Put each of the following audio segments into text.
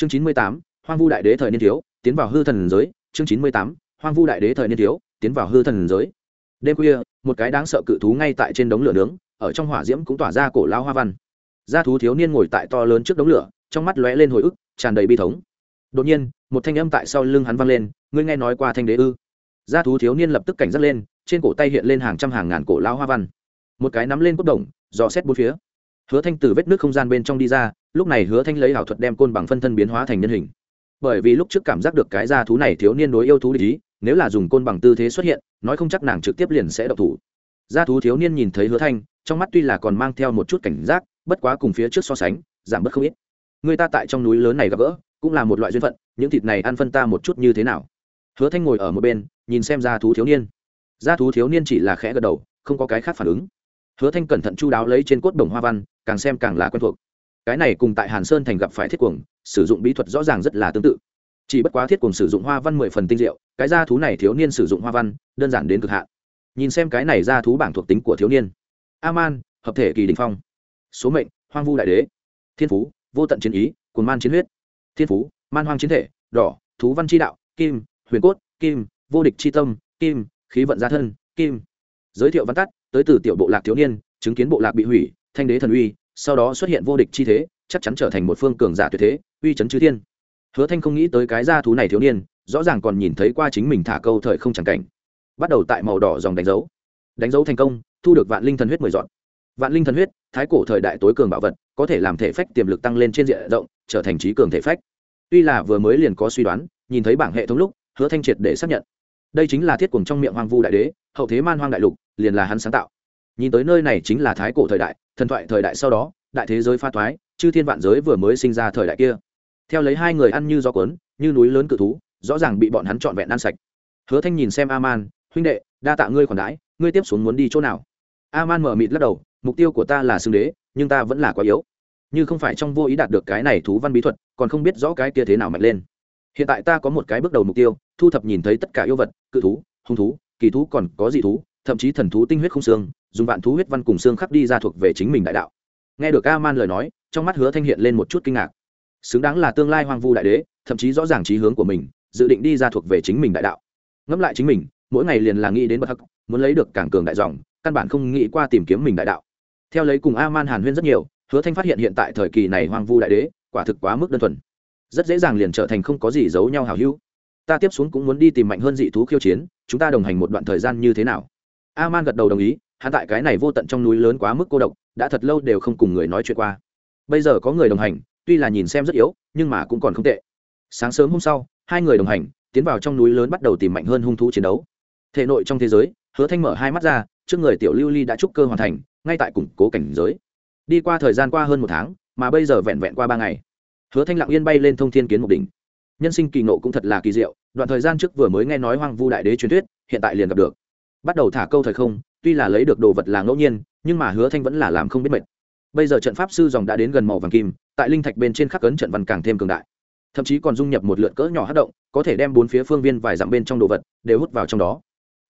chương chín mươi tám, hoang vu đại đế thời niên thiếu, tiến vào hư thần giới. Chương chín mươi tám, hoang vu đại đế thời niên thiếu, tiến vào hư thần giới. Đêm khuya, một cái đáng sợ cự thú ngay tại trên đống lửa nướng, ở trong hỏa diễm cũng tỏa ra cổ lao hoa văn. Gia thú thiếu niên ngồi tại to lớn trước đống lửa, trong mắt lóe lên hồi ức, tràn đầy bi thống. Đột nhiên, một thanh âm tại sau lưng hắn vang lên, ngươi nghe nói qua thanh đế ư? Gia thú thiếu niên lập tức cảnh giác lên, trên cổ tay hiện lên hàng trăm hàng ngàn cổ lao hoa văn. Một cái nắm lên cốt đồng, dò xét bốn phía. Hứa thanh từ vết nước không gian bên trong đi ra lúc này hứa thanh lấy ảo thuật đem côn bằng phân thân biến hóa thành nhân hình. Bởi vì lúc trước cảm giác được cái gia thú này thiếu niên đối yêu thú lý nếu là dùng côn bằng tư thế xuất hiện, nói không chắc nàng trực tiếp liền sẽ độc thủ. Gia thú thiếu niên nhìn thấy hứa thanh, trong mắt tuy là còn mang theo một chút cảnh giác, bất quá cùng phía trước so sánh, giảm bớt không ít. Người ta tại trong núi lớn này gặp gỡ, cũng là một loại duyên phận, những thịt này ăn phân ta một chút như thế nào? Hứa thanh ngồi ở một bên, nhìn xem gia thú thiếu niên. Gia thú thiếu niên chỉ là khẽ gật đầu, không có cái khác phản ứng. Hứa thanh cẩn thận chu đáo lấy trên cốt đồng hoa văn, càng xem càng là quen thuộc cái này cùng tại hàn sơn thành gặp phải thiết cuồng, sử dụng bí thuật rõ ràng rất là tương tự. Chỉ bất quá thiết cuồng sử dụng hoa văn mười phần tinh diệu, cái gia thú này thiếu niên sử dụng hoa văn, đơn giản đến cực hạn. Nhìn xem cái này gia thú bảng thuộc tính của thiếu niên. Aman, hợp thể kỳ đình phong. Số mệnh, hoang vu đại đế. Thiên phú, vô tận chiến ý cồn man chiến huyết. Thiên phú, man hoang chiến thể, đỏ, thú văn chi đạo, kim, huyền cốt, kim, vô địch chi tâm, kim, khí vận gia thân, kim. Giới thiệu văn tắt, tới từ tiểu bộ lạc thiếu niên, chứng kiến bộ lạc bị hủy, thanh đế thần uy sau đó xuất hiện vô địch chi thế, chắc chắn trở thành một phương cường giả tuyệt thế, uy chấn chư thiên. Hứa thanh không nghĩ tới cái gia thú này thiếu niên, rõ ràng còn nhìn thấy qua chính mình thả câu thời không chẳng cảnh. Bắt đầu tại màu đỏ dòng đánh dấu. Đánh dấu thành công, thu được vạn linh thần huyết mười dọn vạn linh thần huyết, thái cổ thời đại tối cường bảo vật, có thể làm thể phách tiềm lực tăng lên trên diện rộng, trở thành trí cường thể phách. Tuy là vừa mới liền có suy đoán, nhìn thấy bảng hệ thống lúc, hứa thanh triệt để xác nhận. Đây chính là thiết cùng trong miệng hoang vu đại đế, hậu thế man hoang đại lục, liền là hắn sáng tạo. Nhìn tới nơi này chính là thái cổ thời đại thần thoại thời đại sau đó, đại thế giới pha thoái, chư thiên vạn giới vừa mới sinh ra thời đại kia. Theo lấy hai người ăn như gió cuốn, như núi lớn cự thú, rõ ràng bị bọn hắn trọn vẹn ăn sạch. Hứa thanh nhìn xem aman, huynh đệ, đa tạ ngươi khoản đãi, ngươi tiếp xuống muốn đi chỗ nào? Aman mở mịt lắc đầu, mục tiêu của ta là xưng đế, nhưng ta vẫn là quá yếu. Như không phải trong vô ý đạt được cái này thú văn bí thuật, còn không biết rõ cái kia thế nào mạnh lên. Hiện tại ta có một cái bước đầu mục tiêu, thu thập nhìn thấy tất cả yêu vật, cự thú, hung thú, kỳ thú còn có dị thú, thậm chí thần thú tinh huyết không xương dùng vạn thú huyết văn cùng xương khắc đi ra thuộc về chính mình đại đạo. Nghe được a man lời nói, trong mắt hứa thanh hiện lên một chút kinh ngạc. Xứng đáng là tương lai hoang vu đại đế, thậm chí rõ ràng trí hướng của mình, dự định đi ra thuộc về chính mình đại đạo. Ngẫm lại chính mình, mỗi ngày liền là nghĩ đến bất hắc, muốn lấy được càng cường đại dòng, căn bản không nghĩ qua tìm kiếm mình đại đạo. Theo lấy cùng a man hàn huyên rất nhiều, hứa thanh phát hiện hiện tại thời kỳ này hoang vu đại đế, quả thực quá mức đơn thuần. Rất dễ dàng liền trở thành không có gì giấu nhau hào hữu. Ta tiếp xuống cũng muốn đi tìm mạnh hơn dị thú khiêu chiến, chúng ta đồng hành một đoạn thời gian như thế nào? A man gật đầu đồng ý hắn tại cái này vô tận trong núi lớn quá mức cô độc, đã thật lâu đều không cùng người nói chuyện qua. Bây giờ có người đồng hành, tuy là nhìn xem rất yếu, nhưng mà cũng còn không tệ. Sáng sớm hôm sau, hai người đồng hành, tiến vào trong núi lớn bắt đầu tìm mạnh hơn hung thú chiến đấu. Thể nội trong thế giới, hứa thanh mở hai mắt ra, trước người tiểu lưu ly đã trúc cơ hoàn thành, ngay tại củng cố cảnh giới. Đi qua thời gian qua hơn một tháng, mà bây giờ vẹn vẹn qua ba ngày. Hứa thanh lặng yên bay lên thông thiên kiến mục đỉnh. Nhân sinh kỳ nộ cũng thật là kỳ diệu, đoạn thời gian trước vừa mới nghe nói hoang vu đại đế truyền thuyết, hiện tại liền gặp được. Bắt đầu thả câu thời không tuy là lấy được đồ vật là ngẫu nhiên, nhưng mà hứa thanh vẫn là làm không biết mệt. Bây giờ trận pháp sư dòng đã đến gần màu vàng kim, tại linh thạch bên trên khắc cấn trận văn càng thêm cường đại. Thậm chí còn dung nhập một lượt cỡ nhỏ hát động, có thể đem bốn phía phương viên vài dặm bên trong đồ vật đều hút vào trong đó.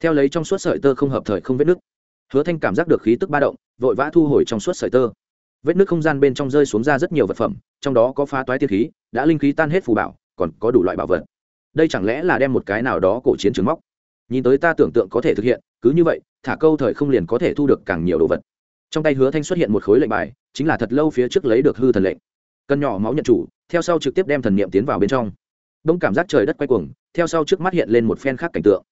Theo lấy trong suốt sợi tơ không hợp thời không vết nứt, hứa thanh cảm giác được khí tức ba động, vội vã thu hồi trong suốt sợi tơ. Vết nứt không gian bên trong rơi xuống ra rất nhiều vật phẩm, trong đó có phá toái tiên khí, đã linh khí tan hết phù bảo, còn có đủ loại bảo vật. Đây chẳng lẽ là đem một cái nào đó cổ chiến trứng móc? Nhìn tới ta tưởng tượng có thể thực hiện cứ như vậy thả câu thời không liền có thể thu được càng nhiều đồ vật. Trong tay hứa thanh xuất hiện một khối lệnh bài chính là thật lâu phía trước lấy được hư thần lệnh. Cân nhỏ máu nhận chủ theo sau trực tiếp đem thần niệm tiến vào bên trong. Đông cảm giác trời đất quay cuồng theo sau trước mắt hiện lên một phen khác cảnh tượng.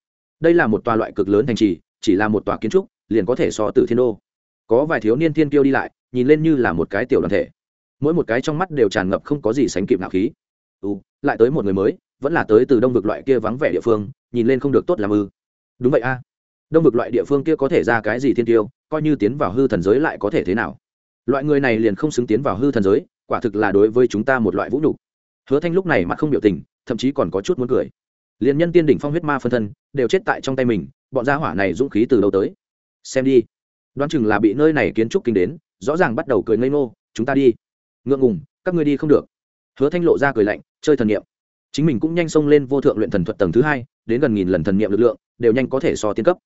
Đây là một tòa loại cực lớn thành trì chỉ là một tòa kiến trúc liền có thể so từ thiên đô. Có vài thiếu niên thiên kiêu đi lại nhìn lên như là một cái tiểu đoàn thể. Mỗi một cái trong mắt đều tràn ngập không có gì sánh kịp nào khí. Ừ, lại tới một người mới vẫn là tới từ đông vực loại kia vắng vẻ địa phương, nhìn lên không được tốt làm ư. Đúng vậy a. Đông vực loại địa phương kia có thể ra cái gì thiên tiêu, coi như tiến vào hư thần giới lại có thể thế nào? Loại người này liền không xứng tiến vào hư thần giới, quả thực là đối với chúng ta một loại vũ nhục. Hứa thanh lúc này mặt không biểu tình, thậm chí còn có chút muốn cười. Liền nhân tiên đỉnh phong huyết ma phân thân, đều chết tại trong tay mình, bọn gia hỏa này dũng khí từ đâu tới? Xem đi. Đoán chừng là bị nơi này kiến trúc kinh đến, rõ ràng bắt đầu cười ngây ngô, chúng ta đi. Ngượng ngùng, các ngươi đi không được. Hứa thanh lộ ra cười lạnh, chơi thần niệm chính mình cũng nhanh xông lên vô thượng luyện thần thuật tầng thứ hai, đến gần nghìn lần thần niệm lực lượng, đều nhanh có thể so tiến cấp.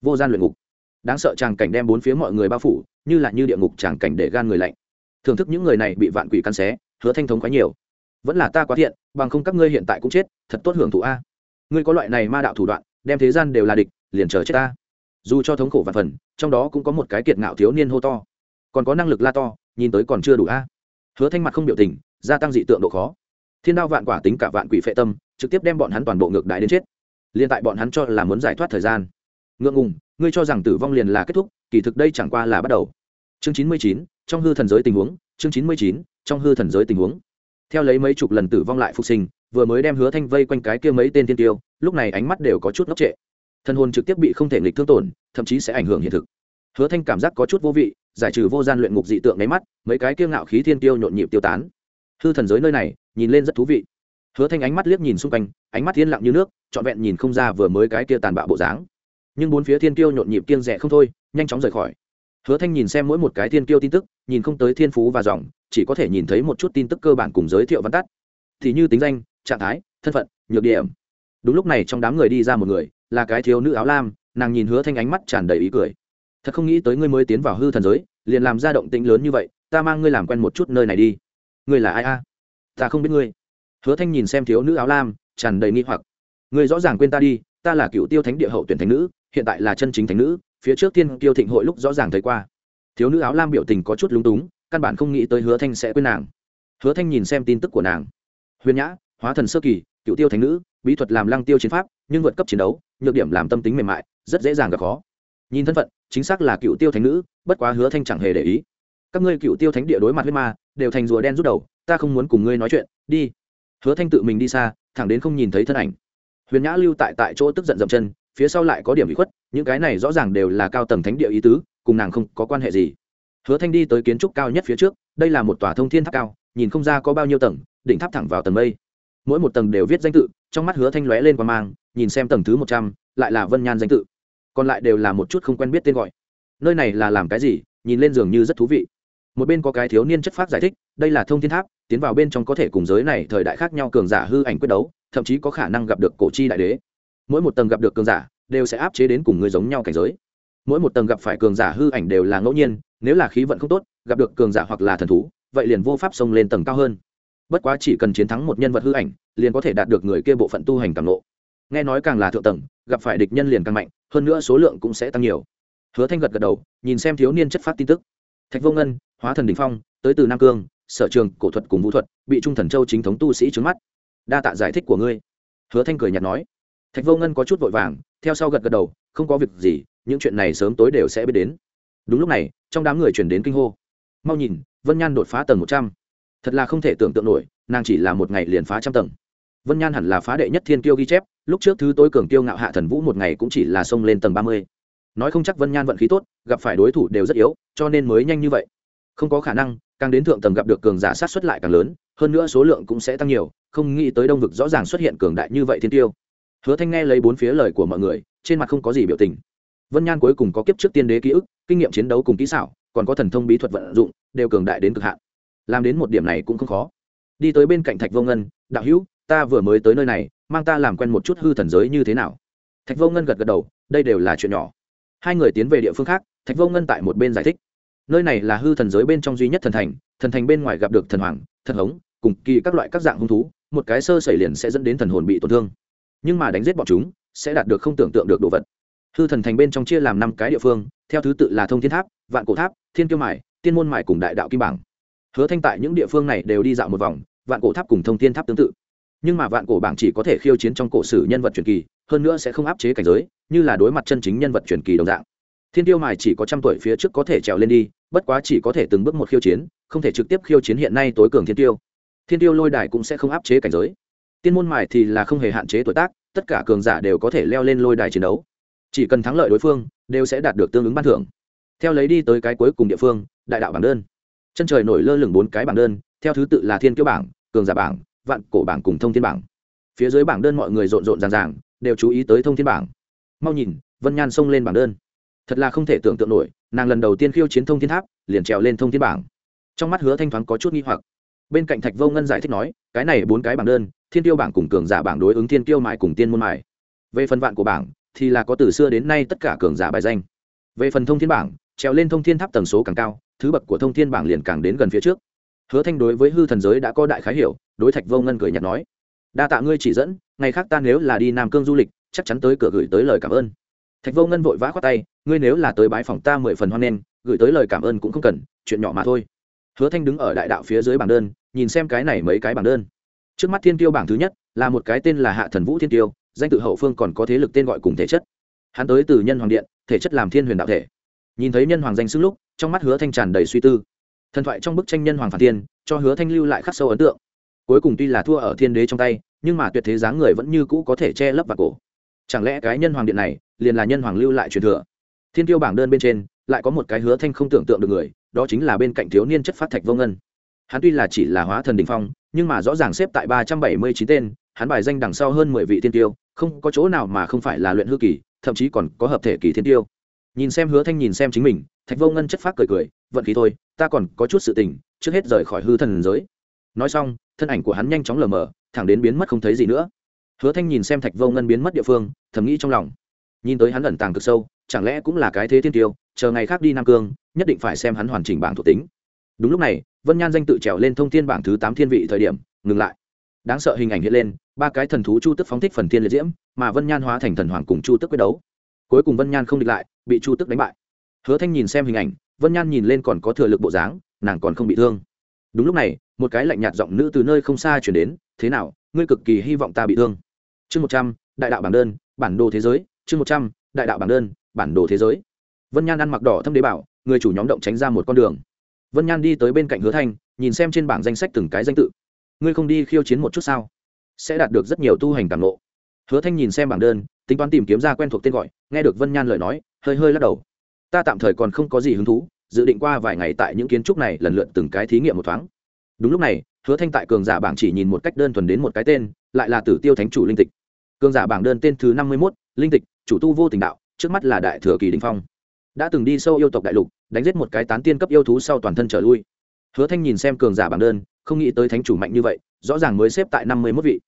Vô gian luyện ngục. Đáng sợ tràng cảnh đem bốn phía mọi người bao phủ, như là như địa ngục tràng cảnh để gan người lạnh. Thưởng thức những người này bị vạn quỷ căn xé, hứa thanh thống quá nhiều. Vẫn là ta quá thiện, bằng không các ngươi hiện tại cũng chết, thật tốt hưởng thụ a. Ngươi có loại này ma đạo thủ đoạn, đem thế gian đều là địch, liền chờ chết ta. Dù cho thống khổ và phần, trong đó cũng có một cái kiệt ngạo thiếu niên hô to. Còn có năng lực la to, nhìn tới còn chưa đủ a. Hứa thanh mặt không biểu tình, gia tăng dị tượng độ khó thiên đao vạn quả tính cả vạn quỷ phệ tâm, trực tiếp đem bọn hắn toàn bộ ngược đại đến chết. Liên tại bọn hắn cho là muốn giải thoát thời gian. Ngượng ngùng, ngươi cho rằng tử vong liền là kết thúc, kỳ thực đây chẳng qua là bắt đầu. Chương chín mươi chín, trong hư thần giới tình huống, chương chín mươi chín, trong hư thần giới tình huống. Theo lấy mấy chục lần tử vong lại phục sinh, vừa mới đem hứa thanh vây quanh cái kia mấy tên tiên tiêu, lúc này ánh mắt đều có chút ngốc trệ. Thân hồn trực tiếp bị không thể nghịch thương tổn, thậm chí sẽ ảnh hưởng hiện thực. Hứa thanh cảm giác có chút vô vị, giải trừ vô gian luyện ngục dị tượng nháy mắt, mấy cái kiêu ngạo khí thiên tiêu nhộn nhịp tiêu tán. Hư thần giới nơi này nhìn lên rất thú vị. Hứa thanh ánh mắt liếc nhìn xung quanh, ánh mắt thiên lặng như nước, trọn vẹn nhìn không ra vừa mới cái kia tàn bạo bộ dáng. Nhưng bốn phía thiên tiêu nhộn nhịp kiêng rẻ không thôi, nhanh chóng rời khỏi. Hứa thanh nhìn xem mỗi một cái thiên tiêu tin tức, nhìn không tới thiên phú và dòng chỉ có thể nhìn thấy một chút tin tức cơ bản cùng giới thiệu văn tắt. Thì như tính danh, trạng thái, thân phận, nhược điểm. Đúng lúc này trong đám người đi ra một người, là cái thiếu nữ áo lam, nàng nhìn hứa thanh ánh mắt tràn đầy ý cười. Thật không nghĩ tới ngươi mới tiến vào hư thần giới, liền làm ra động tĩnh lớn như vậy, ta mang ngươi làm quen một chút nơi này đi. Ngươi là ai a? Ta không biết ngươi. Hứa thanh nhìn xem thiếu nữ áo lam, tràn đầy nghi hoặc. Ngươi rõ ràng quên ta đi, ta là cựu tiêu thánh địa hậu tuyển thánh nữ, hiện tại là chân chính thánh nữ, phía trước tiên tiêu thịnh hội lúc rõ ràng thấy qua. Thiếu nữ áo lam biểu tình có chút lúng túng, căn bản không nghĩ tới hứa thanh sẽ quên nàng. Hứa thanh nhìn xem tin tức của nàng. Huyền nhã, hóa thần sơ kỳ, cựu tiêu thánh nữ, bí thuật làm lăng tiêu chiến pháp, nhưng vượt cấp chiến đấu, nhược điểm làm tâm tính mềm mại, rất dễ dàng gặp khó. Nhìn thân phận, chính xác là cựu tiêu thánh nữ, bất quá hứa thanh chẳng hề để ý. Các ngươi cựu tiêu thánh địa đối mặt với ma, đều thành rùa đen rút đầu ta không muốn cùng ngươi nói chuyện, đi. Hứa thanh tự mình đi xa, thẳng đến không nhìn thấy thân ảnh. Huyền nhã lưu tại tại chỗ tức giận dậm chân, phía sau lại có điểm bị khuất, những cái này rõ ràng đều là cao tầng thánh địa ý tứ, cùng nàng không có quan hệ gì. Hứa thanh đi tới kiến trúc cao nhất phía trước, đây là một tòa thông thiên tháp cao, nhìn không ra có bao nhiêu tầng đỉnh tháp thẳng vào tầng mây. Mỗi một tầng đều viết danh tự, trong mắt hứa thanh lóe lên qua mang, nhìn xem tầng thứ một trăm, lại là vân nhan danh tự. Còn lại đều là một chút không quen biết tên gọi. Nơi này là làm cái gì, nhìn lên giường như rất thú vị. Một bên có cái thiếu niên chất phát giải thích, đây là thông thiên tháp tiến vào bên trong có thể cùng giới này thời đại khác nhau cường giả hư ảnh quyết đấu, thậm chí có khả năng gặp được cổ chi đại đế. Mỗi một tầng gặp được cường giả, đều sẽ áp chế đến cùng người giống nhau cảnh giới. Mỗi một tầng gặp phải cường giả hư ảnh đều là ngẫu nhiên, nếu là khí vận không tốt, gặp được cường giả hoặc là thần thú, vậy liền vô pháp xông lên tầng cao hơn. Bất quá chỉ cần chiến thắng một nhân vật hư ảnh, liền có thể đạt được người kia bộ phận tu hành càng lộ. Nghe nói càng là thượng tầng, gặp phải địch nhân liền càng mạnh, hơn nữa số lượng cũng sẽ tăng nhiều. Hứa thanh gật gật đầu, nhìn xem thiếu niên chất phát tin tức. Thạch vô ngân, hóa thần đình phong, tới từ nam cương sở trường, cổ thuật cùng vũ thuật, bị trung thần châu chính thống tu sĩ trướng mắt. Đa tạ giải thích của ngươi. Hứa thanh cười nhạt nói. Thạch vô ngân có chút vội vàng, theo sau gật gật đầu, không có việc gì, những chuyện này sớm tối đều sẽ biết đến. Đúng lúc này, trong đám người chuyển đến kinh hô. Mau nhìn, vân nhan đột phá tầng một trăm. Thật là không thể tưởng tượng nổi, nàng chỉ là một ngày liền phá trăm tầng. Vân nhan hẳn là phá đệ nhất thiên kiêu ghi chép, lúc trước thứ tối cường kiêu ngạo hạ thần vũ một ngày cũng chỉ là xông lên tầng ba mươi. Nói không chắc vân nhan vận khí tốt, gặp phải đối thủ đều rất yếu, cho nên mới nhanh như vậy. Không có khả năng càng đến thượng tầng gặp được cường giả sát xuất lại càng lớn, hơn nữa số lượng cũng sẽ tăng nhiều, không nghĩ tới đông vực rõ ràng xuất hiện cường đại như vậy thiên tiêu. Hứa thanh nghe lấy bốn phía lời của mọi người, trên mặt không có gì biểu tình. Vân nhan cuối cùng có kiếp trước tiên đế ký ức, kinh nghiệm chiến đấu cùng kỹ xảo, còn có thần thông bí thuật vận dụng, đều cường đại đến cực hạn. Làm đến một điểm này cũng không khó. Đi tới bên cạnh thạch vô ngân, đạo hữu, ta vừa mới tới nơi này, mang ta làm quen một chút hư thần giới như thế nào? Thạch vô ngân gật gật đầu, đây đều là chuyện nhỏ. Hai người tiến về địa phương khác, thạch vô ngân tại một bên giải thích nơi này là hư thần giới bên trong duy nhất thần thành thần thành bên ngoài gặp được thần hoàng, thần hống, cùng kỳ các loại các dạng hung thú, một cái sơ xảy liền sẽ dẫn đến thần hồn bị tổn thương. Nhưng mà đánh giết bọn chúng, sẽ đạt được không tưởng tượng được đồ vật. Hư thần thành bên trong chia làm năm cái địa phương, theo thứ tự là thông thiên tháp, vạn cổ tháp, thiên kiêu mải tiên môn mải cùng đại đạo kim bảng. Hứa thanh tại những địa phương này đều đi dạo một vòng, vạn cổ tháp cùng thông thiên tháp tương tự. Nhưng mà vạn cổ bảng chỉ có thể khiêu chiến trong cổ sử nhân vật truyền kỳ, hơn nữa sẽ không áp chế cảnh giới, như là đối mặt chân chính nhân vật truyền kỳ đồng dạng. Thiên tiêu mài chỉ có trăm tuổi phía trước có thể trèo lên đi bất quá chỉ có thể từng bước một khiêu chiến, không thể trực tiếp khiêu chiến hiện nay tối cường thiên tiêu. Thiên tiêu lôi đài cũng sẽ không áp chế cảnh giới. Tiên môn mài thì là không hề hạn chế tuổi tác, tất cả cường giả đều có thể leo lên lôi đài chiến đấu. Chỉ cần thắng lợi đối phương, đều sẽ đạt được tương ứng ban thưởng. Theo lấy đi tới cái cuối cùng địa phương, đại đạo bảng đơn. Chân trời nổi lơ lửng bốn cái bảng đơn, theo thứ tự là thiên kiêu bảng, cường giả bảng, vạn cổ bảng cùng thông thiên bảng. Phía dưới bảng đơn mọi người rộn rộn ràng ràng, đều chú ý tới thông thiên bảng. Mau nhìn, vân nhan xông lên bảng đơn. Thật là không thể tưởng tượng nổi nàng lần đầu tiên khiêu chiến thông thiên tháp, liền trèo lên thông thiên bảng. Trong mắt hứa thanh thoáng có chút nghi hoặc. Bên cạnh thạch vô ngân giải thích nói, cái này bốn cái bảng đơn, thiên tiêu bảng cùng cường giả bảng đối ứng thiên tiêu mại cùng tiên môn mại về phần vạn của bảng, thì là có từ xưa đến nay tất cả cường giả bài danh. Về phần thông thiên bảng, trèo lên thông thiên tháp tầng số càng cao, thứ bậc của thông thiên bảng liền càng đến gần phía trước. Hứa thanh đối với hư thần giới đã có đại khái hiểu, đối thạch vô ngân cười nhạt nói, đa tạ ngươi chỉ dẫn, ngày khác ta nếu là đi nam cương du lịch, chắc chắn tới cửa gửi tới lời cảm ơn. Thạch vô ngân vội vã khoát tay ngươi nếu là tới bái phòng ta mười phần hoan nghênh, gửi tới lời cảm ơn cũng không cần, chuyện nhỏ mà thôi. Hứa thanh đứng ở đại đạo phía dưới bảng đơn, nhìn xem cái này mấy cái bảng đơn. Trước mắt thiên tiêu bảng thứ nhất, là một cái tên là hạ thần vũ thiên tiêu, danh tự hậu phương còn có thế lực tên gọi cùng thể chất. Hắn tới từ nhân hoàng điện, thể chất làm thiên huyền đạo thể. Nhìn thấy nhân hoàng danh xưng lúc, trong mắt hứa thanh tràn đầy suy tư. Thần thoại trong bức tranh nhân hoàng phản tiên, cho hứa thanh lưu lại khắc sâu ấn tượng. Cuối cùng tuy là thua ở thiên đế trong tay, nhưng mà tuyệt thế dáng người vẫn như cũ có thể che lấp vào cổ. Chẳng lẽ cái nhân hoàng điện này, liền là nhân hoàng lưu lại truyền thừa? Thiên tiêu bảng đơn bên trên, lại có một cái hứa thanh không tưởng tượng được người, đó chính là bên cạnh thiếu niên chất phát thạch vô ngân. Hắn tuy là chỉ là hóa thần đình phong, nhưng mà rõ ràng xếp tại ba trăm bảy mươi chín tên, hắn bài danh đằng sau hơn mười vị thiên tiêu không có chỗ nào mà không phải là luyện hư kỳ, thậm chí còn có hợp thể kỳ thiên tiêu nhìn xem hứa thanh nhìn xem chính mình, thạch vô ngân chất phát cười cười, vận khí thôi, ta còn có chút sự tình, trước hết rời khỏi hư thần giới. Nói xong, thân ảnh của hắn nhanh chóng lờ mờ, thẳng đến biến mất không thấy gì nữa. Hứa thanh nhìn xem thạch vô ngân biến mất địa phương, thầm nghĩ trong lòng. Nhìn tới hắn ẩn tàng cực sâu chẳng lẽ cũng là cái thế thiên tiêu, chờ ngày khác đi nam cương, nhất định phải xem hắn hoàn chỉnh bảng thuộc tính. Đúng lúc này, vân nhan danh tự trèo lên thông thiên bảng thứ tám thiên vị thời điểm, ngừng lại. Đáng sợ hình ảnh hiện lên, ba cái thần thú chu tức phóng thích phần thiên liệt diễm, mà vân nhan hóa thành thần hoàng cùng chu tức quyết đấu. Cuối cùng vân nhan không địch lại, bị chu tức đánh bại. Hứa thanh nhìn xem hình ảnh, vân nhan nhìn lên còn có thừa lực bộ dáng, nàng còn không bị thương. Đúng lúc này, một cái lạnh nhạt giọng nữ từ nơi không xa chuyển đến, thế nào, ngươi cực kỳ hy vọng ta bị thương? Chương một trăm, đại đạo bảng đơn, bản đồ thế giới, chương một trăm, đại đạo bảng đơn bản đồ thế giới. Vân nhan ăn mặc đỏ thâm đế bảo, người chủ nhóm động tránh ra một con đường. Vân nhan đi tới bên cạnh hứa thanh, nhìn xem trên bảng danh sách từng cái danh tự. Ngươi không đi khiêu chiến một chút sao? Sẽ đạt được rất nhiều tu hành cảm lộ hứa thanh nhìn xem bảng đơn, tính toán tìm kiếm ra quen thuộc tên gọi, nghe được vân nhan lời nói, hơi hơi lắc đầu. Ta tạm thời còn không có gì hứng thú, dự định qua vài ngày tại những kiến trúc này lần lượt từng cái thí nghiệm một thoáng. Đúng lúc này, hứa thanh tại cường giả bảng chỉ nhìn một cách đơn thuần đến một cái tên, lại là tử tiêu thánh chủ linh tịch. Cường giả bảng đơn tên thứ năm mươi mốt, linh tịch, chủ tu vô tình đạo trước mắt là đại thừa kỳ đình phong. Đã từng đi sâu yêu tộc đại lục, đánh giết một cái tán tiên cấp yêu thú sau toàn thân trở lui. Hứa thanh nhìn xem cường giả bảng đơn, không nghĩ tới thánh chủ mạnh như vậy, rõ ràng mới xếp tại năm mươi mốt vị.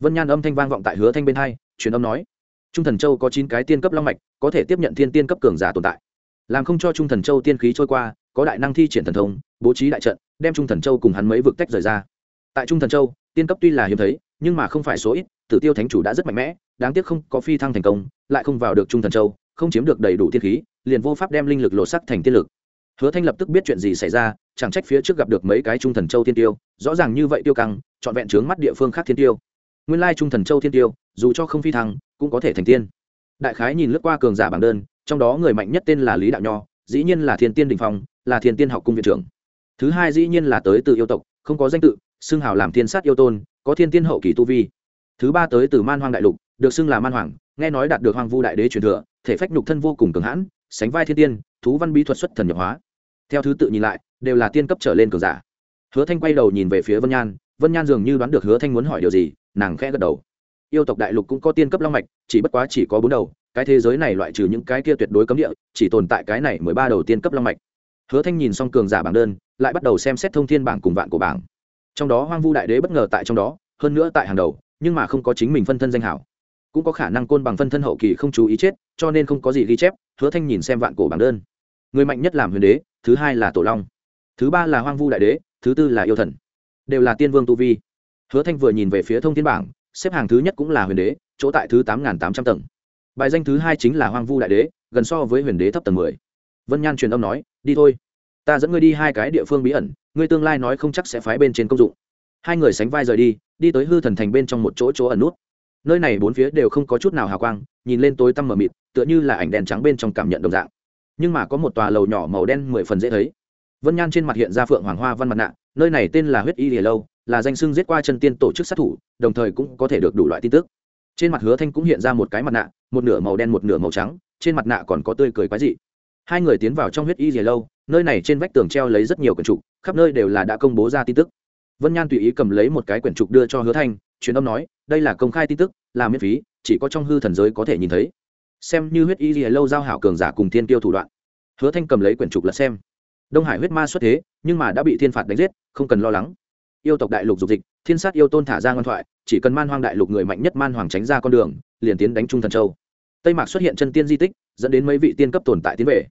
Vân nhan âm thanh vang vọng tại hứa thanh bên hai, truyền âm nói, trung thần châu có chín cái tiên cấp long mạch, có thể tiếp nhận thiên tiên cấp cường giả tồn tại. Làm không cho trung thần châu tiên khí trôi qua, có đại năng thi triển thần thông, bố trí đại trận, đem trung thần châu cùng hắn mấy vực tách rời ra. Tại trung thần châu, tiên cấp tuy là hiếm thấy, nhưng mà không phải số ít tử tiêu thánh chủ đã rất mạnh mẽ, đáng tiếc không có phi thăng thành công, lại không vào được trung thần châu, không chiếm được đầy đủ tiên khí, liền vô pháp đem linh lực lộ sắc thành tiên lực. Hứa thanh lập tức biết chuyện gì xảy ra, chẳng trách phía trước gặp được mấy cái trung thần châu thiên tiêu, rõ ràng như vậy tiêu căng, trọn vẹn trướng mắt địa phương khác thiên tiêu. Nguyên lai trung thần châu thiên tiêu, dù cho không phi thăng, cũng có thể thành tiên. Đại khái nhìn lướt qua cường giả bảng đơn, trong đó người mạnh nhất tên là lý đạo nho, dĩ nhiên là thiên tiên đình phong, là thiên tiên học cung viện trưởng. Thứ hai dĩ nhiên là tới từ yêu tộc, không có danh tự, xưng hào làm thiên sát yêu tôn, có thiên tiên hậu kỳ tu vi thứ ba tới từ man hoang đại lục, được xưng là man hoàng nghe nói đạt được hoàng vu đại đế truyền thừa, thể phách nhục thân vô cùng cường hãn, sánh vai thiên tiên, thú văn bí thuật xuất thần nhập hóa. Theo thứ tự nhìn lại, đều là tiên cấp trở lên cường giả. Hứa thanh quay đầu nhìn về phía vân nhan vân nhan dường như đoán được hứa thanh muốn hỏi điều gì, nàng khẽ gật đầu. Yêu tộc đại lục cũng có tiên cấp long mạch, chỉ bất quá chỉ có bốn đầu, cái thế giới này loại trừ những cái kia tuyệt đối cấm địa, chỉ tồn tại cái này mới ba đầu tiên cấp long mạch. Hứa thanh nhìn xong cường giả bảng đơn, lại bắt đầu xem xét thông thiên bảng cùng vạn của bảng. Trong đó hoang vu đại đế bất ngờ tại trong đó, hơn nữa tại hàng đầu nhưng mà không có chính mình phân thân danh hảo. Cũng có khả năng côn bằng phân thân hậu kỳ không chú ý chết, cho nên không có gì ghi chép, hứa thanh nhìn xem vạn cổ bảng đơn. Người mạnh nhất làm huyền đế, thứ hai là tổ long, thứ ba là hoang vu đại đế, thứ tư là yêu thần. Đều là tiên vương tu vi. Hứa thanh vừa nhìn về phía thông thiên bảng, xếp hàng thứ nhất cũng là huyền đế, chỗ tại thứ tám tám trăm tầng. Bài danh thứ hai chính là hoang vu đại đế, gần so với huyền đế thấp tầng mười. Vân nhan truyền âm nói, đi thôi. Ta dẫn ngươi đi hai cái địa phương bí ẩn, ngươi tương lai nói không chắc sẽ phái bên trên công dụng. Hai người sánh vai rời đi đi tới hư thần thành bên trong một chỗ chỗ ẩn nút. Nơi này bốn phía đều không có chút nào hào quang, nhìn lên tối tăm mờ mịt, tựa như là ảnh đèn trắng bên trong cảm nhận đồng dạng. Nhưng mà có một tòa lầu nhỏ màu đen mười phần dễ thấy. Vân nhan trên mặt hiện ra phượng hoàng hoa văn mặt nạ, nơi này tên là huyết y lìa lâu, là danh sưng giết qua chân tiên tổ chức sát thủ, đồng thời cũng có thể được đủ loại tin tức. Trên mặt hứa thanh cũng hiện ra một cái mặt nạ, một nửa màu đen một nửa màu trắng, trên mặt nạ còn có tươi cười quái dị. Hai người tiến vào trong huyết y lìa lâu, nơi này trên vách tường treo lấy rất nhiều quần trục, khắp nơi đều là đã công bố ra tin tức vân nhan tùy ý cầm lấy một cái quyển trục đưa cho hứa thanh, truyền âm nói, đây là công khai tin tức, là miễn phí, chỉ có trong hư thần giới có thể nhìn thấy. Xem như huyết y dìa lâu giao hảo cường giả cùng thiên tiêu thủ đoạn. Hứa thanh cầm lấy quyển trục là xem. Đông hải huyết ma xuất thế, nhưng mà đã bị thiên phạt đánh giết, không cần lo lắng. Yêu tộc đại lục dục dịch, thiên sát yêu tôn thả ra ngoan thoại, chỉ cần man hoang đại lục người mạnh nhất man hoàng tránh ra con đường, liền tiến đánh trung thần châu. Tây mạc xuất hiện chân tiên di tích, dẫn đến mấy vị tiên cấp tồn tại tiến về.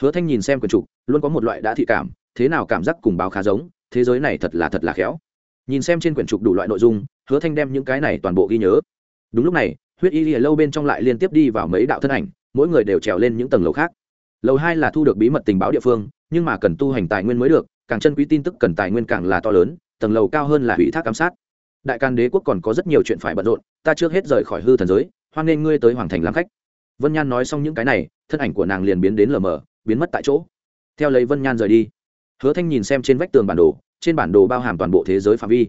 Hứa thanh nhìn xem quyển trục, luôn có một loại đã thị cảm, thế nào cảm giác cùng báo khá giống thế giới này thật là thật là khéo. Nhìn xem trên quyển trục đủ loại nội dung, hứa thanh đem những cái này toàn bộ ghi nhớ. Đúng lúc này, huyết y lìa lâu bên trong lại liên tiếp đi vào mấy đạo thân ảnh, mỗi người đều trèo lên những tầng lầu khác. Lầu hai là thu được bí mật tình báo địa phương, nhưng mà cần tu hành tài nguyên mới được, càng chân quý tin tức cần tài nguyên càng là to lớn, tầng lầu cao hơn là ủy thác giám sát. Đại can đế quốc còn có rất nhiều chuyện phải bận rộn, ta trước hết rời khỏi hư thần giới, hoan nghênh ngươi tới hoàng thành làm khách. Vân nhan nói xong những cái này, thân ảnh của nàng liền biến đến lờ mờ, biến mất tại chỗ. Theo lấy vân nhan rời đi hứa thanh nhìn xem trên vách tường bản đồ, trên bản đồ bao hàm toàn bộ thế giới phạm vi.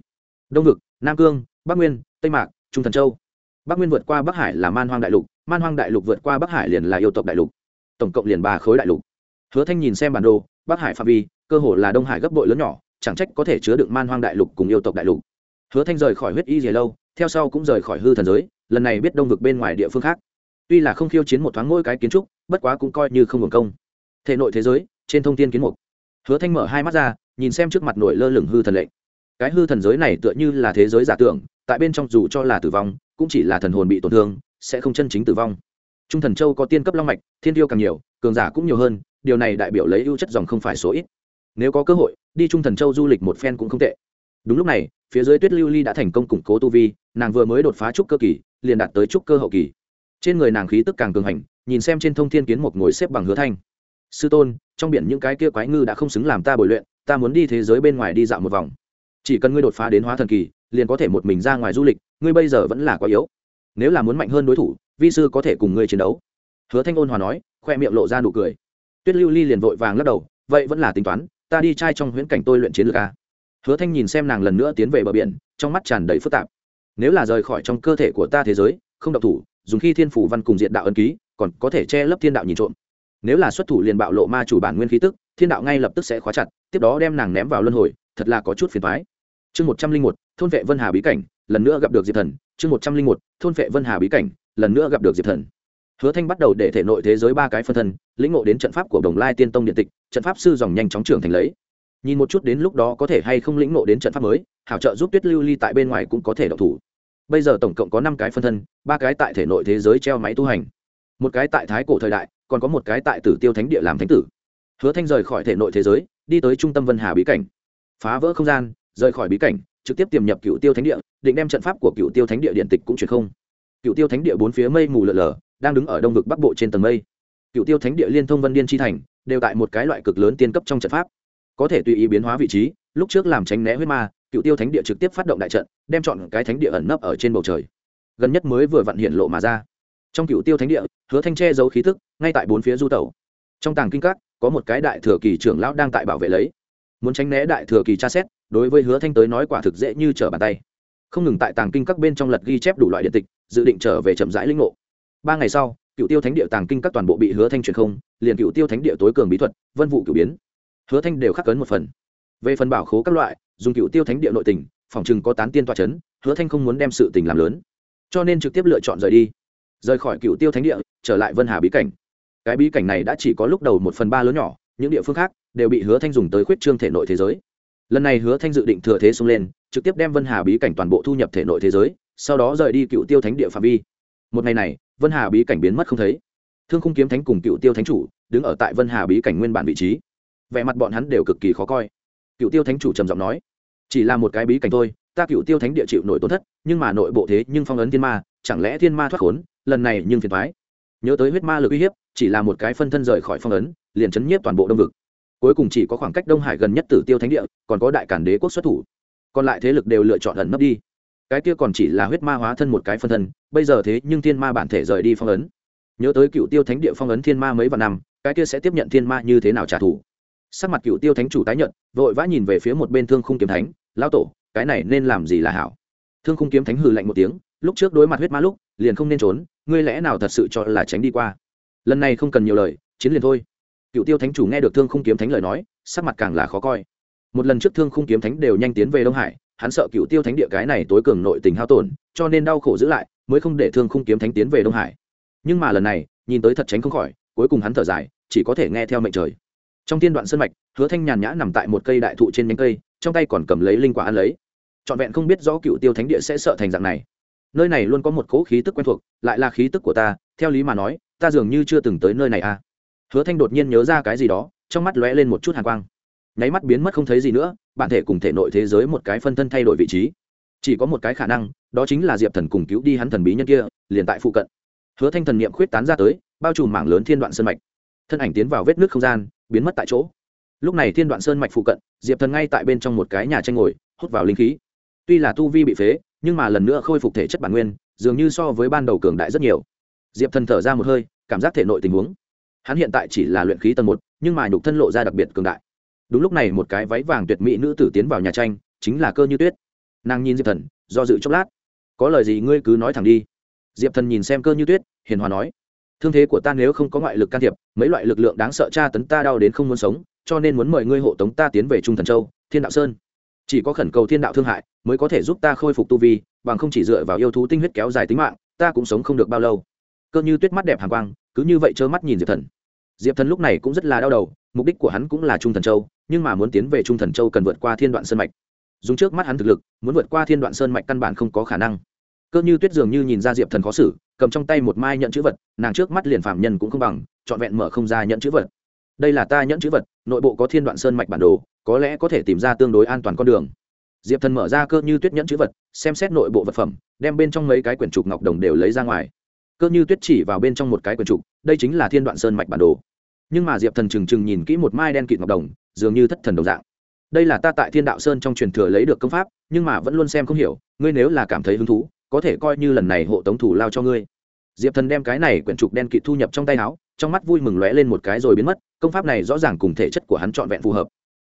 Đông vực, nam cương, bắc nguyên, tây mạc, trung thần châu. Bắc nguyên vượt qua bắc hải là man hoang đại lục, man hoang đại lục vượt qua bắc hải liền là yêu tộc đại lục. Tổng cộng liền ba khối đại lục. Hứa thanh nhìn xem bản đồ, bắc hải phạm vi, cơ hồ là đông hải gấp bội lớn nhỏ, chẳng trách có thể chứa đựng man hoang đại lục cùng yêu tộc đại lục. Hứa thanh rời khỏi huyết y dày lâu, theo sau cũng rời khỏi hư thần giới, lần này biết đông vực bên ngoài địa phương khác. Tuy là không khiêu chiến một thoáng mỗi cái kiến trúc, bất quá cũng coi như không hưởng công. Thể nội thế giới, trên thông tin kiến mục hứa thanh mở hai mắt ra, nhìn xem trước mặt nổi lơ lửng hư thần lệnh. Cái hư thần giới này tựa như là thế giới giả tưởng, tại bên trong dù cho là tử vong, cũng chỉ là thần hồn bị tổn thương, sẽ không chân chính tử vong. Trung thần châu có tiên cấp long mạch, thiên tiêu càng nhiều, cường giả cũng nhiều hơn, điều này đại biểu lấy ưu chất dòng không phải số ít. Nếu có cơ hội, đi trung thần châu du lịch một phen cũng không tệ. Đúng lúc này, phía dưới tuyết lưu ly đã thành công củng cố tu vi, nàng vừa mới đột phá trúc cơ kỳ, liền đạt tới trúc cơ hậu kỳ. Trên người nàng khí tức càng cường hành, nhìn xem trên thông thiên kiến một ngồi xếp bằng hứa thanh. Sư tôn trong biển những cái kia quái ngư đã không xứng làm ta bồi luyện, ta muốn đi thế giới bên ngoài đi dạo một vòng. Chỉ cần ngươi đột phá đến hóa thần kỳ, liền có thể một mình ra ngoài du lịch, ngươi bây giờ vẫn là quá yếu. Nếu là muốn mạnh hơn đối thủ, vi sư có thể cùng ngươi chiến đấu. Hứa thanh ôn hòa nói, khoe miệng lộ ra nụ cười. Tuyết lưu ly liền vội vàng lắc đầu, vậy vẫn là tính toán, ta đi trai trong huyễn cảnh tôi luyện chiến lược a. Hứa thanh nhìn xem nàng lần nữa tiến về bờ biển, trong mắt tràn đầy phức tạp. Nếu là rời khỏi trong cơ thể của ta thế giới, không độc thủ, dùng khi thiên phủ văn cùng diện đạo ân ký, còn có thể che lấp thiên đạo nhìn trộm nếu là xuất thủ liền bạo lộ ma chủ bản nguyên khí tức, thiên đạo ngay lập tức sẽ khóa chặt, tiếp đó đem nàng ném vào luân hồi, thật là có chút phiền thoái chương một trăm linh một, thôn vệ vân hà bí cảnh, lần nữa gặp được diệp thần. Chương một trăm linh một, thôn vệ vân hà bí cảnh, lần nữa gặp được diệp thần. Hứa thanh bắt đầu để thể nội thế giới ba cái phân thân, lĩnh ngộ đến trận pháp của đồng lai tiên tông điện tịch, trận pháp sư dòng nhanh chóng trưởng thành lấy. Nhìn một chút đến lúc đó có thể hay không lĩnh ngộ đến trận pháp mới, hảo trợ giúp tuyết lưu ly tại bên ngoài cũng có thể độc thủ. Bây giờ tổng cộng có năm cái phân thân, ba cái tại thể nội thế giới treo máy tu hành. Một cái tại thái cổ thời đại còn có một cái tại tử tiêu thánh địa làm thánh tử. Hứa thanh rời khỏi thể nội thế giới, đi tới trung tâm vân hà bí cảnh. Phá vỡ không gian, rời khỏi bí cảnh, trực tiếp tiềm nhập cựu tiêu thánh địa, định đem trận pháp của cựu tiêu thánh địa điện tịch cũng chuyển không. Cựu tiêu thánh địa bốn phía mây mù lợn lờ đang đứng ở đông vực bắc bộ trên tầng mây. Cựu tiêu thánh địa liên thông vân điên chi thành, đều tại một cái loại cực lớn tiên cấp trong trận pháp. Có thể tùy ý biến hóa vị trí, lúc trước làm tránh né huyết ma cựu tiêu thánh địa trực tiếp phát động đại trận, đem chọn cái thánh địa ẩn nấp ở trên bầu trời. Gần nhất mới vừa vặn hiện lộ mà ra trong cựu tiêu thánh địa, hứa thanh che giấu khí thức, ngay tại bốn phía du tẩu. Trong tàng kinh các, có một cái đại thừa kỳ trưởng lão đang tại bảo vệ lấy. Muốn tránh né đại thừa kỳ tra xét, đối với hứa thanh tới nói quả thực dễ như trở bàn tay. Không ngừng tại tàng kinh các bên trong lật ghi chép đủ loại điện tịch, dự định trở về chậm rãi linh ngộ. Ba ngày sau cựu tiêu thánh địa tàng kinh các toàn bộ bị hứa thanh truyền không, liền cựu tiêu thánh địa tối cường bí thuật, vân vụ cửu biến. Hứa thanh đều khắc cấn một phần. Về phần bảo khố các loại, dùng cựu tiêu thánh địa nội tình, phòng chừng có tán tiên toa chấn, hứa thanh không muốn đem sự tình làm lớn. Cho nên trực tiếp lựa chọn rời đi rời khỏi cựu tiêu thánh địa, trở lại vân hà bí cảnh. Cái bí cảnh này đã chỉ có lúc đầu một phần ba lớn nhỏ, những địa phương khác đều bị hứa thanh dùng tới khuyết trương thể nội thế giới. Lần này hứa thanh dự định thừa thế xông lên, trực tiếp đem vân hà bí cảnh toàn bộ thu nhập thể nội thế giới, sau đó rời đi cựu tiêu thánh địa phạm vi. Một ngày này, vân hà bí cảnh biến mất không thấy. Thương khung kiếm thánh cùng cựu tiêu thánh chủ đứng ở tại vân hà bí cảnh nguyên bản vị trí. Vẻ mặt bọn hắn đều cực kỳ khó coi. Cựu tiêu thánh chủ trầm giọng nói, chỉ là một cái bí cảnh thôi, ta cựu tiêu thánh địa chịu nổi tổn thất, nhưng mà nội bộ thế nhưng phong ấn thiên ma, chẳng lẽ thiên ma thoát khốn lần này nhưng phiền thoái. Nhớ tới huyết ma lực uy hiếp, chỉ là một cái phân thân rời khỏi phong ấn, liền chấn nhiếp toàn bộ đông vực. Cuối cùng chỉ có khoảng cách đông hải gần nhất tử tiêu thánh địa, còn có đại cản đế quốc xuất thủ. Còn lại thế lực đều lựa chọn ẩn nấp đi. Cái kia còn chỉ là huyết ma hóa thân một cái phân thân, bây giờ thế nhưng thiên ma bản thể rời đi phong ấn. Nhớ tới cựu tiêu thánh địa phong ấn thiên ma mấy vạn năm, cái kia sẽ tiếp nhận thiên ma như thế nào trả thù? Sắc mặt cựu tiêu thánh chủ tái nhận vội vã nhìn về phía một bên thương khung kiếm thánh, lão tổ, cái này nên làm gì là hảo? Thương khung kiếm thánh hừ lạnh một tiếng, lúc trước đối mặt huyết ma lúc, liền không nên trốn ngươi lẽ nào thật sự cho là tránh đi qua? Lần này không cần nhiều lời, chiến liền thôi. Cựu tiêu thánh chủ nghe được thương khung kiếm thánh lời nói, sắc mặt càng là khó coi. Một lần trước thương khung kiếm thánh đều nhanh tiến về đông hải, hắn sợ cựu tiêu thánh địa cái này tối cường nội tình hao tổn, cho nên đau khổ giữ lại, mới không để thương khung kiếm thánh tiến về đông hải. Nhưng mà lần này, nhìn tới thật tránh không khỏi, cuối cùng hắn thở dài, chỉ có thể nghe theo mệnh trời. Trong tiên đoạn sân mạch, hứa thanh nhàn nhã nằm tại một cây đại thụ trên nhánh cây, trong tay còn cầm lấy linh quả ăn lấy. Trọn vẹn không biết rõ cựu tiêu thánh địa sẽ sợ thành dạng này nơi này luôn có một cỗ khí tức quen thuộc, lại là khí tức của ta, theo lý mà nói, ta dường như chưa từng tới nơi này à. Hứa thanh đột nhiên nhớ ra cái gì đó, trong mắt lóe lên một chút hàn quang. Nháy mắt biến mất không thấy gì nữa, bản thể cùng thể nội thế giới một cái phân thân thay đổi vị trí. Chỉ có một cái khả năng, đó chính là diệp thần cùng cứu đi hắn thần bí nhân kia, liền tại phụ cận. Hứa thanh thần niệm khuyết tán ra tới, bao trùm mảng lớn thiên đoạn sơn mạch. Thân ảnh tiến vào vết nước không gian, biến mất tại chỗ. Lúc này thiên đoạn sơn mạch phụ cận, diệp thần ngay tại bên trong một cái nhà tranh ngồi, hút vào linh khí. Tuy là tu vi bị phế nhưng mà lần nữa khôi phục thể chất bản nguyên, dường như so với ban đầu cường đại rất nhiều. Diệp thần thở ra một hơi, cảm giác thể nội tình huống. Hắn hiện tại chỉ là luyện khí tầng một, nhưng mà nhục thân lộ ra đặc biệt cường đại. Đúng lúc này một cái váy vàng tuyệt mỹ nữ tử tiến vào nhà tranh, chính là cơ như tuyết. Nàng nhìn diệp thần, do dự chốc lát. Có lời gì ngươi cứ nói thẳng đi. Diệp thần nhìn xem cơ như tuyết, hiền hòa nói. Thương thế của ta nếu không có ngoại lực can thiệp, mấy loại lực lượng đáng sợ tra tấn ta đau đến không muốn sống, cho nên muốn mời ngươi hộ tống ta tiến về trung thần châu, thiên đạo sơn. Chỉ có khẩn cầu thiên đạo thương hại mới có thể giúp ta khôi phục tu vi, bằng không chỉ dựa vào yêu thú tinh huyết kéo dài tính mạng, ta cũng sống không được bao lâu. Cơ như tuyết mắt đẹp hàng quang, cứ như vậy trơ mắt nhìn diệp thần. Diệp thần lúc này cũng rất là đau đầu, mục đích của hắn cũng là trung thần châu, nhưng mà muốn tiến về trung thần châu cần vượt qua thiên đoạn sơn mạch. Dùng trước mắt hắn thực lực, muốn vượt qua thiên đoạn sơn mạch căn bản không có khả năng. Cơ như tuyết dường như nhìn ra diệp thần khó xử, cầm trong tay một mai nhận chữ vật, nàng trước mắt liền phạm nhân cũng không bằng, trọn vẹn mở không ra nhận chữ vật. Đây là ta nhận chữ vật, nội bộ có thiên đoạn sơn mạch bản đồ, có lẽ có thể tìm ra tương đối an toàn con đường diệp thần mở ra cơ như tuyết nhẫn chữ vật, xem xét nội bộ vật phẩm, đem bên trong mấy cái quyển trục ngọc đồng đều lấy ra ngoài. Cơ như tuyết chỉ vào bên trong một cái quyển trục, đây chính là thiên đoạn sơn mạch bản đồ. Nhưng mà diệp thần trừng trừng nhìn kỹ một mai đen kịt ngọc đồng, dường như thất thần đồng dạng. Đây là ta tại thiên đạo sơn trong truyền thừa lấy được công pháp, nhưng mà vẫn luôn xem không hiểu, ngươi nếu là cảm thấy hứng thú, có thể coi như lần này hộ tống thủ lao cho ngươi. Diệp thần đem cái này quyển trục đen kịt thu nhập trong tay áo, trong mắt vui mừng lóe lên một cái rồi biến mất, công pháp này rõ ràng cùng thể chất của hắn trọn vẹn phù hợp.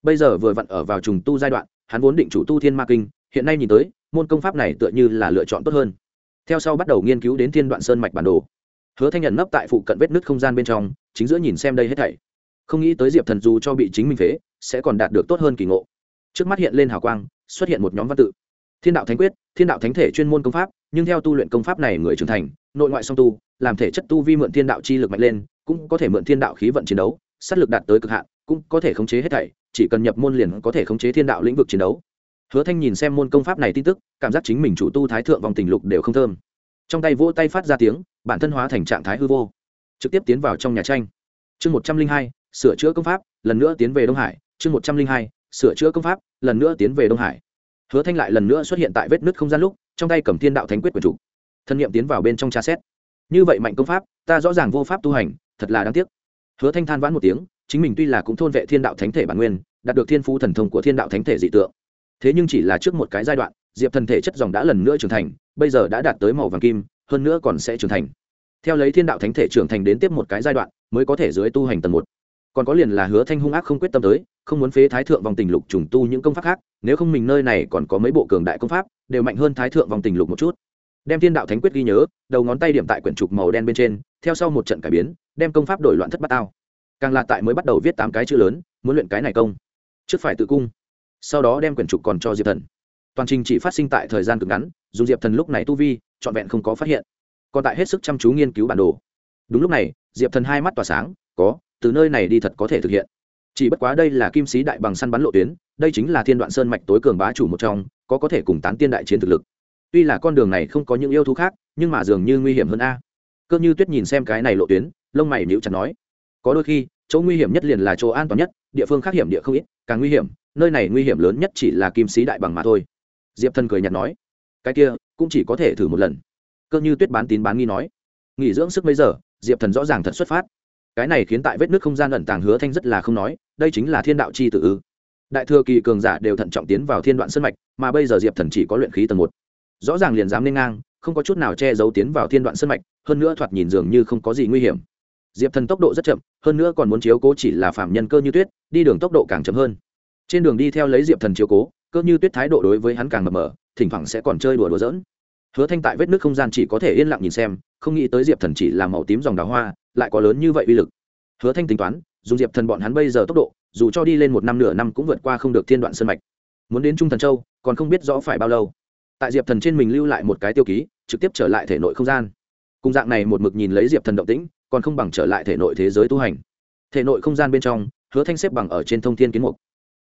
Bây giờ vừa vặn ở vào trùng tu giai đoạn hắn vốn định chủ tu thiên ma kinh, hiện nay nhìn tới, môn công pháp này tựa như là lựa chọn tốt hơn. Theo sau bắt đầu nghiên cứu đến thiên đoạn sơn mạch bản đồ. Hứa thanh nhận nấp tại phụ cận vết nứt không gian bên trong, chính giữa nhìn xem đây hết thảy. Không nghĩ tới diệp thần dù cho bị chính mình phế, sẽ còn đạt được tốt hơn kỳ ngộ. Trước mắt hiện lên hào quang, xuất hiện một nhóm văn tự. Thiên đạo thánh quyết, thiên đạo thánh thể chuyên môn công pháp, nhưng theo tu luyện công pháp này người trưởng thành, nội ngoại song tu, làm thể chất tu vi mượn thiên đạo chi lực mạnh lên, cũng có thể mượn thiên đạo khí vận chiến đấu, sát lực đạt tới cực hạn cũng có thể khống chế hết thảy, chỉ cần nhập môn liền có thể khống chế thiên đạo lĩnh vực chiến đấu. Hứa thanh nhìn xem môn công pháp này tin tức, cảm giác chính mình chủ tu thái thượng vòng tình lục đều không thơm. Trong tay vỗ tay phát ra tiếng, bản thân hóa thành trạng thái hư vô, trực tiếp tiến vào trong nhà tranh. Chương một trăm linh hai, sửa chữa công pháp, lần nữa tiến về đông hải. Chương một trăm linh hai, sửa chữa công pháp, lần nữa tiến về đông hải. Hứa thanh lại lần nữa xuất hiện tại vết nứt không gian lúc, trong tay cầm thiên đạo thánh quyết của chủ. Thân nhiệm tiến vào bên trong tra xét. Như vậy mạnh công pháp, ta rõ ràng vô pháp tu hành, thật là đáng tiếc. Hứa thanh than vãn một tiếng chính mình tuy là cũng thôn vệ thiên đạo thánh thể bản nguyên, đạt được thiên phú thần thông của thiên đạo thánh thể dị tượng. Thế nhưng chỉ là trước một cái giai đoạn, diệp thần thể chất dòng đã lần nữa trưởng thành, bây giờ đã đạt tới màu vàng kim, hơn nữa còn sẽ trưởng thành. Theo lấy thiên đạo thánh thể trưởng thành đến tiếp một cái giai đoạn, mới có thể dưới tu hành tầng một. Còn có liền là hứa thanh hung ác không quyết tâm tới, không muốn phế thái thượng vòng tình lục trùng tu những công pháp khác, nếu không mình nơi này còn có mấy bộ cường đại công pháp, đều mạnh hơn thái thượng vòng tình lục một chút. Đem thiên đạo thánh quyết ghi nhớ, đầu ngón tay điểm tại quyển trục màu đen bên trên, theo sau một trận cải biến, đem công pháp đổi loạn thất bát tao càng là tại mới bắt đầu viết tám cái chữ lớn, muốn luyện cái này công. Trước phải tự cung, sau đó đem quyển trục còn cho diệp thần. Toàn trình chỉ phát sinh tại thời gian cực ngắn dù diệp thần lúc này tu vi, trọn vẹn không có phát hiện. Còn tại hết sức chăm chú nghiên cứu bản đồ. Đúng lúc này, diệp thần hai mắt tỏa sáng, có, từ nơi này đi thật có thể thực hiện. Chỉ bất quá đây là kim sĩ đại bằng săn bắn lộ tuyến, đây chính là thiên đoạn sơn mạch tối cường bá chủ một trong, có có thể cùng tán tiên đại chiến thực lực. Tuy là con đường này không có những yêu thú khác, nhưng mà dường như nguy hiểm hơn a. Cơ như tuyết nhìn xem cái này lộ tuyến, lông mày níu chặt nói có đôi khi, chỗ nguy hiểm nhất liền là chỗ an toàn nhất, địa phương khác hiểm địa không ít, càng nguy hiểm, nơi này nguy hiểm lớn nhất chỉ là kim sĩ đại bằng mà thôi. Diệp thần cười nhạt nói. Cái kia, cũng chỉ có thể thử một lần. Cơ như tuyết bán tín bán nghi nói. Nghỉ dưỡng sức mấy giờ? Diệp thần rõ ràng thật xuất phát. Cái này khiến tại vết nước không gian ẩn tàng hứa thanh rất là không nói, đây chính là thiên đạo chi tự ư? Đại thừa kỳ cường giả đều thận trọng tiến vào thiên đoạn sân mạch, mà bây giờ diệp thần chỉ có luyện khí tầng một. Rõ ràng liền dám nên ngang, không có chút nào che giấu tiến vào thiên đoạn sân mạch, hơn nữa thoạt nhìn dường như không có gì nguy hiểm diệp thần tốc độ rất chậm, hơn nữa còn muốn chiếu cố chỉ là phạm nhân cơ như tuyết, đi đường tốc độ càng chậm hơn. Trên đường đi theo lấy diệp thần chiếu cố, cơ như tuyết thái độ đối với hắn càng mập mờ, thỉnh thoảng sẽ còn chơi đùa đùa dỡn hứa thanh tại vết nước không gian chỉ có thể yên lặng nhìn xem, không nghĩ tới diệp thần chỉ là màu tím dòng đào hoa, lại có lớn như vậy uy lực. Hứa thanh tính toán dùng diệp thần bọn hắn bây giờ tốc độ, dù cho đi lên một năm nửa năm cũng vượt qua không được thiên đoạn sân mạch. Muốn đến trung thần châu, còn không biết rõ phải bao lâu. Tại diệp thần trên mình lưu lại một cái tiêu ký, trực tiếp trở lại thể nội không gian. Cùng dạng này một mực nhìn lấy diệp thần động tĩnh còn không bằng trở lại thể nội thế giới tu hành. Thể nội không gian bên trong, hứa thanh xếp bằng ở trên thông thiên kiến mục.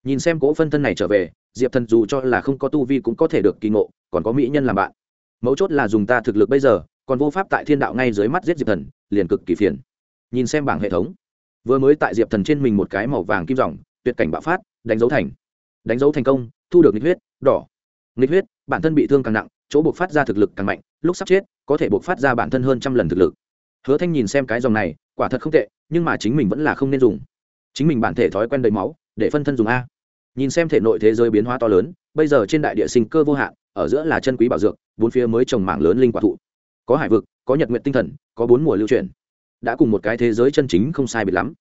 Nhìn xem cỗ phân thân này trở về, diệp thần dù cho là không có tu vi cũng có thể được kỳ ngộ, còn có mỹ nhân làm bạn. Mấu chốt là dùng ta thực lực bây giờ, còn vô pháp tại thiên đạo ngay dưới mắt giết diệp thần, liền cực kỳ phiền. Nhìn xem bảng hệ thống. Vừa mới tại diệp thần trên mình một cái màu vàng kim dòng, tuyệt cảnh bạo phát, đánh dấu thành. Đánh dấu thành công, thu được nghịch huyết, đỏ. Nghịch huyết, bản thân bị thương càng nặng, chỗ buộc phát ra thực lực càng mạnh, lúc sắp chết, có thể buộc phát ra bản thân hơn trăm lần thực lực hứa thanh nhìn xem cái dòng này, quả thật không tệ, nhưng mà chính mình vẫn là không nên dùng. Chính mình bản thể thói quen đầy máu, để phân thân dùng a. Nhìn xem thể nội thế giới biến hóa to lớn, bây giờ trên đại địa sinh cơ vô hạn, ở giữa là chân quý bảo dược, bốn phía mới trồng mảng lớn linh quả thụ. Có hải vực, có nhật nguyện tinh thần, có bốn mùa lưu truyền đã cùng một cái thế giới chân chính không sai biệt lắm.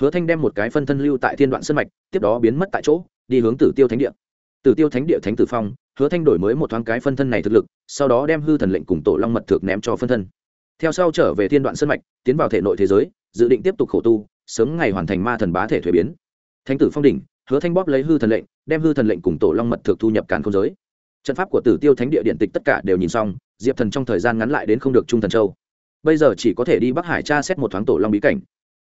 Hứa thanh đem một cái phân thân lưu tại thiên đoạn sân mạch, tiếp đó biến mất tại chỗ, đi hướng tử tiêu thánh địa. Tử tiêu thánh địa thánh tử phong, hứa thanh đổi mới một thoáng cái phân thân này thực lực, sau đó đem hư thần lệnh cùng tổ long mật thực ném cho phân thân theo sau trở về thiên đoạn sân mạch, tiến vào thể nội thế giới, dự định tiếp tục khổ tu, sớm ngày hoàn thành ma thần bá thể thuế biến. Thánh tử phong đỉnh, hứa thanh bóp lấy hư thần lệnh, đem hư thần lệnh cùng tổ long mật thực thu nhập càn không giới. Trận pháp của tử tiêu thánh địa điện tịch tất cả đều nhìn xong, diệp thần trong thời gian ngắn lại đến không được trung thần châu. Bây giờ chỉ có thể đi bắc hải tra xét một thoáng tổ long bí cảnh.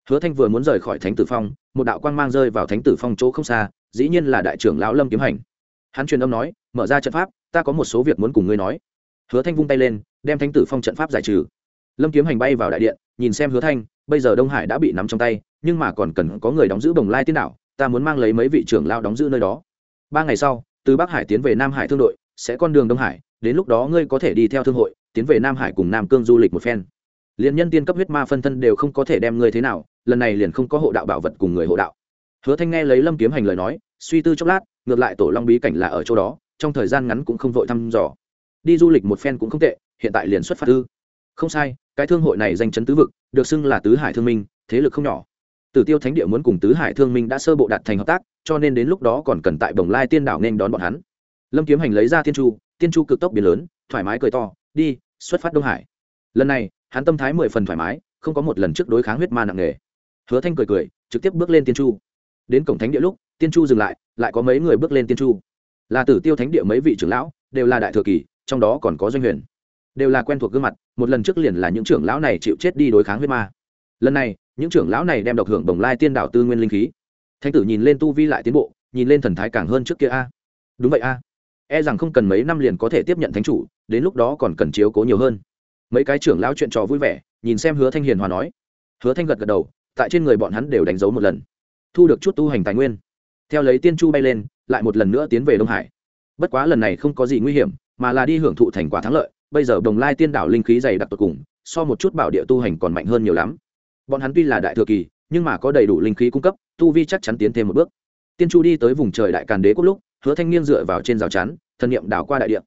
Hứa thanh vừa muốn rời khỏi thánh tử phong, một đạo quang mang rơi vào thánh tử phong chỗ không xa, dĩ nhiên là đại trưởng lão lâm kiếm hành. Hắn truyền âm nói, mở ra trận pháp, ta có một số việc muốn cùng ngươi nói. Hứa thanh vung tay lên, đem thánh tử phong trận pháp giải trừ lâm kiếm hành bay vào đại điện, nhìn xem hứa thanh, bây giờ đông hải đã bị nắm trong tay, nhưng mà còn cần có người đóng giữ bồng lai tiên đảo, ta muốn mang lấy mấy vị trưởng lao đóng giữ nơi đó. Ba ngày sau, từ bắc hải tiến về nam hải thương đội, sẽ con đường đông hải, đến lúc đó ngươi có thể đi theo thương hội, tiến về nam hải cùng nam cương du lịch một phen. Liền nhân tiên cấp huyết ma phân thân đều không có thể đem ngươi thế nào, lần này liền không có hộ đạo bảo vật cùng người hộ đạo. Hứa thanh nghe lấy lâm kiếm hành lời nói, suy tư chốc lát, ngược lại tổ long bí cảnh là ở chỗ đó, trong thời gian ngắn cũng không vội thăm dò. Đi du lịch một phen cũng không tệ, hiện tại liền xuất phát tư không sai cái thương hội này danh chấn tứ vực, được xưng là tứ hải thương minh, thế lực không nhỏ. Tử tiêu thánh địa muốn cùng tứ hải thương minh đã sơ bộ đạt thành hợp tác, cho nên đến lúc đó còn cần tại bồng lai tiên đảo nên đón bọn hắn. Lâm kiếm hành lấy ra tiên chu tiên chu cực tốc biến lớn, thoải mái cười to, đi, xuất phát đông hải. Lần này, hắn tâm thái mười phần thoải mái, không có một lần trước đối kháng huyết ma nặng nề. Hứa thanh cười cười, trực tiếp bước lên tiên chu. Đến cổng thánh địa lúc tiên chu dừng lại lại có mấy người bước lên tiên chu. Là tử tiêu thánh địa mấy vị trưởng lão, đều là đại thừa kỳ, trong đó còn có doanh huyền đều là quen thuộc gương mặt, một lần trước liền là những trưởng lão này chịu chết đi đối kháng huyết ma. Lần này, những trưởng lão này đem độc hưởng bồng lai tiên đạo tư nguyên linh khí. Thanh tử nhìn lên tu vi lại tiến bộ, nhìn lên thần thái càng hơn trước kia a. Đúng vậy a. E rằng không cần mấy năm liền có thể tiếp nhận thánh chủ, đến lúc đó còn cần chiếu cố nhiều hơn. Mấy cái trưởng lão chuyện trò vui vẻ, nhìn xem hứa thanh hiền hòa nói. Hứa thanh gật gật đầu, tại trên người bọn hắn đều đánh dấu một lần. Thu được chút tu hành tài nguyên. Theo lấy tiên chu bay lên, lại một lần nữa tiến về đông hải. Bất quá lần này không có gì nguy hiểm, mà là đi hưởng thụ thành quả thắng lợi bây giờ đồng lai tiên đảo linh khí dày đặc tột cùng, so một chút bảo địa tu hành còn mạnh hơn nhiều lắm. Bọn hắn tuy là đại thừa kỳ, nhưng mà có đầy đủ linh khí cung cấp, tu vi chắc chắn tiến thêm một bước. Tiên chu đi tới vùng trời đại càn đế quốc lúc, hứa thanh niên dựa vào trên rào chắn, thần niệm đảo qua đại địa.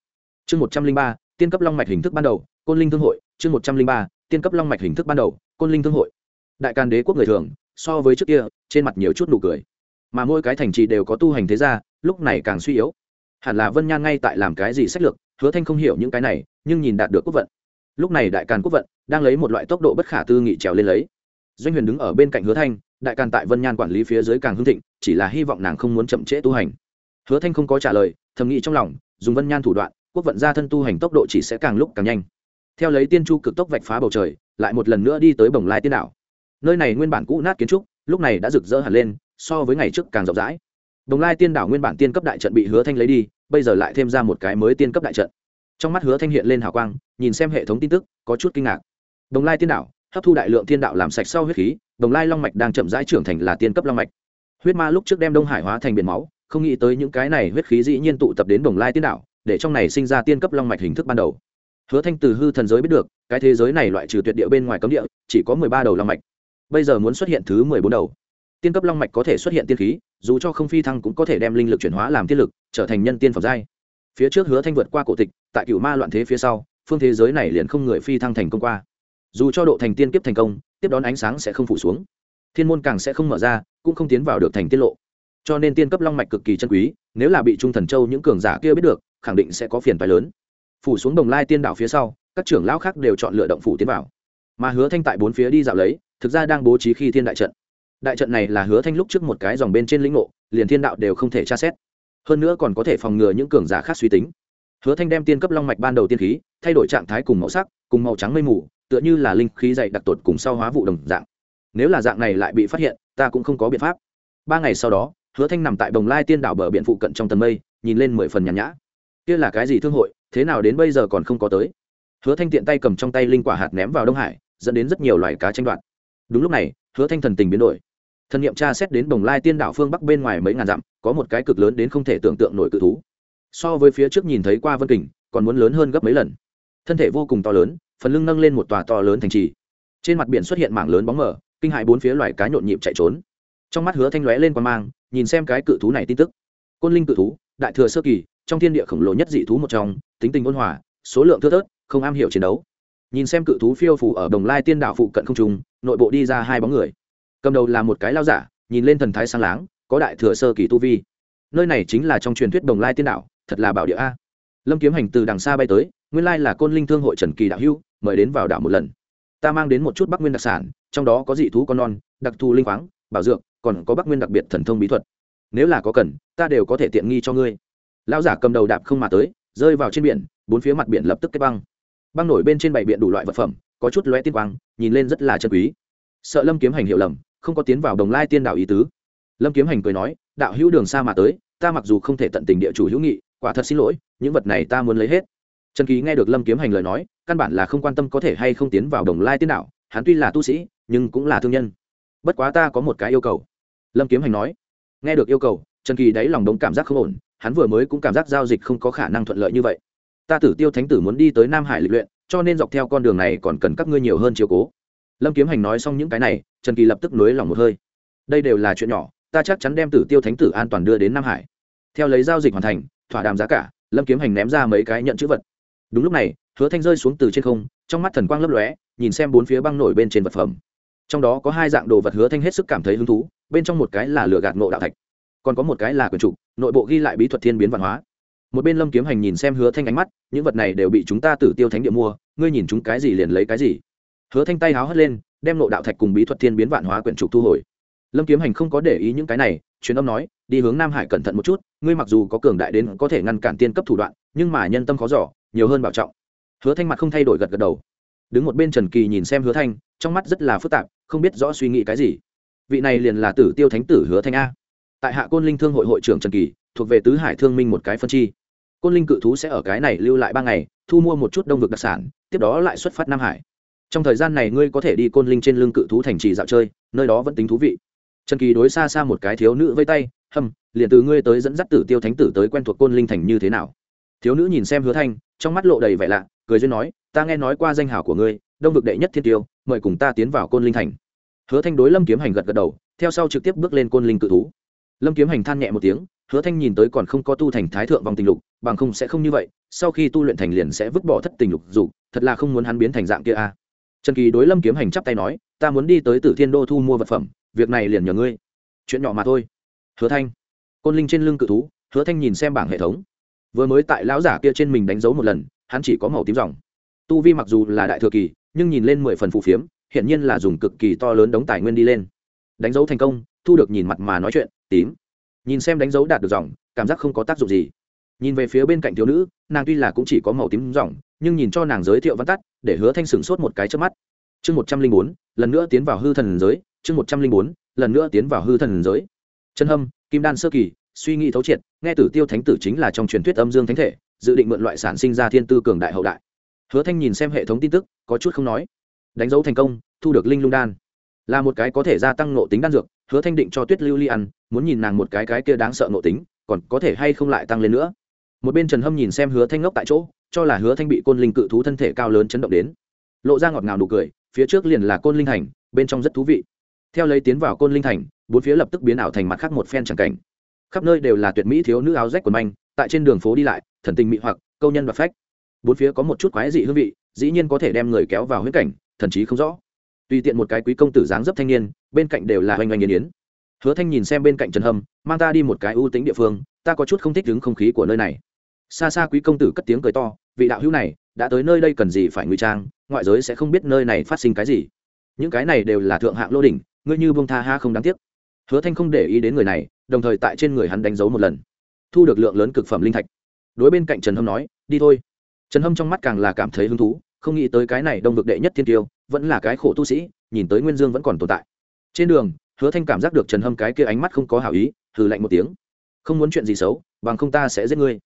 Chương một trăm linh ba, tiên cấp long mạch hình thức ban đầu, côn linh thương hội, chương một trăm linh ba, tiên cấp long mạch hình thức ban đầu, côn linh thương hội. Đại càn đế quốc người thường, so với trước kia, trên mặt nhiều chút nụ cười. Mà mỗi cái thành trì đều có tu hành thế gia, lúc này càng suy yếu. Hẳn là vân nhan ngay tại làm cái gì sách lược hứa thanh không hiểu những cái này, nhưng nhìn đạt được quốc vận. Lúc này đại càn quốc vận đang lấy một loại tốc độ bất khả tư nghị trèo lên lấy. Doanh huyền đứng ở bên cạnh hứa thanh, đại càn tại vân nhan quản lý phía dưới càng hưng thịnh, chỉ là hy vọng nàng không muốn chậm trễ tu hành. Hứa thanh không có trả lời, thầm nghĩ trong lòng, dùng vân nhan thủ đoạn, quốc vận gia thân tu hành tốc độ chỉ sẽ càng lúc càng nhanh. Theo lấy tiên chu cực tốc vạch phá bầu trời, lại một lần nữa đi tới bồng lai tiên đảo. Nơi này nguyên bản cũ nát kiến trúc, lúc này đã rực rỡ hẳn lên, so với ngày trước càng rộng rãi. Đồng lai tiên đảo nguyên bản tiên cấp đại trận bị hứa thanh lấy đi, bây giờ lại thêm ra một cái mới tiên cấp đại trận. Trong mắt hứa thanh hiện lên hào quang, nhìn xem hệ thống tin tức, có chút kinh ngạc. Đồng lai tiên Đảo, hấp thu đại lượng tiên đạo làm sạch sau huyết khí, đồng lai long mạch đang chậm rãi trưởng thành là tiên cấp long mạch. Huyết ma lúc trước đem đông hải hóa thành biển máu, không nghĩ tới những cái này huyết khí dĩ nhiên tụ tập đến đồng lai tiên đạo để trong này sinh ra tiên cấp long mạch hình thức ban đầu. Hứa thanh từ hư thần giới biết được, cái thế giới này loại trừ tuyệt địa bên ngoài cấm địa, chỉ có mười ba đầu long mạch. Bây giờ muốn xuất hiện thứ mười bốn đầu tiên cấp long mạch có thể xuất hiện tiên khí, dù cho không phi thăng cũng có thể đem linh lực chuyển hóa làm tiên lực, trở thành nhân tiên phẩm giai. Phía trước hứa thanh vượt qua cổ tịch, tại cựu ma loạn thế phía sau, phương thế giới này liền không người phi thăng thành công qua. Dù cho độ thành tiên kiếp thành công, tiếp đón ánh sáng sẽ không phủ xuống. Thiên môn càng sẽ không mở ra, cũng không tiến vào được thành tiết lộ. Cho nên tiên cấp long mạch cực kỳ chân quý, nếu là bị trung thần châu những cường giả kia biết được, khẳng định sẽ có phiền phái lớn. Phủ xuống đồng lai tiên đảo phía sau, các trưởng lão khác đều chọn lựa động phủ tiến vào. Mà hứa thanh tại bốn phía đi dạo lấy, thực ra đang bố trí khi thiên đại trận đại trận này là hứa thanh lúc trước một cái dòng bên trên lĩnh ngộ, liền thiên đạo đều không thể tra xét. Hơn nữa còn có thể phòng ngừa những cường giả khác suy tính. Hứa thanh đem tiên cấp long mạch ban đầu tiên khí, thay đổi trạng thái cùng màu sắc, cùng màu trắng mây mù, tựa như là linh khí dày đặc tột cùng sau hóa vụ đồng dạng. Nếu là dạng này lại bị phát hiện, ta cũng không có biện pháp. Ba ngày sau đó, hứa thanh nằm tại bồng lai tiên đảo bờ biển phụ cận trong tầng mây, nhìn lên mười phần nhàn nhã. Kia là cái gì thương hội, thế nào đến bây giờ còn không có tới? Hứa thanh tiện tay cầm trong tay linh quả hạt ném vào đông hải, dẫn đến rất nhiều loài cá tranh đoạt. Đúng lúc này, hứa thanh thần tình biến đổi thần nghiệm tra xét đến bồng lai tiên đảo phương bắc bên ngoài mấy ngàn dặm, có một cái cực lớn đến không thể tưởng tượng nổi cự thú. So với phía trước nhìn thấy qua vân kình, còn muốn lớn hơn gấp mấy lần. Thân thể vô cùng to lớn, phần lưng nâng lên một tòa to lớn thành trì. Trên mặt biển xuất hiện mảng lớn bóng mờ, kinh hại bốn phía loài cá nhộn nhịp chạy trốn. Trong mắt hứa thanh lóe lên quan mang, nhìn xem cái cự thú này tin tức. Côn linh cự thú, đại thừa sơ kỳ, trong thiên địa khổng lồ nhất dị thú một trong, tính tình ôn hòa, số lượng thưa thớt, không am hiểu chiến đấu. Nhìn xem cự thú phiêu phủ ở đồng lai tiên đảo phụ cận không trung, nội bộ đi ra hai bóng người cầm đầu là một cái lao giả, nhìn lên thần thái sang láng, có đại thừa sơ kỳ tu vi. Nơi này chính là trong truyền thuyết đồng lai tiên đảo thật là bảo địa a. Lâm kiếm hành từ đằng xa bay tới, nguyên lai là côn linh thương hội trần kỳ đạo hưu, mời đến vào đảo một lần. Ta mang đến một chút bắc nguyên đặc sản, trong đó có dị thú con non, đặc thù linh khoáng, bảo dược, còn có bắc nguyên đặc biệt thần thông bí thuật. Nếu là có cần, ta đều có thể tiện nghi cho ngươi. Lão giả cầm đầu đạp không mà tới, rơi vào trên biển, bốn phía mặt biển lập tức kết băng. Băng nổi bên trên bảy biển đủ loại vật phẩm, có chút lóe tiên quang, nhìn lên rất là chân quý. Sợ lâm kiếm hành hiệu lầm không có tiến vào đồng lai tiên đạo ý tứ. Lâm kiếm hành cười nói, đạo hữu đường xa mà tới, ta mặc dù không thể tận tình địa chủ hữu nghị, quả thật xin lỗi, những vật này ta muốn lấy hết. Trần ký nghe được lâm kiếm hành lời nói, căn bản là không quan tâm có thể hay không tiến vào đồng lai tiên đạo, hắn tuy là tu sĩ, nhưng cũng là thương nhân. Bất quá ta có một cái yêu cầu. Lâm kiếm hành nói. Nghe được yêu cầu, trần kỳ đáy lòng đống cảm giác không ổn, hắn vừa mới cũng cảm giác giao dịch không có khả năng thuận lợi như vậy. Ta tử tiêu thánh tử muốn đi tới nam hải lịch luyện, cho nên dọc theo con đường này còn cần các ngươi nhiều hơn chiều cố. Lâm kiếm hành nói xong những cái này trần kỳ lập tức nối lòng một hơi. Đây đều là chuyện nhỏ, ta chắc chắn đem tử tiêu thánh tử an toàn đưa đến nam hải. Theo lấy giao dịch hoàn thành, thỏa đàm giá cả, lâm kiếm hành ném ra mấy cái nhận chữ vật. Đúng lúc này, hứa thanh rơi xuống từ trên không, trong mắt thần quang lấp lóe, nhìn xem bốn phía băng nổi bên trên vật phẩm. Trong đó có hai dạng đồ vật hứa thanh hết sức cảm thấy hứng thú, bên trong một cái là lửa gạt ngộ đạo thạch, còn có một cái là quyển trục nội bộ ghi lại bí thuật thiên biến văn hóa. Một bên lâm kiếm hành nhìn xem hứa thanh ánh mắt, những vật này đều bị chúng ta tử tiêu thánh địa mua, ngươi nhìn chúng cái gì liền lấy cái gì. Hứa thanh tay háo hất lên đem nộ đạo thạch cùng bí thuật thiên biến vạn hóa quyển trục thu hồi. Lâm kiếm hành không có để ý những cái này, truyền âm nói, đi hướng nam hải cẩn thận một chút, ngươi mặc dù có cường đại đến có thể ngăn cản tiên cấp thủ đoạn, nhưng mà nhân tâm khó giỏ nhiều hơn bảo trọng. Hứa thanh mặt không thay đổi gật gật đầu. Đứng một bên trần kỳ nhìn xem hứa thanh, trong mắt rất là phức tạp, không biết rõ suy nghĩ cái gì. Vị này liền là tử tiêu thánh tử hứa thanh a. Tại hạ côn linh thương hội hội trưởng trần kỳ, thuộc về tứ hải thương minh một cái phân chi. Côn linh cự thú sẽ ở cái này lưu lại ba ngày, thu mua một chút đông vực đặc sản, tiếp đó lại xuất phát nam hải trong thời gian này ngươi có thể đi côn linh trên lưng cự thú thành trì dạo chơi, nơi đó vẫn tính thú vị. Trần kỳ đối xa xa một cái thiếu nữ vây tay hầm liền từ ngươi tới dẫn dắt tử tiêu thánh tử tới quen thuộc côn linh thành như thế nào? Thiếu nữ nhìn xem hứa thanh, trong mắt lộ đầy vẻ lạ, cười duyên nói, ta nghe nói qua danh hảo của ngươi, đông vực đệ nhất thiên tiêu, mời cùng ta tiến vào côn linh thành. Hứa thanh đối lâm kiếm hành gật gật đầu, theo sau trực tiếp bước lên côn linh cự thú. Lâm kiếm hành than nhẹ một tiếng, hứa thanh nhìn tới còn không có tu thành thái thượng vòng tình lục, bằng không sẽ không như vậy, sau khi tu luyện thành liền sẽ vứt bỏ thất tình lục dù thật là không muốn hắn biến thành dạng kia a trần kỳ đối lâm kiếm hành chắp tay nói, ta muốn đi tới tử thiên đô thu mua vật phẩm, việc này liền nhờ ngươi. Chuyện nhỏ mà thôi. Hứa thanh. Côn linh trên lưng cự thú, hứa thanh nhìn xem bảng hệ thống. Vừa mới tại lão giả kia trên mình đánh dấu một lần, hắn chỉ có màu tím dòng. Tu vi mặc dù là đại thừa kỳ, nhưng nhìn lên mười phần phù phiếm hiện nhiên là dùng cực kỳ to lớn đống tài nguyên đi lên. Đánh dấu thành công, thu được nhìn mặt mà nói chuyện, tím. Nhìn xem đánh dấu đạt được dòng, cảm giác không có tác dụng gì nhìn về phía bên cạnh thiếu nữ, nàng tuy là cũng chỉ có màu tím rỏng nhưng nhìn cho nàng giới thiệu văn tắt, để hứa thanh sửng sốt một cái trước mắt. Chương một trăm linh bốn, lần nữa tiến vào hư thần giới. Chương một trăm linh bốn, lần nữa tiến vào hư thần giới. Chân hâm, kim đan sơ kỳ, suy nghĩ thấu triệt, nghe tử tiêu thánh tử chính là trong truyền thuyết âm dương thánh thể, dự định mượn loại sản sinh ra thiên tư cường đại hậu đại. Hứa thanh nhìn xem hệ thống tin tức, có chút không nói. Đánh dấu thành công, thu được linh lung đan. Là một cái có thể gia tăng nộ tính đan dược, hứa thanh định cho tuyết lưu ly ăn, muốn nhìn nàng một cái cái kia đáng sợ nộ tính, còn có thể hay không lại tăng lên nữa một bên trần hâm nhìn xem hứa thanh ngốc tại chỗ, cho là hứa thanh bị côn linh cự thú thân thể cao lớn chấn động đến. Lộ ra ngọt ngào nụ cười, phía trước liền là côn linh thành, bên trong rất thú vị. Theo lấy tiến vào côn linh thành, bốn phía lập tức biến ảo thành mặt khác một phen chẳng cảnh. Khắp nơi đều là tuyệt mỹ thiếu nữ áo rách quần manh, tại trên đường phố đi lại, thần tình mị hoặc, câu nhân và phách. Bốn phía có một chút quái dị hương vị, dĩ nhiên có thể đem người kéo vào huyết cảnh, thần chí không rõ. Tùy tiện một cái quý công tử dáng dấp thanh niên, bên cạnh đều là oanh oanh yến yến. Hứa thanh nhìn xem bên cạnh trần hâm, mang ta đi một cái ưu tính địa phương, ta có chút không thích đứng không khí của nơi này xa xa quý công tử cất tiếng cười to, vị đạo hữu này, đã tới nơi đây cần gì phải ngụy trang, ngoại giới sẽ không biết nơi này phát sinh cái gì. Những cái này đều là thượng hạng lô đỉnh, ngươi như bông tha ha không đáng tiếc. Hứa thanh không để ý đến người này, đồng thời tại trên người hắn đánh dấu một lần. Thu được lượng lớn cực phẩm linh thạch. Đối bên cạnh trần hâm nói, đi thôi. Trần hâm trong mắt càng là cảm thấy hứng thú, không nghĩ tới cái này đông vực đệ nhất thiên tiêu, vẫn là cái khổ tu sĩ, nhìn tới nguyên dương vẫn còn tồn tại. Trên đường, hứa thanh cảm giác được trần hâm cái kia ánh mắt không có hảo ý, hừ lạnh một tiếng. Không muốn chuyện gì xấu, bằng không ta sẽ giết ngươi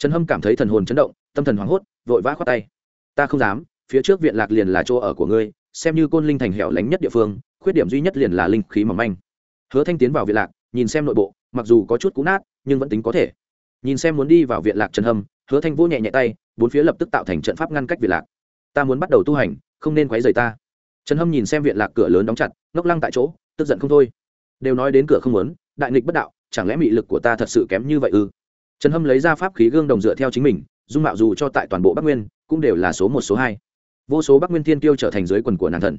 trần hâm cảm thấy thần hồn chấn động, tâm thần hoảng hốt, vội vã khoát tay. Ta không dám, phía trước viện lạc liền là chỗ ở của ngươi, xem như côn linh thành hẻo lánh nhất địa phương, khuyết điểm duy nhất liền là linh khí mỏng manh. Hứa thanh tiến vào viện lạc, nhìn xem nội bộ, mặc dù có chút cũ nát, nhưng vẫn tính có thể. Nhìn xem muốn đi vào viện lạc trần hâm, hứa thanh vỗ nhẹ nhẹ tay, bốn phía lập tức tạo thành trận pháp ngăn cách viện lạc. Ta muốn bắt đầu tu hành, không nên quấy rầy ta. Trần hâm nhìn xem viện lạc cửa lớn đóng chặt, ngốc lăng tại chỗ, tức giận không thôi. Đều nói đến cửa không muốn, đại nghịch bất đạo, chẳng lẽ mị lực của ta thật sự kém như vậy ư? Trần hâm lấy ra pháp khí gương đồng dựa theo chính mình, dung mạo dù cho tại toàn bộ bắc nguyên, cũng đều là số một, số hai. Vô số bắc nguyên thiên tiêu trở thành dưới quần của nàng thần.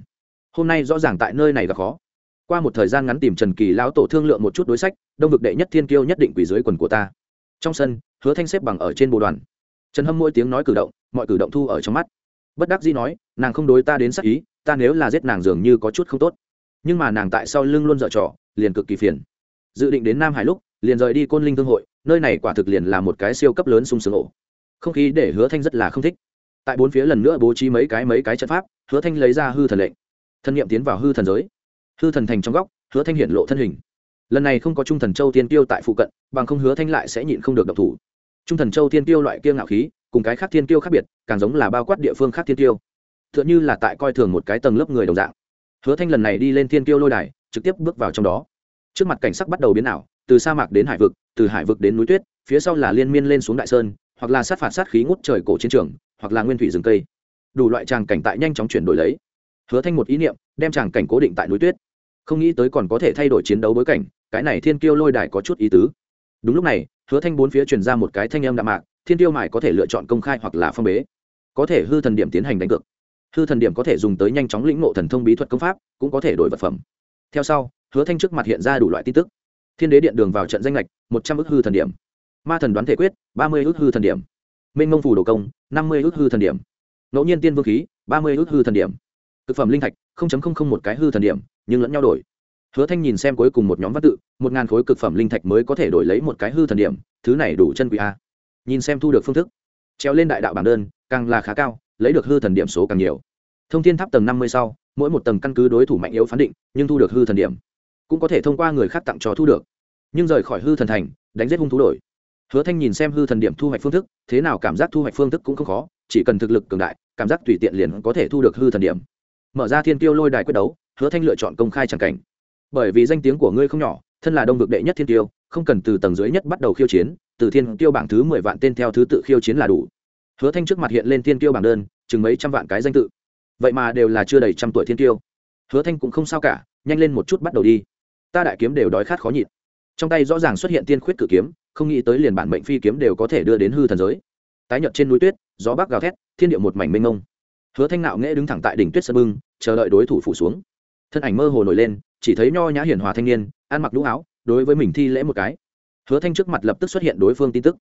Hôm nay rõ ràng tại nơi này gặp khó. Qua một thời gian ngắn tìm trần kỳ lão tổ thương lượng một chút đối sách, đông vực đệ nhất thiên kiêu nhất định quỷ dưới quần của ta. Trong sân, hứa thanh xếp bằng ở trên bộ đoàn. Trần hâm mỗi tiếng nói cử động, mọi cử động thu ở trong mắt. Bất đắc dĩ nói, nàng không đối ta đến sắc ý, ta nếu là giết nàng dường như có chút không tốt. Nhưng mà nàng tại sau lưng luôn dở trò, liền cực kỳ phiền. Dự định đến nam hải lúc, liền rời đi côn linh thương hội nơi này quả thực liền là một cái siêu cấp lớn sung sướng ổ. Không khí để hứa thanh rất là không thích. Tại bốn phía lần nữa bố trí mấy cái mấy cái trận pháp, hứa thanh lấy ra hư thần lệnh. Thân nhiệm tiến vào hư thần giới. Hư thần thành trong góc, hứa thanh hiện lộ thân hình. Lần này không có trung thần châu tiên tiêu tại phụ cận, bằng không hứa thanh lại sẽ nhịn không được độc thủ. Trung thần châu tiên tiêu loại kia ngạo khí, cùng cái khác tiên tiêu khác biệt, càng giống là bao quát địa phương khác tiên tiêu t h ư ợ n như là tại coi thường một cái tầng lớp người đồng dạng. Hứa thanh lần này đi lên tiên tiêu lôi đài, trực tiếp bước vào trong đó. Trước mặt cảnh sắc bắt đầu biến ảo từ sa mạc đến hải vực, từ hải vực đến núi tuyết, phía sau là liên miên lên xuống đại sơn, hoặc là sát phạt sát khí ngút trời cổ chiến trường, hoặc là nguyên thủy rừng cây. Đủ loại tràng cảnh tại nhanh chóng chuyển đổi lấy. Hứa thanh một ý niệm, đem tràng cảnh cố định tại núi tuyết. Không nghĩ tới còn có thể thay đổi chiến đấu bối cảnh, cái này thiên kiêu lôi đài có chút ý tứ. Đúng lúc này, hứa thanh bốn phía truyền ra một cái thanh âm đạm mạc, thiên tiêu mải có thể lựa chọn công khai hoặc là phong bế. Có thể hư thần điểm tiến hành đánh cược. Hư thần điểm có thể dùng tới nhanh chóng lĩnh ngộ thần thông bí thuật công pháp, cũng có thể đổi vật phẩm. Theo sau, hứa thanh trước mặt hiện ra đủ loại tin tức thiên đế điện đường vào trận danh lệch, một trăm ước hư thần điểm. Ma thần đoán thể quyết, ba mươi ước hư thần điểm. Minh ngông phủ đồ công, năm mươi ước hư thần điểm. Ngẫu nhiên tiên vương khí, ba mươi ước hư thần điểm. Thực phẩm linh thạch một cái hư thần điểm, nhưng lẫn nhau đổi. Hứa thanh nhìn xem cuối cùng một nhóm văn tự, một ngàn khối cực phẩm linh thạch mới có thể đổi lấy một cái hư thần điểm, thứ này đủ chân quý a nhìn xem thu được phương thức, treo lên đại đạo bảng đơn, càng là khá cao, lấy được hư thần điểm số càng nhiều. Thông thiên tháp tầng năm mươi sau, mỗi một tầng căn cứ đối thủ mạnh yếu phán định, nhưng thu được hư thần điểm cũng có thể thông qua người khác tặng cho thu được. Nhưng rời khỏi hư thần thành, đánh giết hung thú đổi. Hứa thanh nhìn xem hư thần điểm thu hoạch phương thức, thế nào cảm giác thu hoạch phương thức cũng không khó, chỉ cần thực lực cường đại, cảm giác tùy tiện liền có thể thu được hư thần điểm. Mở ra thiên tiêu lôi đài quyết đấu, hứa thanh lựa chọn công khai tràng cảnh. Bởi vì danh tiếng của ngươi không nhỏ, thân là đông vực đệ nhất thiên tiêu không cần từ tầng dưới nhất bắt đầu khiêu chiến, từ thiên tiêu bảng thứ mười vạn tên theo thứ tự khiêu chiến là đủ. Hứa thanh trước mặt hiện lên thiên tiêu bảng đơn, chừng mấy trăm vạn cái danh tự. Vậy mà đều là chưa đầy trăm tuổi thiên tiêu hứa thanh cũng không sao cả, nhanh lên một chút bắt đầu đi ta đại kiếm đều đói khát khó nhịn. Trong tay rõ ràng xuất hiện tiên khuyết cự kiếm, không nghĩ tới liền bản mệnh phi kiếm đều có thể đưa đến hư thần giới. Tái nhợt trên núi tuyết, gió bắc gào thét, thiên địa một mảnh mênh mông. Hứa thanh nạo nghễ đứng thẳng tại đỉnh tuyết sơn bưng, chờ đợi đối thủ phủ xuống. Thân ảnh mơ hồ nổi lên, chỉ thấy nho nhã hiển hòa thanh niên, ăn mặc lũ áo, đối với mình thi lễ một cái. Hứa thanh trước mặt lập tức xuất hiện đối phương tin tức.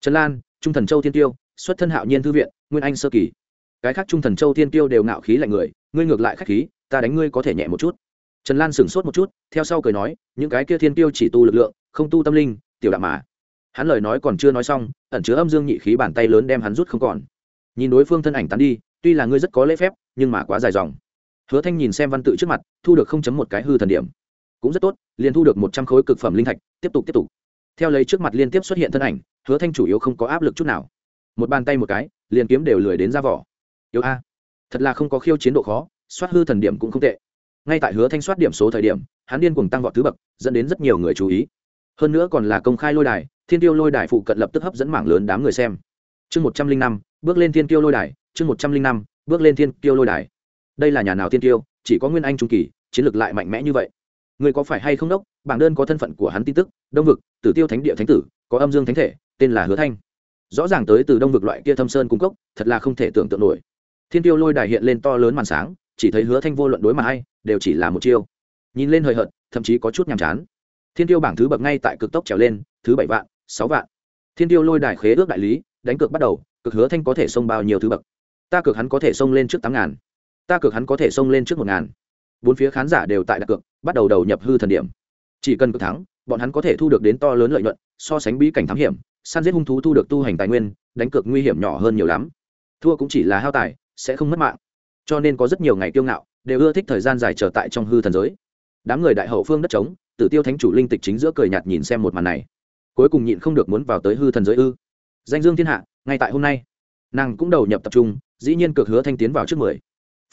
Trần lan, trung thần châu thiên tiêu, xuất thân hạo nhiên thư viện, nguyên anh sơ kỳ. Cái khác trung thần châu thiên tiêu đều ngạo khí lạnh người, ngươi ngược lại khách khí, ta đánh ngươi có thể nhẹ một chút trần lan sửng sốt một chút, theo sau cười nói, những cái kia thiên tiêu chỉ tu lực lượng, không tu tâm linh, tiểu đạo mà. Hắn lời nói còn chưa nói xong, ẩn chứa âm dương nhị khí bàn tay lớn đem hắn rút không còn. Nhìn đối phương thân ảnh tán đi, tuy là ngươi rất có lễ phép, nhưng mà quá dài dòng. Hứa thanh nhìn xem văn tự trước mặt, thu được không chấm một cái hư thần điểm. Cũng rất tốt, liền thu được một trăm khối cực phẩm linh thạch, tiếp tục tiếp tục. Theo lấy trước mặt liên tiếp xuất hiện thân ảnh, hứa thanh chủ yếu không có áp lực chút nào. Một bàn tay một cái, liền kiếm đều lười đến ra vỏ. Yếu a. Thật là không có khiêu chiến độ khó, soát hư thần điểm cũng không tệ ngay tại hứa thanh soát điểm số thời điểm, hắn điên cùng tăng vọt thứ bậc, dẫn đến rất nhiều người chú ý. Hơn nữa còn là công khai lôi đài, thiên tiêu lôi đài phụ cận lập tức hấp dẫn mảng lớn đám người xem. Chương một trăm linh năm, bước lên thiên tiêu lôi đài, chương một trăm linh năm, bước lên thiên tiêu lôi đài. Đây là nhà nào thiên tiêu, chỉ có nguyên anh trung kỳ, chiến lược lại mạnh mẽ như vậy. Người có phải hay không đốc, bảng đơn có thân phận của hắn tin tức, đông vực, tử tiêu thánh địa thánh tử, có âm dương thánh thể, tên là hứa thanh. Rõ ràng tới từ đông vực loại kia thâm sơn cung cấp thật là không thể tưởng tượng nổi. Thiên tiêu lôi đài hiện lên to lớn màn sáng, chỉ thấy hứa thanh vô luận đối mà hay đều chỉ là một chiêu. Nhìn lên hời hợt, thậm chí có chút nhàm chán. Thiên tiêu bảng thứ bậc ngay tại cực tốc trèo lên, thứ bảy vạn, sáu vạn. Thiên tiêu lôi đài khế ước đại lý, đánh cược bắt đầu, cực hứa thanh có thể xông bao nhiêu thứ bậc? Ta cược hắn có thể xông lên trước tám ngàn. Ta cược hắn có thể xông lên trước một ngàn. Bốn phía khán giả đều tại đặt cược, bắt đầu đầu nhập hư thần điểm. Chỉ cần cực thắng, bọn hắn có thể thu được đến to lớn lợi nhuận, so sánh bí cảnh thám hiểm, săn giết hung thú thu được tu hành tài nguyên, đánh cược nguy hiểm nhỏ hơn nhiều lắm. Thua cũng chỉ là hao tài, sẽ không mất mạng cho nên có rất nhiều ngày kiêu ngạo, đều ưa thích thời gian dài trở tại trong hư thần giới. Đám người đại hậu phương đất trống, tử tiêu thánh chủ linh tịch chính giữa cười nhạt nhìn xem một màn này. Cuối cùng nhịn không được muốn vào tới hư thần giới ư. Danh dương thiên hạ, ngay tại hôm nay. Nàng cũng đầu nhập tập trung, dĩ nhiên cực hứa thanh tiến vào trước mười.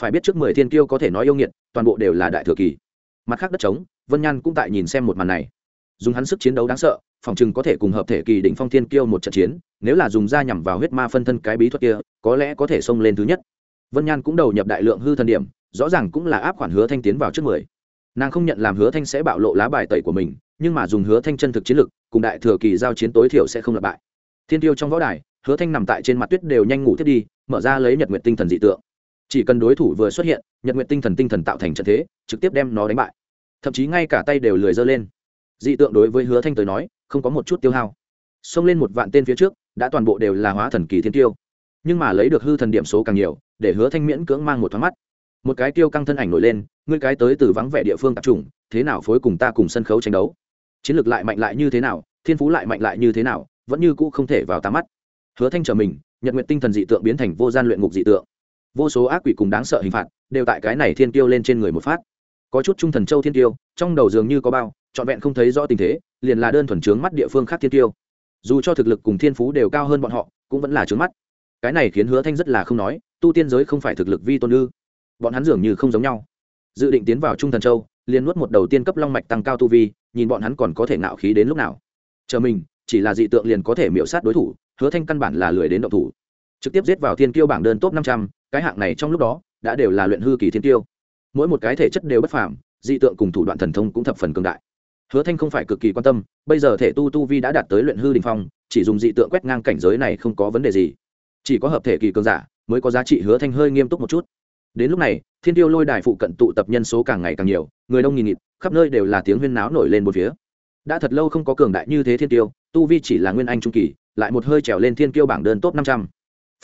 Phải biết trước mười thiên kiêu có thể nói yêu nghiệt, toàn bộ đều là đại thừa kỳ. Mặt khác đất trống, vân nhan cũng tại nhìn xem một màn này. Dùng hắn sức chiến đấu đáng sợ, phòng chừng có thể cùng hợp thể kỳ đỉnh phong thiên kiêu một trận chiến, nếu là dùng da nhằm vào huyết ma phân thân cái bí thuật kia, có lẽ có thể xông lên thứ nhất vân nhan cũng đầu nhập đại lượng hư thần điểm, rõ ràng cũng là áp khoản hứa thanh tiến vào trước mười. Nàng không nhận làm hứa thanh sẽ bạo lộ lá bài tẩy của mình, nhưng mà dùng hứa thanh chân thực chiến lực, cùng đại thừa kỳ giao chiến tối thiểu sẽ không lặp bại. Thiên tiêu trong võ đài, hứa thanh nằm tại trên mặt tuyết đều nhanh ngủ thiết đi, mở ra lấy nhật nguyện tinh thần dị tượng. Chỉ cần đối thủ vừa xuất hiện, nhật nguyện tinh thần tinh thần tạo thành trận thế, trực tiếp đem nó đánh bại. Thậm chí ngay cả tay đều lười dơ lên. Dị tượng đối với hứa thanh tới nói, không có một chút tiêu hao. Xông lên một vạn tên phía trước, đã toàn bộ đều là hóa thần kỳ thiên tiêu nhưng mà lấy được hư thần điểm số càng nhiều, để hứa thanh miễn cưỡng mang một thoáng mắt. Một cái tiêu căng thân ảnh nổi lên, ngươi cái tới từ vắng vẻ địa phương tập trung, thế nào phối cùng ta cùng sân khấu tranh đấu? Chiến lược lại mạnh lại như thế nào, thiên phú lại mạnh lại như thế nào, vẫn như cũ không thể vào ta mắt. Hứa thanh trở mình, nhật nguyện tinh thần dị tượng biến thành vô gian luyện ngục dị tượng. Vô số ác quỷ cùng đáng sợ hình phạt, đều tại cái này thiên tiêu lên trên người một phát. Có chút trung thần châu thiên tiêu trong đầu dường như có bao, trọn vẹn không thấy rõ tình thế, liền là đơn thuần trướng mắt địa phương khác thiên tiêu dù cho thực lực cùng thiên phú đều cao hơn bọn họ, cũng vẫn là trướng mắt cái này khiến hứa thanh rất là không nói, tu tiên giới không phải thực lực vi tôn ư. Bọn hắn dường như không giống nhau. Dự định tiến vào trung thần châu, liền nuốt một đầu tiên cấp long mạch tăng cao tu vi, nhìn bọn hắn còn có thể nạo khí đến lúc nào. Chờ mình, chỉ là dị tượng liền có thể miễu sát đối thủ, hứa thanh căn bản là lười đến động thủ. Trực tiếp giết vào thiên kiêu bảng đơn top năm trăm, cái hạng này trong lúc đó, đã đều là luyện hư kỳ thiên kiêu. Mỗi một cái thể chất đều bất phàm, dị tượng cùng thủ đoạn thần thông cũng thập phần cường đại. Hứa thanh không phải cực kỳ quan tâm, bây giờ thể tu tu vi đã đạt tới luyện hư đình phong, chỉ dùng dị tượng quét ngang cảnh giới này không có vấn đề gì chỉ có hợp thể kỳ cường giả mới có giá trị hứa thanh hơi nghiêm túc một chút. Đến lúc này, thiên tiêu lôi đài phụ cận tụ tập nhân số càng ngày càng nhiều, người đông nghìn nghịt, khắp nơi đều là tiếng huyên náo nổi lên một phía. Đã thật lâu không có cường đại như thế thiên tiêu, tu vi chỉ là nguyên anh trung kỳ, lại một hơi trèo lên thiên kiêu bảng đơn top năm trăm.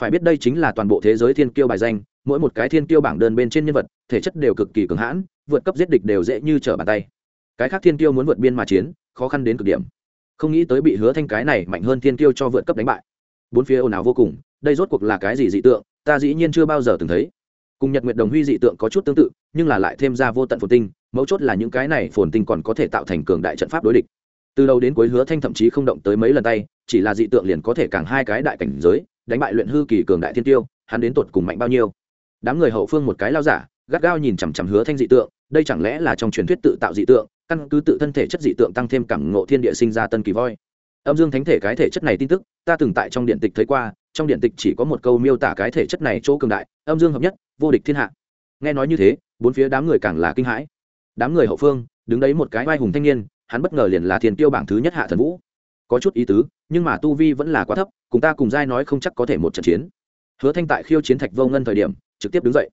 Phải biết đây chính là toàn bộ thế giới thiên kiêu bài danh, mỗi một cái thiên kiêu bảng đơn bên trên nhân vật, thể chất đều cực kỳ cường hãn, vượt cấp giết địch đều dễ như trở bàn tay. Cái khác thiên kiêu muốn vượt biên mà chiến, khó khăn đến cực điểm. Không nghĩ tới bị hứa thanh cái này mạnh hơn thiên kiêu cho vượt cấp đánh bại. Bốn phía ồn ào vô cùng đây rốt cuộc là cái gì dị tượng, ta dĩ nhiên chưa bao giờ từng thấy. Cùng nhật nguyệt đồng huy dị tượng có chút tương tự, nhưng là lại thêm ra vô tận phồn tinh, mấu chốt là những cái này phồn tinh còn có thể tạo thành cường đại trận pháp đối địch. Từ đầu đến cuối hứa thanh thậm chí không động tới mấy lần tay, chỉ là dị tượng liền có thể càng hai cái đại cảnh giới, đánh bại luyện hư kỳ cường đại thiên tiêu, hắn đến tột cùng mạnh bao nhiêu. Đám người hậu phương một cái lao giả, gắt gao nhìn chằm chằm hứa thanh dị tượng, đây chẳng lẽ là trong truyền thuyết tự tạo dị tượng, căn cứ tự thân thể chất dị tượng tăng thêm cảm ngộ thiên địa sinh ra tân kỳ voi. Âm dương thánh thể cái thể chất này tin tức, ta từng tại trong điện tịch thấy qua trong điện tịch chỉ có một câu miêu tả cái thể chất này chỗ cường đại, âm dương hợp nhất, vô địch thiên hạ. Nghe nói như thế, bốn phía đám người càng là kinh hãi. Đám người hậu phương, đứng đấy một cái vai hùng thanh niên, hắn bất ngờ liền là thiền tiêu bảng thứ nhất hạ thần vũ. Có chút ý tứ, nhưng mà tu vi vẫn là quá thấp, cùng ta cùng giai nói không chắc có thể một trận chiến. Hứa thanh tại khiêu chiến thạch vô ngân thời điểm, trực tiếp đứng dậy.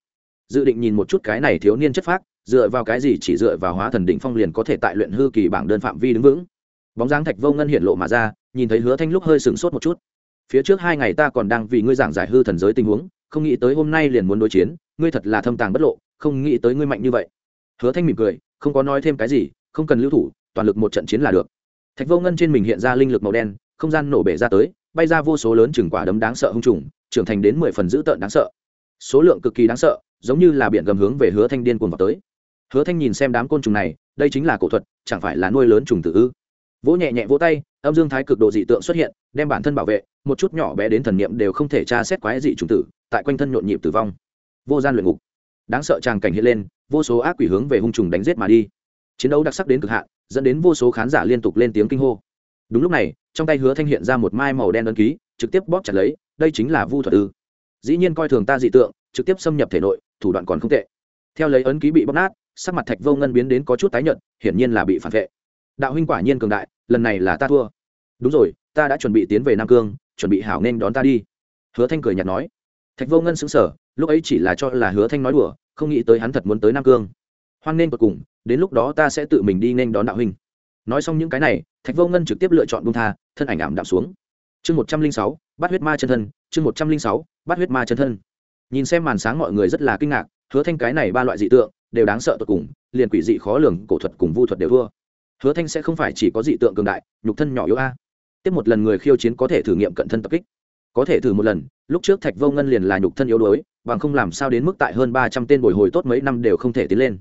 Dự định nhìn một chút cái này thiếu niên chất phác, dựa vào cái gì chỉ dựa vào hóa thần đỉnh phong liền có thể tại luyện hư kỳ bảng đơn phạm vi đứng vững. Bóng dáng thạch vô ngân hiện lộ mà ra, nhìn thấy hứa thanh lúc hơi sừng sốt một chút phía trước hai ngày ta còn đang vì ngươi giảng giải hư thần giới tình huống, không nghĩ tới hôm nay liền muốn đối chiến, ngươi thật là thâm tàng bất lộ, không nghĩ tới ngươi mạnh như vậy. Hứa thanh mỉm cười, không có nói thêm cái gì, không cần lưu thủ, toàn lực một trận chiến là được. Thạch vô ngân trên mình hiện ra linh lực màu đen, không gian nổ bể ra tới, bay ra vô số lớn chừng quả đấm đáng sợ hung trùng, trưởng thành đến mười phần dữ tợn đáng sợ. Số lượng cực kỳ đáng sợ, giống như là biển gầm hướng về hứa thanh điên cuồng vào tới. Hứa thanh nhìn xem đám côn trùng này, đây chính là cổ thuật, chẳng phải là nuôi lớn trùng tử ư? Vỗ nhẹ nhẹ vỗ tay, âm dương thái cực độ dị tượng xuất hiện, đem bản thân bảo vệ một chút nhỏ bé đến thần niệm đều không thể tra xét quái dị trùng tử, tại quanh thân nhộn nhịp tử vong. Vô gian luyện ngục. Đáng sợ tràng cảnh hiện lên, vô số ác quỷ hướng về hung trùng đánh giết mà đi. Chiến đấu đặc sắc đến cực hạn, dẫn đến vô số khán giả liên tục lên tiếng kinh hô. Đúng lúc này, trong tay hứa thanh hiện ra một mai màu đen ấn ký, trực tiếp bóp chặt lấy, đây chính là vu thuật ư. Dĩ nhiên coi thường ta dị tượng, trực tiếp xâm nhập thể nội, thủ đoạn còn không tệ. Theo lấy ấn ký bị bóp nát, sắc mặt thạch vô ngân biến đến có chút tái nhợt, hiển nhiên là bị phản vệ. Đạo huynh quả nhiên cường đại, lần này là ta thua. Đúng rồi, ta đã chuẩn bị tiến về nam cương chuẩn bị hảo nên đón ta đi. Hứa thanh cười nhạt nói. Thạch vô ngân xứng sở lúc ấy chỉ là cho là hứa thanh nói đùa, không nghĩ tới hắn thật muốn tới nam cương. Hoan nên tột cùng, đến lúc đó ta sẽ tự mình đi nên đón đạo huynh. Nói xong những cái này, thạch vô ngân trực tiếp lựa chọn bung tha, thân ảnh ảm đạm xuống. Chương một trăm linh sáu, bắt huyết ma chân thân, chương một trăm linh sáu, bắt huyết ma chân thân. Nhìn xem màn sáng mọi người rất là kinh ngạc, hứa thanh cái này ba loại dị tượng, đều đáng sợ tột cùng, liền quỷ dị khó lường, cổ thuật cùng vu thuật đều thua. Hứa thanh sẽ không phải chỉ có dị tượng cường đại, nhục thân nhỏ yếu a tiếp một lần người khiêu chiến có thể thử nghiệm cận thân tập kích. Có thể thử một lần, lúc trước thạch vô ngân liền là nhục thân yếu đuối, bằng không làm sao đến mức tại hơn ba trăm tên bồi hồi tốt mấy năm đều không thể tiến lên.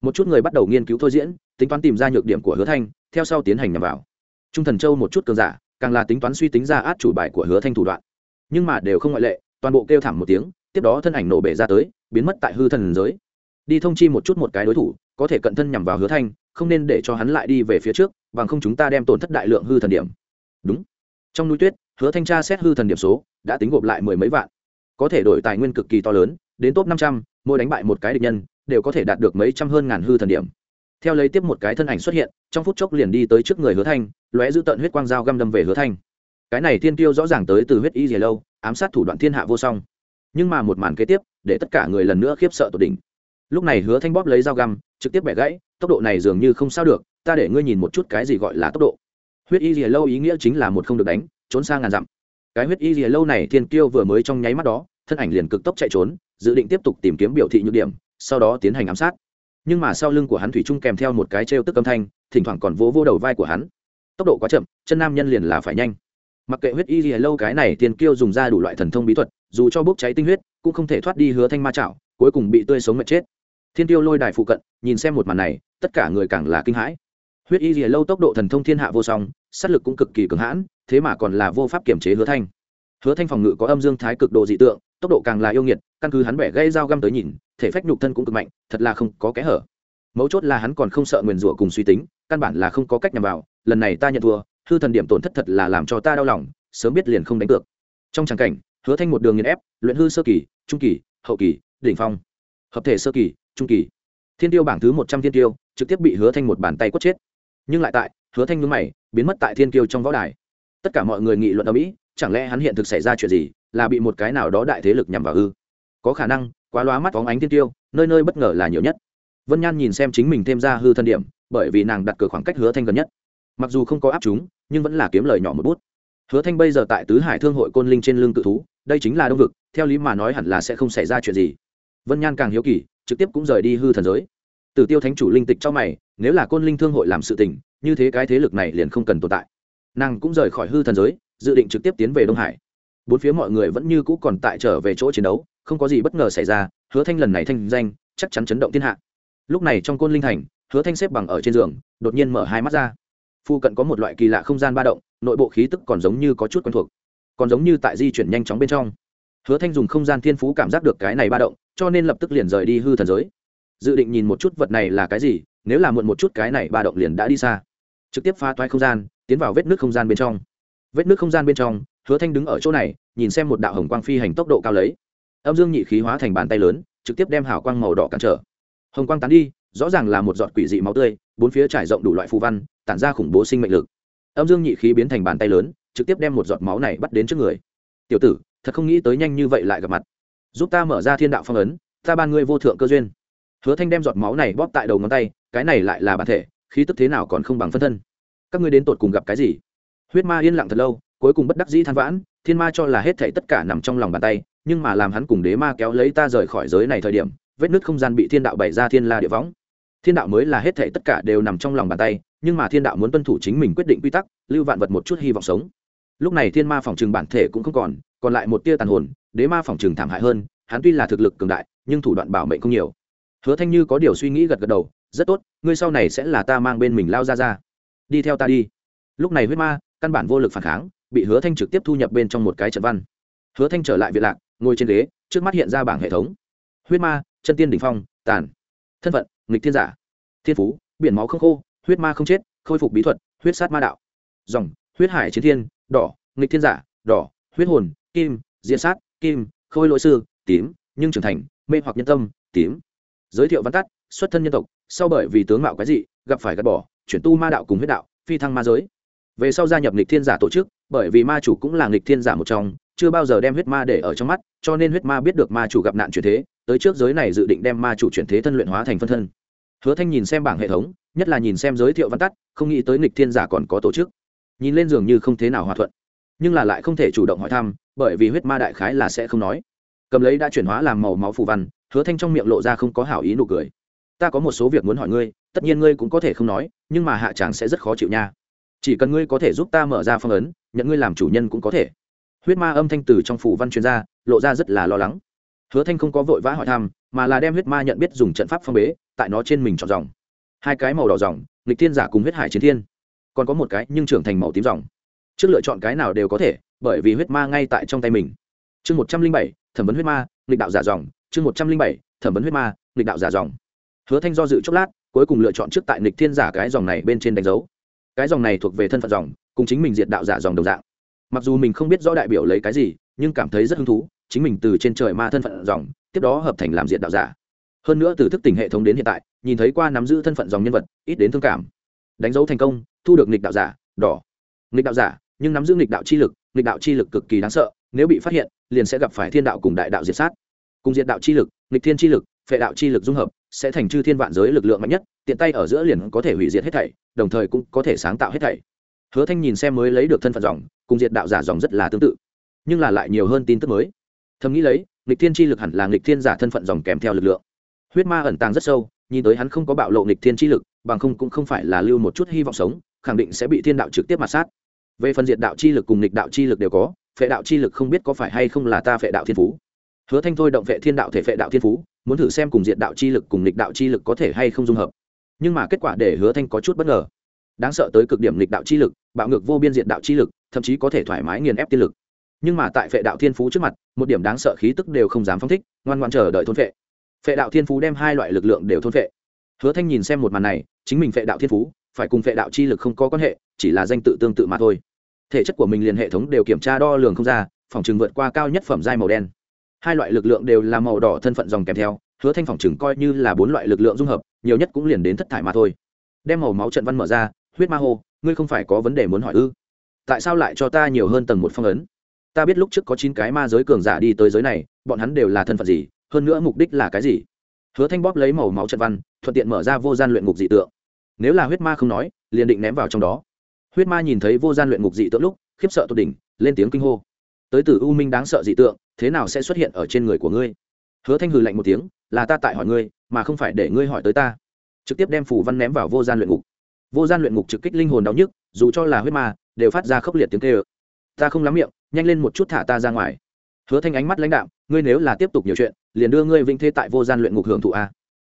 Một chút người bắt đầu nghiên cứu thôi diễn, tính toán tìm ra nhược điểm của hứa thanh, theo sau tiến hành nhằm vào. Trung thần châu một chút cường giả, càng là tính toán suy tính ra át chủ bài của hứa thanh thủ đoạn. Nhưng mà đều không ngoại lệ, toàn bộ kêu thảm một tiếng, tiếp đó thân ảnh nổ bể ra tới, biến mất tại hư thần giới. Đi thông chi một chút một cái đối thủ, có thể cận thân nhằm vào hứa thanh, không nên để cho hắn lại đi về phía trước, bằng không chúng ta đem tổn thất đại lượng hư thần điểm đúng. Trong núi tuyết, hứa thanh tra xét hư thần điểm số, đã tính gộp lại mười mấy vạn. Có thể đổi tài nguyên cực kỳ to lớn, đến top năm trăm, mỗi đánh bại một cái địch nhân, đều có thể đạt được mấy trăm hơn ngàn hư thần điểm. Theo lấy tiếp một cái thân ảnh xuất hiện, trong phút chốc liền đi tới trước người hứa thanh, lóe giữ tận huyết quang dao găm đâm về hứa thanh. Cái này thiên tiêu rõ ràng tới từ huyết y dày lâu, ám sát thủ đoạn thiên hạ vô song. Nhưng mà một màn kế tiếp, để tất cả người lần nữa khiếp sợ tột đỉnh. Lúc này hứa thanh bóp lấy dao găm, trực tiếp bẻ gãy, tốc độ này dường như không sao được, ta để ngươi nhìn một chút cái gì gọi là tốc độ huyết y dày lâu ý nghĩa chính là một không được đánh, trốn sang ngàn dặm. Cái huyết y dày lâu này thiên kiêu vừa mới trong nháy mắt đó, thân ảnh liền cực tốc chạy trốn, dự định tiếp tục tìm kiếm biểu thị nhược điểm, sau đó tiến hành ám sát. Nhưng mà sau lưng của hắn thủy trung kèm theo một cái trêu tức âm thanh, thỉnh thoảng còn vỗ vô đầu vai của hắn. Tốc độ quá chậm, chân nam nhân liền là phải nhanh. Mặc kệ huyết y gì lâu cái này Thiên kiêu dùng ra đủ loại thần thông bí thuật, dù cho bốc cháy tinh huyết, cũng không thể thoát đi hứa thanh ma chảo, cuối cùng bị tươi sống mệt chết. Thiên tiêu lôi đài phụ cận, nhìn xem một màn này, tất cả người càng là kinh hãi. Huyết y gì lâu tốc độ thần thông thiên hạ vô song sát lực cũng cực kỳ cường hãn, thế mà còn là vô pháp kiểm chế hứa thanh. Hứa thanh phòng ngự có âm dương thái cực độ dị tượng, tốc độ càng là yêu nghiệt, căn cứ hắn bẻ gây dao găm tới nhìn, thể phách nhục thân cũng cực mạnh, thật là không có kẽ hở. Mấu chốt là hắn còn không sợ nguyền rủa cùng suy tính, căn bản là không có cách nhằm vào, lần này ta nhận thua, hư thần điểm tổn thất thật là làm cho ta đau lòng, sớm biết liền không đánh cược. Trong tràng cảnh, hứa thanh một đường nghiền ép, luyện hư sơ kỳ, trung kỳ, hậu kỳ, đỉnh phong. Hợp thể sơ kỳ, trung kỳ. Thiên tiêu bảng thứ một trăm thiên tiêu, trực tiếp bị hứa thanh một bàn tay quất chết. Nhưng lại tại, hứa thanh nhướng mày biến mất tại thiên kiêu trong võ đài. Tất cả mọi người nghị luận ở mỹ, chẳng lẽ hắn hiện thực xảy ra chuyện gì, là bị một cái nào đó đại thế lực nhằm vào ư? Có khả năng, quá lóa mắt phóng ánh thiên tiêu nơi nơi bất ngờ là nhiều nhất. Vân nhan nhìn xem chính mình thêm ra hư thân điểm, bởi vì nàng đặt cửa khoảng cách hứa thanh gần nhất. Mặc dù không có áp chúng, nhưng vẫn là kiếm lời nhỏ một bút. Hứa thanh bây giờ tại tứ hải thương hội côn linh trên lưng cự thú, đây chính là đông vực, theo lý mà nói hẳn là sẽ không xảy ra chuyện gì. Vân nhan càng hiếu kỳ, trực tiếp cũng rời đi hư thần giới tử tiêu thánh chủ linh tịch cho mày, nếu là côn linh thương hội làm sự tình, như thế cái thế lực này liền không cần tồn tại. Nàng cũng rời khỏi hư thần giới, dự định trực tiếp tiến về đông hải. Bốn phía mọi người vẫn như cũ còn tại trở về chỗ chiến đấu, không có gì bất ngờ xảy ra, hứa thanh lần này thanh danh, chắc chắn chấn động thiên hạ. Lúc này trong côn linh thành, hứa thanh xếp bằng ở trên giường, đột nhiên mở hai mắt ra. Phu cận có một loại kỳ lạ không gian ba động, nội bộ khí tức còn giống như có chút quen thuộc, còn giống như tại di chuyển nhanh chóng bên trong. Hứa thanh dùng không gian thiên phú cảm giác được cái này ba động, cho nên lập tức liền rời đi hư thần giới dự định nhìn một chút vật này là cái gì, nếu là muộn một chút cái này ba động liền đã đi xa. Trực tiếp phá toái không gian, tiến vào vết nước không gian bên trong. Vết nước không gian bên trong, hứa thanh đứng ở chỗ này, nhìn xem một đạo hồng quang phi hành tốc độ cao lấy. Âm dương nhị khí hóa thành bàn tay lớn, trực tiếp đem hào quang màu đỏ cản trở. Hồng quang tán đi, rõ ràng là một giọt quỷ dị máu tươi, bốn phía trải rộng đủ loại phù văn, tản ra khủng bố sinh mệnh lực. Âm dương nhị khí biến thành bàn tay lớn, trực tiếp đem một giọt máu này bắt đến trước người. Tiểu tử, thật không nghĩ tới nhanh như vậy lại gặp mặt. Giúp ta mở ra thiên đạo phong ấn, ta ban ngươi vô thượng cơ duyên hứa thanh đem giọt máu này bóp tại đầu ngón tay, cái này lại là bản thể, khí tức thế nào còn không bằng phân thân. Các ngươi đến tột cùng gặp cái gì? Huyết ma yên lặng thật lâu, cuối cùng bất đắc dĩ than vãn, thiên ma cho là hết thảy tất cả nằm trong lòng bàn tay, nhưng mà làm hắn cùng đế ma kéo lấy ta rời khỏi giới này thời điểm, vết nứt không gian bị thiên đạo bày ra thiên la địa võng. Thiên đạo mới là hết thảy tất cả đều nằm trong lòng bàn tay, nhưng mà thiên đạo muốn tuân thủ chính mình quyết định quy tắc, lưu vạn vật một chút hy vọng sống. Lúc này thiên ma phòng trừng bản thể cũng không còn còn lại một tia tàn hồn, đế ma phòng trừng thảm hại hơn, hắn tuy là thực lực cường đại, nhưng thủ đoạn bảo mệnh không nhiều hứa thanh như có điều suy nghĩ gật gật đầu, rất tốt, ngươi sau này sẽ là ta mang bên mình lao ra ra. Đi theo ta đi. Lúc này huyết ma, căn bản vô lực phản kháng, bị hứa thanh trực tiếp thu nhập bên trong một cái trận văn. Hứa thanh trở lại viện lạc, ngồi trên ghế, trước mắt hiện ra bảng hệ thống. Huyết ma, chân tiên đỉnh phong, tàn. Thân phận, nghịch thiên giả. Thiên phú, biển máu không khô, huyết ma không chết, khôi phục bí thuật, huyết sát ma đạo. Dòng, huyết hải chiến thiên, đỏ, nghịch thiên giả, đỏ, huyết hồn, kim diễn sát, kim, khôi lỗi sư, tím, nhưng trưởng thành, mê hoặc nhân tâm, tím giới thiệu văn tắt, xuất thân nhân tộc, sau bởi vì tướng mạo quái dị, gặp phải gạt bỏ, chuyển tu ma đạo cùng huyết đạo, phi thăng ma giới. Về sau gia nhập lịch thiên giả tổ chức, bởi vì ma chủ cũng là lịch thiên giả một trong, chưa bao giờ đem huyết ma để ở trong mắt, cho nên huyết ma biết được ma chủ gặp nạn chuyển thế, tới trước giới này dự định đem ma chủ chuyển thế thân luyện hóa thành phân thân. Hứa thanh nhìn xem bảng hệ thống, nhất là nhìn xem giới thiệu văn tắt, không nghĩ tới lịch thiên giả còn có tổ chức. Nhìn lên dường như không thế nào hòa thuận, nhưng là lại không thể chủ động hỏi thăm, bởi vì huyết ma đại khái là sẽ không nói. Cầm lấy đã chuyển hóa làm màu máu phù văn hứa thanh trong miệng lộ ra không có hảo ý nụ cười. Ta có một số việc muốn hỏi ngươi, tất nhiên ngươi cũng có thể không nói, nhưng mà hạ tràng sẽ rất khó chịu nha. Chỉ cần ngươi có thể giúp ta mở ra phong ấn, nhận ngươi làm chủ nhân cũng có thể. Huyết ma âm thanh từ trong phủ văn chuyên gia lộ ra rất là lo lắng. Hứa thanh không có vội vã hỏi thăm, mà là đem huyết ma nhận biết dùng trận pháp phong bế, tại nó trên mình chọn dòng. Hai cái màu đỏ dòng, nghịch thiên giả cùng huyết hải chiến thiên. Còn có một cái nhưng trưởng thành màu tím dòng. Trước lựa chọn cái nào đều có thể, bởi vì huyết ma ngay tại trong tay mình. Chương một trăm linh bảy, thẩm vấn huyết ma, nghịch đạo giả dòng chương một trăm linh bảy, thẩm vấn huyết ma, nghịch đạo giả dòng. Hứa thanh do dự chốc lát, cuối cùng lựa chọn trước tại nghịch thiên giả cái dòng này bên trên đánh dấu. Cái dòng này thuộc về thân phận dòng, cùng chính mình diệt đạo giả dòng đồng dạng. Mặc dù mình không biết rõ đại biểu lấy cái gì, nhưng cảm thấy rất hứng thú, chính mình từ trên trời ma thân phận dòng, tiếp đó hợp thành làm diệt đạo giả. Hơn nữa từ thức tỉnh hệ thống đến hiện tại, nhìn thấy qua nắm giữ thân phận dòng nhân vật, ít đến thương cảm. Đánh dấu thành công, thu được nghịch đạo giả, đỏ. Nghịch đạo giả, nhưng nắm giữ nghịch đạo chi lực, nghịch đạo chi lực cực kỳ đáng sợ, nếu bị phát hiện, liền sẽ gặp phải thiên đạo cùng đại đạo diệt sát cùng diện đạo chi lực, nghịch thiên chi lực, phệ đạo chi lực dung hợp, sẽ thành chư thiên vạn giới lực lượng mạnh nhất, tiện tay ở giữa liền có thể hủy diệt hết thảy, đồng thời cũng có thể sáng tạo hết thảy. Hứa thanh nhìn xem mới lấy được thân phận dòng, cùng diệt đạo giả dòng rất là tương tự, nhưng là lại nhiều hơn tin tức mới. Thầm nghĩ lấy, nghịch thiên chi lực hẳn là nghịch thiên giả thân phận dòng kèm theo lực lượng. Huyết ma ẩn tàng rất sâu, nhìn tới hắn không có bạo lộ nghịch thiên chi lực, bằng không cũng không phải là lưu một chút hy vọng sống, khẳng định sẽ bị thiên đạo trực tiếp mặt sát. Về phần diệt đạo chi lực cùng nghịch đạo chi lực đều có, phệ đạo chi lực không biết có phải hay không là ta phệ đạo thiên phú hứa thanh thôi động vệ thiên đạo thể vệ đạo thiên phú, muốn thử xem cùng diệt đạo chi lực cùng lịch đạo chi lực có thể hay không dung hợp. Nhưng mà kết quả để hứa thanh có chút bất ngờ. Đáng sợ tới cực điểm lịch đạo chi lực, bạo ngược vô biên diệt đạo chi lực, thậm chí có thể thoải mái nghiền ép tiên lực. Nhưng mà tại vệ đạo thiên phú trước mặt, một điểm đáng sợ khí tức đều không dám phong thích, ngoan ngoan chờ đợi thôn vệ vệ đạo thiên phú đem hai loại lực lượng đều thôn vệ hứa thanh nhìn xem một màn này, chính mình vệ đạo thiên phú, phải cùng vệ đạo chi lực không có quan hệ, chỉ là danh tự tương tự mà thôi. Thể chất của mình liền hệ thống đều kiểm tra đo lường không ra, phòng chừng vượt qua cao nhất phẩm giai màu đen hai loại lực lượng đều là màu đỏ thân phận dòng kèm theo, hứa thanh phòng chừng coi như là bốn loại lực lượng dung hợp, nhiều nhất cũng liền đến thất thải mà thôi. Đem màu máu trận văn mở ra, huyết ma hô, ngươi không phải có vấn đề muốn hỏi ư? Tại sao lại cho ta nhiều hơn tầng một phong ấn? Ta biết lúc trước có chín cái ma giới cường giả đi tới giới này, bọn hắn đều là thân phận gì, hơn nữa mục đích là cái gì? Hứa thanh bóp lấy màu máu trận văn, thuận tiện mở ra vô gian luyện ngục dị tượng. Nếu là huyết ma không nói, liền định ném vào trong đó. Huyết ma nhìn thấy vô gian luyện ngục dị tượng lúc, khiếp sợ tột đỉnh, lên tiếng kinh hô. Tới từ u minh đáng sợ dị tượng thế nào sẽ xuất hiện ở trên người của ngươi? Hứa thanh hừ lạnh một tiếng, là ta tại hỏi ngươi, mà không phải để ngươi hỏi tới ta. Trực tiếp đem phủ văn ném vào vô gian luyện ngục. Vô gian luyện ngục trực kích linh hồn đau nhức, dù cho là huyết ma, đều phát ra khốc liệt tiếng kêu. Ta không lắm miệng, nhanh lên một chút thả ta ra ngoài. Hứa thanh ánh mắt lãnh đạo ngươi nếu là tiếp tục nhiều chuyện, liền đưa ngươi vinh thế tại vô gian luyện ngục hưởng thụ a.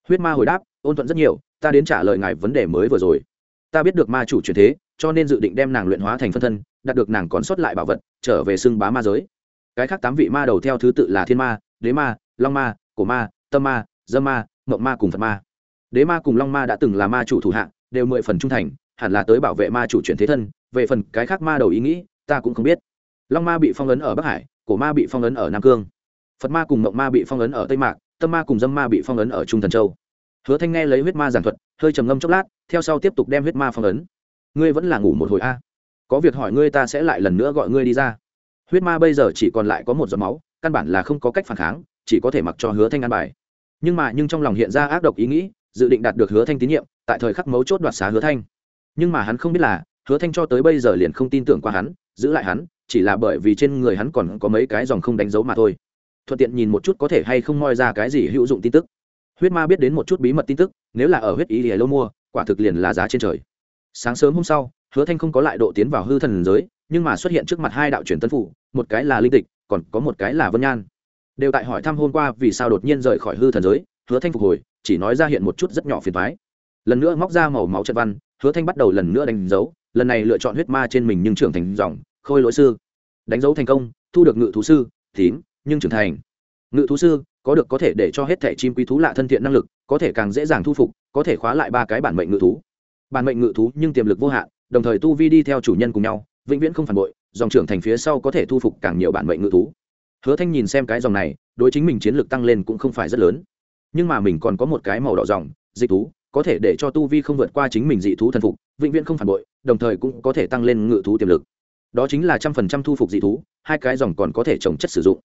Huyết ma hồi đáp, ôn thuận rất nhiều, ta đến trả lời ngài vấn đề mới vừa rồi. Ta biết được ma chủ truyền thế, cho nên dự định đem nàng luyện hóa thành phân thân, đạt được nàng còn sót lại bảo vật, trở về xưng bá ma giới cái khác tám vị ma đầu theo thứ tự là thiên ma, đế ma, long ma, cổ ma, tâm ma, dâm ma, mộng ma cùng phật ma. Đế ma cùng long ma đã từng là ma chủ thủ hạ, đều mười phần trung thành, hẳn là tới bảo vệ ma chủ chuyển thế thân, về phần cái khác ma đầu ý nghĩ, ta cũng không biết. Long ma bị phong ấn ở bắc hải, cổ ma bị phong ấn ở nam cương. Phật ma cùng mộng ma bị phong ấn ở tây mạc, tâm ma cùng dâm ma bị phong ấn ở trung thần châu. Hứa thanh nghe lấy huyết ma giảng thuật, hơi trầm ngâm chốc lát, theo sau tiếp tục đem huyết ma phong ấn. Ngươi vẫn là ngủ một hồi a. Có việc hỏi ngươi ta sẽ lại lần nữa gọi ngươi đi ra huyết ma bây giờ chỉ còn lại có một giọt máu, căn bản là không có cách phản kháng, chỉ có thể mặc cho hứa thanh ăn bài. Nhưng mà, nhưng trong lòng hiện ra ác độc ý nghĩ, dự định đạt được hứa thanh tín nhiệm, tại thời khắc mấu chốt đoạt xá hứa thanh. Nhưng mà hắn không biết là, hứa thanh cho tới bây giờ liền không tin tưởng qua hắn, giữ lại hắn, chỉ là bởi vì trên người hắn còn có mấy cái dòng không đánh dấu mà thôi. Thuận tiện nhìn một chút có thể hay không moi ra cái gì hữu dụng tin tức. Huyết ma biết đến một chút bí mật tin tức, nếu là ở huyết ý thì lâu mua, quả thực liền là giá trên trời. Sáng sớm hôm sau, hứa thanh không có lại độ tiến vào hư thần giới nhưng mà xuất hiện trước mặt hai đạo truyền tân phủ, một cái là linh tịch, còn có một cái là vân nhan. Đều tại hỏi thăm hôm qua vì sao đột nhiên rời khỏi hư thần giới, hứa thanh phục hồi, chỉ nói ra hiện một chút rất nhỏ phiền thoái lần nữa móc ra màu máu trận văn, hứa thanh bắt đầu lần nữa đánh dấu, lần này lựa chọn huyết ma trên mình nhưng trưởng thành dòng, khôi lỗi sư. Đánh dấu thành công, thu được ngự thú sư, tím, nhưng trưởng thành. Ngự thú sư, có được có thể để cho hết thẻ chim quý thú lạ thân thiện năng lực, có thể càng dễ dàng thu phục, có thể khóa lại ba cái bản mệnh ngự thú. Bản mệnh ngự thú nhưng tiềm lực vô hạn, đồng thời tu vi đi theo chủ nhân cùng nhau vĩnh viễn không phản bội, dòng trưởng thành phía sau có thể thu phục càng nhiều bản mệnh ngự thú. Hứa thanh nhìn xem cái dòng này, đối chính mình chiến lược tăng lên cũng không phải rất lớn. Nhưng mà mình còn có một cái màu đỏ dòng dịch thú, có thể để cho tu vi không vượt qua chính mình dị thú thần phục, vĩnh viễn không phản bội, đồng thời cũng có thể tăng lên ngự thú tiềm lực. Đó chính là trăm phần trăm thu phục dị thú, hai cái dòng còn có thể trồng chất sử dụng.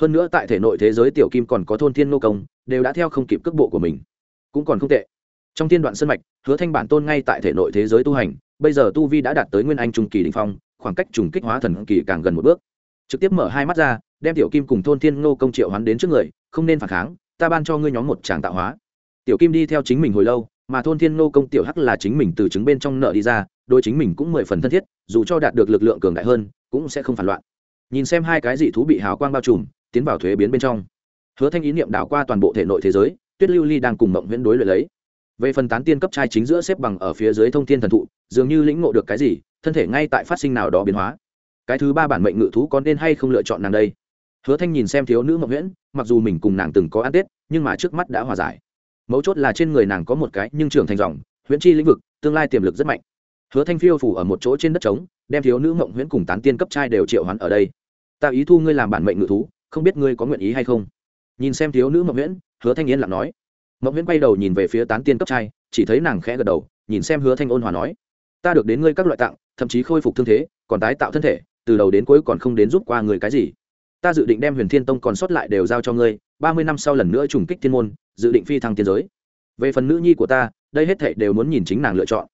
Hơn nữa tại thể nội thế giới tiểu kim còn có thôn thiên nô công, đều đã theo không kịp cước bộ của mình. Cũng còn không tệ. Trong thiên đoạn sân mạch, hứa thanh bản tôn ngay tại thể nội thế giới tu hành bây giờ tu vi đã đạt tới nguyên anh trung kỳ đình phong, khoảng cách trùng kích hóa thần kỳ càng gần một bước. Trực tiếp mở hai mắt ra, đem tiểu kim cùng thôn thiên Ngô công triệu hoán đến trước người, không nên phản kháng, ta ban cho ngươi nhóm một tràng tạo hóa. Tiểu kim đi theo chính mình hồi lâu, mà thôn thiên Ngô công tiểu hắc là chính mình từ chứng bên trong nợ đi ra đôi chính mình cũng mười phần thân thiết, dù cho đạt được lực lượng cường đại hơn, cũng sẽ không phản loạn. Nhìn xem hai cái dị thú bị hào quang bao trùm, tiến vào thuế biến bên trong. Hứa thanh ý niệm đảo qua toàn bộ thể nội thế giới, tuyết lưu ly đang cùng mộng viễn đối lợi lấy về phần tán tiên cấp trai chính giữa xếp bằng ở phía dưới thông thiên thần thụ, dường như lĩnh ngộ được cái gì, thân thể ngay tại phát sinh nào đó biến hóa. Cái thứ ba bản mệnh ngự thú có nên hay không lựa chọn nàng đây? Hứa thanh nhìn xem thiếu nữ mộng nguyễn, mặc dù mình cùng nàng từng có ăn tết, nhưng mà trước mắt đã hòa giải. Mấu chốt là trên người nàng có một cái nhưng trưởng thành dòng, huyễn chi lĩnh vực, tương lai tiềm lực rất mạnh. Hứa thanh phiêu phủ ở một chỗ trên đất trống, đem thiếu nữ mộng huyễn cùng tán tiên cấp trai đều triệu hoán ở đây. Ta ý thu ngươi làm bản mệnh ngự thú, không biết ngươi có nguyện ý hay không? Nhìn xem thiếu nữ mộng nguyễn, hứa thanh yên lặng nói mộng huyễn quay đầu nhìn về phía tán tiên cấp trai, chỉ thấy nàng khẽ gật đầu, nhìn xem hứa thanh ôn hòa nói, ta được đến ngươi các loại tặng, thậm chí khôi phục thương thế, còn tái tạo thân thể, từ đầu đến cuối còn không đến giúp qua người cái gì. Ta dự định đem huyền thiên tông còn sót lại đều giao cho ngươi, ba mươi năm sau lần nữa trùng kích thiên môn, dự định phi thăng tiên giới. Về phần nữ nhi của ta, đây hết thệ đều muốn nhìn chính nàng lựa chọn.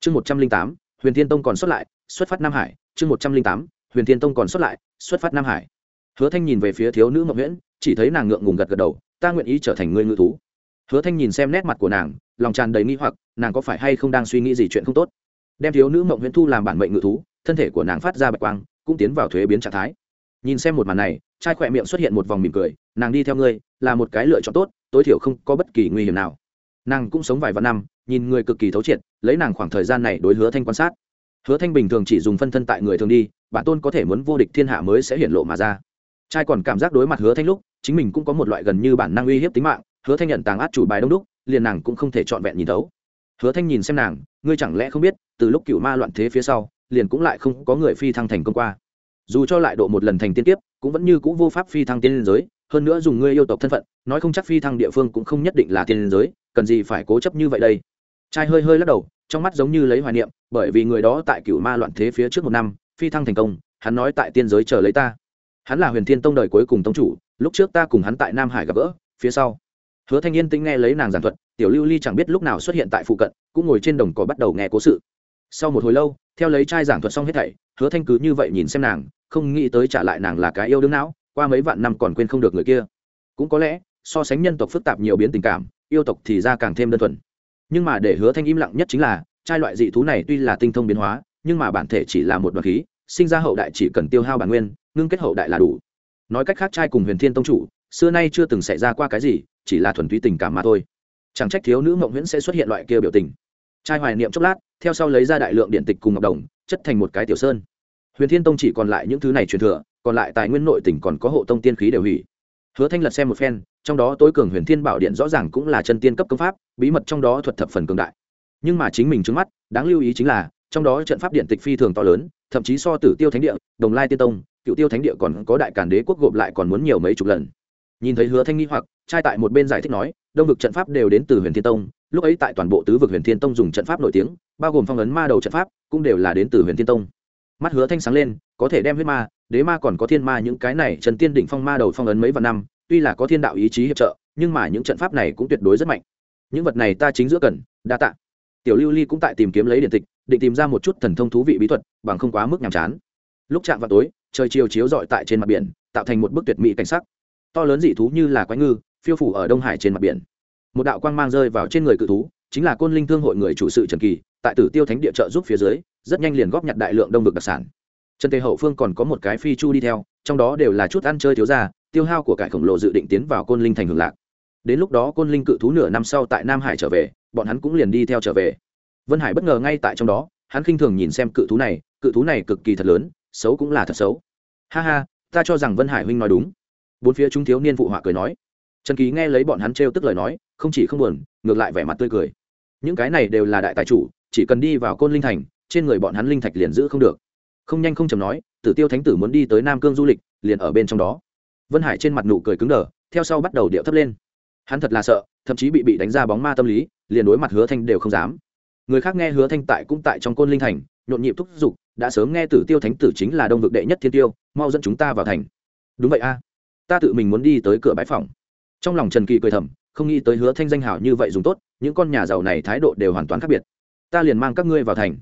Chương một trăm linh tám, huyền thiên tông còn sót lại, xuất phát nam hải. Chương một trăm linh tám, huyền thiên tông còn sót lại, xuất phát nam hải. Hứa thanh nhìn về phía thiếu nữ mộng nguyễn chỉ thấy nàng ngượng ngùng gật gật đầu, ta nguyện ý trở thành người ngự thú hứa thanh nhìn xem nét mặt của nàng, lòng tràn đầy nghi hoặc, nàng có phải hay không đang suy nghĩ gì chuyện không tốt? Đem thiếu nữ mộng Huyễn thu làm bản mệnh ngự thú, thân thể của nàng phát ra bạch quang, cũng tiến vào thuế biến trạng thái. Nhìn xem một màn này, trai khỏe miệng xuất hiện một vòng mỉm cười, nàng đi theo ngươi, là một cái lựa chọn tốt, tối thiểu không có bất kỳ nguy hiểm nào. Nàng cũng sống vài vạn năm, nhìn người cực kỳ thấu triệt, lấy nàng khoảng thời gian này đối hứa thanh quan sát. Hứa thanh bình thường chỉ dùng phân thân tại người thường đi, bản tôn có thể muốn vô địch thiên hạ mới sẽ hiển lộ mà ra. Trai còn cảm giác đối mặt hứa thanh lúc, chính mình cũng có một loại gần như bản năng uy hiếp tính mạng hứa thanh nhận tàng át chủ bài đông đúc, liền nàng cũng không thể trọn vẹn nhìn thấu. Hứa thanh nhìn xem nàng, ngươi chẳng lẽ không biết, từ lúc cựu ma loạn thế phía sau, liền cũng lại không có người phi thăng thành công qua. Dù cho lại độ một lần thành tiên tiếp, cũng vẫn như c ũ vô pháp phi thăng tiên liên giới, hơn nữa dùng ngươi yêu tộc thân phận, nói không chắc phi thăng địa phương cũng không nhất định là tiên liên giới, cần gì phải cố chấp như vậy đây? Trai hơi hơi lắc đầu, trong mắt giống như lấy hoài niệm, bởi vì người đó tại cựu ma loạn thế phía trước một năm, phi thăng thành công, hắn nói tại tiên giới chờ lấy ta. Hắn là huyền thiên tông đời cuối cùng tông chủ, lúc trước ta cùng hắn tại nam hải gặp gỡ, phía sau hứa thanh yên tĩnh nghe lấy nàng giảng thuật, tiểu lưu ly chẳng biết lúc nào xuất hiện tại phụ cận, cũng ngồi trên đồng cỏ bắt đầu nghe cố sự. Sau một hồi lâu, theo lấy trai giảng thuật xong hết thảy, hứa thanh cứ như vậy nhìn xem nàng, không nghĩ tới trả lại nàng là cái yêu đương não, qua mấy vạn năm còn quên không được người kia. Cũng có lẽ, so sánh nhân tộc phức tạp nhiều biến tình cảm, yêu tộc thì ra càng thêm đơn thuần. Nhưng mà để hứa thanh im lặng nhất chính là, trai loại dị thú này tuy là tinh thông biến hóa, nhưng mà bản thể chỉ là một đoàn khí, sinh ra hậu đại chỉ cần tiêu hao bản nguyên, ngưng kết hậu đại là đủ. Nói cách khác trai cùng huyền thiên tông chủ, xưa nay chưa từng xảy ra qua cái gì chỉ là thuần túy tình cảm mà thôi. Chẳng trách thiếu nữ mộng nguyễn sẽ xuất hiện loại kia biểu tình. Trai hoài niệm chốc lát, theo sau lấy ra đại lượng điện tịch cùng ngọc đồng, chất thành một cái tiểu sơn. Huyền thiên tông chỉ còn lại những thứ này truyền thừa, còn lại tài nguyên nội tỉnh còn có hộ tông tiên khí đều hủy. Hứa thanh lật xem một phen, trong đó tối cường huyền thiên bảo điện rõ ràng cũng là chân tiên cấp công pháp, bí mật trong đó thuật thập phần cường đại. Nhưng mà chính mình trước mắt, đáng lưu ý chính là, trong đó trận pháp điện tịch phi thường to lớn, thậm chí so tử tiêu thánh địa, đồng lai tiên tông, cựu tiêu thánh địa còn có đại cản đế quốc gộp lại còn muốn nhiều mấy chục lần nhìn thấy hứa thanh nghi hoặc, trai tại một bên giải thích nói, đông vực trận pháp đều đến từ huyền thiên tông, lúc ấy tại toàn bộ tứ vực huyền thiên tông dùng trận pháp nổi tiếng, bao gồm phong ấn ma đầu trận pháp, cũng đều là đến từ huyền thiên tông. Mắt hứa thanh sáng lên, có thể đem huyết ma, đế ma còn có thiên ma những cái này trần tiên đỉnh phong ma đầu phong ấn mấy vạn năm, tuy là có thiên đạo ý chí hiệp trợ, nhưng mà những trận pháp này cũng tuyệt đối rất mạnh. Những vật này ta chính giữa cần, đa tạ. Tiểu lưu ly cũng tại tìm kiếm lấy điện tịch, định tìm ra một chút thần thông thú vị bí thuật, bằng không quá mức nhàm chán. Lúc chạm vào tối, trời chiều chiếu rọi tại trên mặt biển, tạo thành một bức tuyệt mỹ cảnh sắc to lớn dị thú như là quái ngư, phiêu phủ ở đông hải trên mặt biển. Một đạo quang mang rơi vào trên người cự thú, chính là côn linh thương hội người chủ sự trần kỳ, tại tử tiêu thánh địa trợ giúp phía dưới, rất nhanh liền góp nhặt đại lượng đông vực đặc sản. Trần tề hậu phương còn có một cái phi chu đi theo, trong đó đều là chút ăn chơi thiếu ra tiêu hao của cải khổng lồ dự định tiến vào côn linh thành hưởng lạc. Đến lúc đó côn linh cự thú nửa năm sau tại nam hải trở về, bọn hắn cũng liền đi theo trở về. Vân hải bất ngờ ngay tại trong đó, hắn khinh thường nhìn xem cự thú này, cự thú này cực kỳ thật lớn, xấu cũng là thật xấu. Ha ha, ta cho rằng vân hải huynh nói đúng bốn phía chúng thiếu niên phụ họa cười nói. Trần ký nghe lấy bọn hắn trêu tức lời nói, không chỉ không buồn, ngược lại vẻ mặt tươi cười. Những cái này đều là đại tài chủ, chỉ cần đi vào côn linh thành, trên người bọn hắn linh thạch liền giữ không được. Không nhanh không chầm nói, tử tiêu thánh tử muốn đi tới nam cương du lịch, liền ở bên trong đó. Vân hải trên mặt nụ cười cứng đờ, theo sau bắt đầu điệu thấp lên. Hắn thật là sợ, thậm chí bị bị đánh ra bóng ma tâm lý, liền đối mặt hứa thanh đều không dám. Người khác nghe hứa thanh tại cũng tại trong côn linh thành, nhộn nhịp thúc giục, đã sớm nghe tử tiêu thánh tử chính là đông vực đệ nhất thiên tiêu, mau dẫn chúng ta vào thành. Đúng vậy a ta tự mình muốn đi tới cửa bãi phòng. Trong lòng trần kỳ cười thầm, không nghĩ tới hứa thanh danh hảo như vậy dùng tốt, những con nhà giàu này thái độ đều hoàn toàn khác biệt. Ta liền mang các ngươi vào thành.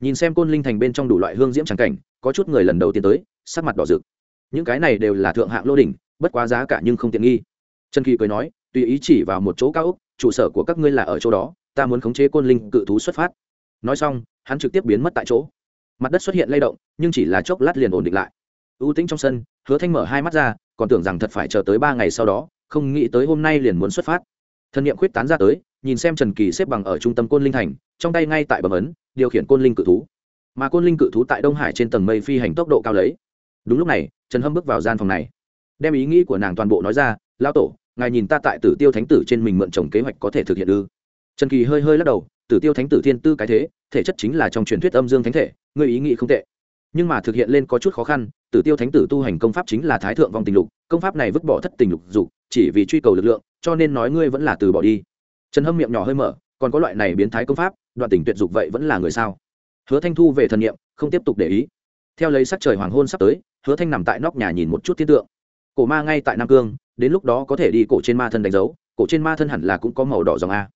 Nhìn xem côn linh thành bên trong đủ loại hương diễm tràng cảnh, có chút người lần đầu tiên tới, sắc mặt đỏ rực. Những cái này đều là thượng hạng lô đỉnh, bất quá giá cả nhưng không tiện nghi. Trần kỳ cười nói, tùy ý chỉ vào một chỗ cao ốc, trụ sở của các ngươi là ở chỗ đó, ta muốn khống chế côn linh cự thú xuất phát. Nói xong, hắn trực tiếp biến mất tại chỗ. Mặt đất xuất hiện lay động, nhưng chỉ là chốc lát liền ổn định lại. Ưu tĩnh trong sân, hứa thanh mở hai mắt ra còn tưởng rằng thật phải chờ tới ba ngày sau đó, không nghĩ tới hôm nay liền muốn xuất phát. Thân nhiệm khuyết tán ra tới, nhìn xem trần kỳ xếp bằng ở trung tâm côn linh thành, trong tay ngay tại bầm ấn, điều khiển côn linh cự thú. Mà côn linh cự thú tại đông hải trên tầng mây phi hành tốc độ cao lấy. Đúng lúc này, trần hâm bước vào gian phòng này, đem ý nghĩ của nàng toàn bộ nói ra lao tổ, ngài nhìn ta tại tử tiêu thánh tử trên mình mượn chồng kế hoạch có thể thực hiện ư? Trần kỳ hơi hơi lắc đầu, tử tiêu thánh tử thiên tư cái thế, thể chất chính là trong truyền thuyết âm dương thánh thể, ngươi ý nghĩ không tệ nhưng mà thực hiện lên có chút khó khăn, tử tiêu thánh tử tu hành công pháp chính là thái thượng vong tình lục, công pháp này vứt bỏ thất tình lục dục, chỉ vì truy cầu lực lượng, cho nên nói ngươi vẫn là từ bỏ đi. Trần hâm miệng nhỏ hơi mở, còn có loại này biến thái công pháp, đoạn tình tuyệt dục vậy vẫn là người sao? Hứa thanh thu về thần niệm, không tiếp tục để ý. Theo lấy sắc trời hoàng hôn sắp tới, hứa thanh nằm tại nóc nhà nhìn một chút thiên tượng. Cổ ma ngay tại nam cương, đến lúc đó có thể đi cổ trên ma thân đánh dấu, cổ trên ma thân hẳn là cũng có màu đỏ dòng a.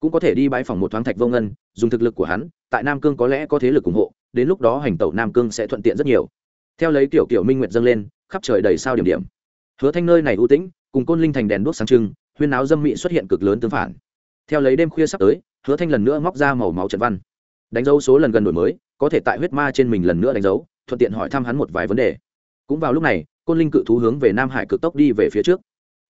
Cũng có thể đi bãi phòng một thoáng thạch vô ngân, dùng thực lực của hắn, tại nam cương có lẽ có thế lực ủng hộ đến lúc đó hành tẩu nam cương sẽ thuận tiện rất nhiều. Theo lấy kiểu kiểu minh nguyệt dâng lên, khắp trời đầy sao điểm điểm. Hứa thanh nơi này ưu tĩnh, cùng côn linh thành đèn đuốc sáng trưng, huyên áo dâm mị xuất hiện cực lớn tương phản. Theo lấy đêm khuya sắp tới, hứa thanh lần nữa móc ra màu máu trận văn. Đánh dấu số lần gần đổi mới, có thể tại huyết ma trên mình lần nữa đánh dấu, thuận tiện hỏi thăm hắn một vài vấn đề. Cũng vào lúc này, côn linh cự thú hướng về nam hải cực tốc đi về phía trước.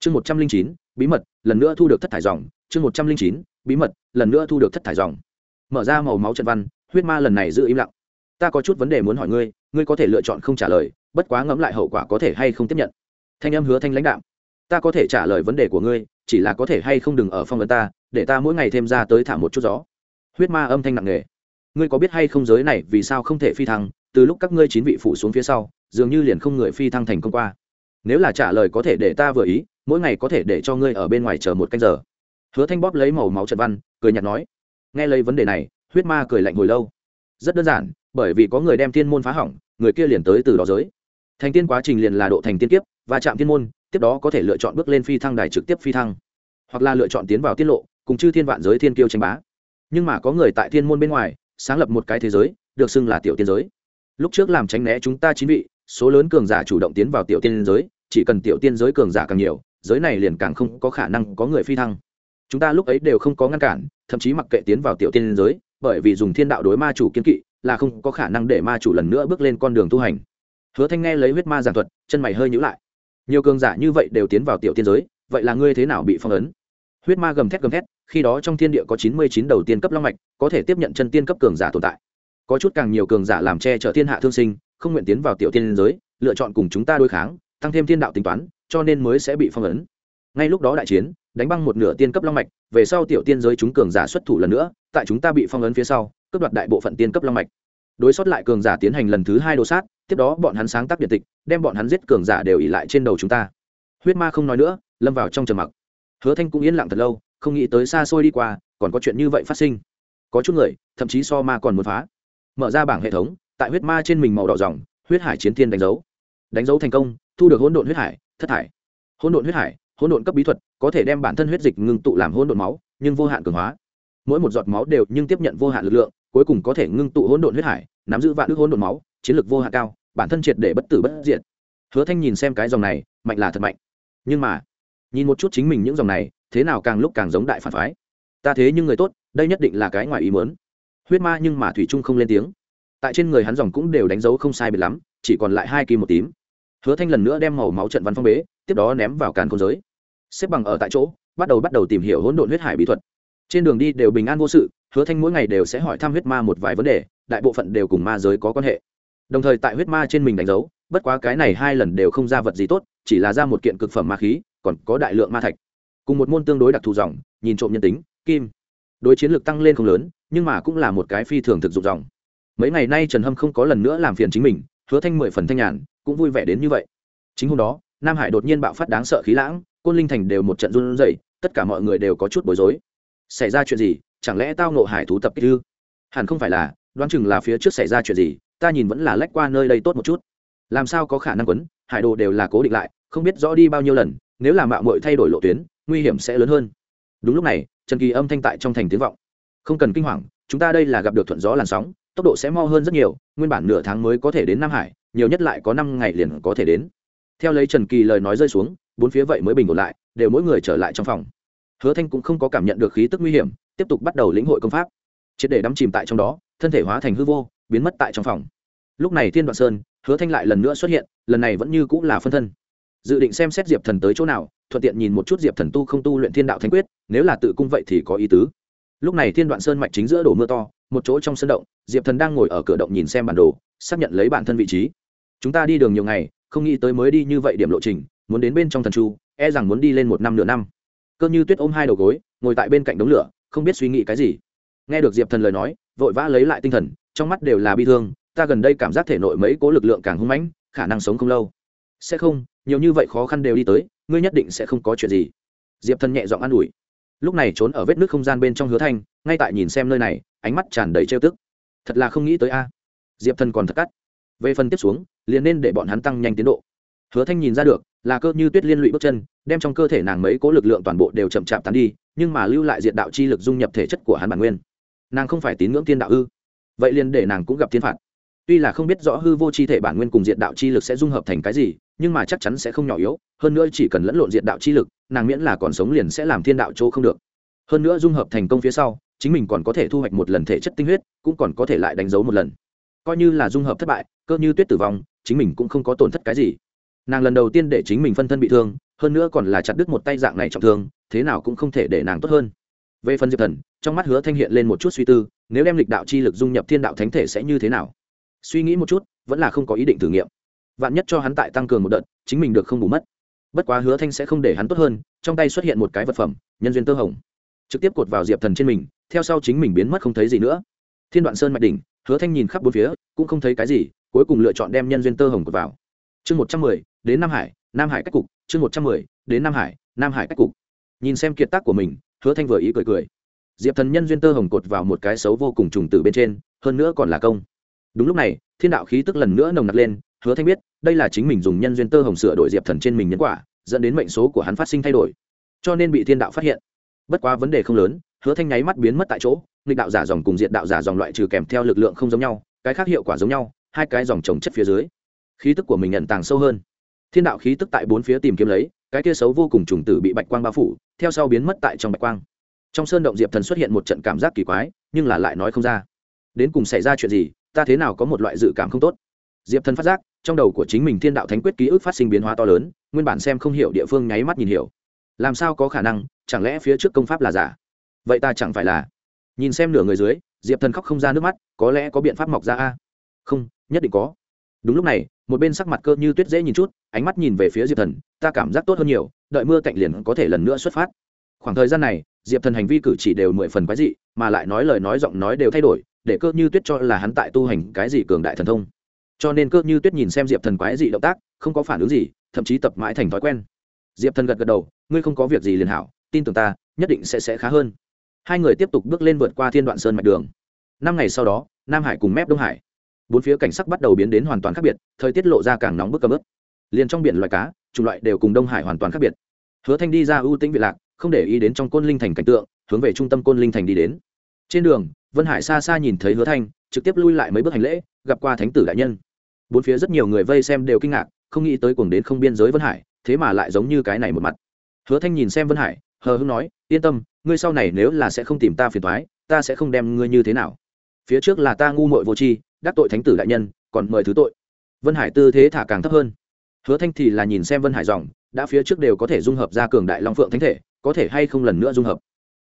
Chương một trăm linh chín, bí mật, lần nữa thu được thất thải dòng. Chương một trăm linh chín, bí mật, lần nữa thu được thất thải dòng. Mở ra màu máu trận văn, huyết ma lần này giữ im lặng ta có chút vấn đề muốn hỏi ngươi ngươi có thể lựa chọn không trả lời, bất quá ngẫm lại hậu quả có thể hay không tiếp nhận. Thanh em hứa thanh lãnh đạo ta có thể trả lời vấn đề của ngươi, chỉ là có thể hay không đừng ở phong vấn ta, để ta mỗi ngày thêm ra tới thả một chút gió. Huyết ma âm thanh nặng nề. Ngươi có biết hay không giới này vì sao không thể phi thăng, từ lúc các ngươi chín vị phụ xuống phía sau, dường như liền không người phi thăng thành công qua. Nếu là trả lời có thể để ta vừa ý, mỗi ngày có thể để cho ngươi ở bên ngoài chờ một canh giờ. Hứa thanh bóp lấy màu máu trận văn, cười nhạt nói. Nghe lấy vấn đề này, huyết ma cười lạnh hồi lâu. Rất đơn giản bởi vì có người đem thiên môn phá hỏng, người kia liền tới từ đó giới. Thành tiên quá trình liền là độ thành tiên kiếp và chạm thiên môn, tiếp đó có thể lựa chọn bước lên phi thăng đài trực tiếp phi thăng, hoặc là lựa chọn tiến vào tiết lộ, cùng chư thiên vạn giới thiên kiêu tranh bá. Nhưng mà có người tại thiên môn bên ngoài, sáng lập một cái thế giới, được xưng là tiểu tiên giới. Lúc trước làm tránh né chúng ta chín vị, số lớn cường giả chủ động tiến vào tiểu tiên giới, chỉ cần tiểu tiên giới cường giả càng nhiều, giới này liền càng không có khả năng có người phi thăng. Chúng ta lúc ấy đều không có ngăn cản, thậm chí mặc kệ tiến vào tiểu tiên giới, bởi vì dùng thiên đạo đối ma chủ kiên kỵ là không có khả năng để ma chủ lần nữa bước lên con đường tu hành. Hứa thanh nghe lấy huyết ma giảng thuật, chân mày hơi nhữ lại. Nhiều cường giả như vậy đều tiến vào tiểu tiên giới, vậy là ngươi thế nào bị phong ấn? Huyết ma gầm thét gầm thét, khi đó trong thiên địa có chín mươi chín đầu tiên cấp long mạch, có thể tiếp nhận chân tiên cấp cường giả tồn tại. Có chút càng nhiều cường giả làm che chở thiên hạ thương sinh, không nguyện tiến vào tiểu tiên giới, lựa chọn cùng chúng ta đối kháng, tăng thêm thiên đạo tính toán, cho nên mới sẽ bị phong ấn. Ngay lúc đó đại chiến, đánh băng một nửa tiên cấp long mạch, về sau tiểu tiên giới chúng cường giả xuất thủ lần nữa, tại chúng ta bị phong ấn phía sau cướp đoạt đại bộ phận tiên cấp long mạch. Đối sót lại cường giả tiến hành lần thứ hai đồ sát, tiếp đó bọn hắn sáng tác điện tịch, đem bọn hắn giết cường giả đều ỉ lại trên đầu chúng ta. Huyết ma không nói nữa, lâm vào trong trầm mặc. Hứa thanh cũng yên lặng thật lâu, không nghĩ tới xa xôi đi qua, còn có chuyện như vậy phát sinh. Có chút người, thậm chí so ma còn muốn phá. Mở ra bảng hệ thống, tại huyết ma trên mình màu đỏ dòng, huyết hải chiến thiên đánh dấu. Đánh dấu thành công, thu được hỗn độn huyết hải, thất hải. Hỗn độn huyết hải, hỗn độn cấp bí thuật, có thể đem bản thân huyết dịch ngưng tụ làm hỗn độn máu, nhưng vô hạn cường hóa. Mỗi một giọt máu đều nhưng tiếp nhận vô hạn lực lượng cuối cùng có thể ngưng tụ hỗn độn huyết hải, nắm giữ vạn ước hỗn độn máu, chiến lược vô hạn cao, bản thân triệt để bất tử bất diệt. Hứa thanh nhìn xem cái dòng này, mạnh là thật mạnh. Nhưng mà, nhìn một chút chính mình những dòng này, thế nào càng lúc càng giống đại phản phái. Ta thế nhưng người tốt, đây nhất định là cái ngoài ý muốn. Huyết ma nhưng mà thủy trung không lên tiếng. Tại trên người hắn dòng cũng đều đánh dấu không sai biệt lắm, chỉ còn lại hai kim một tím. Hứa thanh lần nữa đem màu máu trận văn phong bế, tiếp đó ném vào càn không giới. Xếp bằng ở tại chỗ, bắt đầu bắt đầu tìm hiểu hỗn độn huyết hải bí thuật. Trên đường đi đều bình an vô sự hứa thanh mỗi ngày đều sẽ hỏi thăm huyết ma một vài vấn đề, đại bộ phận đều cùng ma giới có quan hệ. Đồng thời tại huyết ma trên mình đánh dấu, bất quá cái này hai lần đều không ra vật gì tốt, chỉ là ra một kiện cực phẩm ma khí, còn có đại lượng ma thạch. Cùng một môn tương đối đặc thù dòng, nhìn trộm nhân tính, kim. Đối chiến lược tăng lên không lớn, nhưng mà cũng là một cái phi thường thực dụng dòng. Mấy ngày nay trần hâm không có lần nữa làm phiền chính mình, hứa thanh mười phần thanh nhàn, cũng vui vẻ đến như vậy. Chính hôm đó, nam hải đột nhiên bạo phát đáng sợ khí lãng, côn linh thành đều một trận run rẩy, tất cả mọi người đều có chút bối rối. Xảy ra chuyện gì? Chẳng lẽ tao nộ hải thú tập kích ư? Hẳn không phải là, đoán chừng là phía trước xảy ra chuyện gì, ta nhìn vẫn là lách qua nơi đây tốt một chút. Làm sao có khả năng quấn, hải đồ đều là cố định lại, không biết rõ đi bao nhiêu lần, nếu là mạo muội thay đổi lộ tuyến, nguy hiểm sẽ lớn hơn. Đúng lúc này, trần kỳ âm thanh tại trong thành tiếng vọng. Không cần kinh hoàng, chúng ta đây là gặp được thuận gió làn sóng, tốc độ sẽ mau hơn rất nhiều, nguyên bản nửa tháng mới có thể đến nam hải, nhiều nhất lại có năm ngày liền có thể đến. Theo lấy trần kỳ lời nói rơi xuống, bốn phía vậy mới bình ổn lại, đều mỗi người trở lại trong phòng hứa thanh cũng không có cảm nhận được khí tức nguy hiểm, tiếp tục bắt đầu lĩnh hội công pháp. Triệt để đắm chìm tại trong đó, thân thể hóa thành hư vô, biến mất tại trong phòng. Lúc này thiên đoạn sơn, hứa thanh lại lần nữa xuất hiện, lần này vẫn như cũng là phân thân. Dự định xem xét diệp thần tới chỗ nào, thuận tiện nhìn một chút diệp thần tu không tu luyện thiên đạo thánh quyết, nếu là tự cung vậy thì có ý tứ. Lúc này thiên đoạn sơn mạch chính giữa đổ mưa to, một chỗ trong sân động, diệp thần đang ngồi ở cửa động nhìn xem bản đồ, xác nhận lấy bản thân vị trí. Chúng ta đi đường nhiều ngày, không nghĩ tới mới đi như vậy điểm lộ trình, muốn đến bên trong thần chu e rằng muốn đi lên một năm nửa năm cơ như tuyết ôm hai đầu gối, ngồi tại bên cạnh đống lửa, không biết suy nghĩ cái gì. Nghe được diệp thần lời nói, vội vã lấy lại tinh thần, trong mắt đều là bi thương, ta gần đây cảm giác thể nội mấy cố lực lượng càng hung mãnh, khả năng sống không lâu. Sẽ không, nhiều như vậy khó khăn đều đi tới, ngươi nhất định sẽ không có chuyện gì. Diệp thần nhẹ giọng an ủi. Lúc này trốn ở vết nước không gian bên trong hứa thanh, ngay tại nhìn xem nơi này, ánh mắt tràn đầy trêu tức. Thật là không nghĩ tới a. Diệp thần còn thật cắt. Về phần tiếp xuống, liền nên để bọn hắn tăng nhanh tiến độ. Hứa thanh nhìn ra được là cơ như tuyết liên lụy bước chân, đem trong cơ thể nàng mấy cố lực lượng toàn bộ đều chậm chạp tán đi, nhưng mà lưu lại diện đạo chi lực dung nhập thể chất của hắn bản nguyên. Nàng không phải tín ngưỡng tiên đạo ư? Vậy liền để nàng cũng gặp thiên phạt. Tuy là không biết rõ hư vô chi thể bản nguyên cùng diện đạo chi lực sẽ dung hợp thành cái gì, nhưng mà chắc chắn sẽ không nhỏ yếu, hơn nữa chỉ cần lẫn lộn diện đạo chi lực, nàng miễn là còn sống liền sẽ làm thiên đạo chỗ không được. Hơn nữa dung hợp thành công phía sau, chính mình còn có thể thu hoạch một lần thể chất tinh huyết, cũng còn có thể lại đánh dấu một lần. Coi như là dung hợp thất bại, cơ như tuyết tử vong, chính mình cũng không có tổn thất cái gì nàng lần đầu tiên để chính mình phân thân bị thương, hơn nữa còn là chặt đứt một tay dạng này trọng thương, thế nào cũng không thể để nàng tốt hơn. Về phần diệp thần, trong mắt hứa thanh hiện lên một chút suy tư, nếu đem lịch đạo chi lực dung nhập thiên đạo thánh thể sẽ như thế nào? Suy nghĩ một chút, vẫn là không có ý định thử nghiệm. Vạn nhất cho hắn tại tăng cường một đợt, chính mình được không bù mất. Bất quá hứa thanh sẽ không để hắn tốt hơn, trong tay xuất hiện một cái vật phẩm, nhân duyên tơ hồng. Trực tiếp cột vào diệp thần trên mình, theo sau chính mình biến mất không thấy gì nữa. Thiên đoạn sơn mạch đỉnh, hứa thanh nhìn khắp bốn phía, cũng không thấy cái gì, cuối cùng lựa chọn đem nhân duyên tơ hồng cột vào. Chương một trăm mười đến nam hải nam hải cách cục, chương một trăm mười, đến nam hải nam hải cách cục. Nhìn xem kiệt tác của mình, hứa thanh vừa ý cười cười. Diệp thần nhân duyên tơ hồng cột vào một cái xấu vô cùng trùng từ bên trên, hơn nữa còn là công. Đúng lúc này, thiên đạo khí tức lần nữa nồng nặc lên, hứa thanh biết, đây là chính mình dùng nhân duyên tơ hồng sửa đổi diệp thần trên mình nhân quả, dẫn đến mệnh số của hắn phát sinh thay đổi. Cho nên bị thiên đạo phát hiện. Bất quá vấn đề không lớn, hứa thanh nháy mắt biến mất tại chỗ, nghịch đạo giả dòng cùng diện đạo giả dòng loại trừ kèm theo lực lượng không giống nhau, cái khác hiệu quả giống nhau, hai cái dòng trồng chất phía dưới. Khí tức của mình nhận tàng sâu hơn thiên đạo khí tức tại bốn phía tìm kiếm lấy, cái kia xấu vô cùng trùng tử bị bạch quang bao phủ, theo sau biến mất tại trong bạch quang. Trong sơn động diệp thần xuất hiện một trận cảm giác kỳ quái, nhưng là lại nói không ra. Đến cùng xảy ra chuyện gì, ta thế nào có một loại dự cảm không tốt? Diệp thần phát giác, trong đầu của chính mình thiên đạo thánh quyết ký ức phát sinh biến hóa to lớn, nguyên bản xem không hiểu địa phương nháy mắt nhìn hiểu. Làm sao có khả năng, chẳng lẽ phía trước công pháp là giả? Vậy ta chẳng phải là? Nhìn xem nửa người dưới, diệp thần khóc không ra nước mắt, có lẽ có biện pháp mọc ra a. Không, nhất định có. Đúng lúc này một bên sắc mặt cơ như tuyết dễ nhìn chút, ánh mắt nhìn về phía diệp thần, ta cảm giác tốt hơn nhiều, đợi mưa cạnh liền có thể lần nữa xuất phát. Khoảng thời gian này, diệp thần hành vi cử chỉ đều mười phần quái dị, mà lại nói lời nói giọng nói đều thay đổi, để cơ như tuyết cho là hắn tại tu hành cái gì cường đại thần thông. Cho nên cơ như tuyết nhìn xem diệp thần quái dị động tác, không có phản ứng gì, thậm chí tập mãi thành thói quen. Diệp thần gật gật đầu, ngươi không có việc gì liền hảo, tin tưởng ta, nhất định sẽ sẽ khá hơn. Hai người tiếp tục bước lên vượt qua thiên đoạn sơn mạch đường. Năm ngày sau đó, nam hải cùng mép đông hải bốn phía cảnh sắc bắt đầu biến đến hoàn toàn khác biệt, thời tiết lộ ra càng nóng bức cầm ướp. Liền trong biển loài cá, chủng loại đều cùng đông hải hoàn toàn khác biệt. Hứa thanh đi ra ưu tĩnh vị lạc, không để ý đến trong côn linh thành cảnh tượng, hướng về trung tâm côn linh thành đi đến. Trên đường, vân hải xa xa nhìn thấy hứa thanh, trực tiếp lui lại mấy bước hành lễ, gặp qua thánh tử đại nhân. Bốn phía rất nhiều người vây xem đều kinh ngạc, không nghĩ tới cuồng đến không biên giới vân hải, thế mà lại giống như cái này một mặt. Hứa thanh nhìn xem vân hải, hờ hưng nói, yên tâm, ngươi sau này nếu là sẽ không tìm ta phiền thoái ta sẽ không đem ngươi như thế nào. Phía trước là ta ngu muội vô tri đắc tội thánh tử đại nhân, còn mời thứ tội. Vân hải tư thế thả càng thấp hơn. Hứa thanh thì là nhìn xem vân hải dòng, đã phía trước đều có thể dung hợp ra cường đại long phượng thánh thể, có thể hay không lần nữa dung hợp.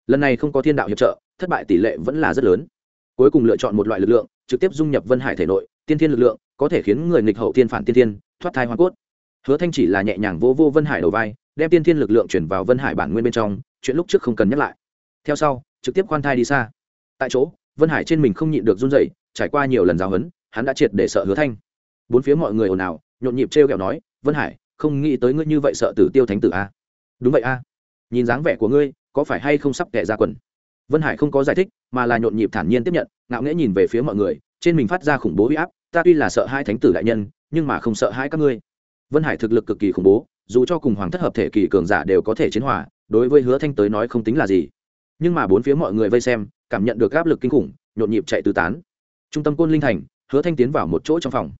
Lần này không có thiên đạo hiệp trợ, thất bại tỷ lệ vẫn là rất lớn. Cuối cùng lựa chọn một loại lực lượng, trực tiếp dung nhập vân hải thể nội, tiên thiên lực lượng, có thể khiến người nghịch hậu tiên phản tiên thiên, thoát thai hoa cốt. Hứa thanh chỉ là nhẹ nhàng vô vô vân hải đầu vai, đem tiên thiên lực lượng chuyển vào vân hải bản nguyên bên trong, chuyện lúc trước không cần nhắc lại. Theo sau, trực tiếp khoan thai đi xa. Tại chỗ, vân hải trên mình không nhịn được run dậy trải qua nhiều lần giáo huấn, hắn đã triệt để sợ hứa thanh. Bốn phía mọi người ồn ào, nhộn nhịp t r kẹo nói, vân hải, không nghĩ tới ngươi như vậy sợ tử tiêu thánh tử a. Đúng vậy a. Nhìn dáng vẻ của ngươi, có phải hay không sắp kẻ ra quần? Vân hải không có giải thích, mà là nhộn nhịp thản nhiên tiếp nhận, ngạo nghễ nhìn về phía mọi người, trên mình phát ra khủng bố huy áp, ta tuy là sợ hai thánh tử đại nhân, nhưng mà không sợ hai các ngươi. Vân hải thực lực cực kỳ khủng bố, dù cho cùng hoàng thất hợp thể kỳ cường giả đều có thể chiến hòa, đối với hứa thanh tới nói không tính là gì. Nhưng mà bốn phía mọi người vây xem, cảm nhận được áp lực kinh khủng, nhộn nhịp chạy tứ tán trung tâm côn linh thành, hứa thanh tiến vào một chỗ trong phòng.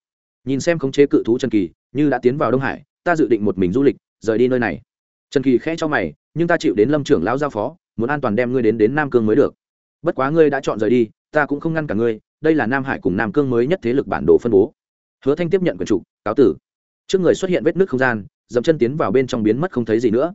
Nhìn xem khống chế cự thú trần kỳ, như đã tiến vào đông hải, ta dự định một mình du lịch, rời đi nơi này. Trần kỳ khẽ cho mày, nhưng ta chịu đến lâm trưởng lão giao phó, muốn an toàn đem ngươi đến đến nam cương mới được. Bất quá ngươi đã chọn rời đi, ta cũng không ngăn cả ngươi, đây là nam hải cùng nam cương mới nhất thế lực bản đồ phân bố. Hứa thanh tiếp nhận quyền chủ cáo tử. Trước người xuất hiện vết nước không gian, dậm chân tiến vào bên trong biến mất không thấy gì nữa.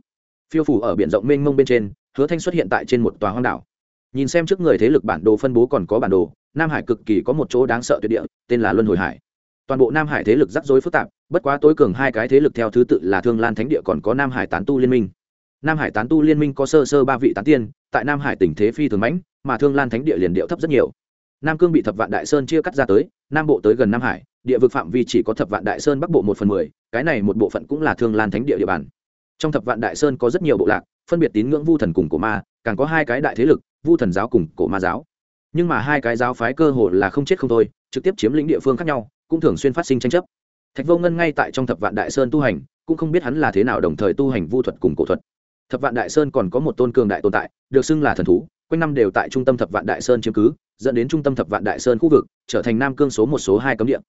Phiêu phủ ở biển rộng mênh mông bên trên, hứa thanh xuất hiện tại trên một tòa hoang đảo nhìn xem trước người thế lực bản đồ phân bố còn có bản đồ, nam hải cực kỳ có một chỗ đáng sợ tuyệt địa, tên là luân hồi hải. Toàn bộ nam hải thế lực rắc rối phức tạp, bất quá tối cường hai cái thế lực theo thứ tự là thương lan thánh địa còn có nam hải tán tu liên minh. Nam hải tán tu liên minh có sơ sơ ba vị tán tiên, tại nam hải tỉnh thế phi thường mãnh, mà thương lan thánh địa liền điệu thấp rất nhiều. Nam cương bị thập vạn đại sơn chia cắt ra tới, nam bộ tới gần nam hải, địa vực phạm vi chỉ có thập vạn đại sơn bắc bộ một phần mười, cái này một bộ phận cũng là thương lan thánh địa địa bàn. Trong thập vạn đại sơn có rất nhiều bộ lạc, phân biệt tín ngưỡng vu thần cùng của ma, càng có hai cái đại thế lực vu thần giáo cùng cổ ma giáo. Nhưng mà hai cái giáo phái cơ hồ là không chết không thôi, trực tiếp chiếm lĩnh địa phương khác nhau, cũng thường xuyên phát sinh tranh chấp. Thạch vô ngân ngay tại trong thập vạn đại sơn tu hành, cũng không biết hắn là thế nào đồng thời tu hành vu thuật cùng cổ thuật. Thập vạn đại sơn còn có một tôn cường đại tồn tại, được xưng là thần thú, quanh năm đều tại trung tâm thập vạn đại sơn chiếm cứ, dẫn đến trung tâm thập vạn đại sơn khu vực, trở thành nam cương số một số hai cấm địa.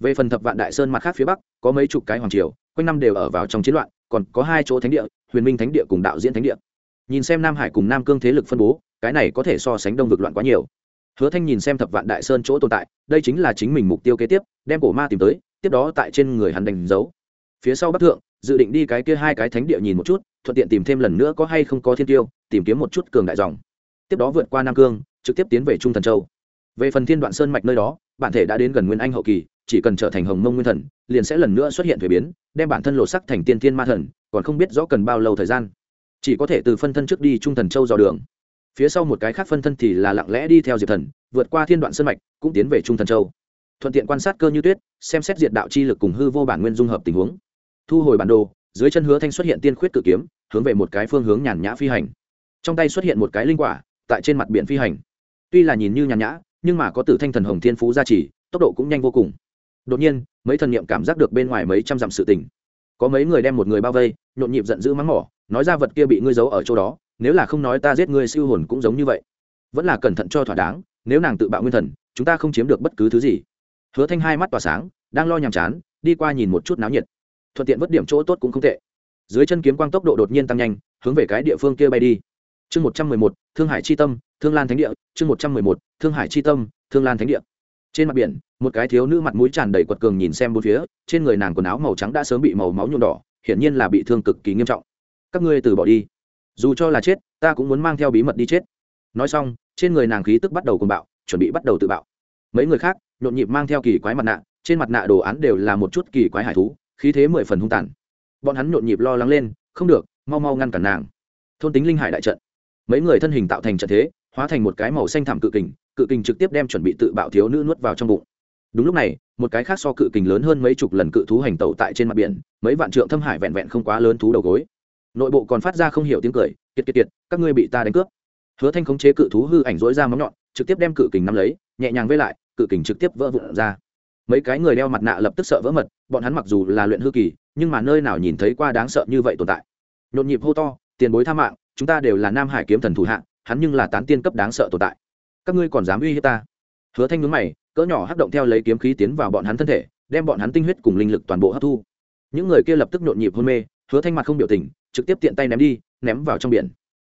Về phần thập vạn đại sơn mặt khác phía bắc, có mấy chục cái hoàng triều, quanh năm đều ở vào trong chiến loạn, còn có hai chỗ thánh địa, huyền minh thánh địa cùng đạo diễn thánh địa nhìn xem nam hải cùng nam cương thế lực phân bố, cái này có thể so sánh đông vực loạn quá nhiều. Hứa thanh nhìn xem thập vạn đại sơn chỗ tồn tại, đây chính là chính mình mục tiêu kế tiếp, đem cổ ma tìm tới, tiếp đó tại trên người hắn đánh dấu. Phía sau bắc thượng, dự định đi cái kia hai cái thánh địa nhìn một chút, thuận tiện tìm thêm lần nữa có hay không có thiên tiêu, tìm kiếm một chút cường đại dòng. Tiếp đó vượt qua nam cương, trực tiếp tiến về trung thần châu. Về phần thiên đoạn sơn mạch nơi đó, bản thể đã đến gần nguyên anh hậu kỳ, chỉ cần trở thành hồng mông nguyên thần, liền sẽ lần nữa xuất hiện thuế biến, đem bản thân lộ sắc thành tiên thiên ma thần, còn không biết rõ cần bao lâu thời gian chỉ có thể từ phân thân trước đi trung thần châu dò đường. Phía sau một cái khác phân thân thì là lặng lẽ đi theo diệp thần, vượt qua thiên đoạn sơn mạch, cũng tiến về trung thần châu. Thuận tiện quan sát cơ như tuyết, xem xét diệt đạo chi lực cùng hư vô bản nguyên dung hợp tình huống. Thu hồi bản đồ, dưới chân hứa thanh xuất hiện tiên khuyết cự kiếm, hướng về một cái phương hướng nhàn nhã phi hành. Trong tay xuất hiện một cái linh quả, tại trên mặt biển phi hành. Tuy là nhìn như nhàn nhã, nhưng mà có tử thanh thần hồng thiên phú gia trì, tốc độ cũng nhanh vô cùng. Đột nhiên, mấy thần niệm cảm giác được bên ngoài mấy trăm dặm sự tình có mấy người đem một người bao vây, nhộn nhịp giận dữ mắng mỏ, nói ra vật kia bị ngươi giấu ở chỗ đó, nếu là không nói ta giết ngươi siêu hồn cũng giống như vậy. Vẫn là cẩn thận cho thỏa đáng, nếu nàng tự bạo nguyên thần, chúng ta không chiếm được bất cứ thứ gì. Hứa thanh hai mắt tỏa sáng, đang lo nhàm chán, đi qua nhìn một chút náo nhiệt. Thuận tiện vất điểm chỗ tốt cũng không tệ. Dưới chân kiếm quang tốc độ đột nhiên tăng nhanh, hướng về cái địa phương kia bay đi. Chương một trăm mười một, thương hải chi tâm, thương lan thánh địa, chương một trăm mười một, thương hải chi tâm, thương lan thánh địa trên mặt biển, một cái thiếu nữ mặt mũi tràn đầy quật cường nhìn xem bốn phía, trên người nàng quần áo màu trắng đã sớm bị màu máu nhuộm đỏ, hiển nhiên là bị thương cực kỳ nghiêm trọng. Các ngươi từ bỏ đi. Dù cho là chết, ta cũng muốn mang theo bí mật đi chết. Nói xong, trên người nàng khí tức bắt đầu cùng bạo, chuẩn bị bắt đầu tự bạo. Mấy người khác, nhộn nhịp mang theo kỳ quái mặt nạ, trên mặt nạ đồ án đều là một chút kỳ quái hải thú, khí thế mười phần hung tàn. Bọn hắn nhộn nhịp lo lắng lên, không được, mau mau ngăn cản nàng. Thôn tính linh hải đại trận. Mấy người thân hình tạo thành trận thế, hóa thành một cái màu xanh thảm cự kình cự kình trực tiếp đem chuẩn bị tự bạo thiếu nữ nuốt vào trong bụng. Đúng lúc này một cái khác so cự kình lớn hơn mấy chục lần cự thú hành tẩu tại trên mặt biển mấy vạn trượng thâm hải vẹn vẹn không quá lớn thú đầu gối. Nội bộ còn phát ra không hiểu tiếng cười kiệt kiệt kiệt các ngươi bị ta đánh cướp. Hứa thanh khống chế cự thú hư ảnh dối ra móng nhọn trực tiếp đem cự kình nắm lấy nhẹ nhàng vây lại cự kình trực tiếp vỡ vụn ra. Mấy cái người đeo mặt nạ lập tức sợ vỡ mật bọn hắn mặc dù là luyện hư kỳ nhưng mà nơi nào nhìn thấy qua đáng sợ như vậy tồn tại. Nhộn nhịp hô to tiền bối tha mạng chúng ta đều là nam hải kiếm thần thủ hạng, hắn nhưng là tán tiên cấp đáng sợ tồn tại các ngươi còn dám uy hiếp ta? Hứa thanh nhướng mày, cỡ nhỏ hắc động theo lấy kiếm khí tiến vào bọn hắn thân thể, đem bọn hắn tinh huyết cùng linh lực toàn bộ hấp thu. Những người kia lập tức nhộn nhịp hôn mê, hứa thanh mặt không biểu tình, trực tiếp tiện tay ném đi, ném vào trong biển.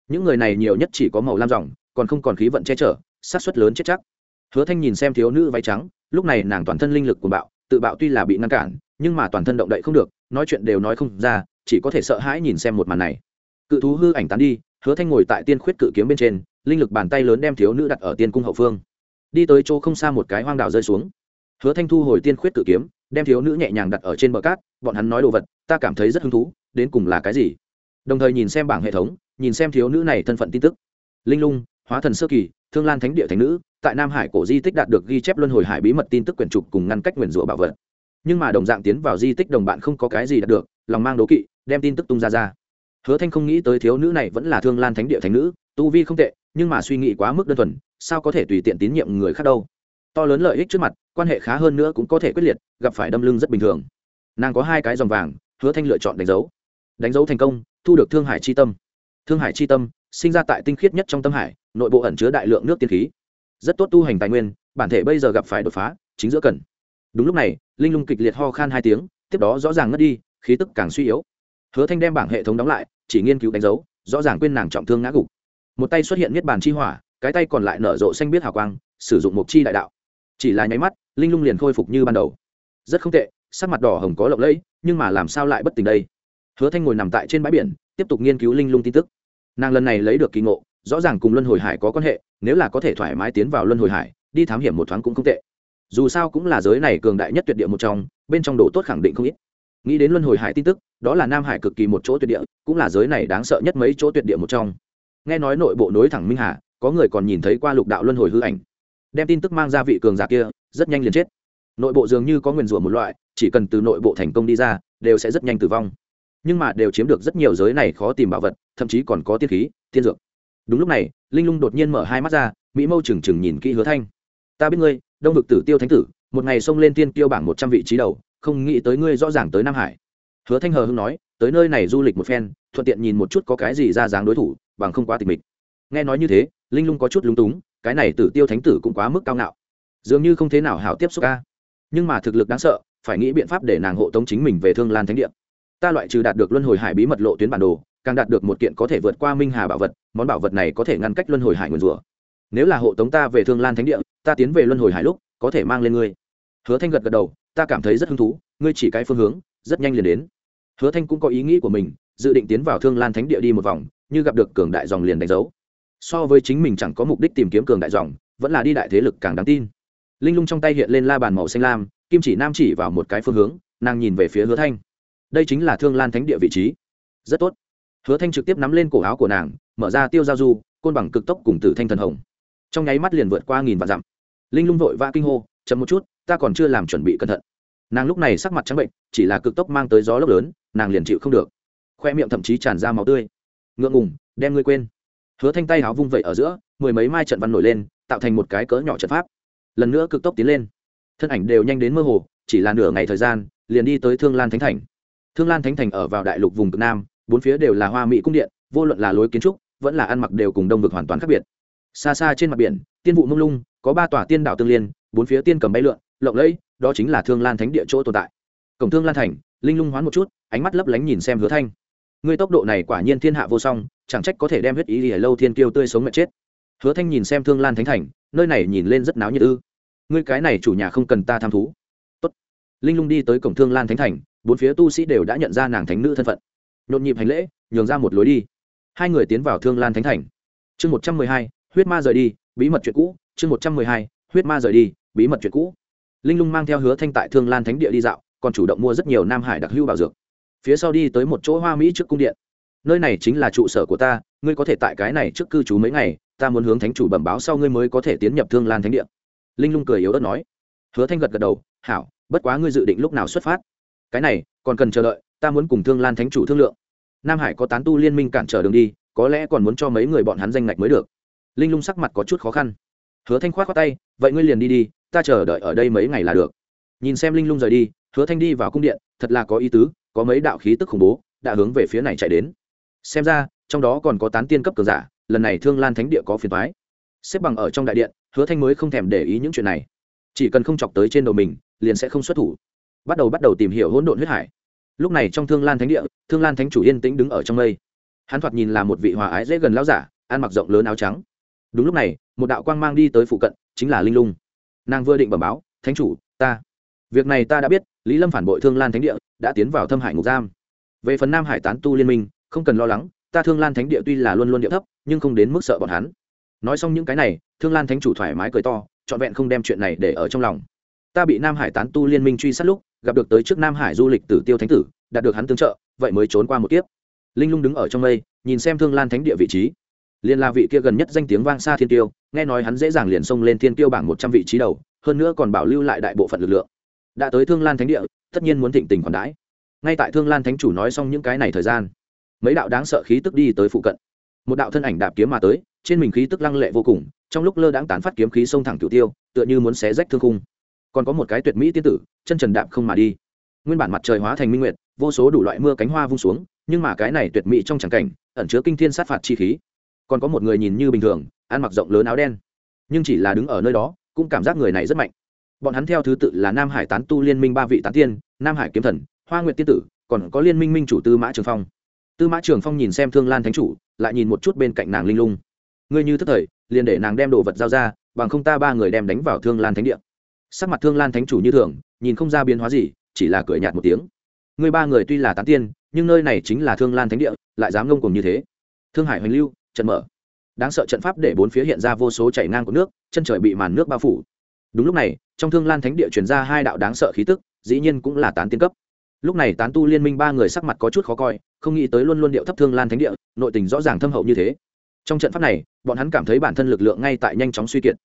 Những người này nhiều nhất chỉ có màu lam ròng còn không còn khí vận che chở sát suất lớn chết chắc. Hứa thanh nhìn xem thiếu nữ váy trắng, lúc này nàng toàn thân linh lực của bạo, tự bạo tuy là bị ngăn cản, nhưng mà toàn thân động đậy không được, nói chuyện đều nói không ra, chỉ có thể sợ hãi nhìn xem một màn này. Cự thú hư ảnh tán đi, hứa thanh ngồi tại tiên khuyết cự kiếm bên trên linh lực bàn tay lớn đem thiếu nữ đặt ở tiên cung hậu phương. Đi tới chỗ không xa một cái hoang đảo rơi xuống. Hứa thanh thu hồi tiên khuyết cử kiếm, đem thiếu nữ nhẹ nhàng đặt ở trên bờ cát, bọn hắn nói đồ vật, ta cảm thấy rất hứng thú, đến cùng là cái gì? Đồng thời nhìn xem bảng hệ thống, nhìn xem thiếu nữ này thân phận tin tức. Linh lung, hóa thần sơ kỳ, thương lan thánh địa thánh nữ, tại nam hải cổ di tích đạt được ghi chép luân hồi hải bí mật tin tức quyển trục cùng ngăn cách nguyền rủa bảo vật. Nhưng mà đồng dạng tiến vào di tích đồng bạn không có cái gì đạt được, lòng mang đố kỵ, đem tin tức tung ra ra. Hứa thanh không nghĩ tới thiếu nữ này vẫn là thương lan thánh địa thánh nữ tu vi không tệ, nhưng mà suy nghĩ quá mức đơn thuần, sao có thể tùy tiện tín nhiệm người khác đâu? To lớn lợi ích trước mặt, quan hệ khá hơn nữa cũng có thể quyết liệt, gặp phải đâm lưng rất bình thường. Nàng có hai cái dòng vàng, hứa thanh lựa chọn đánh dấu. Đánh dấu thành công, thu được thương hải chi tâm. Thương hải chi tâm, sinh ra tại tinh khiết nhất trong tâm hải, nội bộ ẩn chứa đại lượng nước tiên khí. Rất tốt tu hành tài nguyên, bản thể bây giờ gặp phải đột phá, chính giữa cần. Đúng lúc này, linh lung kịch liệt ho khan hai tiếng, tiếp đó rõ ràng ngất đi, khí tức càng suy yếu. Hứa thanh đem bảng hệ thống đóng lại, chỉ nghiên cứu đánh dấu, rõ ràng quên nàng trọng thương ngã gục một tay xuất hiện niết bàn chi hỏa, cái tay còn lại nở rộ xanh biết hào quang, sử dụng mục chi đại đạo. Chỉ là nháy mắt, linh lung liền khôi phục như ban đầu. Rất không tệ, sắc mặt đỏ hồng có lộng lẫy, nhưng mà làm sao lại bất tỉnh đây? Hứa thanh ngồi nằm tại trên bãi biển, tiếp tục nghiên cứu linh lung tin tức. Nàng lần này lấy được kỳ ngộ, rõ ràng cùng luân hồi hải có quan hệ, nếu là có thể thoải mái tiến vào luân hồi hải, đi thám hiểm một thoáng cũng không tệ. Dù sao cũng là giới này cường đại nhất tuyệt địa một trong, bên trong đồ tốt khẳng định không ít. Nghĩ đến luân hồi hải tin tức, đó là nam hải cực kỳ một chỗ tuyệt địa, cũng là giới này đáng sợ nhất mấy chỗ tuyệt địa một trong nghe nói nội bộ nối thẳng minh hà, có người còn nhìn thấy qua lục đạo luân hồi hư ảnh. Đem tin tức mang ra vị cường giả kia, rất nhanh liền chết. Nội bộ dường như có nguyền rủa một loại, chỉ cần từ nội bộ thành công đi ra, đều sẽ rất nhanh tử vong. Nhưng mà đều chiếm được rất nhiều giới này khó tìm bảo vật, thậm chí còn có tiên khí, tiên dược. Đúng lúc này, linh lung đột nhiên mở hai mắt ra, mỹ mâu trừng trừng nhìn kỹ hứa thanh. Ta biết ngươi, đông vực tử tiêu thánh tử, một ngày xông lên tiên tiêu bảng một trăm vị trí đầu, không nghĩ tới ngươi rõ ràng tới nam hải. Hứa thanh hờ hưng nói, tới nơi này du lịch một phen, thuận tiện nhìn một chút có cái gì ra dáng đối thủ bằng không quá tịch mịch. Nghe nói như thế, linh lung có chút lúng túng, cái này tử tiêu thánh tử cũng quá mức cao ngạo. Dường như không thế nào hảo tiếp xúc ca. Nhưng mà thực lực đáng sợ, phải nghĩ biện pháp để nàng hộ tống chính mình về thương lan thánh địa. Ta loại trừ đạt được luân hồi hải bí mật lộ tuyến bản đồ, càng đạt được một kiện có thể vượt qua minh hà bảo vật, món bảo vật này có thể ngăn cách luân hồi hải nguồn rủa. Nếu là hộ tống ta về thương lan thánh địa, ta tiến về luân hồi hải lúc, có thể mang lên ngươi. Hứa thanh gật gật đầu, ta cảm thấy rất hứng thú, ngươi chỉ cái phương hướng, rất nhanh liền đến. Hứa thanh cũng có ý nghĩ của mình, dự định tiến vào thương lan thánh địa đi một vòng như gặp được cường đại dòng liền đánh dấu. So với chính mình chẳng có mục đích tìm kiếm cường đại dòng, vẫn là đi đại thế lực càng đáng tin. Linh lung trong tay hiện lên la bàn màu xanh lam, kim chỉ nam chỉ vào một cái phương hướng, nàng nhìn về phía hứa thanh. Đây chính là thương lan thánh địa vị trí. Rất tốt. Hứa thanh trực tiếp nắm lên cổ áo của nàng, mở ra tiêu giao du, côn bằng cực tốc cùng tử thanh thần hồng. Trong nháy mắt liền vượt qua nghìn vạn dặm. Linh lung vội vã kinh hô, chậm một chút, ta còn chưa làm chuẩn bị cẩn thận. Nàng lúc này sắc mặt trắng bệnh, chỉ là cực tốc mang tới gió lốc lớn, nàng liền chịu không được. Khoe miệng thậm chí tràn ra máu tươi ngượng ngùng, đem ngươi quên. Hứa thanh tay háo vung vẩy ở giữa, mười mấy mai trận văn nổi lên, tạo thành một cái cỡ nhỏ trận pháp. Lần nữa cực tốc tiến lên. Thân ảnh đều nhanh đến mơ hồ, chỉ là nửa ngày thời gian, liền đi tới thương lan thánh thành. Thương lan thánh thành ở vào đại lục vùng cực nam, bốn phía đều là hoa mỹ cung điện, vô luận là lối kiến trúc, vẫn là ăn mặc đều cùng đông vực hoàn toàn khác biệt. Xa xa trên mặt biển, tiên vụ mông lung, có ba tòa tiên đảo tương liên, bốn phía tiên cầm bay lượn, lộng lẫy, đó chính là thương lan thánh địa chỗ tồn tại. Cổng thương lan thành, linh lung hoán một chút, ánh mắt lấp lánh nhìn xem hứa thanh ngươi tốc độ này quả nhiên thiên hạ vô song, chẳng trách có thể đem huyết ý lìa lâu thiên kiêu tươi sống mệt chết. Hứa thanh nhìn xem thương lan thánh thành, nơi này nhìn lên rất náo nhiệt ư. Ngươi cái này chủ nhà không cần ta tham thú. Tốt. linh lung đi tới cổng thương lan thánh thành, bốn phía tu sĩ đều đã nhận ra nàng thánh nữ thân phận. Nhộn nhịp hành lễ, nhường ra một lối đi. Hai người tiến vào thương lan thánh thành. Chương một trăm mười hai, huyết ma rời đi, bí mật chuyện cũ. Chương một trăm mười hai, huyết ma rời đi, bí mật chuyện cũ. Linh lung mang theo hứa thanh tại thương lan thánh địa đi dạo, còn chủ động mua rất nhiều nam hải đặc hưu bảo dược phía sau đi tới một chỗ hoa mỹ trước cung điện. Nơi này chính là trụ sở của ta, ngươi có thể tại cái này trước cư trú mấy ngày, ta muốn hướng thánh chủ bẩm báo sau ngươi mới có thể tiến nhập thương lan thánh Điện. linh lung cười yếu ớt nói. Hứa thanh gật gật đầu, hảo, bất quá ngươi dự định lúc nào xuất phát? Cái này, còn cần chờ đợi, ta muốn cùng thương lan thánh chủ thương lượng. Nam hải có tán tu liên minh cản trở đường đi, có lẽ còn muốn cho mấy người bọn hắn danh ngạch mới được. Linh lung sắc mặt có chút khó khăn. Hứa thanh khoát khoát tay, vậy ngươi liền đi đi, ta chờ đợi ở đây mấy ngày là được. Nhìn xem linh lung rời đi, hứa thanh đi vào cung điện, thật là có ý tứ có mấy đạo khí tức khủng bố đã hướng về phía này chạy đến. Xem ra, trong đó còn có tán tiên cấp cường giả, lần này thương lan thánh địa có phiền thoái xếp bằng ở trong đại điện, hứa thanh mới không thèm để ý những chuyện này. Chỉ cần không chọc tới trên đầu mình, liền sẽ không xuất thủ. Bắt đầu bắt đầu tìm hiểu hỗn độn huyết hải. Lúc này trong thương lan thánh địa, thương lan thánh chủ yên tĩnh đứng ở trong mây. Hắn thoạt nhìn là một vị hòa ái dễ gần lao giả, ăn mặc rộng lớn áo trắng. Đúng lúc này, một đạo quang mang đi tới phụ cận, chính là linh lung. Nàng vừa định bẩm báo, thánh chủ, ta việc này ta đã biết lý lâm phản bội thương lan thánh địa đã tiến vào thâm hải ngục giam. Về phần nam hải tán tu liên minh không cần lo lắng ta thương lan thánh địa tuy là luôn luôn địa thấp nhưng không đến mức sợ bọn hắn. Nói xong những cái này thương lan thánh chủ thoải mái cười to trọn vẹn không đem chuyện này để ở trong lòng. Ta bị nam hải tán tu liên minh truy sát lúc gặp được tới trước nam hải du lịch tử tiêu thánh tử đạt được hắn tương trợ vậy mới trốn qua một kiếp. Linh lung đứng ở trong đây, nhìn xem thương lan thánh địa vị trí. Liên la vị kia gần nhất danh tiếng vang xa thiên tiêu nghe nói hắn dễ dàng liền xông lên thiên tiêu bảng một trăm vị trí đầu hơn nữa còn bảo lưu lại đại bộ phận lực lượng đã tới thương lan thánh địa, tất nhiên muốn thịnh tình còn đãi. Ngay tại thương lan thánh chủ nói xong những cái này thời gian, mấy đạo đáng sợ khí tức đi tới phụ cận. Một đạo thân ảnh đạp kiếm mà tới, trên mình khí tức lăng lệ vô cùng, trong lúc lơ đãng tán phát kiếm khí xông thẳng cửu tiêu, tựa như muốn xé rách thương khung. Còn có một cái tuyệt mỹ tiên tử, chân trần đạp không mà đi. Nguyên bản mặt trời hóa thành minh nguyệt, vô số đủ loại mưa cánh hoa vung xuống, nhưng mà cái này tuyệt mỹ trong tràng cảnh, ẩn chứa kinh thiên sát phạt chi khí. Còn có một người nhìn như bình thường, ăn mặc rộng lớn áo đen, nhưng chỉ là đứng ở nơi đó, cũng cảm giác người này rất mạnh bọn hắn theo thứ tự là nam hải tán tu liên minh ba vị tán tiên, nam hải kiếm thần, hoa nguyệt tiên tử, còn có liên minh minh chủ tư mã trường phong. Tư mã trường phong nhìn xem thương lan thánh chủ, lại nhìn một chút bên cạnh nàng linh lung. Ngươi như thức thời, liền để nàng đem đồ vật giao ra, bằng không ta ba người đem đánh vào thương lan thánh địa. Sắc mặt thương lan thánh chủ như thường, nhìn không ra biến hóa gì, chỉ là cười nhạt một tiếng. Ngươi ba người tuy là tán tiên, nhưng nơi này chính là thương lan thánh địa, lại dám ngông cùng như thế. Thương hải hoành lưu, trận mở. Đáng sợ trận pháp để bốn phía hiện ra vô số chảy ngang của nước, chân trời bị màn nước bao phủ đúng lúc này, trong thương lan thánh địa chuyển ra hai đạo đáng sợ khí tức, dĩ nhiên cũng là tán tiên cấp. Lúc này tán tu liên minh ba người sắc mặt có chút khó coi, không nghĩ tới luôn luôn điệu thấp thương lan thánh địa, nội tình rõ ràng thâm hậu như thế. Trong trận pháp này, bọn hắn cảm thấy bản thân lực lượng ngay tại nhanh chóng suy kiệt.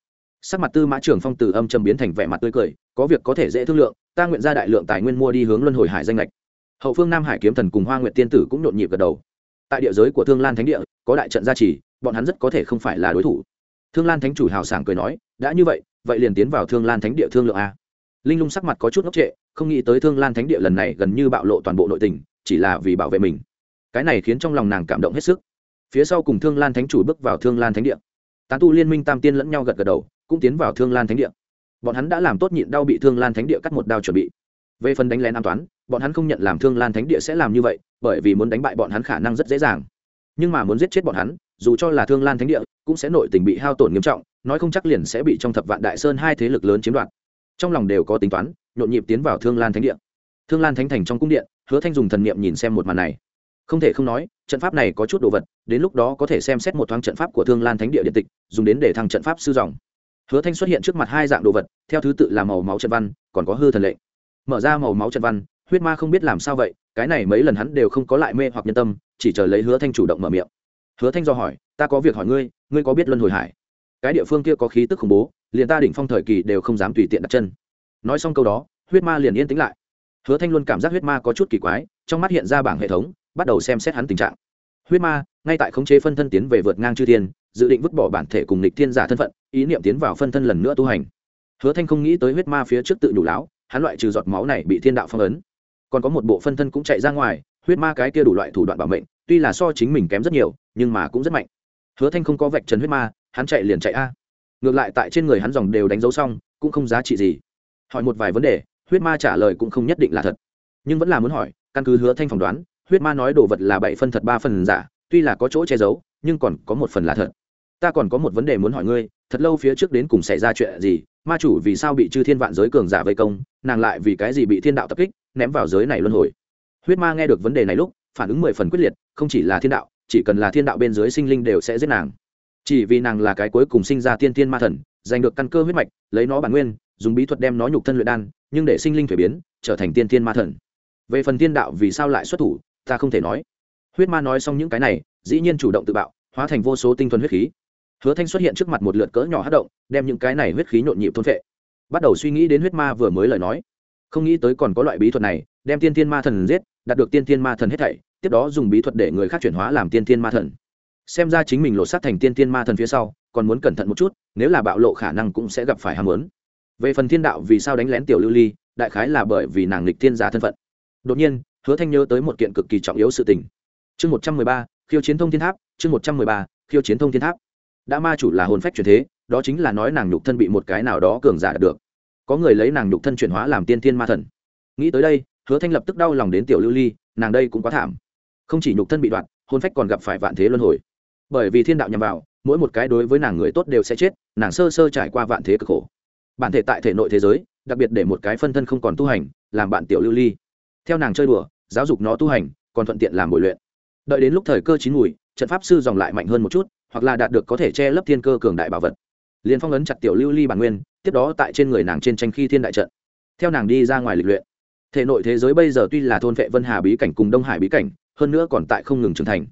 Sắc mặt tư mã trưởng phong từ âm trầm biến thành vẻ mặt tươi cười, có việc có thể dễ thương lượng, ta nguyện ra đại lượng tài nguyên mua đi hướng luân hồi hải danh lệch. Hậu phương nam hải kiếm thần cùng hoa nguyện tiên tử cũng nhộn nhịp gật đầu. Tại địa giới của thương lan thánh địa, có đại trận gia trì, bọn hắn rất có thể không phải là đối thủ. Thương lan thánh chủ hào sảng cười nói, đã như vậy vậy liền tiến vào thương lan thánh địa thương lượng a. Linh lung sắc mặt có chút ngốc trệ, không nghĩ tới thương lan thánh địa lần này gần như bạo lộ toàn bộ nội tình, chỉ là vì bảo vệ mình. Cái này khiến trong lòng nàng cảm động hết sức. Phía sau cùng thương lan thánh chủ bước vào thương lan thánh địa. Tán tu liên minh tam tiên lẫn nhau gật gật đầu, cũng tiến vào thương lan thánh địa. Bọn hắn đã làm tốt nhịn đau bị thương lan thánh địa cắt một đao chuẩn bị. Về phần đánh lén an toán bọn hắn không nhận làm thương lan thánh địa sẽ làm như vậy, bởi vì muốn đánh bại bọn hắn khả năng rất dễ dàng. Nhưng mà muốn giết chết bọn hắn, dù cho là thương lan thánh địa, cũng sẽ nội tình bị hao tổn nghiêm trọng nói không chắc liền sẽ bị trong thập vạn đại sơn hai thế lực lớn chiếm đoạt. Trong lòng đều có tính toán, nhộn nhịp tiến vào thương lan thánh địa. Thương lan thánh thành trong cung điện, hứa thanh dùng thần niệm nhìn xem một màn này. Không thể không nói, trận pháp này có chút đồ vật, đến lúc đó có thể xem xét một thoáng trận pháp của thương lan thánh địa điện tịch, dùng đến để thăng trận pháp sư dòng. Hứa thanh xuất hiện trước mặt hai dạng đồ vật, theo thứ tự là màu máu trận văn, còn có hư thần lệnh. Mở ra màu máu trận văn, huyết ma không biết làm sao vậy, cái này mấy lần hắn đều không có lại mê hoặc nhân tâm, chỉ chờ lấy hứa thanh chủ động mở miệng. Hứa thanh do hỏi, ta có việc hỏi ngươi ngươi có biết luân hồi hải? Cái địa phương kia có khí tức khủng bố, liền ta đỉnh phong thời kỳ đều không dám tùy tiện đặt chân. Nói xong câu đó, huyết ma liền yên tĩnh lại. Hứa thanh luôn cảm giác huyết ma có chút kỳ quái, trong mắt hiện ra bảng hệ thống, bắt đầu xem xét hắn tình trạng. Huyết ma, ngay tại khống chế phân thân tiến về vượt ngang chư thiên, dự định vứt bỏ bản thể cùng lịch thiên giả thân phận, ý niệm tiến vào phân thân lần nữa tu hành. Hứa thanh không nghĩ tới huyết ma phía trước tự nhủ láo hắn loại trừ giọt máu này bị thiên đạo phong ấn. Còn có một bộ phân thân cũng chạy ra ngoài, huyết ma cái kia đủ loại thủ đoạn bảo mệnh, tuy là so chính mình kém rất nhiều, nhưng mà cũng rất mạnh. Hứa thanh không có vạch trần huyết ma hắn chạy liền chạy a. Ngược lại tại trên người hắn dòng đều đánh dấu xong, cũng không giá trị gì. Hỏi một vài vấn đề, huyết ma trả lời cũng không nhất định là thật. Nhưng vẫn là muốn hỏi, căn cứ hứa thanh phỏng đoán, huyết ma nói đồ vật là bảy phân thật, ba phần giả, tuy là có chỗ che giấu, nhưng còn có một phần là thật. Ta còn có một vấn đề muốn hỏi ngươi, thật lâu phía trước đến cùng xảy ra chuyện gì, ma chủ vì sao bị chư thiên vạn giới cường giả vây công, nàng lại vì cái gì bị thiên đạo tập kích, ném vào giới này luân hồi. Huyết ma nghe được vấn đề này lúc, phản ứng mười phần quyết liệt, không chỉ là thiên đạo, chỉ cần là thiên đạo bên dưới sinh linh đều sẽ giết nàng chỉ vì nàng là cái cuối cùng sinh ra tiên tiên ma thần, giành được căn cơ huyết mạch, lấy nó bản nguyên, dùng bí thuật đem nó nhục thân luyện đan, nhưng để sinh linh thuế biến, trở thành tiên tiên ma thần. Về phần tiên đạo vì sao lại xuất thủ, ta không thể nói. Huyết ma nói xong những cái này, dĩ nhiên chủ động tự bạo, hóa thành vô số tinh thuần huyết khí. Hứa thanh xuất hiện trước mặt một lượt cỡ nhỏ hát động, đem những cái này huyết khí nhộn nhịp thôn vệ bắt đầu suy nghĩ đến huyết ma vừa mới lời nói. Không nghĩ tới còn có loại bí thuật này, đem tiên tiên ma thần giết, đạt được tiên tiên ma thần hết thảy, tiếp đó dùng bí thuật để người khác chuyển hóa làm tiên tiên ma thần xem ra chính mình lột xác thành tiên tiên ma thần phía sau, còn muốn cẩn thận một chút, nếu là bạo lộ khả năng cũng sẽ gặp phải ham muốn. Về phần thiên đạo vì sao đánh lén tiểu lưu ly, đại khái là bởi vì nàng lịch tiên giả thân phận. Đột nhiên, hứa thanh nhớ tới một kiện cực kỳ trọng yếu sự tình. Chương một trăm mười ba, khiêu chiến thông thiên tháp, chương một trăm mười ba, khiêu chiến thông thiên tháp. Đã ma chủ là hồn phách truyền thế, đó chính là nói nàng nhục thân bị một cái nào đó cường giả được. Có người lấy nàng nhục thân chuyển hóa làm tiên tiên ma thần. Nghĩ tới đây, hứa thanh lập tức đau lòng đến tiểu lưu ly, nàng đây cũng quá thảm. Không chỉ nhục thân bị đoạn, hồn phách còn gặp phải vạn thế luân hồi bởi vì thiên đạo nhằm vào, mỗi một cái đối với nàng người tốt đều sẽ chết, nàng sơ sơ trải qua vạn thế cực khổ. Bản thể tại thể nội thế giới, đặc biệt để một cái phân thân không còn tu hành, làm bạn tiểu lưu ly. Theo nàng chơi đùa, giáo dục nó tu hành, còn thuận tiện làm bồi luyện. Đợi đến lúc thời cơ chín mùi, trận pháp sư dòng lại mạnh hơn một chút, hoặc là đạt được có thể che lấp thiên cơ cường đại bảo vật. Liền phong ấn chặt tiểu lưu ly bản nguyên, tiếp đó tại trên người nàng trên tranh khi thiên đại trận. Theo nàng đi ra ngoài lịch luyện. Thể nội thế giới bây giờ tuy là thôn vệ vân hà bí cảnh cùng đông hải bí cảnh, hơn nữa còn tại không ngừng trưởng thành.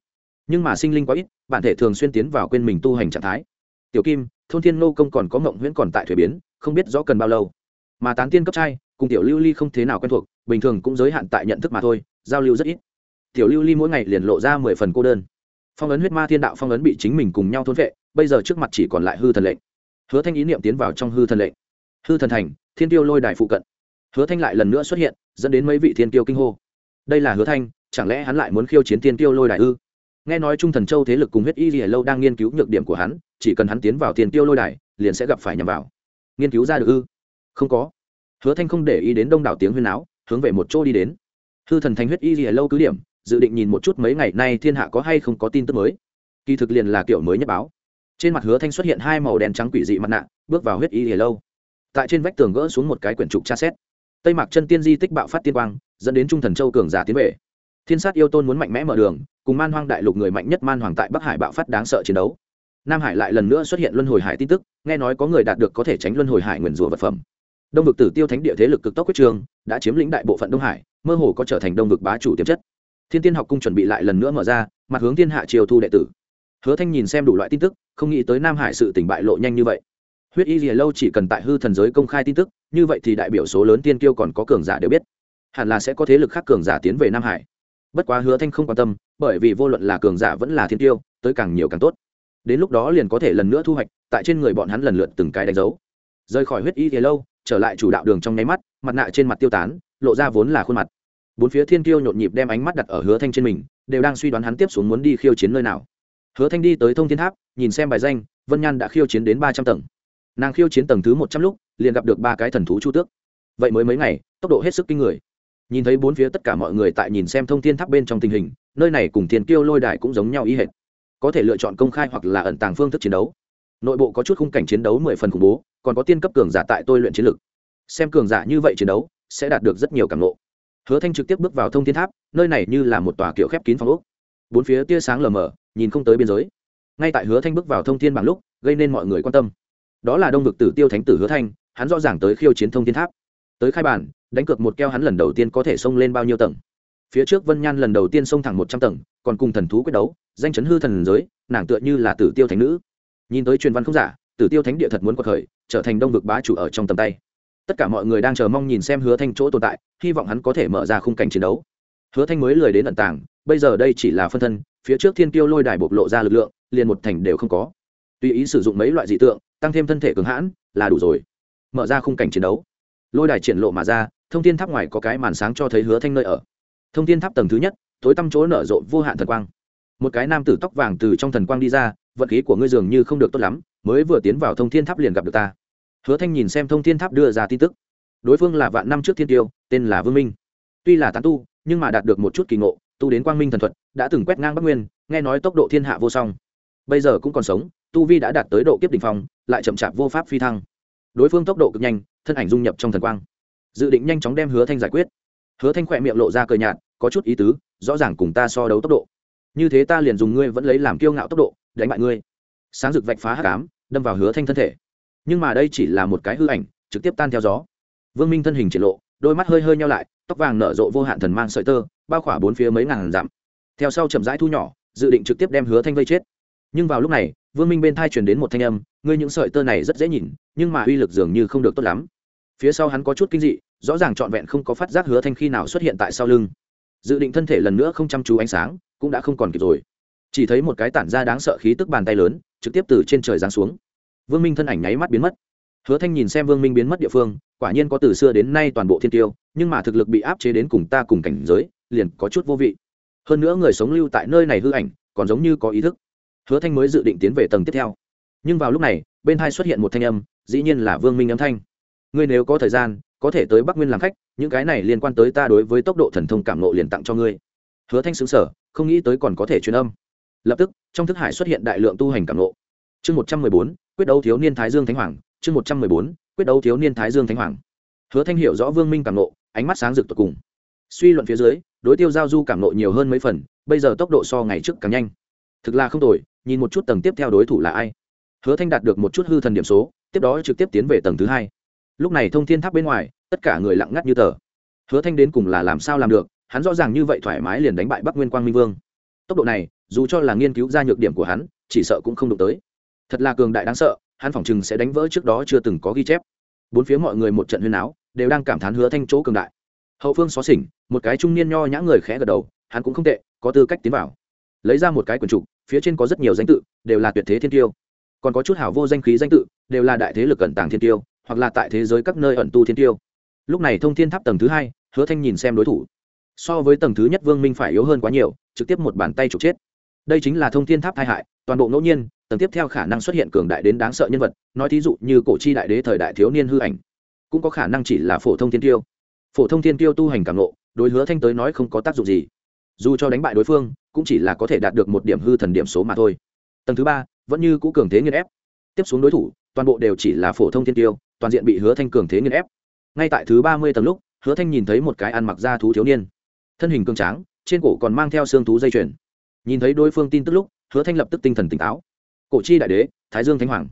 Nhưng mà sinh linh quá ít bản thể thường xuyên tiến vào quên mình tu hành trạng thái. Tiểu kim, thôn thiên nô công còn có mộng huyễn còn tại thuế biến, không biết rõ cần bao lâu. Mà tán tiên cấp trai, cùng tiểu lưu ly không thế nào quen thuộc, bình thường cũng giới hạn tại nhận thức mà thôi, giao lưu rất ít. Tiểu lưu ly mỗi ngày liền lộ ra mười phần cô đơn. Phong ấn huyết ma thiên đạo phong ấn bị chính mình cùng nhau thôn vệ, bây giờ trước mặt chỉ còn lại hư thần lệnh. Hứa thanh ý niệm tiến vào trong hư thần lệnh. Hư thần thành, thiên tiêu lôi đài phụ cận. Hứa thanh lại lần nữa xuất hiện, dẫn đến mấy vị thiên tiêu kinh hô. Đây là hứa thanh, chẳng lẽ hắn lại muốn khiêu chiến thiên tiêu lôi đài ư? Nghe nói trung thần châu thế lực cùng huyết y lìa lâu đang nghiên cứu nhược điểm của hắn, chỉ cần hắn tiến vào tiền tiêu lôi đài, liền sẽ gặp phải nhầm vào. Nghiên cứu ra được ư? Không có. Hứa thanh không để ý đến đông đảo tiếng huyên áo hướng về một chỗ đi đến. Hư thần thành huyết y lìa lâu cứ điểm, dự định nhìn một chút mấy ngày nay thiên hạ có hay không có tin tức mới. Kỳ thực liền là kiểu mới nhất báo. Trên mặt hứa thanh xuất hiện hai màu đen trắng quỷ dị mặt nạ, bước vào huyết y lìa lâu. Tại trên vách tường gỡ xuống một cái quyển trục tra xét. Tây mạc chân tiên di tích bạo phát tiên quang, dẫn đến trung thần châu cường giả tiến về thiên sát yêu tôn muốn mạnh mẽ mở đường, cùng man hoang đại lục người mạnh nhất man hoàng tại bắc hải bạo phát đáng sợ chiến đấu. Nam hải lại lần nữa xuất hiện luân hồi hải tin tức, nghe nói có người đạt được có thể tránh luân hồi hải nguyền rủa vật phẩm. Đông vực tử tiêu thánh địa thế lực cực tốc quyết trường, đã chiếm lĩnh đại bộ phận đông hải, mơ hồ có trở thành đông vực bá chủ tiềm chất. Thiên tiên học cung chuẩn bị lại lần nữa mở ra, mặt hướng thiên hạ triều thu đệ tử. Hứa thanh nhìn xem đủ loại tin tức, không nghĩ tới nam hải sự tỉnh bại lộ nhanh như vậy. Huyết y gì lâu chỉ cần tại hư thần giới công khai tin tức, như vậy thì đại biểu số lớn tiên kiêu còn có cường giả đều biết. Hẳn là sẽ có thế lực khác cường giả tiến về nam hải bất quá hứa thanh không quan tâm, bởi vì vô luận là cường giả vẫn là thiên tiêu, tới càng nhiều càng tốt. Đến lúc đó liền có thể lần nữa thu hoạch, tại trên người bọn hắn lần lượt từng cái đánh dấu. Rời khỏi huyết y thì lâu, trở lại chủ đạo đường trong nháy mắt, mặt nạ trên mặt tiêu tán, lộ ra vốn là khuôn mặt. Bốn phía thiên tiêu nhộn nhịp đem ánh mắt đặt ở hứa thanh trên mình, đều đang suy đoán hắn tiếp xuống muốn đi khiêu chiến nơi nào. Hứa thanh đi tới thông thiên tháp, nhìn xem bài danh, vân nhan đã khiêu chiến đến ba trăm tầng. Nàng khiêu chiến tầng thứ một trăm lúc, liền gặp được ba cái thần thú chu tước. Vậy mới mấy ngày, tốc độ hết sức kinh người nhìn thấy bốn phía tất cả mọi người tại nhìn xem thông thiên tháp bên trong tình hình, nơi này cùng thiên kiêu lôi đài cũng giống nhau ý hệt. Có thể lựa chọn công khai hoặc là ẩn tàng phương thức chiến đấu. Nội bộ có chút khung cảnh chiến đấu mười phần khủng bố, còn có tiên cấp cường giả tại tôi luyện chiến lược xem cường giả như vậy chiến đấu, sẽ đạt được rất nhiều cảm lộ hứa thanh trực tiếp bước vào thông thiên tháp, nơi này như là một tòa kiểu khép kín phòng ốc. Bốn phía tia sáng lờ mờ, nhìn không tới biên giới. Ngay tại hứa thanh bước vào thông thiên bằng lúc, gây nên mọi người quan tâm. Đó là đông vực tử tiêu thánh tử hứa thanh, hắn rõ ràng tới khiêu chiến thông thiên tháp tới khai bản, đánh cược một keo hắn lần đầu tiên có thể xông lên bao nhiêu tầng. Phía trước vân nhan lần đầu tiên xông thẳng một trăm tầng, còn cùng thần thú quyết đấu, danh chấn hư thần giới, nàng tựa như là tử tiêu thánh nữ. Nhìn tới truyền văn không giả, tử tiêu thánh địa thật muốn quật khởi, trở thành đông vực bá chủ ở trong tầm tay. Tất cả mọi người đang chờ mong nhìn xem hứa thanh chỗ tồn tại, hy vọng hắn có thể mở ra khung cảnh chiến đấu. Hứa thanh mới lười đến ẩn tàng, bây giờ đây chỉ là phân thân, phía trước thiên tiêu lôi đài bộc lộ ra lực lượng, liền một thành đều không có. Tùy ý sử dụng mấy loại dị tượng, tăng thêm thân thể cường hãn, là đủ rồi. Mở ra khung cảnh chiến đấu lôi đài triển lộ mà ra, thông tin tháp ngoài có cái màn sáng cho thấy hứa thanh nơi ở. Thông tin tháp tầng thứ nhất, tối tăm chỗ nở rộ vô hạn thần quang. Một cái nam tử tóc vàng từ trong thần quang đi ra vận khí của ngươi dường như không được tốt lắm, mới vừa tiến vào thông thiên tháp liền gặp được ta. Hứa thanh nhìn xem thông thiên tháp đưa ra tin tức. Đối phương là vạn năm trước thiên tiêu, tên là vương minh. Tuy là tán tu, nhưng mà đạt được một chút kỳ ngộ, tu đến quang minh thần thuật, đã từng quét ngang bắc nguyên, nghe nói tốc độ thiên hạ vô song. Bây giờ cũng còn sống, tu vi đã đạt tới độ kiếp đ ỉ n h phong, lại chậm chạp vô pháp phi thăng. Đối phương tốc độ cực nhanh thân ảnh dung nhập trong thần quang. Dự định nhanh chóng đem hứa thanh giải quyết. Hứa thanh khỏe miệng lộ ra cờ nhạt, có chút ý tứ, rõ ràng cùng ta so đấu tốc độ. Như thế ta liền dùng ngươi vẫn lấy làm kiêu ngạo tốc độ, đánh bại ngươi. Sáng rực vạch phá hát cám đâm vào hứa thanh thân thể. Nhưng mà đây chỉ là một cái hư ảnh, trực tiếp tan theo gió. Vương minh thân hình triển lộ, đôi mắt hơi hơi nhau lại, tóc vàng nở rộ vô hạn thần mang sợi tơ, bao khỏa bốn phía mấy ngàn dặm. Theo sau chậm rãi thu nhỏ, dự định trực tiếp đem hứa thanh vây chết. Nhưng vào lúc này, vương minh bên thai truyền đến một thanh âm ngươi những sợi tơ này rất dễ nhìn, nhưng mà uy lực dường như không được tốt lắm. Phía sau hắn có chút kinh dị, rõ ràng trọn vẹn không có phát giác hứa thanh khi nào xuất hiện tại sau lưng. Dự định thân thể lần nữa không chăm chú ánh sáng, cũng đã không còn kịp rồi. Chỉ thấy một cái tản ra đáng sợ khí tức bàn tay lớn, trực tiếp từ trên trời giáng xuống. Vương minh thân ảnh nháy mắt biến mất. Hứa thanh nhìn xem vương minh biến mất địa phương, quả nhiên có từ xưa đến nay toàn bộ thiên tiêu, nhưng mà thực lực bị áp chế đến cùng ta cùng cảnh giới, liền có chút vô vị. Hơn nữa người sống lưu tại nơi này hư ảnh, còn giống như có ý thức. Hứa thanh mới dự định tiến về tầng tiếp theo nhưng vào lúc này, bên hai xuất hiện một thanh âm, dĩ nhiên là vương minh âm thanh. Ngươi nếu có thời gian, có thể tới bắc nguyên làm khách, những cái này liên quan tới ta đối với tốc độ thần thông cảm nộ liền tặng cho ngươi. Hứa thanh xứng sở không nghĩ tới còn có thể truyền âm. Lập tức, trong thức hải xuất hiện đại lượng tu hành cảm nộ chương một trăm mười bốn, quyết đấu thiếu niên thái dương thánh hoàng. Chương một trăm mười bốn, quyết đấu thiếu niên thái dương thánh hoàng. Hứa thanh hiểu rõ vương minh cảm nộ ánh mắt sáng rực tột cùng. Suy luận phía dưới, đối tiêu giao du cảm nộ nhiều hơn mấy phần, bây giờ tốc độ so ngày trước càng nhanh. Thực là không tồi, nhìn một chút tầng tiếp theo đối thủ là ai hứa thanh đạt được một chút hư thần điểm số, tiếp đó trực tiếp tiến về tầng thứ hai. Lúc này thông thiên tháp bên ngoài, tất cả người lặng ngắt như tờ. Hứa thanh đến cùng là làm sao làm được, hắn rõ ràng như vậy thoải mái liền đánh bại bắc nguyên quang minh vương. Tốc độ này, dù cho là nghiên cứu ra nhược điểm của hắn, chỉ sợ cũng không đụng tới. Thật là cường đại đáng sợ, hắn phỏng chừng sẽ đánh vỡ trước đó chưa từng có ghi chép. Bốn phía mọi người một trận huyên áo, đều đang cảm thán hứa thanh chỗ cường đại. Hậu phương xó xỉnh, một cái trung niên nho nhã người khẽ gật đầu, hắn cũng không tệ, có tư cách tiến vào. Lấy ra một cái quần trục, phía trên có rất nhiều danh tự, đều là tuyệt thế thiên tiêu còn có chút hảo vô danh khí danh tự, đều là đại thế lực ẩn tàng thiên tiêu, hoặc là tại thế giới các nơi ẩn tu thiên tiêu. Lúc này thông thiên tháp tầng thứ hai, hứa thanh nhìn xem đối thủ. So với tầng thứ nhất vương minh phải yếu hơn quá nhiều, trực tiếp một bàn tay trục chết. Đây chính là thông thiên tháp tai hại, toàn bộ ngẫu nhiên, tầng tiếp theo khả năng xuất hiện cường đại đến đáng sợ nhân vật, nói thí dụ như cổ chi đại đế thời đại thiếu niên hư ảnh. Cũng có khả năng chỉ là phổ thông thiên tiêu. Phổ thông thiên tiêu tu hành cảm nộ đối hứa thanh tới nói không có tác dụng gì. Dù cho đánh bại đối phương, cũng chỉ là có thể đạt được một điểm hư thần điểm số mà thôi. Tầng thứ ba vẫn như cũ cường thế nghiên ép. Tiếp xuống đối thủ, toàn bộ đều chỉ là phổ thông thiên tiêu, toàn diện bị hứa thanh cường thế nghiên ép. Ngay tại thứ ba mươi tầng lúc, hứa thanh nhìn thấy một cái ăn mặc da thú thiếu niên. Thân hình cường tráng, trên cổ còn mang theo xương thú dây chuyền. Nhìn thấy đối phương tin tức lúc, hứa thanh lập tức tinh thần tỉnh táo. Cổ chi đại đế, thái dương thánh hoàng.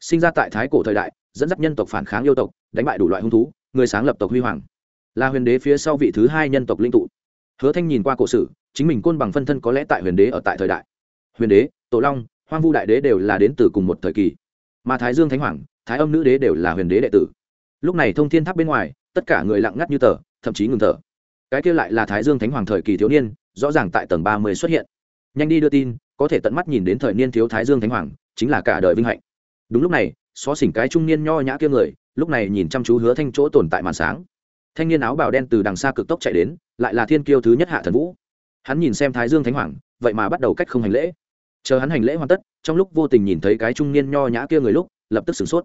Sinh ra tại thái cổ thời đại, dẫn dắt nhân tộc phản kháng yêu tộc, đánh bại đủ loại hung thú, người sáng lập tộc huy hoàng. Là huyền đế phía sau vị thứ hai nhân tộc linh tụ. Hứa thanh nhìn qua cổ sử, chính mình côn bằng phân thân có lẽ tại huyền đế ở tại thời đại. Huyền đế, tổ long hoang vu đại đế đều là đến từ cùng một thời kỳ. Mà thái dương thánh hoàng, thái âm nữ đế đều là huyền đế đệ tử. Lúc này thông thiên tháp bên ngoài, tất cả người lặng ngắt như tờ, thậm chí ngừng thở. Cái kia lại là thái dương thánh hoàng thời kỳ thiếu niên, rõ ràng tại tầng ba mươi xuất hiện. Nhanh đi đưa tin, có thể tận mắt nhìn đến thời niên thiếu thái dương thánh hoàng, chính là cả đời vinh hạnh. Đúng lúc này, xó xỉnh cái trung niên nho nhã kia người, lúc này nhìn chăm chú hứa thanh chỗ tồn tại màn sáng. Thanh niên áo bào đen từ đằng xa cực tốc chạy đến, lại là thiên kiêu thứ nhất hạ thần vũ. Hắn nhìn xem thái dương thánh hoàng, vậy mà bắt đầu cách không hành lễ chờ hắn hành lễ hoàn tất, trong lúc vô tình nhìn thấy cái trung niên nho nhã kia người lúc, lập tức sửng sốt.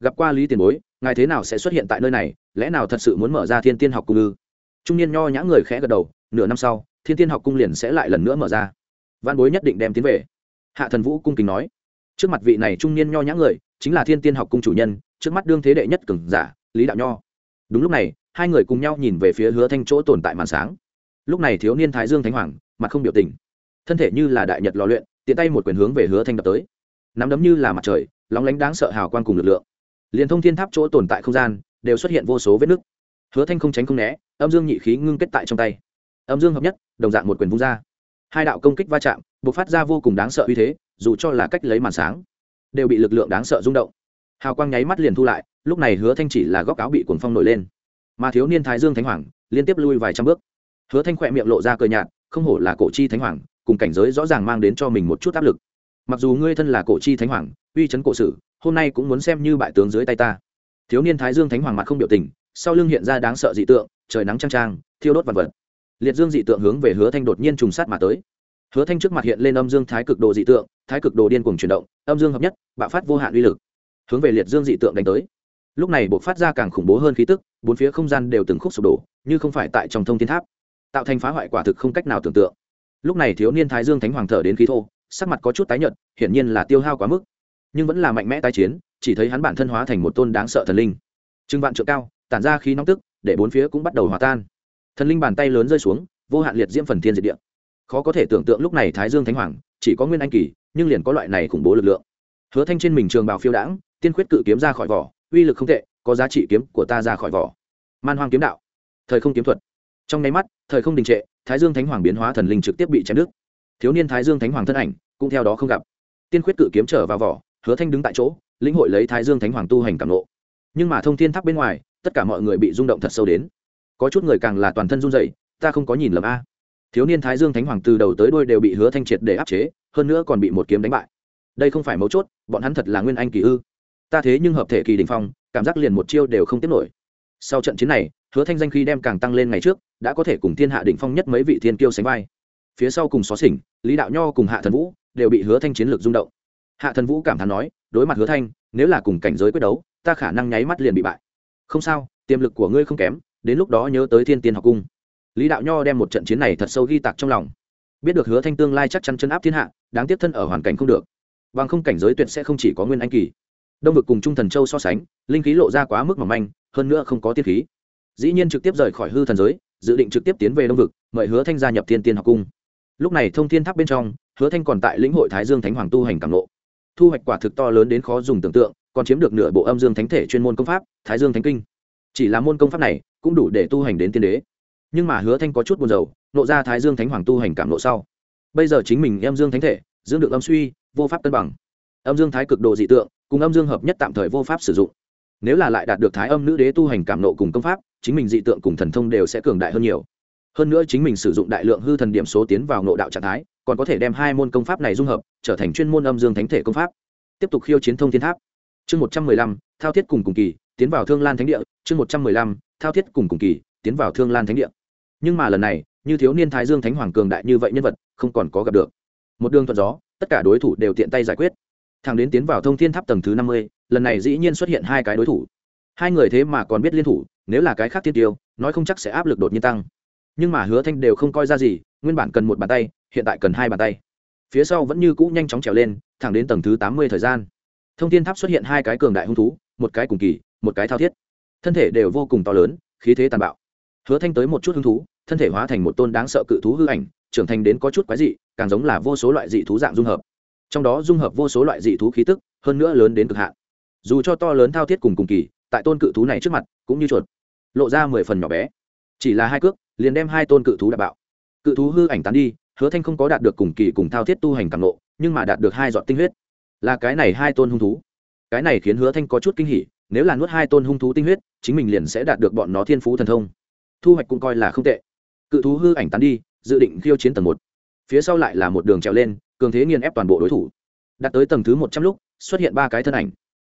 Gặp qua lý tiền bối, ngài thế nào sẽ xuất hiện tại nơi này? Lẽ nào thật sự muốn mở ra thiên tiên học cung ư? Trung niên nho nhã người khẽ gật đầu, nửa năm sau, thiên tiên học cung liền sẽ lại lần nữa mở ra. Văn bối nhất định đem tiến về. Hạ thần vũ cung kính nói. Trước mặt vị này trung niên nho nhã người, chính là thiên tiên học cung chủ nhân, trước mắt đương thế đệ nhất cường giả, lý đạo nho. Đúng lúc này, hai người cùng nhau nhìn về phía hứa thanh chỗ tồn tại màn sáng. Lúc này thiếu niên thái dương thánh hoàng, mặt không biểu tình. Thân thể như là đại nhật lò luyện tiện tay một quyền hướng về hứa thanh đập tới. Nắm đấm như là mặt trời, lóng lánh đáng sợ hào quang cùng lực lượng. Liền thông thiên tháp chỗ tồn tại không gian, đều xuất hiện vô số vết nứt. Hứa thanh không tránh không né, âm dương nhị khí ngưng kết tại trong tay. Âm dương hợp nhất, đồng dạng một quyền vung ra. Hai đạo công kích va chạm b ộ c phát ra vô cùng đáng sợ uy thế, dù cho là cách lấy màn sáng, đều bị lực lượng đáng sợ rung động. Hào quang nháy mắt liền thu lại, lúc này hứa thanh chỉ là góc áo bị cuồng phong nổi lên. Mà thiếu niên thái dương thánh hoàng, liên tiếp lui vài trăm bước. Hứa thanh khỏe miệng lộ ra cờ nhạt, không hổ là cổ chi thánh hoàng cùng cảnh giới rõ ràng mang đến cho mình một chút áp lực. Mặc dù ngươi thân là cổ chi thánh hoàng, uy chấn cổ sử, hôm nay cũng muốn xem như bại tướng dưới tay ta. Thiếu niên thái dương thánh hoàng mặt không biểu tình, sau lưng hiện ra đáng sợ dị tượng, trời nắng trăng trang thiêu đốt vật vật. Liệt dương dị tượng hướng về hứa thanh đột nhiên trùng sát mà tới. Hứa thanh trước mặt hiện lên âm dương thái cực đồ dị tượng, thái cực đồ điên cuồng chuyển động, âm dương hợp nhất, bạo phát vô hạn uy lực, hướng về liệt dương dị tượng đánh tới. Lúc này buộc phát ra càng khủng bố hơn khí tức, bốn phía không gian đều từng khúc sụp đổ, như không phải tại trong thông thiên tháp, tạo thành phá hoại quả thực không cách nào tưởng tượng lúc này thiếu niên thái dương thánh hoàng thở đến khí thô, sắc mặt có chút tái nhợt, hiển nhiên là tiêu hao quá mức. Nhưng vẫn là mạnh mẽ tái chiến, chỉ thấy hắn bản thân hóa thành một tôn đáng sợ thần linh. Trưng vạn trượng cao, tản ra khí nóng tức, để bốn phía cũng bắt đầu hòa tan. Thần linh bàn tay lớn rơi xuống, vô hạn liệt diễm phần thiên diệt địa. Khó có thể tưởng tượng lúc này thái dương thánh hoàng, chỉ có nguyên anh kỳ, nhưng liền có loại này khủng bố lực lượng. Hứa thanh trên mình trường bào phiêu đãng, tiên khuyết cự kiếm ra khỏi vỏ, uy lực không tệ, có giá trị kiếm của ta ra khỏi vỏ. Man hoang kiếm đạo. Thời không kiếm thuật trong nháy mắt, thời không đình trệ, thái dương thánh hoàng biến hóa thần linh trực tiếp bị chém đứt. Thiếu niên thái dương thánh hoàng thân ảnh cũng theo đó không gặp. Tiên khuyết cự kiếm trở vào vỏ, hứa thanh đứng tại chỗ, lĩnh hội lấy thái dương thánh hoàng tu hành cảm lộ nhưng mà thông thiên tháp bên ngoài, tất cả mọi người bị rung động thật sâu đến. Có chút người càng là toàn thân run dậy ta không có nhìn lầm a. Thiếu niên thái dương thánh hoàng từ đầu tới đôi đều bị hứa thanh triệt để áp chế, hơn nữa còn bị một kiếm đánh bại. Đây không phải mấu chốt, bọn hắn thật là nguyên anh kỳ ư. Ta thế nhưng hợp thể kỳ đình phong, cảm giác liền một chiêu đều không tiếp nổi. Sau trận chiến này hứa thanh danh khi đem càng tăng lên ngày trước, đã có thể cùng thiên hạ đỉnh phong nhất mấy vị thiên kiêu sánh vai. Phía sau cùng xó xỉnh lý đạo nho cùng hạ thần vũ đều bị hứa thanh chiến lược rung động. Hạ thần vũ cảm thán nói, đối mặt hứa thanh, nếu là cùng cảnh giới quyết đấu, ta khả năng nháy mắt liền bị bại. Không sao, tiềm lực của ngươi không kém, đến lúc đó nhớ tới thiên tiên học cung. Lý đạo nho đem một trận chiến này thật sâu ghi tạc trong lòng. Biết được hứa thanh tương lai chắc chắn chân áp thiên hạ, đáng tiếp thân ở hoàn cảnh không được. Bằng không cảnh giới tuyệt sẽ không chỉ có nguyên anh kỳ. Đông vực cùng trung thần châu so sánh, linh khí lộ ra quá mức mỏng manh, hơn nữa không có tiết khí dĩ nhiên trực tiếp rời khỏi hư thần giới, dự định trực tiếp tiến về đông vực, mời hứa thanh gia nhập thiên tiên học cung. Lúc này thông thiên tháp bên trong, hứa thanh còn tại lĩnh hội thái dương thánh hoàng tu hành cảm lộ thu hoạch quả thực to lớn đến khó dùng tưởng tượng, còn chiếm được nửa bộ âm dương thánh thể chuyên môn công pháp, thái dương thánh kinh. Chỉ là môn công pháp này, cũng đủ để tu hành đến tiên đế. Nhưng mà hứa thanh có chút buồn rầu, nộ ra thái dương thánh hoàng tu hành cảm lộ sau. Bây giờ chính mình âm dương thánh thể dương được âm suy, vô pháp cân bằng. Âm dương thái cực độ dị tượng, cùng âm dương hợp nhất tạm thời vô pháp sử dụng. Nếu là lại đạt được thái âm nữ đế tu hành cảm nộ cùng công pháp chính mình dị tượng cùng thần thông đều sẽ cường đại hơn nhiều. Hơn nữa chính mình sử dụng đại lượng hư thần điểm số tiến vào nộ đạo trạng thái, còn có thể đem hai môn công pháp này dung hợp, trở thành chuyên môn âm dương thánh thể công pháp. Tiếp tục khiêu chiến thông thiên tháp. Chương một trăm mười lăm, thao thiết cùng cùng kỳ, tiến vào thương lan thánh địa. Chương một trăm mười lăm, thao thiết cùng cùng kỳ, tiến vào thương lan thánh địa. Nhưng mà lần này, như thiếu niên thái dương thánh hoàng cường đại như vậy nhân vật, không còn có gặp được. Một đường thuận gió, tất cả đối thủ đều tiện tay giải quyết. Thằng đến tiến vào thông thiên tháp tầng thứ năm mươi, lần này dĩ nhiên xuất hiện hai cái đối thủ. Hai người thế mà còn biết liên thủ nếu là cái khác tiên tiêu, nói không chắc sẽ áp lực đột nhiên tăng. Nhưng mà hứa thanh đều không coi ra gì, nguyên bản cần một bàn tay, hiện tại cần hai bàn tay. Phía sau vẫn như cũ nhanh chóng trèo lên, thẳng đến tầng thứ tám mươi thời gian. Thông thiên tháp xuất hiện hai cái cường đại hung thú, một cái cùng kỳ, một cái thao thiết. Thân thể đều vô cùng to lớn, khí thế tàn bạo. Hứa thanh tới một chút hứng thú, thân thể hóa thành một tôn đáng sợ cự thú hư ảnh, trưởng thành đến có chút quái dị, càng giống là vô số loại dị thú dạng dung hợp. Trong đó dung hợp vô số loại dị thú khí tức, hơn nữa lớn đến cực hạn. Dù cho to lớn thao thiết cùng cùng kỳ, tại tôn cự thú này trước mặt, cũng như chuột lộ ra mười phần nhỏ bé. Chỉ là hai cước, liền đem hai tôn cự thú đạp bạo. Cự thú hư ảnh tán đi, hứa thanh không có đạt được cùng kỳ cùng thao thiết tu hành càng lộ nhưng mà đạt được hai giọt tinh huyết. Là cái này hai tôn hung thú. Cái này khiến hứa thanh có chút kinh hỉ, nếu là nuốt hai tôn hung thú tinh huyết, chính mình liền sẽ đạt được bọn nó thiên phú thần thông. Thu hoạch cũng coi là không tệ. Cự thú hư ảnh tán đi, dự định khiêu chiến tầng một. Phía sau lại là một đường trèo lên, cường thế nghiền ép toàn bộ đối thủ. Đạt tới tầng thứ một trăm lúc, xuất hiện ba cái thân ảnh.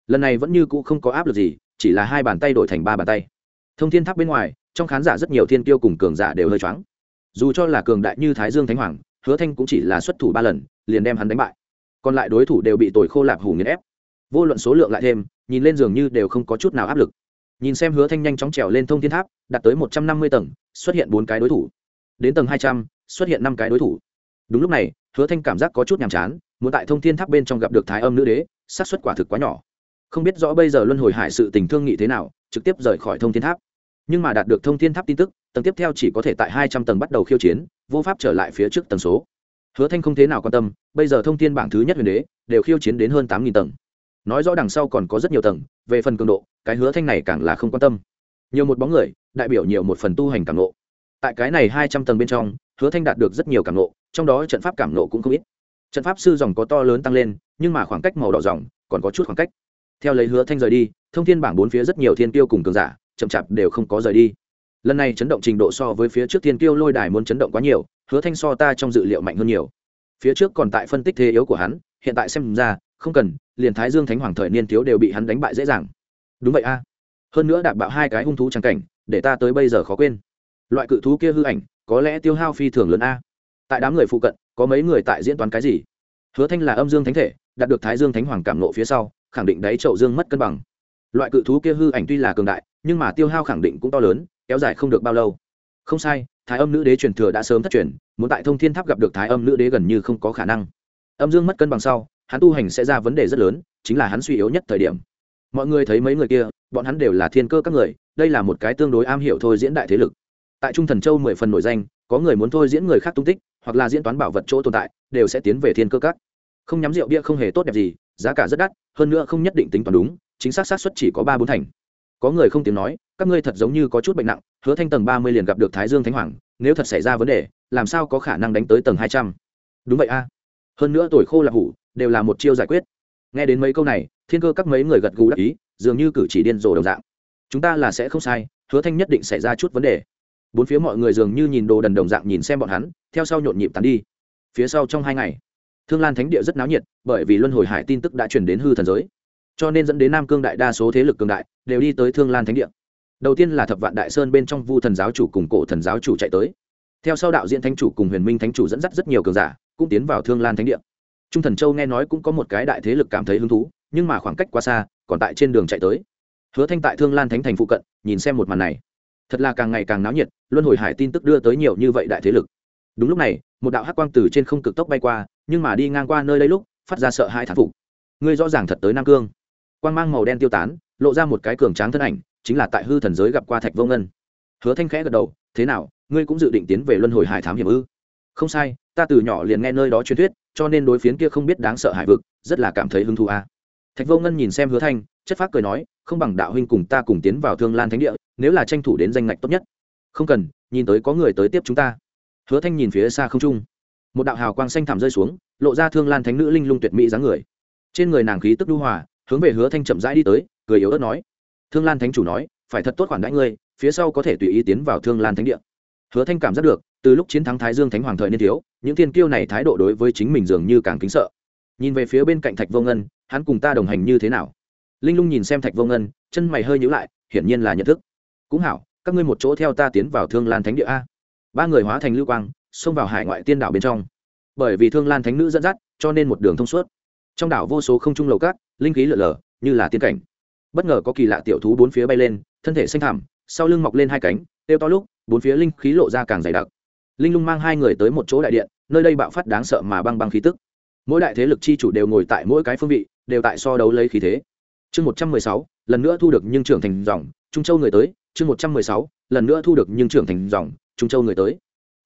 Lần này vẫn như cũ không có áp lực gì, chỉ là hai bàn tay đổi thành ba bàn tay thông thiên tháp bên ngoài, trong khán giả rất nhiều thiên tiêu cùng cường giả đều hơi choáng. Dù cho là cường đại như thái dương thánh hoàng, hứa thanh cũng chỉ là xuất thủ ba lần, liền đem hắn đánh bại. Còn lại đối thủ đều bị tồi khô lạp hủ nghiền ép. Vô luận số lượng lại thêm, nhìn lên giường như đều không có chút nào áp lực. Nhìn xem hứa thanh nhanh chóng trèo lên thông thiên tháp, đạt tới một trăm năm mươi tầng, xuất hiện bốn cái đối thủ. Đến tầng hai trăm, xuất hiện năm cái đối thủ. Đúng lúc này, hứa thanh cảm giác có chút nhàm chán, muốn tại thông thiên tháp bên trong gặp được thái âm nữ đế, xác suất quả thực quá nhỏ. Không biết rõ bây giờ luân hồi hải sự tình thương nghị thế nào trực tiếp rời khỏi thông thiên tháp. Nhưng mà đạt được thông thiên tháp tin tức, tầng tiếp theo chỉ có thể tại hai trăm tầng bắt đầu khiêu chiến, vô pháp trở lại phía trước tầng số. Hứa thanh không thế nào quan tâm, bây giờ thông thiên bảng thứ nhất huyền đế đều khiêu chiến đến hơn tám nghìn tầng. Nói rõ đằng sau còn có rất nhiều tầng, về phần cường độ, cái hứa thanh này càng là không quan tâm. Nhiều một bóng người, đại biểu nhiều một phần tu hành cảm nộ tại cái này hai trăm tầng bên trong, hứa thanh đạt được rất nhiều cảm nộ trong đó trận pháp cảm nộ cũng không ít. Trận pháp sư dòng có to lớn tăng lên, nhưng mà khoảng cách màu đỏ dòng còn có chút khoảng cách. Theo lấy hứa thanh rời đi thông thiên bảng bốn phía rất nhiều thiên tiêu cùng cường giả, chậm chạp đều không có rời đi. Lần này chấn động trình độ so với phía trước thiên tiêu lôi đài muốn chấn động quá nhiều, hứa thanh so ta trong dự liệu mạnh hơn nhiều. Phía trước còn tại phân tích thế yếu của hắn, hiện tại xem ra, không cần, liền thái dương thánh hoàng thời niên thiếu đều bị hắn đánh bại dễ dàng. Đúng vậy a. Hơn nữa đạp bạo hai cái hung thú trắng cảnh, để ta tới bây giờ khó quên. Loại cự thú kia hư ảnh, có lẽ tiêu hao phi thường lớn a. Tại đám người phụ cận, có mấy người tại diễn toán cái gì? Hứa thanh là âm dương thánh thể, đạt được thái dương thánh hoàng cảm nộ phía sau, khẳng định đáy chậu dương mất cân bằng loại cự thú kia hư ảnh tuy là cường đại, nhưng mà tiêu hao khẳng định cũng to lớn, kéo dài không được bao lâu. Không sai, thái âm nữ đế truyền thừa đã sớm thất truyền, muốn tại thông thiên tháp gặp được thái âm nữ đế gần như không có khả năng. Âm dương mất cân bằng sau, hắn tu hành sẽ ra vấn đề rất lớn, chính là hắn suy yếu nhất thời điểm. Mọi người thấy mấy người kia, bọn hắn đều là thiên cơ các người, đây là một cái tương đối am hiểu thôi diễn đại thế lực. Tại trung thần châu mười phần nổi danh, có người muốn thôi diễn người khác tung tích, hoặc là diễn toán bảo vật chỗ tồn tại, đều sẽ tiến về thiên cơ các. Không nhắm rượu bia không hề tốt đẹp gì, giá cả rất đắt, hơn nữa không nhất định tính toán đúng chính xác xác suất chỉ có ba bốn thành. Có người không tiếng nói, các ngươi thật giống như có chút bệnh nặng, hứa thanh tầng ba mươi liền gặp được thái dương thánh hoàng, nếu thật xảy ra vấn đề, làm sao có khả năng đánh tới tầng hai trăm? Đúng vậy a. Hơn nữa tuổi khô là hủ, đều là một chiêu giải quyết. Nghe đến mấy câu này, thiên cơ các mấy người gật gù đắc ý, dường như cử chỉ điên rồ đồng dạng. Chúng ta là sẽ không sai, hứa thanh nhất định xảy ra chút vấn đề. Bốn phía mọi người dường như nhìn đồ đần đồng dạng nhìn xem bọn hắn, theo sau nhộn nhịp tàn đi. Phía sau trong hai ngày, thương lan thánh địa rất náo nhiệt, bởi vì luân hồi hải tin tức đã chuyển đến hư thần giới cho nên dẫn đến nam cương đại đa số thế lực cường đại đều đi tới thương lan thánh địa đầu tiên là thập vạn đại sơn bên trong vu thần giáo chủ cùng cổ thần giáo chủ chạy tới theo sau đạo diễn thánh chủ cùng huyền minh thánh chủ dẫn dắt rất nhiều cường giả cũng tiến vào thương lan thánh địa trung thần châu nghe nói cũng có một cái đại thế lực cảm thấy hứng thú nhưng mà khoảng cách quá xa còn tại trên đường chạy tới hứa thanh tại thương lan thánh thành phụ cận nhìn xem một màn này thật là càng ngày càng náo nhiệt luân hồi hải tin tức đưa tới nhiều như vậy đại thế lực đúng lúc này một đạo hắc quang từ trên không cực tốc bay qua nhưng mà đi ngang qua nơi đây lúc phát ra sợ hai thán phục ngươi rõ ràng thật tới nam cương quang mang màu đen tiêu tán, lộ ra một cái cường tráng thân ảnh, chính là tại hư thần giới gặp qua thạch vô ngân. Hứa thanh khẽ gật đầu, thế nào, ngươi cũng dự định tiến về luân hồi hải thám hiểm ư? Không sai, ta từ nhỏ liền nghe nơi đó truyền thuyết, cho nên đối phiến kia không biết đáng sợ hải vực, rất là cảm thấy hứng thú a. À. thạch vô ngân nhìn xem hứa thanh, chất phác cười nói, không bằng đạo huynh cùng ta cùng tiến vào thương lan thánh địa, nếu là tranh thủ đến danh ngạch tốt nhất. Không cần, nhìn tới có người tới tiếp chúng ta. Hứa thanh nhìn phía xa không trung. Một đạo hào quang xanh thảm rơi xuống, lộ ra thương lan thánh nữ linh lung tuyệt mỹ dáng người. Trên người nàng khí tức đu hòa hướng về hứa thanh chậm rãi đi tới, cười yếu ớt nói, thương lan thánh chủ nói, phải thật tốt khoản đãi ngươi, phía sau có thể tùy ý tiến vào thương lan thánh địa. Hứa thanh cảm giác được, từ lúc chiến thắng thái dương thánh hoàng thời niên thiếu, những thiên kiêu này thái độ đối với chính mình dường như càng kính sợ. Nhìn về phía bên cạnh thạch vô ngân, hắn cùng ta đồng hành như thế nào? Linh lung nhìn xem thạch vô ngân, chân mày hơi nhữ lại, hiển nhiên là nhận thức. Cũng hảo, các ngươi một chỗ theo ta tiến vào thương lan thánh địa a. Ba người hóa thành lưu quang, xông vào hải ngoại tiên đảo bên trong. Bởi vì thương lan thánh nữ dẫn dắt, cho nên một đường thông suốt. Trong đảo vô số không trung lầu cát linh khí lở lở như là tiên cảnh. Bất ngờ có kỳ lạ tiểu thú bốn phía bay lên, thân thể xanh thảm sau lưng mọc lên hai cánh tiêu to lúc, bốn phía linh khí lộ ra càng dày đặc. Linh lung mang hai người tới một chỗ đại điện, nơi đây bạo phát đáng sợ mà băng băng khí tức. Mỗi đại thế lực chi chủ đều ngồi tại mỗi cái phương vị, đều tại so đấu lấy khí thế. Chương một trăm mười sáu, lần nữa thu được nhưng trưởng thành dòng, trung châu người tới. Chương một trăm mười sáu, lần nữa thu được nhưng trưởng thành dòng, trung châu người tới.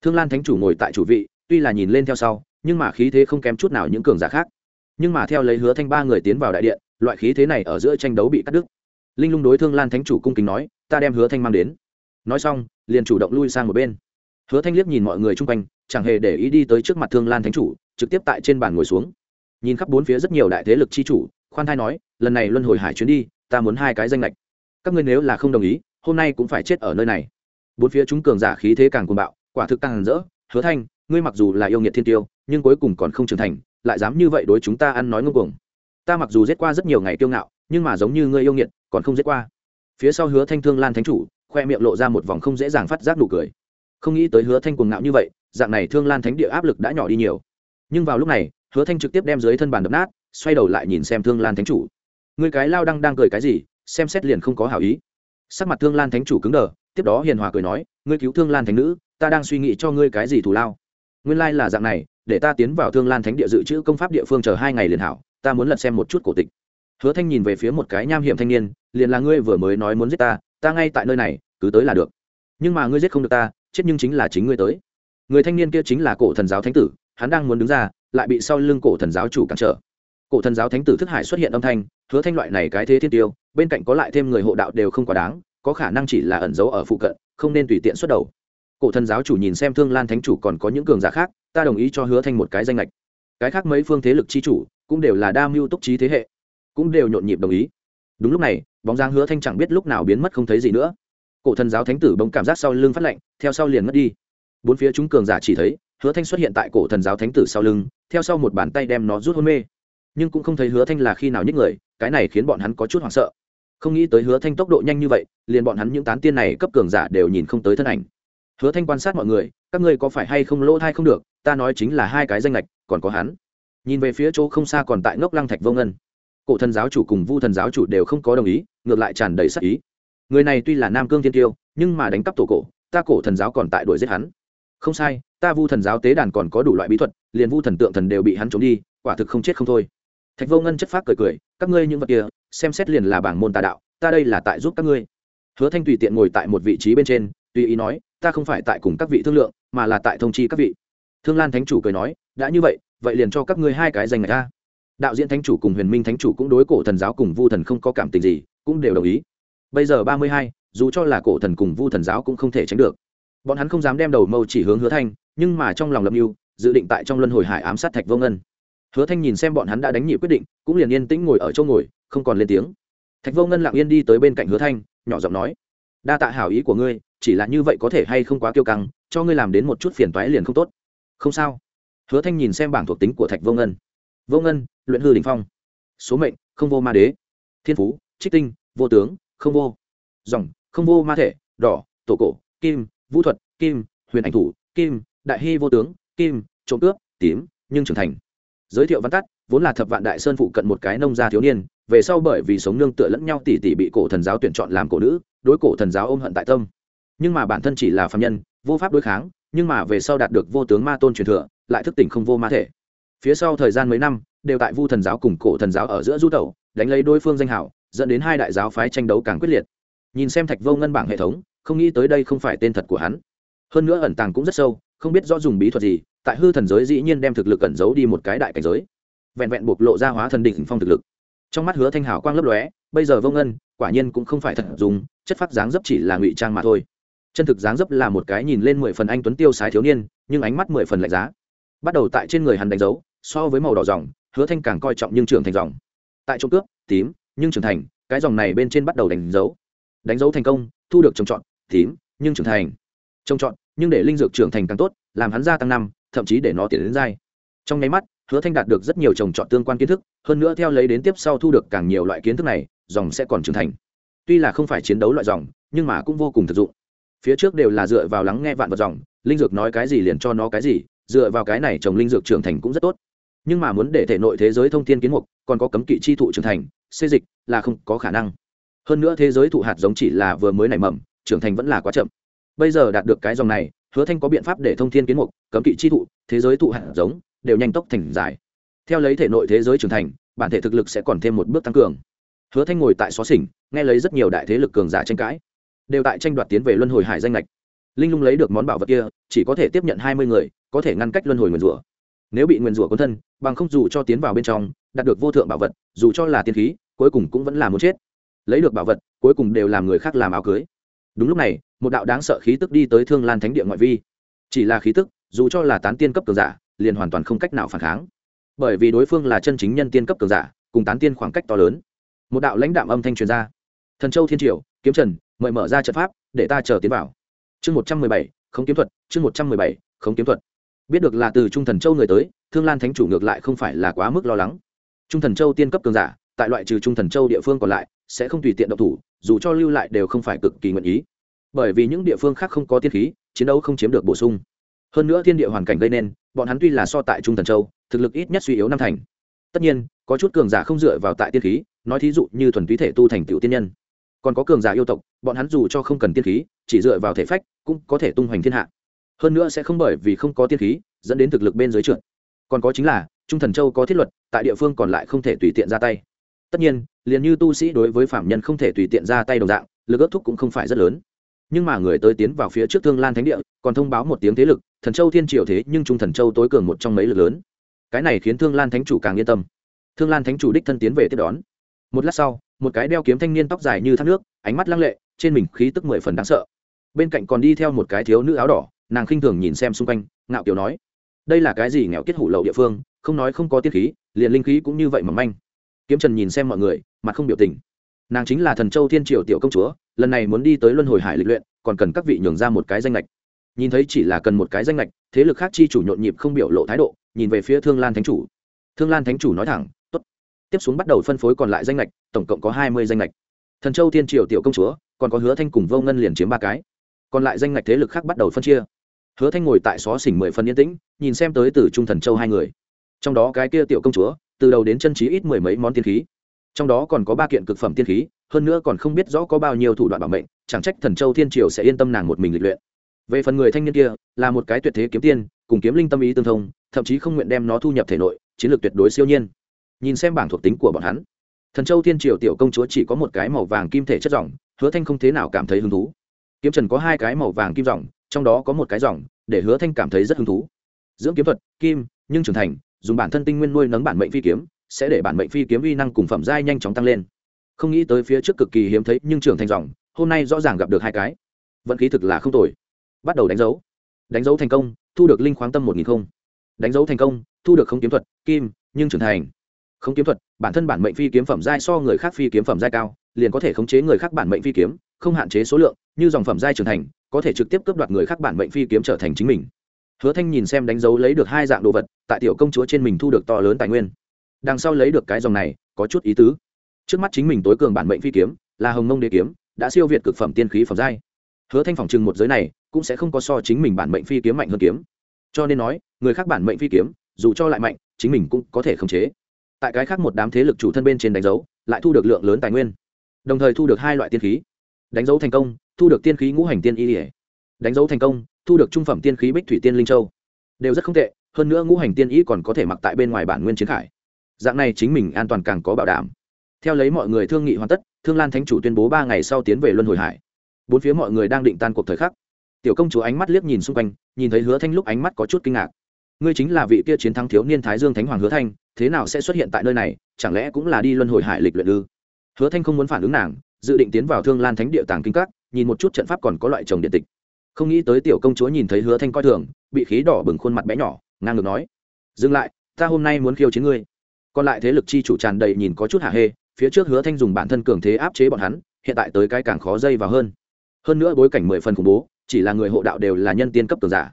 Thương lan thánh chủ ngồi tại chủ vị, tuy là nhìn lên theo sau, nhưng mà khí thế không kém chút nào những cường giả khác nhưng mà theo lấy hứa thanh ba người tiến vào đại điện, loại khí thế này ở giữa tranh đấu bị cắt đứt. Linh lung đối thương lan thánh chủ cung kính nói, ta đem hứa thanh mang đến. Nói xong, liền chủ động lui sang một bên. Hứa thanh liếc nhìn mọi người chung quanh, chẳng hề để ý đi tới trước mặt thương lan thánh chủ, trực tiếp tại trên bàn ngồi xuống. Nhìn khắp bốn phía rất nhiều đại thế lực chi chủ, khoan thai nói, lần này luân hồi hải chuyến đi, ta muốn hai cái danh lệch các ngươi nếu là không đồng ý, hôm nay cũng phải chết ở nơi này. Bốn phía chúng cường giả khí thế càng cuồng bạo, quả thực càng rỡ. Hứa thanh, ngươi mặc dù là yêu nghiệt thiên tiêu, nhưng cuối cùng còn không trưởng thành lại dám như vậy đối chúng ta ăn nói ngông cuồng. Ta mặc dù giết qua rất nhiều ngày kiêu ngạo, nhưng mà giống như ngươi yêu nghiệt, còn không giết qua. Phía sau hứa thanh thương lan thánh chủ, khoe miệng lộ ra một vòng không dễ dàng phát giác nụ cười. Không nghĩ tới hứa thanh cuồng ngạo như vậy, dạng này thương lan thánh địa áp lực đã nhỏ đi nhiều. Nhưng vào lúc này, hứa thanh trực tiếp đem dưới thân bàn đập nát, xoay đầu lại nhìn xem thương lan thánh chủ. Người cái lao đang đang cười cái gì, xem xét liền không có hảo ý. Sắc mặt thương lan thánh chủ cứng đờ, tiếp đó hiền hòa cười nói, ngươi cứu thương lan thánh nữ, ta đang suy nghĩ cho ngươi cái gì thù lao. Nguyên lai là dạng này để ta tiến vào thương lan thánh địa dự trữ công pháp địa phương chờ hai ngày liền hảo, ta muốn lật xem một chút cổ tịch. Hứa thanh nhìn về phía một cái nham hiểm thanh niên, liền là ngươi vừa mới nói muốn giết ta ta ngay tại nơi này, cứ tới là được. Nhưng mà ngươi giết không được ta, chết nhưng chính là chính ngươi tới. Người thanh niên kia chính là cổ thần giáo thánh tử, hắn đang muốn đứng ra, lại bị sau lưng cổ thần giáo chủ cản trở. Cổ thần giáo thánh tử thức hải xuất hiện âm thanh, hứa thanh loại này cái thế thiên tiêu, bên cạnh có lại thêm người hộ đạo đều không quá đáng, có khả năng chỉ là ẩn giấu ở phụ cận, không nên tùy tiện xuất đầu. Cổ thần giáo chủ nhìn xem thương lan thánh chủ còn có những cường giả khác ta đồng ý cho hứa thanh một cái danh lệch cái khác mấy phương thế lực chi chủ cũng đều là đa mưu túc trí thế hệ, cũng đều nhộn nhịp đồng ý. Đúng lúc này, bóng dáng hứa thanh chẳng biết lúc nào biến mất không thấy gì nữa. Cổ thần giáo thánh tử bỗng cảm giác sau lưng phát lạnh, theo sau liền mất đi. Bốn phía chúng cường giả chỉ thấy, hứa thanh xuất hiện tại cổ thần giáo thánh tử sau lưng, theo sau một bàn tay đem nó rút hôn mê. Nhưng cũng không thấy hứa thanh là khi nào nhích người, cái này khiến bọn hắn có chút hoảng sợ. Không nghĩ tới hứa thanh tốc độ nhanh như vậy, liền bọn hắn những tán tiên này cấp cường giả đều nhìn không tới thân ảnh. Hứa thanh quan sát mọi người các ngươi có phải hay không lỗ thai không được, ta nói chính là hai cái danh lệch, còn có hắn. Nhìn về phía chỗ không xa còn tại ngốc lăng thạch vô ngân. Cổ thần giáo chủ cùng vu thần giáo chủ đều không có đồng ý, ngược lại tràn đầy sắc ý. Người này tuy là nam cương thiên tiêu, nhưng mà đánh cắp tổ cổ, ta cổ thần giáo còn tại đuổi giết hắn. Không sai, ta vu thần giáo tế đàn còn có đủ loại bí thuật, liền vu thần tượng thần đều bị hắn trốn đi, quả thực không chết không thôi. Thạch vô ngân chất phác cười cười, các ngươi những vật kia, xem xét liền là bảng môn tà đạo, ta đây là tại giúp các ngươi. Hứa thanh tùy tiện ngồi tại một vị trí bên trên, tùy ý nói ta không phải tại cùng các vị thương lượng, mà là tại thông chi các vị. Thương lan thánh chủ cười nói, đã như vậy vậy liền cho các ngươi hai cái danh ngạch ta đạo diễn thánh chủ cùng huyền minh thánh chủ cũng đối cổ thần giáo cùng vu thần không có cảm tình gì, cũng đều đồng ý. Bây giờ ba mươi hai, dù cho là cổ thần cùng vu thần giáo cũng không thể tránh được. Bọn hắn không dám đem đầu mâu chỉ hướng hứa thanh, nhưng mà trong lòng lập mưu, dự định tại trong luân hồi hải ám sát thạch vô ngân. Hứa thanh nhìn xem bọn hắn đã đánh nhị quyết định, cũng liền yên tĩnh ngồi ở chỗ ngồi, không còn lên tiếng. Thạch vô ngân lặng yên đi tới bên cạnh hứa thanh, nhỏ giọng nói, đa tạ hảo ý của ngươi chỉ là như vậy có thể hay không quá kiêu căng, cho ngươi làm đến một chút phiền toái liền không tốt. Không sao. Hứa thanh nhìn xem bảng thuộc tính của thạch vô ngân. Vô ngân, luyện hư đình phong. Số mệnh, không vô ma đế. Thiên phú, trích tinh, vô tướng, không vô. Dòng, không vô ma thể, đỏ, tổ cổ, kim, vũ thuật, kim, huyền ảnh thủ, kim, đại hy vô tướng, kim, trộm cướp, tím, nhưng trưởng thành. Giới thiệu văn tắt, vốn là thập vạn đại sơn phụ cận một cái nông gia thiếu niên, về sau bởi vì sống nương tựa lẫn nhau tỉ tỷ bị cổ thần giáo tuyển chọn làm cổ nữ, đối cổ thần giáo ôm hận tại tâm nhưng mà bản thân chỉ là phạm nhân, vô pháp đối kháng, nhưng mà về sau đạt được vô tướng ma tôn truyền thừa, lại thức tỉnh không vô ma thể. Phía sau thời gian mấy năm, đều tại vu thần giáo cùng cổ thần giáo ở giữa du tẩu, đánh lấy đối phương danh hảo, dẫn đến hai đại giáo phái tranh đấu càng quyết liệt. Nhìn xem thạch vô ngân bảng hệ thống, không nghĩ tới đây không phải tên thật của hắn. Hơn nữa ẩn tàng cũng rất sâu, không biết do dùng bí thuật gì, tại hư thần giới dĩ nhiên đem thực lực ẩn giấu đi một cái đại cảnh giới. Vẹn vẹn bộc lộ ra hóa thần đỉnh phong thực lực. Trong mắt hứa thanh hảo quang lấp lóe, bây giờ vô ngân, quả nhiên cũng không phải thật dùng, chất phát dáng dấp chỉ là ngụy trang mà thôi chân thực dáng dấp là một cái nhìn lên mười phần anh tuấn tiêu sái thiếu niên, nhưng ánh mắt mười phần lạnh giá. Bắt đầu tại trên người hắn đánh dấu, so với màu đỏ dòng, hứa thanh càng coi trọng nhưng trưởng thành dòng. Tại trộm cướp, tím, nhưng trưởng thành, cái dòng này bên trên bắt đầu đánh dấu. Đánh dấu thành công, thu được trồng trọt, tím, nhưng trưởng thành. Trồng trọt, nhưng để linh dược trưởng thành càng tốt, làm hắn gia tăng năm, thậm chí để nó tiến đến dai trong nháy mắt, hứa thanh đạt được rất nhiều trồng trọt tương quan kiến thức, hơn nữa theo lấy đến tiếp sau thu được càng nhiều loại kiến thức này, dòng sẽ còn trưởng thành. Tuy là không phải chiến đấu loại dòng, nhưng mà cũng vô cùng thực dụng phía trước đều là dựa vào lắng nghe vạn vật dòng, linh dược nói cái gì liền cho nó cái gì, dựa vào cái này trồng linh dược trưởng thành cũng rất tốt. Nhưng mà muốn để thể nội thế giới thông thiên kiến mục, còn có cấm kỵ chi thụ trưởng thành, xê dịch là không có khả năng. Hơn nữa thế giới thụ hạt giống chỉ là vừa mới nảy mầm, trưởng thành vẫn là quá chậm. Bây giờ đạt được cái dòng này, hứa thanh có biện pháp để thông thiên kiến mục, cấm kỵ chi thụ, thế giới thụ hạt giống đều nhanh tốc thành giải. Theo lấy thể nội thế giới trưởng thành, bản thể thực lực sẽ còn thêm một bước tăng cường. Hứa thanh ngồi tại xó xỉnh, nghe lấy rất nhiều đại thế lực cường giả tranh cãi đều tại tranh đoạt tiến về luân hồi hải danh lệch linh lung lấy được món bảo vật kia, chỉ có thể tiếp nhận hai mươi người, có thể ngăn cách luân hồi nguyền rủa. Nếu bị nguyền rủa quân thân, bằng không dù cho tiến vào bên trong, đạt được vô thượng bảo vật, dù cho là tiên khí, cuối cùng cũng vẫn là muốn chết. Lấy được bảo vật, cuối cùng đều làm người khác làm áo cưới. Đúng lúc này, một đạo đáng sợ khí tức đi tới thương lan thánh địa ngoại vi. Chỉ là khí tức, dù cho là tán tiên cấp cường giả, liền hoàn toàn không cách nào phản kháng. Bởi vì đối phương là chân chính nhân tiên cấp cường giả, cùng tán tiên khoảng cách to lớn. Một đạo lãnh đạm âm thanh truyền ra. Thần châu thiên triều, kiếm trần mời mở ra trận pháp, để ta chờ tiến vào. Chương một trăm mười bảy không kiếm thuật, chương một trăm mười bảy không kiếm thuật. Biết được là từ trung thần châu người tới, thương lan thánh chủ ngược lại không phải là quá mức lo lắng. Trung thần châu tiên cấp cường giả, tại loại trừ trung thần châu địa phương còn lại, sẽ không tùy tiện độc thủ, dù cho lưu lại đều không phải cực kỳ nguyện ý. Bởi vì những địa phương khác không có tiên khí, chiến đấu không chiếm được bổ sung. Hơn nữa thiên địa hoàn cảnh gây nên, bọn hắn tuy là so tại trung thần châu, thực lực ít nhất suy yếu năm thành. Tất nhiên, có chút cường giả không dựa vào tại tiên khí, nói thí dụ như thuần túy thể tu thành tựu tiên nhân còn có cường giả yêu tộc, bọn hắn dù cho không cần tiên khí, chỉ dựa vào thể phách, cũng có thể tung hoành thiên hạ. Hơn nữa sẽ không bởi vì không có tiên khí, dẫn đến thực lực bên dưới trượt. Còn có chính là, trung thần châu có thiết luật, tại địa phương còn lại không thể tùy tiện ra tay. Tất nhiên, liền như tu sĩ đối với phạm nhân không thể tùy tiện ra tay đồng dạng, lực ước thúc cũng không phải rất lớn. Nhưng mà người tới tiến vào phía trước thương lan thánh địa, còn thông báo một tiếng thế lực, thần châu thiên triều thế nhưng trung thần châu tối cường một trong mấy lực lớn. Cái này khiến thương lan thánh chủ càng yên tâm. Thương lan thánh chủ đích thân tiến về tiếp đón. Một lát sau một cái đeo kiếm thanh niên tóc dài như thác nước, ánh mắt lăng lệ, trên mình khí tức mười phần đáng sợ. Bên cạnh còn đi theo một cái thiếu nữ áo đỏ, nàng khinh thường nhìn xem xung quanh, ngạo kiều nói, đây là cái gì nghèo kết hủ lậu địa phương, không nói không có tiết khí, liền linh khí cũng như vậy mà manh. Kiếm trần nhìn xem mọi người, mặt không biểu tình. Nàng chính là thần châu thiên triều tiểu công chúa, lần này muốn đi tới luân hồi hải lịch luyện, còn cần các vị nhường ra một cái danh lệch nhìn thấy chỉ là cần một cái danh lệch thế lực khác chi chủ nhộn nhịp không biểu lộ thái độ, nhìn về phía thương lan thánh chủ. Thương lan thánh chủ nói thẳng tiếp xuống bắt đầu phân phối còn lại danh lệch tổng cộng có hai mươi danh lệch thần châu thiên triều tiểu công chúa, còn có hứa thanh cùng vô ngân liền chiếm ba cái. Còn lại danh lệch thế lực khác bắt đầu phân chia. Hứa thanh ngồi tại xó xỉnh mười phần yên tĩnh, nhìn xem tới từ trung thần châu hai người. Trong đó cái kia tiểu công chúa, từ đầu đến chân trí ít mười mấy món tiên khí. Trong đó còn có ba kiện cực phẩm tiên khí, hơn nữa còn không biết rõ có bao nhiêu thủ đoạn bảo mệnh, chẳng trách thần châu thiên triều sẽ yên tâm nàng một mình lịch luyện. Về phần người thanh niên kia, là một cái tuyệt thế kiếm tiên, cùng kiếm linh tâm ý tương thông, thậm chí không nguyện đem nó thu nhập thể nội, chiến lược tuyệt đối siêu nhiên nhìn xem bảng thuộc tính của bọn hắn. Thần châu thiên triều tiểu công chúa chỉ có một cái màu vàng kim thể chất dòng, hứa thanh không thế nào cảm thấy hứng thú. Kiếm trần có hai cái màu vàng kim dòng, trong đó có một cái dòng để hứa thanh cảm thấy rất hứng thú. Dưỡng kiếm thuật, kim, nhưng trưởng thành, dùng bản thân tinh nguyên nuôi nấng bản mệnh phi kiếm, sẽ để bản mệnh phi kiếm uy năng cùng phẩm giai nhanh chóng tăng lên. Không nghĩ tới phía trước cực kỳ hiếm thấy nhưng trưởng thành dòng, hôm nay rõ ràng gặp được hai cái. Vận khí thực là không tồi. Bắt đầu đánh dấu. Đánh dấu thành công, thu được linh khoáng tâm một nghìn không. Đánh dấu thành công, thu được không kiếm thuật, kim, nhưng trưởng thành không kiếm thuật, bản thân bản mệnh phi kiếm phẩm giai so người khác phi kiếm phẩm giai cao, liền có thể khống chế người khác bản mệnh phi kiếm, không hạn chế số lượng, như dòng phẩm giai trưởng thành, có thể trực tiếp cướp đoạt người khác bản mệnh phi kiếm trở thành chính mình. Hứa thanh nhìn xem đánh dấu lấy được hai dạng đồ vật, tại tiểu công chúa trên mình thu được to lớn tài nguyên. Đằng sau lấy được cái dòng này, có chút ý tứ. Trước mắt chính mình tối cường bản mệnh phi kiếm, là hồng mông đế kiếm, đã siêu việt cực phẩm tiên khí phẩm giai. Hứa thanh phòng trừng một giới này, cũng sẽ không có so chính mình bản mệnh phi kiếm mạnh hơn kiếm. Cho nên nói, người khác bản mệnh phi kiếm, dù cho lại mạnh, chính mình cũng có thể khống chế tại cái khác một đám thế lực chủ thân bên trên đánh dấu, lại thu được lượng lớn tài nguyên. Đồng thời thu được hai loại tiên khí. Đánh dấu thành công, thu được tiên khí ngũ hành tiên y ỉa đánh dấu thành công, thu được trung phẩm tiên khí bích thủy tiên linh châu. Đều rất không tệ, hơn nữa ngũ hành tiên y còn có thể mặc tại bên ngoài bản nguyên chiến khải. Dạng này chính mình an toàn càng có bảo đảm. Theo lấy mọi người thương nghị hoàn tất, thương lan thánh chủ tuyên bố ba ngày sau tiến về luân hồi hải. Bốn phía mọi người đang định tan cuộc thời khắc. Tiểu công chúa ánh mắt liếc nhìn xung quanh, nhìn thấy hứa thanh lúc ánh mắt có chút kinh ngạc ngươi chính là vị kia chiến thắng thiếu niên thái dương thánh hoàng hứa thanh, thế nào sẽ xuất hiện tại nơi này, chẳng lẽ cũng là đi luân hồi hải lịch luyện ư? Hứa thanh không muốn phản ứng nàng, dự định tiến vào thương lan thánh địa tàng kinh các, nhìn một chút trận pháp còn có loại trồng điện tịch. Không nghĩ tới tiểu công chúa nhìn thấy hứa thanh coi thường, bị khí đỏ bừng khuôn mặt bé nhỏ, ngang ngược nói, dừng lại, ta hôm nay muốn khiêu chiến ngươi. Còn lại thế lực chi chủ tràn đầy nhìn có chút hạ hê, phía trước hứa thanh dùng bản thân cường thế áp chế bọn hắn, hiện tại tới cái càng khó dây vào hơn. Hơn nữa bối cảnh mười phần khủng bố, chỉ là người hộ đạo đều là nhân tiên cấp cường giả.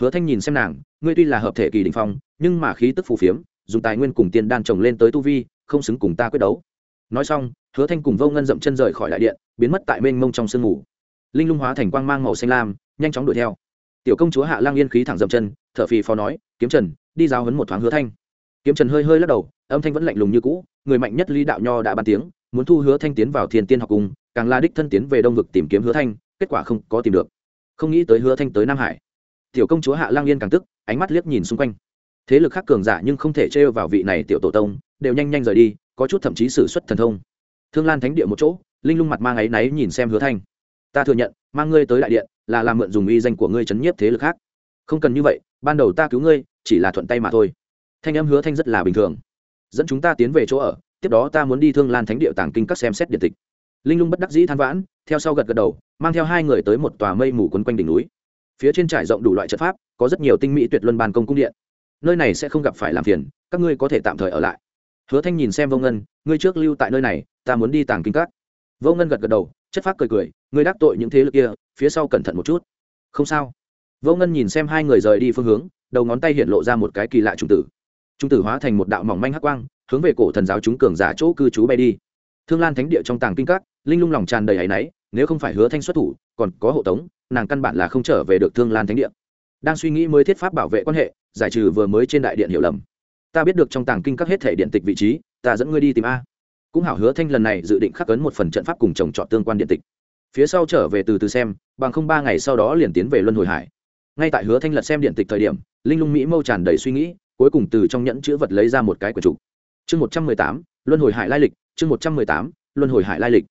Hứa thanh nhìn xem nàng ngươi tuy là hợp thể kỳ đình phong, nhưng mà khí tức phù phiếm, dùng tài nguyên cùng tiền đan trồng lên tới tu vi, không xứng cùng ta quyết đấu. Nói xong, hứa thanh cùng vô ngân dậm chân rời khỏi đại điện, biến mất tại mênh mông trong sương mù. Linh lung hóa thành quang mang màu xanh lam, nhanh chóng đuổi theo. Tiểu công chúa hạ lang yên khí thẳng dậm chân, thở phì phò nói, kiếm trần, đi giao hấn một thoáng hứa thanh. Kiếm trần hơi hơi lắc đầu, âm thanh vẫn lạnh lùng như cũ, người mạnh nhất lý đạo nho đã bàn tiếng, muốn thu hứa thanh tiến vào thiền tiên học cùng, càng la đích thân tiến về đông vực tìm kiếm hứa thanh, kết quả không có tìm được. Không nghĩ tới hứa thanh tới nam hải. Tiểu công chúa hạ lang yên càng tức ánh mắt liếc nhìn xung quanh. Thế lực khác cường giả nhưng không thể trêu vào vị này tiểu tổ tông, đều nhanh nhanh rời đi, có chút thậm chí xử suất thần thông. Thương lan thánh địa một chỗ, linh lung mặt mang áy náy nhìn xem hứa thanh. Ta thừa nhận, mang ngươi tới đại điện là làm mượn dùng uy danh của ngươi chấn nhiếp thế lực khác. Không cần như vậy, ban đầu ta cứu ngươi, chỉ là thuận tay mà thôi. Thanh âm hứa thanh rất là bình thường. Dẫn chúng ta tiến về chỗ ở, tiếp đó ta muốn đi thương lan thánh địa tàng kinh các xem xét điện tịch. Linh lung bất đắc dĩ than vãn, theo sau gật gật đầu, mang theo hai người tới một tòa mây mù quấn quanh đỉnh núi. Phía trên trải rộng đủ loại trận pháp có rất nhiều tinh mỹ tuyệt luân ban công cung điện. Nơi này sẽ không gặp phải làm phiền, các ngươi có thể tạm thời ở lại. Hứa thanh nhìn xem vô ngân, ngươi trước lưu tại nơi này, ta muốn đi tàng kinh các. Vô ngân gật gật đầu, chất phác cười cười, ngươi đắc tội những thế lực kia, phía sau cẩn thận một chút. Không sao. Vô ngân nhìn xem hai người rời đi phương hướng, đầu ngón tay hiện lộ ra một cái kỳ lạ trung tử. Trung tử hóa thành một đạo mỏng manh hắc quang, hướng về cổ thần giáo chúng cường giả chỗ cư trú bay đi. Thương lan thánh địa trong tàng kinh các, linh lung lòng tràn đầy áy náy, nếu không phải hứa thanh xuất thủ, còn có hộ tống, nàng căn bản là không trở về được thương lan thánh địa đang suy nghĩ mới thiết pháp bảo vệ quan hệ, giải trừ vừa mới trên đại điện hiểu lầm. Ta biết được trong tàng kinh các hết thể điện tịch vị trí, ta dẫn ngươi đi tìm a. Cũng hảo hứa thanh lần này dự định khắc ấn một phần trận pháp cùng chồng chọn tương quan điện tịch. Phía sau trở về từ từ xem, bằng không ba ngày sau đó liền tiến về luân hồi hải. Ngay tại hứa thanh lật xem điện tịch thời điểm, linh lung mỹ mâu tràn đầy suy nghĩ, cuối cùng từ trong nhẫn chữ vật lấy ra một cái quyển trục. Chương một trăm mười tám, luân hồi hải lai lịch, chương một trăm mười tám, luân hồi hải lai lịch.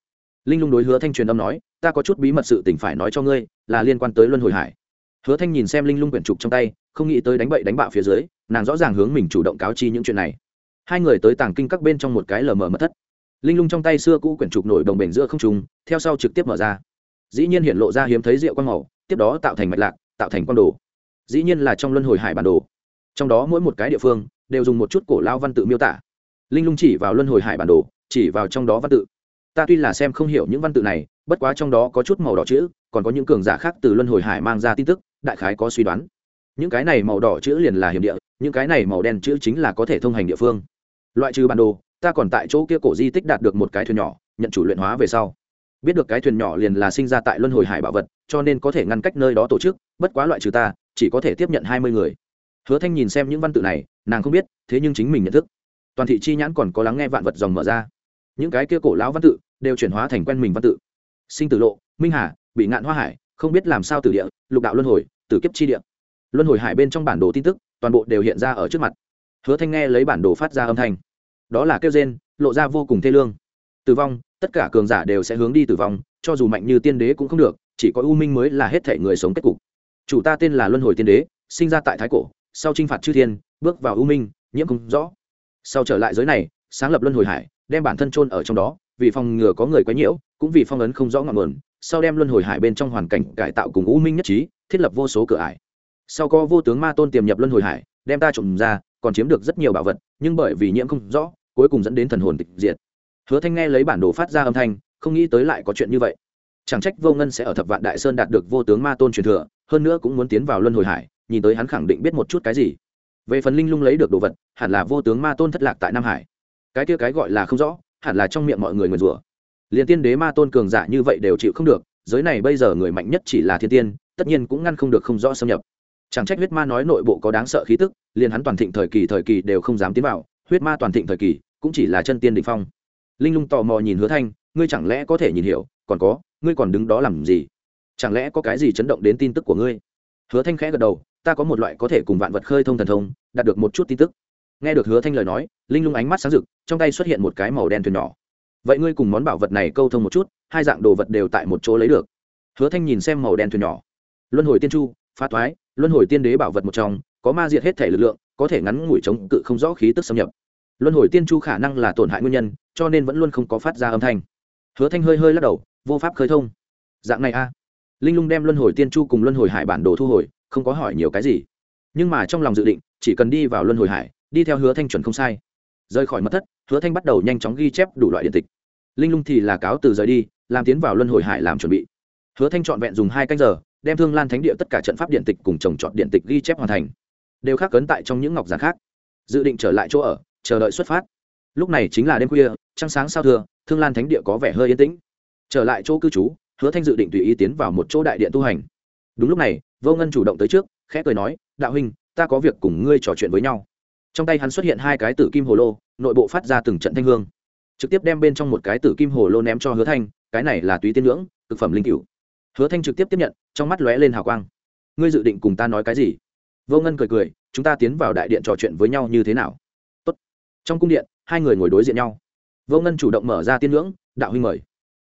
Linh lung đối hứa thanh truyền âm nói, ta có chút bí mật sự tình phải nói cho ngươi, là liên quan tới luân hồi hải hứa thanh nhìn xem linh lung quyển trục trong tay, không nghĩ tới đánh bậy đánh bạo phía dưới, nàng rõ ràng hướng mình chủ động cáo chi những chuyện này. Hai người tới tàng kinh các bên trong một cái lờ mờ mất thất. Linh lung trong tay xưa cũ quyển trục nổi đồng bền giữa không trùng theo sau trực tiếp mở ra. Dĩ nhiên hiện lộ ra hiếm thấy rượu quang màu, tiếp đó tạo thành mạch lạc, tạo thành quang đồ. Dĩ nhiên là trong luân hồi hải bản đồ. Trong đó mỗi một cái địa phương, đều dùng một chút cổ lao văn tự miêu tả. Linh lung chỉ vào luân hồi hải bản đồ, chỉ vào trong đó văn tự ta tuy là xem không hiểu những văn tự này, bất quá trong đó có chút màu đỏ chữ, còn có những cường giả khác từ luân hồi hải mang ra tin tức, đại khái có suy đoán. Những cái này màu đỏ chữ liền là hiểm địa, những cái này màu đen chữ chính là có thể thông hành địa phương. Loại trừ bản đồ, ta còn tại chỗ kia cổ di tích đạt được một cái thuyền nhỏ, nhận chủ luyện hóa về sau. Biết được cái thuyền nhỏ liền là sinh ra tại luân hồi hải bảo vật, cho nên có thể ngăn cách nơi đó tổ chức, bất quá loại trừ ta, chỉ có thể tiếp nhận hai mươi người. Hứa thanh nhìn xem những văn tự này, nàng không biết, thế nhưng chính mình nhận thức. Toàn thị chi nhãn còn có lắng nghe vạn vật dòng mở ra những cái kia cổ lão văn tự đều chuyển hóa thành quen mình văn tự. Sinh tử lộ, minh hà bị ngạn hoa hải, không biết làm sao từ địa, lục đạo luân hồi tử kiếp chi địa. Luân hồi hải bên trong bản đồ tin tức, toàn bộ đều hiện ra ở trước mặt. Hứa thanh nghe lấy bản đồ phát ra âm thanh. Đó là kêu gen lộ ra vô cùng thê lương. Tử vong, tất cả cường giả đều sẽ hướng đi tử vong, cho dù mạnh như tiên đế cũng không được, chỉ có u minh mới là hết thể người sống kết cục. Chủ ta tên là luân hồi tiên đế, sinh ra tại thái cổ, sau chinh phạt chư thiên, bước vào u minh, nhiễm không rõ. Sau trở lại giới này, sáng lập luân hồi hải đem bản thân chôn ở trong đó, vì phòng ngừa có người quấy nhiễu, cũng vì phong ấn không rõ ngọn nguồn, sau đem luân hồi hải bên trong hoàn cảnh cải tạo cùng u minh nhất trí, thiết lập vô số cửa ải. Sau có vô tướng ma tôn tiềm nhập luân hồi hải, đem ta trộm ra, còn chiếm được rất nhiều bảo vật, nhưng bởi vì nhiễm không rõ, cuối cùng dẫn đến thần hồn tịch diệt. Hứa thanh nghe lấy bản đồ phát ra âm thanh, không nghĩ tới lại có chuyện như vậy. Chẳng trách vô ngân sẽ ở thập vạn đại sơn đạt được vô tướng ma tôn truyền thừa, hơn nữa cũng muốn tiến vào luân hồi hải, nhìn tới hắn khẳng định biết một chút cái gì. Về phần linh lung lấy được đồ vật, hẳn là vô tướng ma tôn thất lạc tại nam hải cái kia cái gọi là không rõ, hẳn là trong miệng mọi người nguyền rủa. Liền tiên đế ma tôn cường giả như vậy đều chịu không được, giới này bây giờ người mạnh nhất chỉ là thiên tiên, tất nhiên cũng ngăn không được không rõ xâm nhập. Chẳng trách huyết ma nói nội bộ có đáng sợ khí tức, liền hắn toàn thịnh thời kỳ thời kỳ đều không dám tiến vào, huyết ma toàn thịnh thời kỳ cũng chỉ là chân tiên đ phong. Linh lung tò mò nhìn hứa thanh, ngươi chẳng lẽ có thể nhìn hiểu, còn có, ngươi còn đứng đó làm gì? Chẳng lẽ có cái gì chấn động đến tin tức của ngươi? Hứa thanh khẽ gật đầu, ta có một loại có thể cùng vạn vật khơi thông thần thông, đạt được một chút tin tức nghe được hứa thanh lời nói, linh lung ánh mắt sáng rực, trong tay xuất hiện một cái màu đen thuyền nhỏ. Vậy ngươi cùng món bảo vật này câu thông một chút, hai dạng đồ vật đều tại một chỗ lấy được. Hứa thanh nhìn xem màu đen thuyền nhỏ. Luân hồi tiên chu, phá thoái, luân hồi tiên đế bảo vật một trong, có ma diệt hết thể lực lượng, có thể ngắn ngủi chống cự không rõ khí tức xâm nhập. Luân hồi tiên chu khả năng là tổn hại nguyên nhân, cho nên vẫn luôn không có phát ra âm thanh. Hứa thanh hơi hơi lắc đầu, vô pháp khơi thông. Dạng này a. Linh lung đem luân hồi tiên chu cùng luân hồi hải bản đồ thu hồi, không có hỏi nhiều cái gì. Nhưng mà trong lòng dự định, chỉ cần đi vào luân hồi hải đi theo hứa thanh chuẩn không sai. Rời khỏi mất thất, hứa thanh bắt đầu nhanh chóng ghi chép đủ loại điện tịch. Linh lung thì là cáo từ rời đi, làm tiến vào luân hồi hải làm chuẩn bị. Hứa thanh trọn vẹn dùng hai canh giờ, đem thương lan thánh địa tất cả trận pháp điện tịch cùng trồng trọt điện tịch ghi chép hoàn thành. Đều khác cấn tại trong những ngọc giản khác. Dự định trở lại chỗ ở, chờ đợi xuất phát. Lúc này chính là đêm khuya, trăng sáng sao thưa thương lan thánh địa có vẻ hơi yên tĩnh. Trở lại chỗ cư trú, hứa thanh dự định tùy ý tiến vào một chỗ đại điện tu hành. Đúng lúc này, vô ngân chủ động tới trước, khẽ cười nói, đạo huynh, ta có việc cùng ngươi trò chuyện với nhau trong tay hắn xuất hiện hai cái tử kim hồ lô, nội bộ phát ra từng trận thanh hương. Trực tiếp đem bên trong một cái tử kim hồ lô ném cho hứa thanh, cái này là túy tiên ngưỡng thực phẩm linh cửu. Hứa thanh trực tiếp tiếp nhận, trong mắt lóe lên hào quang. Ngươi dự định cùng ta nói cái gì? Vô ngân cười cười, chúng ta tiến vào đại điện trò chuyện với nhau như thế nào? Tốt. trong cung điện, hai người ngồi đối diện nhau. Vô ngân chủ động mở ra tiên ngưỡng, đạo huynh mời.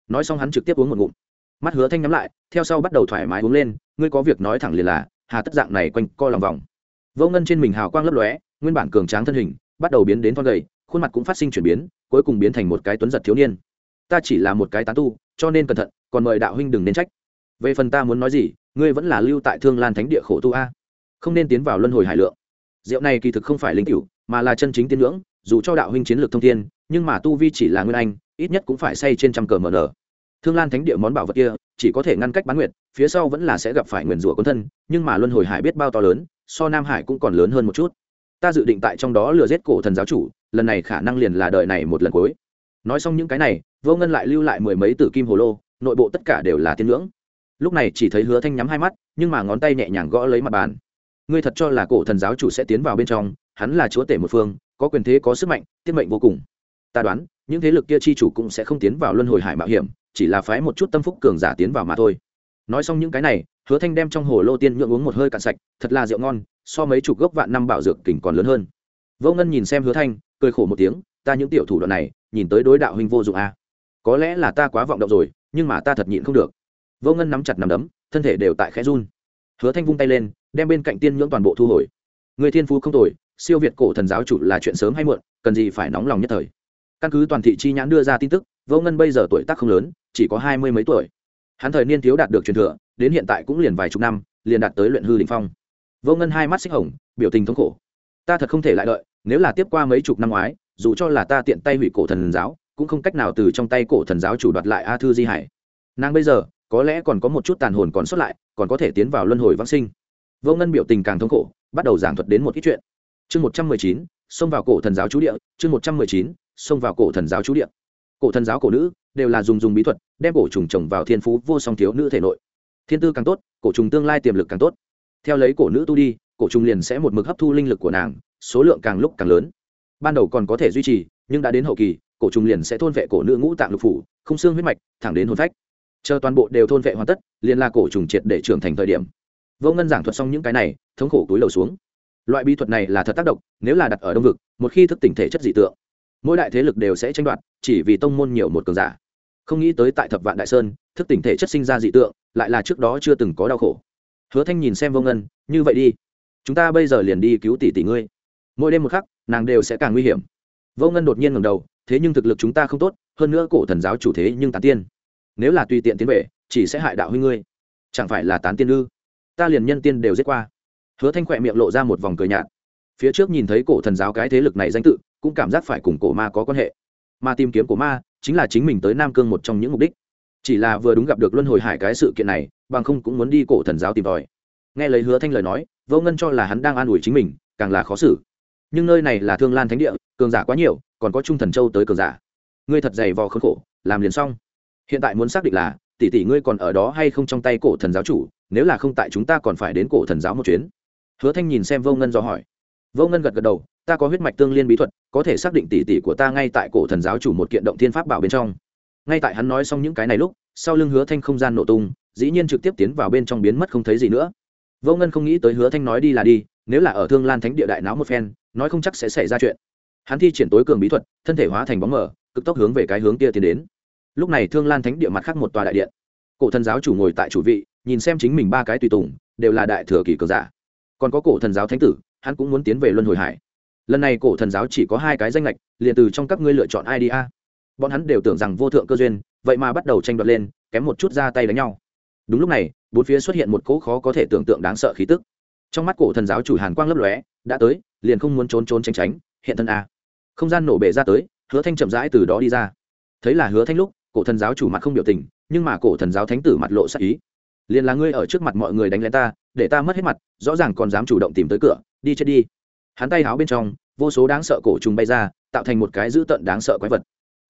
Nói xong hắn trực tiếp uống một ngụm. Mắt hứa thanh nhắm lại, theo sau bắt đầu thoải mái uống lên, ngươi có việc nói thẳng liền là, hà tất dạng này quanh co lòng vòng. Vô ngân trên mình hào quang lấp lóe nguyên bản cường tráng thân hình bắt đầu biến đến thon gầy, khuôn mặt cũng phát sinh chuyển biến, cuối cùng biến thành một cái tuấn giật thiếu niên. Ta chỉ là một cái tán tu, cho nên cẩn thận, còn mời đạo huynh đừng nên trách. Về phần ta muốn nói gì, ngươi vẫn là lưu tại thương lan thánh địa khổ tu a. Không nên tiến vào luân hồi hải lượng. Rượu này kỳ thực không phải linh cửu mà là chân chính tiên ngưỡng, dù cho đạo huynh chiến lược thông thiên, nhưng mà tu vi chỉ là nguyên anh, ít nhất cũng phải say trên trăm cờ mở nở. Thương lan thánh địa món bảo vật kia, chỉ có thể ngăn cách bán nguyệt, phía sau vẫn là sẽ gặp phải nguyền rủa quân thân, nhưng mà luân hồi hải biết bao to lớn, so nam hải cũng còn lớn hơn một chút ta dự định tại trong đó lừa giết cổ thần giáo chủ, lần này khả năng liền là đợi này một lần cuối. Nói xong những cái này, vô ngân lại lưu lại mười mấy tử kim hồ lô, nội bộ tất cả đều là tiên ngưỡng. Lúc này chỉ thấy hứa thanh nhắm hai mắt, nhưng mà ngón tay nhẹ nhàng gõ lấy mặt bàn. Ngươi thật cho là cổ thần giáo chủ sẽ tiến vào bên trong, hắn là chúa tể một phương, có quyền thế, có sức mạnh, tiết mệnh vô cùng. Ta đoán, những thế lực kia chi chủ cũng sẽ không tiến vào luân hồi hải mạo hiểm, chỉ là phái một chút tâm phúc cường giả tiến vào mà thôi. Nói xong những cái này hứa thanh đem trong hồ lô tiên nhượng uống một hơi cạn sạch, thật là rượu ngon, so mấy chục gốc vạn năm bảo dược kình còn lớn hơn. Vô ngân nhìn xem hứa thanh, cười khổ một tiếng, ta những tiểu thủ đoạn này, nhìn tới đối đạo huynh vô dụng a à. có lẽ là ta quá vọng động rồi, nhưng mà ta thật nhịn không được. Vô ngân nắm chặt nắm đấm, thân thể đều tại khẽ run. Hứa thanh vung tay lên, đem bên cạnh tiên nhưỡng toàn bộ thu hồi. Người thiên phú không tồi, siêu việt cổ thần giáo chủ là chuyện sớm hay muộn, cần gì phải nóng lòng nhất thời. Căn cứ toàn thị chi nhãn đưa ra tin tức, vô ngân bây giờ tuổi tác không lớn, chỉ có hai mươi mấy tuổi. Hắn thời niên thiếu đạt được truyền thừa đến hiện tại cũng liền vài chục năm, liền đạt tới luyện hư đình phong. Vô ngân hai mắt xích hồng, biểu tình thống khổ. Ta thật không thể lại đợi, nếu là tiếp qua mấy chục năm ngoái, dù cho là ta tiện tay hủy cổ thần giáo, cũng không cách nào từ trong tay cổ thần giáo chủ đoạt lại a thư di hải. Nàng bây giờ, có lẽ còn có một chút tàn hồn còn sót lại, còn có thể tiến vào luân hồi vãng sinh. Vô ngân biểu tình càng thống khổ, bắt đầu giảng thuật đến một ít chuyện. Chương một trăm mười chín, xông vào cổ thần giáo chú địa, chương một trăm mười chín, xông vào cổ thần giáo chú địa. Cổ thần giáo cổ nữ, đều là dùng dùng bí thuật, đem cổ trùng trồng vào thiên phú vô song thiếu nữ thể nội thiên tư càng tốt, cổ trùng tương lai tiềm lực càng tốt. Theo lấy cổ nữ tu đi, cổ trùng liền sẽ một mực hấp thu linh lực của nàng, số lượng càng lúc càng lớn. Ban đầu còn có thể duy trì, nhưng đã đến hậu kỳ, cổ trùng liền sẽ thôn vệ cổ nữ ngũ tạng lục phủ, không xương huyết mạch, thẳng đến hồn phách. Chờ toàn bộ đều thôn vệ hoàn tất, liền là cổ trùng triệt để trưởng thành thời điểm. Vô ngân giảng thuật xong những cái này, thống khổ túi lầu xuống. Loại bí thuật này là thật tác động, nếu là đặt ở đông vực, một khi thức tỉnh thể chất dị tượng, mỗi đại thế lực đều sẽ tranh đoạt, chỉ vì tông môn nhiều một cường giả không nghĩ tới tại thập vạn đại sơn, thức tỉnh thể chất sinh ra dị tượng, lại là trước đó chưa từng có đau khổ. Hứa thanh nhìn xem vô ngân, như vậy đi, chúng ta bây giờ liền đi cứu tỷ tỷ ngươi. Mỗi đêm một khắc, nàng đều sẽ càng nguy hiểm. Vô ngân đột nhiên ngầm đầu, thế nhưng thực lực chúng ta không tốt, hơn nữa cổ thần giáo chủ thế nhưng tán tiên. Nếu là tùy tiện tiến về, chỉ sẽ hại đạo huy ngươi. Chẳng phải là tán tiên ư? Ta liền nhân tiên đều giết qua. Hứa thanh khỏe miệng lộ ra một vòng cười nhạt. Phía trước nhìn thấy cổ thần giáo cái thế lực này danh tự, cũng cảm giác phải cùng cổ ma có quan hệ. Mà tìm kiếm cổ ma chính là chính mình tới nam cương một trong những mục đích. Chỉ là vừa đúng gặp được luân hồi hải cái sự kiện này, bằng không cũng muốn đi cổ thần giáo tìm tòi. Nghe lấy hứa thanh lời nói, vô ngân cho là hắn đang an ủi chính mình, càng là khó xử. Nhưng nơi này là thương lan thánh địa, cường giả quá nhiều, còn có trung thần châu tới cường giả. Ngươi thật dày vò khốn khổ, làm liền xong. Hiện tại muốn xác định là, tỷ tỷ ngươi còn ở đó hay không trong tay cổ thần giáo chủ, nếu là không tại chúng ta còn phải đến cổ thần giáo một chuyến. Hứa thanh nhìn xem vô ngân do hỏi. Vô ngân gật gật đầu ta có huyết mạch tương liên bí thuật, có thể xác định tỷ tỷ của ta ngay tại cổ thần giáo chủ một kiện động thiên pháp bảo bên trong. Ngay tại hắn nói xong những cái này lúc, sau lưng hứa thanh không gian nổ tung, dĩ nhiên trực tiếp tiến vào bên trong biến mất không thấy gì nữa. Vô ngân không nghĩ tới hứa thanh nói đi là đi, nếu là ở thương lan thánh địa đại náo một phen, nói không chắc sẽ xảy ra chuyện. Hắn thi triển tối cường bí thuật, thân thể hóa thành bóng mờ, cực tốc hướng về cái hướng kia tiến đến. Lúc này thương lan thánh địa mặt khác một tòa đại điện. Cổ thần giáo chủ ngồi tại chủ vị, nhìn xem chính mình ba cái tùy tùng, đều là đại thừa kỳ cường giả. Còn có cổ thần giáo thánh tử, hắn cũng muốn tiến về luân hồi hải lần này cổ thần giáo chỉ có hai cái danh lệch, liền từ trong các ngươi lựa chọn ai đi a? Bọn hắn đều tưởng rằng vô thượng cơ duyên, vậy mà bắt đầu tranh đoạt lên, kém một chút ra tay đánh nhau. Đúng lúc này, bốn phía xuất hiện một cỗ khó có thể tưởng tượng đáng sợ khí tức. Trong mắt cổ thần giáo chủ hàn quang lấp lóe, đã tới, liền không muốn trốn trốn tránh tránh, hiện thân a. Không gian nổ bể ra tới, hứa thanh chậm rãi từ đó đi ra. Thấy là hứa thanh lúc, cổ thần giáo chủ mặt không biểu tình, nhưng mà cổ thần giáo thánh tử mặt lộ sắc ý. Liền là ngươi ở trước mặt mọi người đánh lén ta, để ta mất hết mặt, rõ ràng còn dám chủ động tìm tới cửa, đi chết đi hắn tay háo bên trong, vô số đáng sợ cổ trùng bay ra, tạo thành một cái dữ tợn đáng sợ quái vật.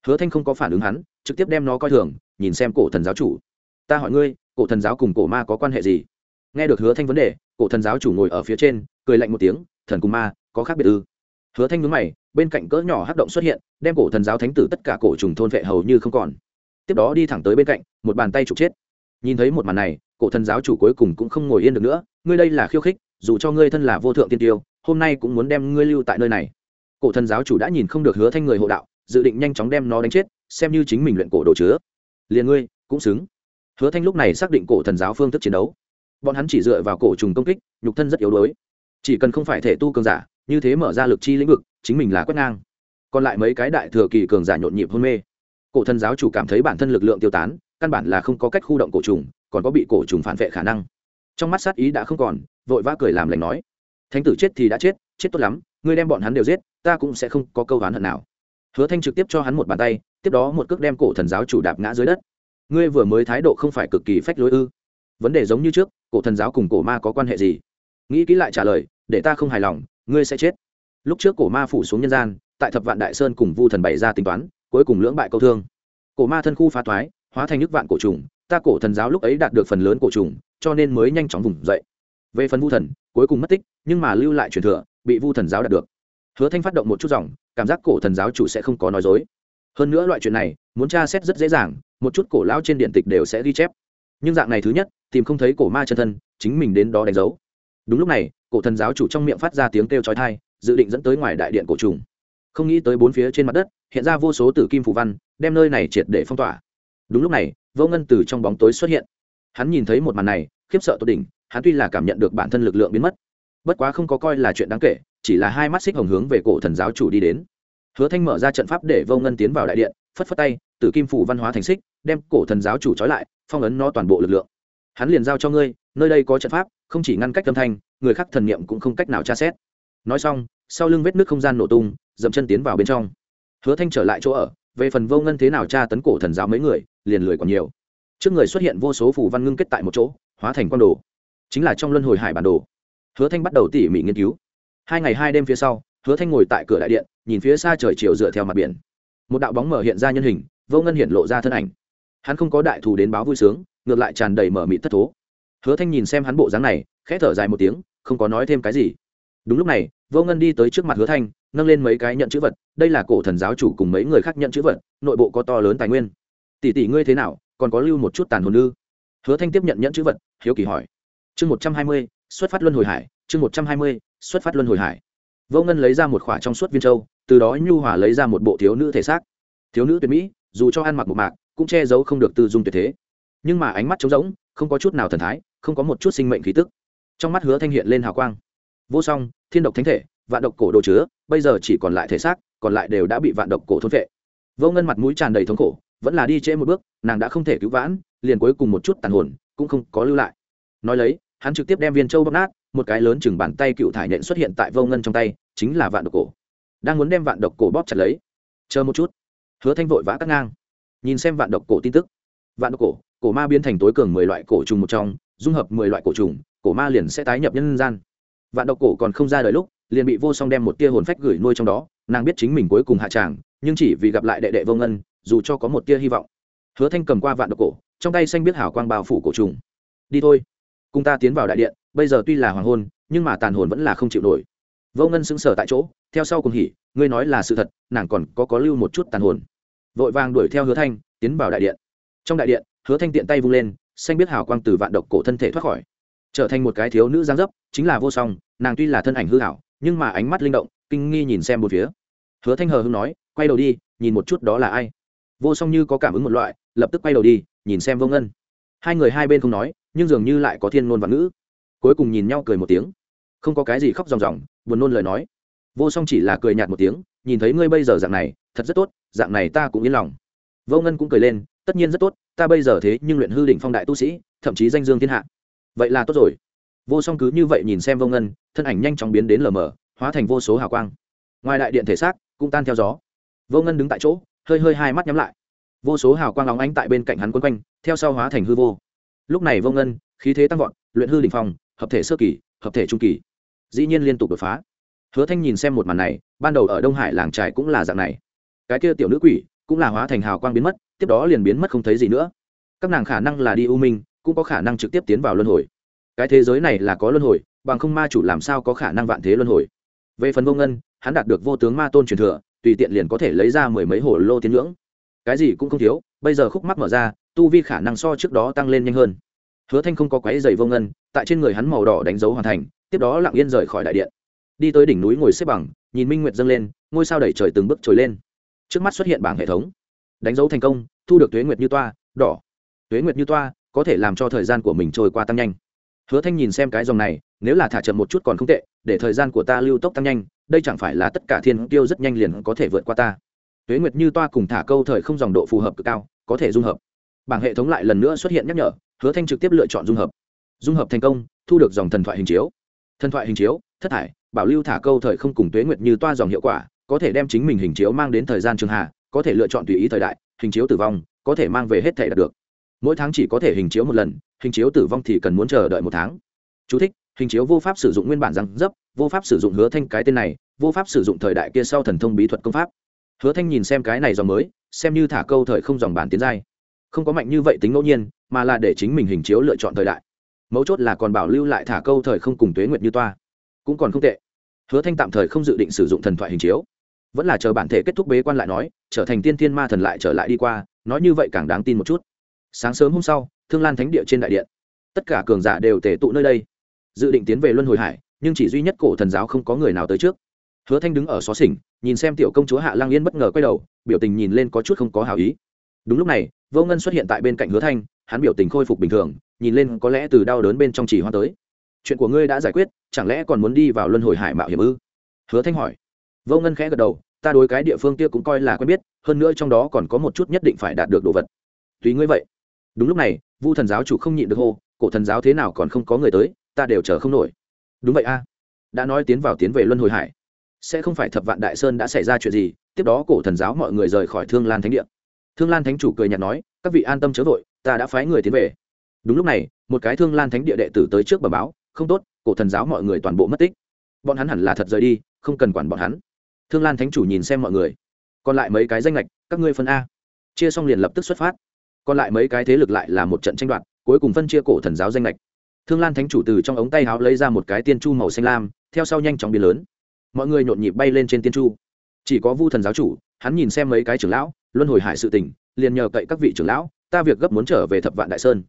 Hứa thanh không có phản ứng hắn, trực tiếp đem nó coi thường, nhìn xem cổ thần giáo chủ. Ta hỏi ngươi, cổ thần giáo cùng cổ ma có quan hệ gì? Nghe được hứa thanh vấn đề, cổ thần giáo chủ ngồi ở phía trên, cười lạnh một tiếng, thần cùng ma, có khác biệt ư? Hứa thanh nhướng mày, bên cạnh cỡ nhỏ hắc động xuất hiện, đem cổ thần giáo thánh tử tất cả cổ trùng thôn vệ hầu như không còn. Tiếp đó đi thẳng tới bên cạnh, một bàn tay trục chết. Nhìn thấy một màn này, cổ thần giáo chủ cuối cùng cũng không ngồi yên được nữa, ngươi đây là khiêu khích, dù cho ngươi thân là vô thượng tiên tiêu hôm nay cũng muốn đem ngươi lưu tại nơi này. Cổ thần giáo chủ đã nhìn không được hứa thanh người hộ đạo, dự định nhanh chóng đem nó đánh chết, xem như chính mình luyện cổ đồ chứa. Liền ngươi, cũng xứng. Hứa thanh lúc này xác định cổ thần giáo phương thức chiến đấu. Bọn hắn chỉ dựa vào cổ trùng công kích, nhục thân rất yếu đuối. Chỉ cần không phải thể tu cường giả, như thế mở ra lực chi lĩnh vực, chính mình là quét ngang. Còn lại mấy cái đại thừa kỳ cường giả nhộn nhịp hôn mê. Cổ thần giáo chủ cảm thấy bản thân lực lượng tiêu tán, căn bản là không có cách khu động cổ trùng, còn có bị cổ trùng phản vệ khả năng. Trong mắt sát ý đã không còn, vội vã cười làm lành nói thánh tử chết thì đã chết chết tốt lắm, ngươi đem bọn hắn đều giết, ta cũng sẽ không có câu oán hận nào. Hứa thanh trực tiếp cho hắn một bàn tay, tiếp đó một cước đem cổ thần giáo chủ đạp ngã dưới đất. Ngươi vừa mới thái độ không phải cực kỳ phách lối ư? Vấn đề giống như trước, cổ thần giáo cùng cổ ma có quan hệ gì? Nghĩ kỹ lại trả lời, để ta không hài lòng, ngươi sẽ chết. Lúc trước cổ ma phủ xuống nhân gian, tại thập vạn đại sơn cùng vu thần bày ra tính toán, cuối cùng lưỡng bại câu thương. Cổ ma thân khu phá thoái, hóa thành nước vạn cổ trùng, ta cổ thần giáo lúc ấy đạt được phần lớn cổ trùng, cho nên mới nhanh chóng vùng dậy về phần vu thần, cuối cùng mất tích, nhưng mà lưu lại truyền thừa, bị vu thần giáo đạt được. Hứa thanh phát động một chút dòng, cảm giác cổ thần giáo chủ sẽ không có nói dối. Hơn nữa loại chuyện này, muốn tra xét rất dễ dàng, một chút cổ lão trên điện tịch đều sẽ ghi chép. Nhưng dạng này thứ nhất, tìm không thấy cổ ma chân thân, chính mình đến đó đánh dấu. Đúng lúc này, cổ thần giáo chủ trong miệng phát ra tiếng kêu chói tai, dự định dẫn tới ngoài đại điện cổ trùng. Không nghĩ tới bốn phía trên mặt đất, hiện ra vô số tử kim phù văn, đem nơi này triệt để phong tỏa. Đúng lúc này, vô ngân từ trong bóng tối xuất hiện. Hắn nhìn thấy một màn này, khiếp sợ tốt đỉnh hắn tuy là cảm nhận được bản thân lực lượng biến mất, bất quá không có coi là chuyện đáng kể, chỉ là hai mắt xích hồng hướng về cổ thần giáo chủ đi đến. Hứa thanh mở ra trận pháp để vô ngân tiến vào đại điện, phất phất tay, tử kim phủ văn hóa thành xích, đem cổ thần giáo chủ trói lại, phong ấn nó toàn bộ lực lượng. Hắn liền giao cho ngươi, nơi đây có trận pháp, không chỉ ngăn cách âm thanh, người khác thần niệm cũng không cách nào tra xét. Nói xong, sau lưng vết nước không gian nổ tung, dậm chân tiến vào bên trong. Hứa thanh trở lại chỗ ở, về phần vô ngân thế nào tra tấn cổ thần giáo mấy người, liền lười còn nhiều. Trước người xuất hiện vô số phủ văn ngưng kết tại một chỗ, hóa thành quan đồ chính là trong luân hồi hải bản đồ. Hứa thanh bắt đầu tỉ mỉ nghiên cứu. Hai ngày hai đêm phía sau, hứa thanh ngồi tại cửa đại điện, nhìn phía xa trời chiều dựa theo mặt biển. Một đạo bóng mở hiện ra nhân hình, vô ngân hiện lộ ra thân ảnh. Hắn không có đại thù đến báo vui sướng, ngược lại tràn đầy mở mịt thất thố. Hứa thanh nhìn xem hắn bộ dáng này, khẽ thở dài một tiếng, không có nói thêm cái gì. Đúng lúc này, vô ngân đi tới trước mặt hứa thanh, nâng lên mấy cái nhận chữ vật, đây là cổ thần giáo chủ cùng mấy người khác nhận chữ vật, nội bộ có to lớn tài nguyên. Tỷ tỷ ngươi thế nào, còn có lưu một chút tàn hồn ư? Hứa thanh tiếp nhận nhận chữ vật, hiếu kỳ hỏi chương một trăm hai mươi, xuất phát luân hồi hải, chương một trăm hai mươi, xuất phát luân hồi hải. Vô ngân lấy ra một khỏa trong suốt viên châu, từ đó nhu hòa lấy ra một bộ thiếu nữ thể xác. Thiếu nữ tuyệt mỹ, dù cho ăn mặc một mạc, cũng che giấu không được tư dung tuyệt thế. Nhưng mà ánh mắt trống rỗng, không có chút nào thần thái, không có một chút sinh mệnh khí tức. Trong mắt hứa thanh hiện lên hào quang. Vô song, thiên độc thánh thể, vạn độc cổ đồ chứa, bây giờ chỉ còn lại thể xác, còn lại đều đã bị vạn độc cổ thôn vệ. Vô ngân mặt mũi tràn đầy thống khổ, vẫn là đi trễ một bước, nàng đã không thể cứu vãn, liền cuối cùng một chút tàn hồn, cũng không có lưu lại. Nói lấy hắn trực tiếp đem viên châu bóc nát, một cái lớn chừng bàn tay cựu thải nện xuất hiện tại vô ngân trong tay, chính là vạn độc cổ. Đang muốn đem vạn độc cổ bóp chặt lấy. Chờ một chút. Hứa thanh vội vã cắt ngang. Nhìn xem vạn độc cổ tin tức. Vạn độc cổ cổ ma biến thành tối cường mười loại cổ trùng một trong, dung hợp mười loại cổ trùng, cổ ma liền sẽ tái nhập nhân gian. Vạn độc cổ còn không ra đời lúc, liền bị vô song đem một tia hồn phách gửi nuôi trong đó, nàng biết chính mình cuối cùng hạ tràng, nhưng chỉ vì gặp lại đệ đệ vô ngân, dù cho có một tia hy vọng. Hứa thanh cầm qua vạn độc cổ, trong tay xanh biết hảo quang bao phủ cổ trùng. Đi thôi cùng ta tiến vào đại điện, bây giờ tuy là hoàng hôn, nhưng mà tàn hồn vẫn là không chịu nổi. Vô ngân sững sờ tại chỗ, theo sau cùng hỉ, ngươi nói là sự thật, nàng còn có có lưu một chút tàn hồn. Vội vàng đuổi theo hứa thanh, tiến vào đại điện. Trong đại điện, hứa thanh tiện tay vung lên, xanh biết hào quang từ vạn độc cổ thân thể thoát khỏi. Trở thành một cái thiếu nữ giáng dấp, chính là vô song, nàng tuy là thân ảnh hư hảo nhưng mà ánh mắt linh động, kinh nghi nhìn xem một phía. Hứa thanh hờ hưng nói, quay đầu đi, nhìn một chút đó là ai. Vô song như có cảm ứng một loại, lập tức quay đầu đi, nhìn xem vô ngân. Hai người hai bên không nói nhưng dường như lại có thiên ngôn và ngữ. Cuối cùng nhìn nhau cười một tiếng. Không có cái gì khóc ròng ròng, buồn nôn lời nói. Vô song chỉ là cười nhạt một tiếng, nhìn thấy ngươi bây giờ dạng này, thật rất tốt, dạng này ta cũng yên lòng. Vô ngân cũng cười lên, tất nhiên rất tốt, ta bây giờ thế nhưng luyện hư đỉnh phong đại tu sĩ, thậm chí danh dương thiên hạ. Vậy là tốt rồi. Vô song cứ như vậy nhìn xem vô ngân, thân ảnh nhanh chóng biến đến lờ mờ, hóa thành vô số hào quang. Ngoài đại điện thể xác cũng tan theo gió. Vô ngân đứng tại chỗ, hơi hơi hai mắt nhắm lại. Vô số hào quang lóng ánh tại bên cạnh hắn quấn quanh, theo sau hóa thành hư vô lúc này vô ngân, khí thế tăng vọt, luyện hư đỉnh phong, hợp thể sơ kỳ, hợp thể trung kỳ. Dĩ nhiên liên tục đột phá. Hứa thanh nhìn xem một màn này, ban đầu ở đông hải làng trài cũng là dạng này. Cái kia tiểu nữ quỷ cũng là hóa thành hào quang biến mất, tiếp đó liền biến mất không thấy gì nữa. Các nàng khả năng là đi u minh, cũng có khả năng trực tiếp tiến vào luân hồi. Cái thế giới này là có luân hồi, bằng không ma chủ làm sao có khả năng vạn thế luân hồi? Về phần vô ngân, hắn đạt được vô tướng ma tôn truyền thừa, tùy tiện liền có thể lấy ra mười mấy hồ lô tiến ngưỡng cái gì cũng không thiếu, bây giờ khúc mắc mở ra tu vi khả năng so trước đó tăng lên nhanh hơn. Hứa thanh không có quái dày vô ngân, tại trên người hắn màu đỏ đánh dấu hoàn thành, tiếp đó lặng yên rời khỏi đại điện. Đi tới đỉnh núi ngồi xếp bằng, nhìn minh nguyệt dâng lên, ngôi sao đẩy trời từng bước trồi lên. Trước mắt xuất hiện bảng hệ thống. Đánh dấu thành công, thu được tuế nguyệt như toa, đỏ. Tuế nguyệt như toa có thể làm cho thời gian của mình trôi qua tăng nhanh. Hứa thanh nhìn xem cái dòng này, nếu là thả chậm một chút còn không tệ, để thời gian của ta lưu tốc tăng nhanh, đây chẳng phải là tất cả thiên tiêu rất nhanh liền có thể vượt qua ta. Tuế nguyệt như toa cùng thả câu thời không dòng độ phù hợp cực cao, có thể dung hợp bảng hệ thống lại lần nữa xuất hiện nhắc nhở hứa thanh trực tiếp lựa chọn dung hợp. Dung hợp thành công thu được dòng thần thoại hình chiếu. Thần thoại hình chiếu thất thải bảo lưu thả câu thời không cùng tuế nguyệt như toa dòng hiệu quả có thể đem chính mình hình chiếu mang đến thời gian trường hạ có thể lựa chọn tùy ý thời đại hình chiếu tử vong có thể mang về hết thể đạt được. Mỗi tháng chỉ có thể hình chiếu một lần hình chiếu tử vong thì cần muốn chờ đợi một tháng. Chú thích, hình chiếu vô pháp sử dụng nguyên bản răng dấp vô pháp sử dụng hứa thanh cái tên này vô pháp sử dụng thời đại kia sau thần thông bí thuật công pháp. Hứa thanh nhìn xem cái này dòng mới xem như thả câu thời không dòng bản tiến giai không có mạnh như vậy tính ngẫu nhiên, mà là để chính mình hình chiếu lựa chọn thời đại. Mấu chốt là còn bảo lưu lại thả câu thời không cùng tuế nguyệt như toa. Cũng còn không tệ. Hứa thanh tạm thời không dự định sử dụng thần thoại hình chiếu. Vẫn là chờ bản thể kết thúc bế quan lại nói, trở thành tiên thiên ma thần lại trở lại đi qua, nói như vậy càng đáng tin một chút. Sáng sớm hôm sau, thương lan thánh địa trên đại điện. Tất cả cường giả đều tề tụ nơi đây. Dự định tiến về luân hồi hải, nhưng chỉ duy nhất cổ thần giáo không có người nào tới trước. Hứa thanh đứng ở xó xỉnh, nhìn xem tiểu công chúa hạ lang yên bất ngờ quay đầu, biểu tình nhìn lên có chút không có hảo ý. Đúng lúc này vô ngân xuất hiện tại bên cạnh hứa thanh, hắn biểu tình khôi phục bình thường, nhìn lên có lẽ từ đau đớn bên trong chỉ hoa tới. Chuyện của ngươi đã giải quyết, chẳng lẽ còn muốn đi vào luân hồi hải mạo hiểm ư? Hứa thanh hỏi. Vô ngân khẽ gật đầu, ta đối cái địa phương kia cũng coi là quen biết, hơn nữa trong đó còn có một chút nhất định phải đạt được đồ vật. Tùy ngươi vậy. Đúng lúc này, vu thần giáo chủ không nhịn được hô, cổ thần giáo thế nào còn không có người tới, ta đều chờ không nổi. Đúng vậy a. Đã nói tiến vào tiến về luân hồi hải. Sẽ không phải thập vạn đại sơn đã xảy ra chuyện gì, tiếp đó cổ thần giáo mọi người rời khỏi thương lan thánh địa thương lan thánh chủ cười nhạt nói, các vị an tâm chớ vội, ta đã phái người tiến về. Đúng lúc này, một cái thương lan thánh địa đệ tử tới trước bẩm báo, không tốt, cổ thần giáo mọi người toàn bộ mất tích. Bọn hắn hẳn là thật rời đi, không cần quản bọn hắn. Thương lan thánh chủ nhìn xem mọi người, còn lại mấy cái danh lệch các ngươi phân a. Chia xong liền lập tức xuất phát. Còn lại mấy cái thế lực lại là một trận tranh đoạt, cuối cùng phân chia cổ thần giáo danh lệch thương lan thánh chủ từ trong ống tay háo lấy ra một cái tiên chu màu xanh lam, theo sau nhanh chóng biến lớn. Mọi người nhộn nhịp bay lên trên tiên chu. Chỉ có vu thần giáo chủ hắn nhìn xem mấy cái trưởng lão luân hồi hải sự tình, liền nhờ cậy các vị trưởng lão ta việc gấp muốn trở về thập vạn đại sơn.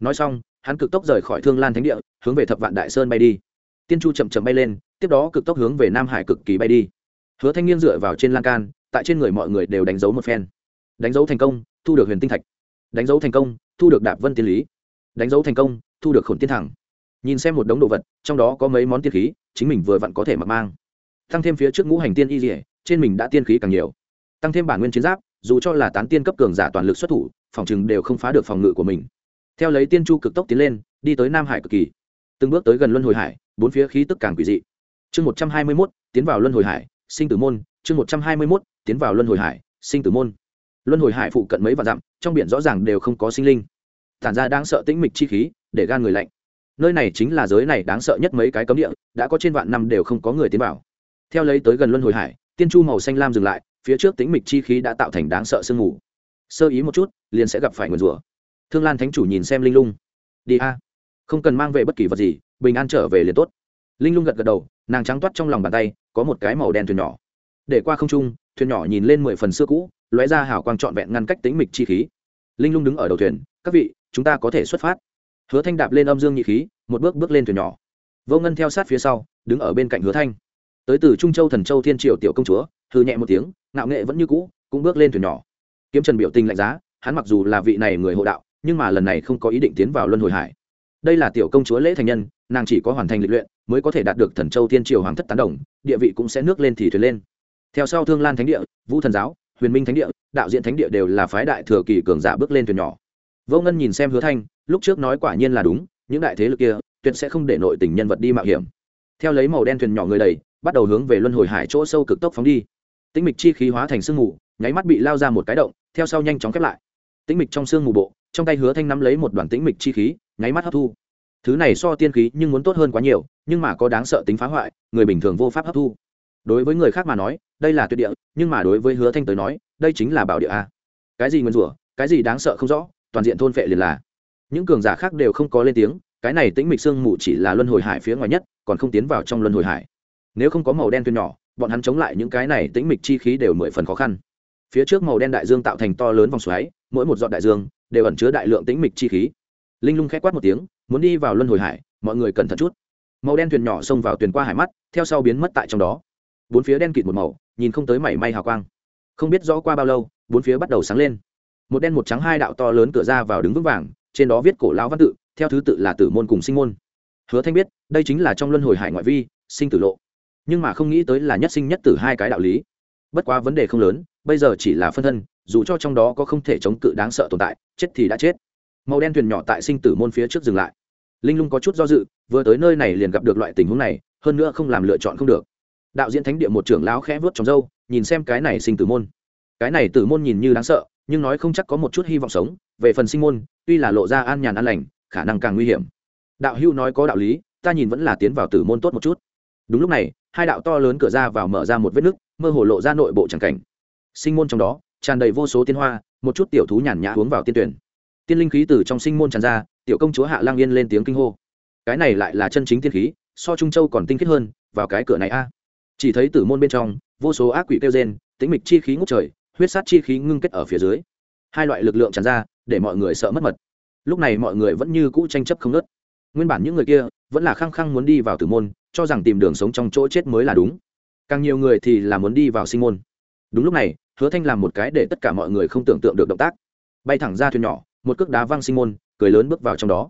Nói xong hắn cực tốc rời khỏi thương lan thánh địa hướng về thập vạn đại sơn bay đi. Tiên chu chậm chậm bay lên tiếp đó cực tốc hướng về nam hải cực kỳ bay đi. Hứa thanh niên dựa vào trên lan can tại trên người mọi người đều đánh dấu một phen. Đánh dấu thành công thu được huyền tinh thạch. Đánh dấu thành công thu được đạp vân tiên lý. Đánh dấu thành công thu được khổn tiên thẳng. Nhìn xem một đống đồ vật trong đó có mấy món tiên khí chính mình vừa vặn có thể mặc mang. Tăng thêm phía trước ngũ hành tiên y dỉa trên mình đã tiên khí càng nhiều tăng thêm bản nguyên chiến giáp, dù cho là tán tiên cấp cường giả toàn lực xuất thủ, phòng chừng đều không phá được phòng ngự của mình. Theo lấy tiên chu cực tốc tiến lên, đi tới nam hải cực kỳ. Từng bước tới gần luân hồi hải, bốn phía khí tức càng quỷ dị. Chương một trăm hai mươi mốt, tiến vào luân hồi hải, sinh tử môn. Chương một trăm hai mươi mốt, tiến vào luân hồi hải, sinh tử môn. Luân hồi hải phụ cận mấy vạn dặm, trong biển rõ ràng đều không có sinh linh. Tản ra đáng sợ tĩnh mịch chi khí, để gan người lạnh. Nơi này chính là giới này đáng sợ nhất mấy cái cấm địa, đã có trên vạn năm đều không có người tiến vào. Theo lấy tới gần luân hồi hải, tiên chu màu xanh lam dừng lại phía trước tính mịch chi khí đã tạo thành đáng sợ sương mù. Sơ ý một chút, liền sẽ gặp phải nguồn rủa. Thương lan thánh chủ nhìn xem linh lung. Đi a. Không cần mang về bất kỳ vật gì, bình an trở về liền tốt. Linh lung gật gật đầu, nàng trắng toát trong lòng bàn tay, có một cái màu đen thuyền nhỏ. Để qua không trung, thuyền nhỏ nhìn lên mười phần xưa cũ, lóe ra hào quang trọn vẹn ngăn cách tính mịch chi khí. Linh lung đứng ở đầu thuyền, các vị, chúng ta có thể xuất phát. Hứa thanh đạp lên âm dương nhị khí, một bước bước lên thuyền nhỏ. Vô ngân theo sát phía sau, đứng ở bên cạnh hứa thanh tới từ trung châu thần châu thiên triều tiểu công chúa hư nhẹ một tiếng, ngạo nghệ vẫn như cũ, cũng bước lên thuyền nhỏ. Kiếm trần biểu tình lạnh giá, hắn mặc dù là vị này người hộ đạo, nhưng mà lần này không có ý định tiến vào luân hồi hải. Đây là tiểu công chúa lễ thành nhân, nàng chỉ có hoàn thành lịch luyện, mới có thể đạt được thần châu thiên triều hoàng thất tán đồng, địa vị cũng sẽ nước lên thì thuyền lên. Theo sau thương lan thánh địa, vũ thần giáo, huyền minh thánh địa, đạo diễn thánh địa đều là phái đại thừa kỳ cường giả bước lên thuyền nhỏ. Vô ngân nhìn xem hứa thanh, lúc trước nói quả nhiên là đúng, những đại thế lực kia tuyệt sẽ không để nội tình nhân vật đi mạo hiểm. Theo lấy màu đen thuyền nhỏ người đầy bắt đầu hướng về luân hồi hải chỗ sâu cực tốc phóng đi. Tĩnh mịch chi khí hóa thành sương mù, nháy mắt bị lao ra một cái động, theo sau nhanh chóng khép lại. Tĩnh mịch trong sương mù bộ, trong tay hứa thanh nắm lấy một đoàn tĩnh mịch chi khí, nháy mắt hấp thu. Thứ này so tiên khí nhưng muốn tốt hơn quá nhiều, nhưng mà có đáng sợ tính phá hoại, người bình thường vô pháp hấp thu. Đối với người khác mà nói, đây là tuyệt địa, nhưng mà đối với hứa thanh tới nói, đây chính là bảo địa a. Cái gì nguyên rủa, cái gì đáng sợ không rõ, toàn diện thôn phệ liền là. Những cường giả khác đều không có lên tiếng, cái này tĩnh mịch sương mù chỉ là luân hồi hải phía ngoài nhất, còn không tiến vào trong luân hồi hải nếu không có màu đen thuyền nhỏ, bọn hắn chống lại những cái này tĩnh mịch chi khí đều mười phần khó khăn. Phía trước màu đen đại dương tạo thành to lớn vòng xoáy, mỗi một giọt đại dương đều ẩn chứa đại lượng tĩnh mịch chi khí. Linh lung k h ẽ quát một tiếng, muốn đi vào luân hồi hải, mọi người cẩn thận chút. Màu đen thuyền nhỏ xông vào thuyền qua hải mắt, theo sau biến mất tại trong đó. Bốn phía đen kịt một màu, nhìn không tới mảy may hào quang. Không biết rõ qua bao lâu, bốn phía bắt đầu sáng lên. Một đen một trắng hai đạo to lớn cửa ra vào đứng vững vàng, trên đó viết cổ lão văn tự, theo thứ tự là tử môn cùng sinh môn. Hứa thanh biết, đây chính là trong luân hồi hải ngoại vi, sinh tử lộ nhưng mà không nghĩ tới là nhất sinh nhất tử hai cái đạo lý. Bất quá vấn đề không lớn, bây giờ chỉ là phân thân, dù cho trong đó có không thể chống cự đáng sợ tồn tại, chết thì đã chết. Màu đen thuyền nhỏ tại sinh tử môn phía trước dừng lại. Linh lung có chút do dự, vừa tới nơi này liền gặp được loại tình huống này, hơn nữa không làm lựa chọn không được. Đạo diễn thánh địa một trưởng lão khẽ vớt trong râu, nhìn xem cái này sinh tử môn. Cái này tử môn nhìn như đáng sợ, nhưng nói không chắc có một chút hy vọng sống, về phần sinh môn, tuy là lộ ra an nhàn an lành, khả năng càng nguy hiểm. Đạo hưu nói có đạo lý, ta nhìn vẫn là tiến vào tử môn tốt một chút. Đúng lúc này hai đạo to lớn cửa ra vào mở ra một vết nứt, mơ hồ lộ ra nội bộ tràng cảnh. Sinh môn trong đó, tràn đầy vô số tiên hoa, một chút tiểu thú nhàn nhã uống vào tiên tuyển. Tiên linh khí từ trong sinh môn tràn ra, tiểu công chúa hạ lang yên lên tiếng kinh hô. Cái này lại là chân chính tiên khí, so trung châu còn tinh khiết hơn, vào cái cửa này a. Chỉ thấy tử môn bên trong, vô số ác quỷ kêu gen tĩnh mịch chi khí ngút trời, huyết sát chi khí ngưng kết ở phía dưới. Hai loại lực lượng tràn ra, để mọi người sợ mất mật. Lúc này mọi người vẫn như cũ tranh chấp không nớt nguyên bản những người kia vẫn là khăng khăng muốn đi vào tử môn cho rằng tìm đường sống trong chỗ chết mới là đúng. Càng nhiều người thì là muốn đi vào sinh môn. Đúng lúc này, hứa thanh làm một cái để tất cả mọi người không tưởng tượng được động tác. Bay thẳng ra thuyền nhỏ, một cước đá văng sinh môn, cười lớn bước vào trong đó.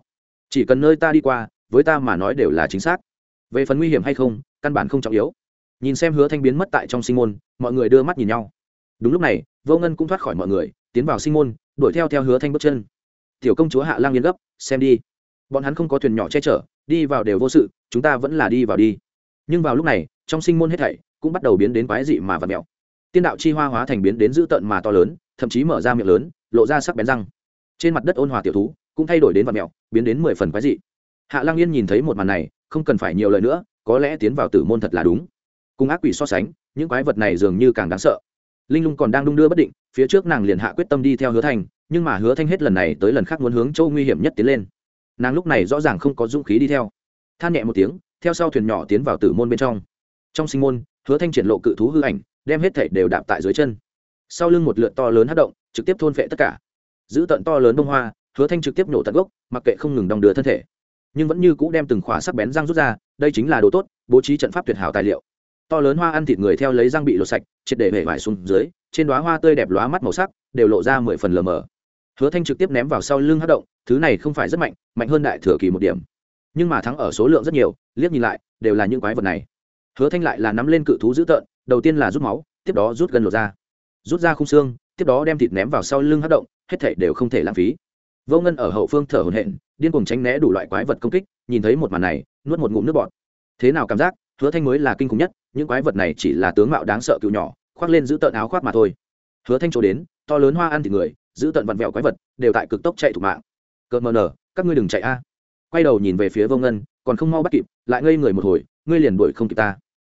Chỉ cần nơi ta đi qua, với ta mà nói đều là chính xác. Về phần nguy hiểm hay không, căn bản không trọng yếu. Nhìn xem hứa thanh biến mất tại trong sinh môn, mọi người đưa mắt nhìn nhau. Đúng lúc này, vô ngân cũng thoát khỏi mọi người, tiến vào sinh môn, đuổi theo theo hứa thanh bước chân. Tiểu công chúa hạ lang yên gấp, xem đi bọn hắn không có thuyền nhỏ che chở, đi vào đều vô sự, chúng ta vẫn là đi vào đi. Nhưng vào lúc này, trong sinh môn hết thảy cũng bắt đầu biến đến quái dị mà vật mẹo tiên đạo chi hoa hóa thành biến đến dữ tợn mà to lớn, thậm chí mở ra miệng lớn, lộ ra sắc bén răng. Trên mặt đất ôn hòa tiểu thú cũng thay đổi đến vật mẹo biến đến mười phần quái dị. Hạ lang yên nhìn thấy một màn này, không cần phải nhiều lời nữa, có lẽ tiến vào tử môn thật là đúng. Cùng ác quỷ so sánh, những quái vật này dường như càng đáng sợ. Linh lung còn đang đung đưa bất định, phía trước nàng liền hạ quyết tâm đi theo hứa thanh, nhưng mà hứa thanh hết lần này tới lần khác muốn hướng châu nguy hiểm nhất tiến lên nàng lúc này rõ ràng không có dũng khí đi theo. Than nhẹ một tiếng, theo sau thuyền nhỏ tiến vào tử môn bên trong. Trong sinh môn, hứa thanh triển lộ cự thú hư ảnh, đem hết thảy đều đạp tại dưới chân. Sau lưng một lượt to lớn hát động, trực tiếp thôn phệ tất cả. Giữ tận to lớn đông hoa, hứa thanh trực tiếp nổ tận gốc, mặc kệ không ngừng đong đưa thân thể. Nhưng vẫn như cũ đem từng khóa sắc bén răng rút ra, đây chính là đồ tốt, bố trí trận pháp tuyệt hảo tài liệu. To lớn hoa ăn thịt người theo lấy răng bị lột sạch, triệt để hể vải xuống dưới, trên đoá hoa tươi đẹp lóa mắt màu sắc, đều lộ ra mười phần lờ mờ. Hứa thanh trực tiếp ném vào sau lưng hát động, thứ này không phải rất mạnh mạnh hơn đại thừa kỳ một điểm. Nhưng mà thắng ở số lượng rất nhiều, liếc nhìn lại, đều là những quái vật này. Hứa thanh lại là nắm lên cự thú dữ tợn, đầu tiên là rút máu, tiếp đó rút gần lột ra rút ra khung xương, tiếp đó đem thịt ném vào sau lưng hất động, hết thảy đều không thể lãng phí. Vô ngân ở hậu phương thở hổn hển, điên cuồng tránh né đủ loại quái vật công kích, nhìn thấy một màn này, nuốt một ngụm nước bọt. Thế nào cảm giác? Hứa thanh mới là kinh khủng nhất, những quái vật này chỉ là tướng mạo đáng sợ cựu nhỏ, khoác lên giữ tợn áo khoác mà thôi. Hứa thanh chỗ đến, to lớn hoa ăn thịt người giữ tận vặn vẹo quái vật, đều tại cực tốc chạy thủ mạng. Cợt mờ nở các ngươi đừng chạy a. Quay đầu nhìn về phía vô ngân, còn không mau bắt kịp, lại ngây người một hồi, ngươi liền đuổi không kịp ta.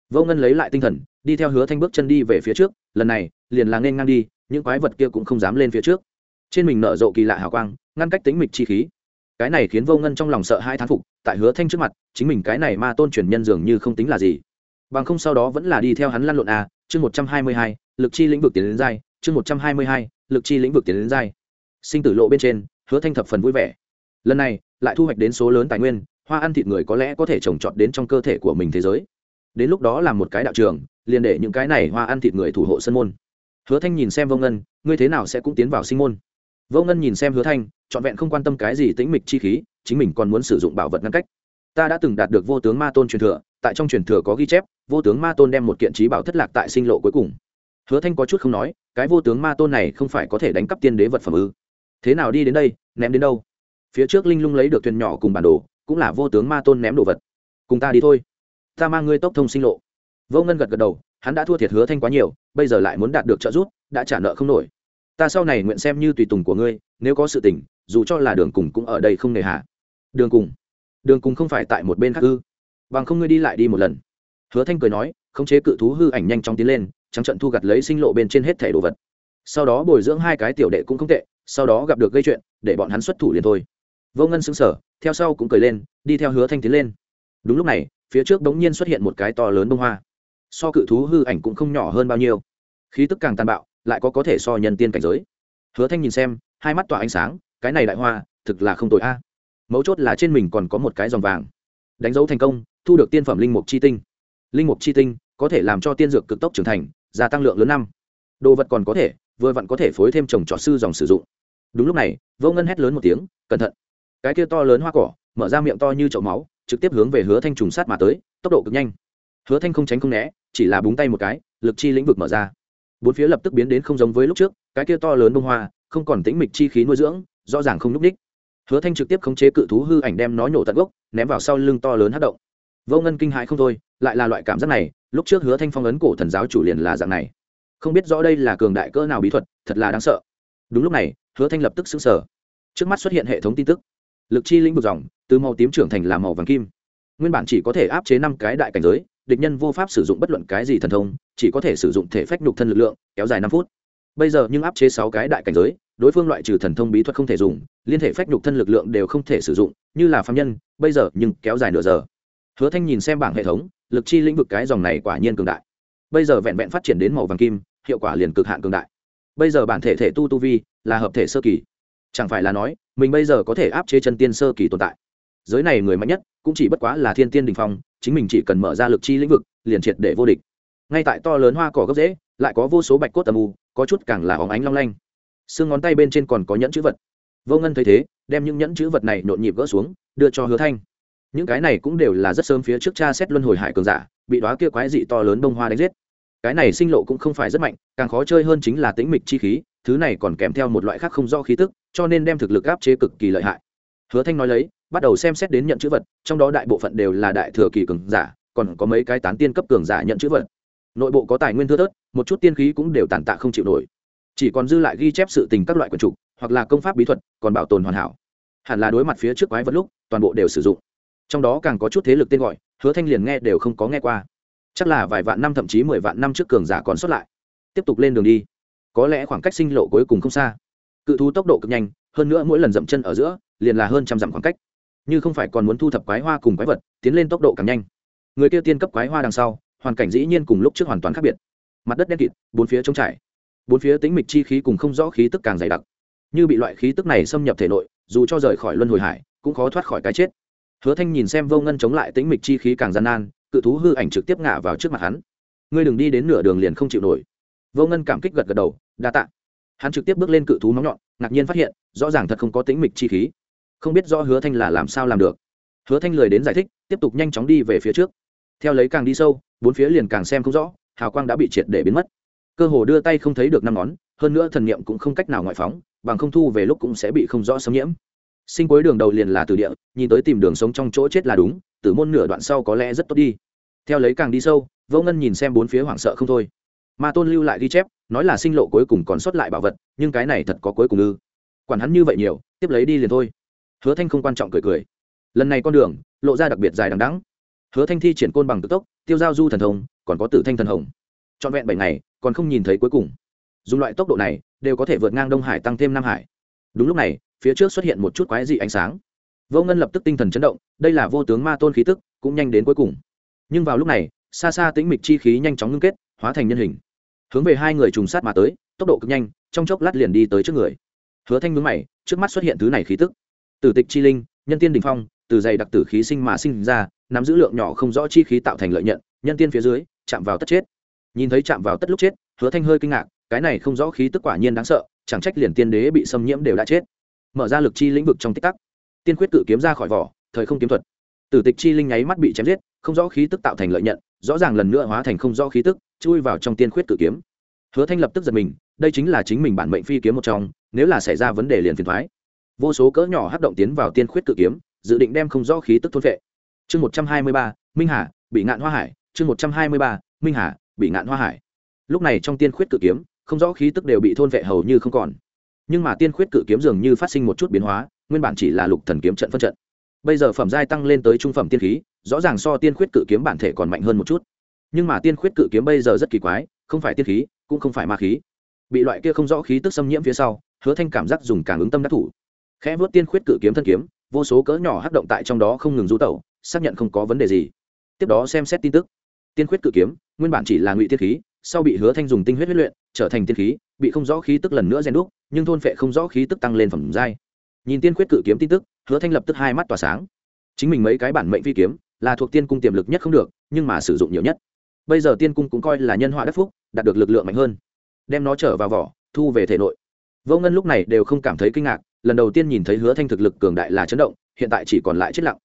Vô ngân lấy lại tinh thần, đi theo hứa thanh bước chân đi về phía trước, lần này, liền là nên ngang đi, những quái vật kia cũng không dám lên phía trước. Trên mình nở rộ kỳ lạ hào quang, ngăn cách tính mịch chi khí. Cái này khiến vô ngân trong lòng sợ hai thán phục, tại hứa thanh trước mặt, chính mình cái này ma tôn truyền nhân dường như không tính là gì. Bằng không sau đó vẫn là đi theo hắn lăn lộn a, chương một trăm hai mươi hai, lực chi lĩnh vực tiến đến giai chương một trăm hai mươi hai, lực chi lĩnh vực tiến đến giai sinh tử lộ bên trên, hứa thanh thập phần vui vẻ lần này, lại thu hoạch đến số lớn tài nguyên, hoa ăn thịt người có lẽ có thể trồng trọt đến trong cơ thể của mình thế giới. Đến lúc đó làm một cái đạo trường, liền để những cái này hoa ăn thịt người thủ hộ sân môn. Hứa thanh nhìn xem vô ngân, ngươi thế nào sẽ cũng tiến vào sinh môn. Vô ngân nhìn xem hứa thanh, trọn vẹn không quan tâm cái gì tĩnh mịch chi khí, chính mình còn muốn sử dụng bảo vật ngăn cách. Ta đã từng đạt được vô tướng ma tôn truyền thừa, tại trong truyền thừa có ghi chép, vô tướng ma tôn đem một kiện trí bảo thất lạc tại sinh lộ cuối cùng. Hứa thanh có chút không nói, cái vô tướng ma tôn này không phải có thể đánh cắp tiên đế vật phẩm ư? Thế nào đi đến đây, ném đến đâu? Phía trước linh lung lấy được thuyền nhỏ cùng bản đồ, cũng là vô tướng ma tôn ném đồ vật. Cùng ta đi thôi. Ta mang ngươi tốc thông sinh lộ. Vô ngân gật gật đầu, hắn đã thua thiệt hứa thanh quá nhiều, bây giờ lại muốn đạt được trợ giúp, đã trả nợ không nổi. Ta sau này nguyện xem như tùy tùng của ngươi, nếu có sự tình, dù cho là đường cùng cũng ở đây không nề hạ đường cùng. Đường cùng không phải tại một bên khác ư. Bằng không ngươi đi lại đi một lần. Hứa thanh cười nói, khống chế cự thú hư ảnh nhanh chóng tiến lên, trắng trận thu gặt lấy sinh lộ bên trên hết thẻ đồ vật. Sau đó bồi dưỡng hai cái tiểu đệ cũng không tệ, sau đó gặp được gây chuyện, để bọn hắn xuất thủ liền thôi vô ngân xứng sở theo sau cũng cười lên, đi theo hứa thanh tiến lên. Đúng lúc này, phía trước bỗng nhiên xuất hiện một cái to lớn bông hoa. So cự thú hư ảnh cũng không nhỏ hơn bao nhiêu. Khí tức càng tàn bạo, lại có có thể so nhân tiên cảnh giới. Hứa thanh nhìn xem, hai mắt tỏa ánh sáng, cái này đại hoa, thực là không tội a. Mấu chốt là trên mình còn có một cái dòng vàng. Đánh dấu thành công, thu được tiên phẩm linh mục chi tinh. Linh mục chi tinh, có thể làm cho tiên dược cực tốc trưởng thành, gia tăng lượng lớn năm. Đồ vật còn có thể, vừa vặn có thể phối thêm trồng trọt sư dòng sử dụng. Đúng lúc này, vô ngân hét lớn một tiếng, cẩn thận cái kia to lớn hoa cỏ, mở ra miệng to như chậu máu, trực tiếp hướng về hứa thanh trùng sát mà tới, tốc độ cực nhanh. Hứa thanh không tránh không né, chỉ là búng tay một cái, lực chi lĩnh vực mở ra. Bốn phía lập tức biến đến không giống với lúc trước, cái kia to lớn bông hoa, không còn tĩnh mịch chi khí nuôi dưỡng, rõ ràng không núp ních. Hứa thanh trực tiếp khống chế cự thú hư ảnh đem nó nhổ tận gốc, ném vào sau lưng to lớn hát động. Vô ngân kinh hãi không thôi, lại là loại cảm giác này, lúc trước hứa thanh phong ấn cổ thần giáo chủ liền là dạng này. Không biết rõ đây là cường đại cỡ nào bí thuật, thật là đáng sợ. Đúng lúc này, hứa thanh lập tức xứng sở trước mắt xuất hiện hệ thống tin tức lực chi lĩnh vực dòng, từ màu tím trưởng thành là màu vàng kim. Nguyên bản chỉ có thể áp chế năm cái đại cảnh giới, địch nhân vô pháp sử dụng bất luận cái gì thần thông, chỉ có thể sử dụng thể phách nhục thân lực lượng, kéo dài năm phút. Bây giờ nhưng áp chế sáu cái đại cảnh giới, đối phương loại trừ thần thông bí thuật không thể dùng, liên thể phách nhục thân lực lượng đều không thể sử dụng, như là phạm nhân, bây giờ nhưng kéo dài nửa giờ. Hứa thanh nhìn xem bảng hệ thống, lực chi lĩnh vực cái dòng này quả nhiên cường đại. Bây giờ vẹn vẹn phát triển đến màu vàng kim, hiệu quả liền cực hạn cường đại. Bây giờ bản thể thể tu tu vi là hợp thể sơ kỳ. Chẳng phải là nói mình bây giờ có thể áp chế chân tiên sơ kỳ tồn tại. Giới này người mạnh nhất cũng chỉ bất quá là thiên tiên đình phong, chính mình chỉ cần mở ra lực chi lĩnh vực, liền triệt để vô địch. Ngay tại to lớn hoa cỏ gốc dễ lại có vô số bạch cốt tầm u, có chút càng là óng ánh long lanh. Xương ngón tay bên trên còn có nhẫn chữ vật. Vô ngân thấy thế, đem những nhẫn chữ vật này nhộn nhịp gỡ xuống, đưa cho hứa thanh. Những cái này cũng đều là rất sớm phía trước cha xét luân hồi hải cường giả, bị đoá kia quái dị to lớn bông hoa đánh giết. Cái này sinh lộ cũng không phải rất mạnh, càng khó chơi hơn chính là tĩnh mịch chi khí, thứ này còn kèm theo một loại khác không do khí tức cho nên đem thực lực áp chế cực kỳ lợi hại. Hứa thanh nói lấy, bắt đầu xem xét đến nhận chữ vật, trong đó đại bộ phận đều là đại thừa kỳ cường giả, còn có mấy cái tán tiên cấp cường giả nhận chữ vật. Nội bộ có tài nguyên thưa thớt, một chút tiên khí cũng đều tàn tạ không chịu nổi. Chỉ còn dư lại ghi chép sự tình các loại quần trục, hoặc là công pháp bí thuật, còn bảo tồn hoàn hảo. Hẳn là đối mặt phía trước quái vật lúc, toàn bộ đều sử dụng. Trong đó càng có chút thế lực tên gọi, hứa thanh liền nghe đều không có nghe qua. Chắc là vài vạn năm, thậm chí mười vạn năm trước cường giả còn xuất lại. Tiếp tục lên đường đi. Có lẽ khoảng cách sinh lộ cuối cùng không xa cự thú tốc độ cực nhanh, hơn nữa mỗi lần dậm chân ở giữa, liền là hơn trăm dặm khoảng cách. Như không phải còn muốn thu thập quái hoa cùng quái vật, tiến lên tốc độ càng nhanh. Người kia tiên cấp quái hoa đằng sau, hoàn cảnh dĩ nhiên cùng lúc trước hoàn toàn khác biệt. Mặt đất đen kịt, bốn phía trống trải. Bốn phía tính mịch chi khí cùng không rõ khí tức càng dày đặc. Như bị loại khí tức này xâm nhập thể nội, dù cho rời khỏi luân hồi hải, cũng khó thoát khỏi cái chết. Hứa thanh nhìn xem vô ngân chống lại tính mịch chi khí càng gian nan, cự thú hư ảnh trực tiếp ngã vào trước mặt hắn. Ngươi đừng đi đến nửa đường liền không chịu nổi. Vô ngân cảm kích gật gật đầu, đa tạ hắn trực tiếp bước lên cự thú nóng nhọn, ngạc nhiên phát hiện, rõ ràng thật không có tính mịch chi khí. Không biết do hứa thanh là làm sao làm được. Hứa thanh lười đến giải thích, tiếp tục nhanh chóng đi về phía trước. Theo lấy càng đi sâu, bốn phía liền càng xem không rõ, hào quang đã bị triệt để biến mất. Cơ hồ đưa tay không thấy được năm ngón, hơn nữa thần niệm cũng không cách nào ngoại phóng, bằng không thu về lúc cũng sẽ bị không rõ xâm nhiễm. Sinh cuối đường đầu liền là từ địa, nhìn tới tìm đường sống trong chỗ chết là đúng tử môn nửa đoạn sau có lẽ rất tốt đi. Theo lấy càng đi sâu, vô ngân nhìn xem bốn phía hoảng sợ không thôi ma tôn lưu lại ghi chép, nói là sinh lộ cuối cùng còn sót lại bảo vật, nhưng cái này thật có cuối cùng ư. Quản hắn như vậy nhiều, tiếp lấy đi liền thôi. Hứa thanh không quan trọng cười cười. Lần này con đường, lộ ra đặc biệt dài đằng đắng hứa thanh thi triển côn bằng tự tốc, tiêu giao du thần thông, còn có tử thanh thần hồng. Trọn vẹn bảy ngày, còn không nhìn thấy cuối cùng. Dùng loại tốc độ này, đều có thể vượt ngang đông hải tăng thêm nam hải. Đúng lúc này, phía trước xuất hiện một chút quái dị ánh sáng. Vô ngân lập tức tinh thần chấn động, đây là vô tướng ma tôn khí tức, cũng nhanh đến cuối cùng. Nhưng vào lúc này, xa xa tĩnh mịch chi khí nhanh chóng ngưng kết, hóa thành nhân hình hướng về hai người trùng sát mà tới, tốc độ cực nhanh, trong chốc lát liền đi tới trước người. Hứa thanh mướn mày, trước mắt xuất hiện thứ này khí tức. Tử tịch chi linh, nhân tiên đình phong, từ dày đặc tử khí sinh mà sinh ra, nắm giữ lượng nhỏ không rõ chi khí tạo thành lợi nhận, nhân tiên phía dưới, chạm vào tất chết. Nhìn thấy chạm vào tất lúc chết, hứa thanh hơi kinh ngạc, cái này không rõ khí tức quả nhiên đáng sợ, chẳng trách liền tiên đế bị xâm nhiễm đều đã chết. Mở ra lực chi lĩnh vực trong tích tắc. Tiên quyết cự kiếm ra khỏi vỏ, thời không kiếm thuật. Tử tịch chi linh nháy mắt bị chém giết, không rõ khí tức tạo thành lợi nhận rõ ràng lần nữa hóa thành không rõ khí tức, chui vào trong tiên khuyết cự kiếm. Hứa thanh lập tức giật mình, đây chính là chính mình bản mệnh phi kiếm một trong, nếu là xảy ra vấn đề liền phiền thoái vô số cỡ nhỏ hấp động tiến vào tiên khuyết cự kiếm, dự định đem không rõ khí tức thôn vệ chương một trăm hai mươi ba, minh hà, bị ngạn hoa hải. Chương một trăm hai mươi ba, minh hà, bị ngạn hoa hải. Lúc này trong tiên khuyết cự kiếm, không rõ khí tức đều bị thôn vệ hầu như không còn. Nhưng mà tiên khuyết cự kiếm dường như phát sinh một chút biến hóa, nguyên bản chỉ là lục thần kiếm trận phân trận. Bây giờ phẩm giai tăng lên tới trung phẩm tiên khí rõ ràng so tiên khuyết cự kiếm bản thể còn mạnh hơn một chút. Nhưng mà tiên khuyết cự kiếm bây giờ rất kỳ quái, không phải tiên khí, cũng không phải ma khí. Bị loại kia không rõ khí tức xâm nhiễm phía sau, hứa thanh cảm giác dùng càng ứng tâm đắc thủ. Khẽ vớt tiên khuyết cự kiếm thân kiếm, vô số cỡ nhỏ hắc động tại trong đó không ngừng du tẩu, xác nhận không có vấn đề gì. Tiếp đó xem xét tin tức. Tiên khuyết cự kiếm, nguyên bản chỉ là ngụy tiên khí, sau bị hứa thanh dùng tinh huyết huyết luyện, trở thành tiên khí, bị không rõ khí tức lần nữa rèn đúc, nhưng thôn phệ không rõ khí tức tăng lên phẩm giai. Nhìn tiên khuyết cự kiếm tin tức, hứa thanh lập tức hai mắt tỏa sáng. Chính mình mấy cái bản mệnh phi kiếm là thuộc tiên cung tiềm lực nhất không được, nhưng mà sử dụng nhiều nhất. Bây giờ tiên cung cũng coi là nhân họa đắc phúc, đạt được lực lượng mạnh hơn, đem nó trở vào vỏ, thu về thể nội. Vô ngân lúc này đều không cảm thấy kinh ngạc, lần đầu tiên nhìn thấy hứa thanh thực lực cường đại là chấn động, hiện tại chỉ còn lại chết lặng.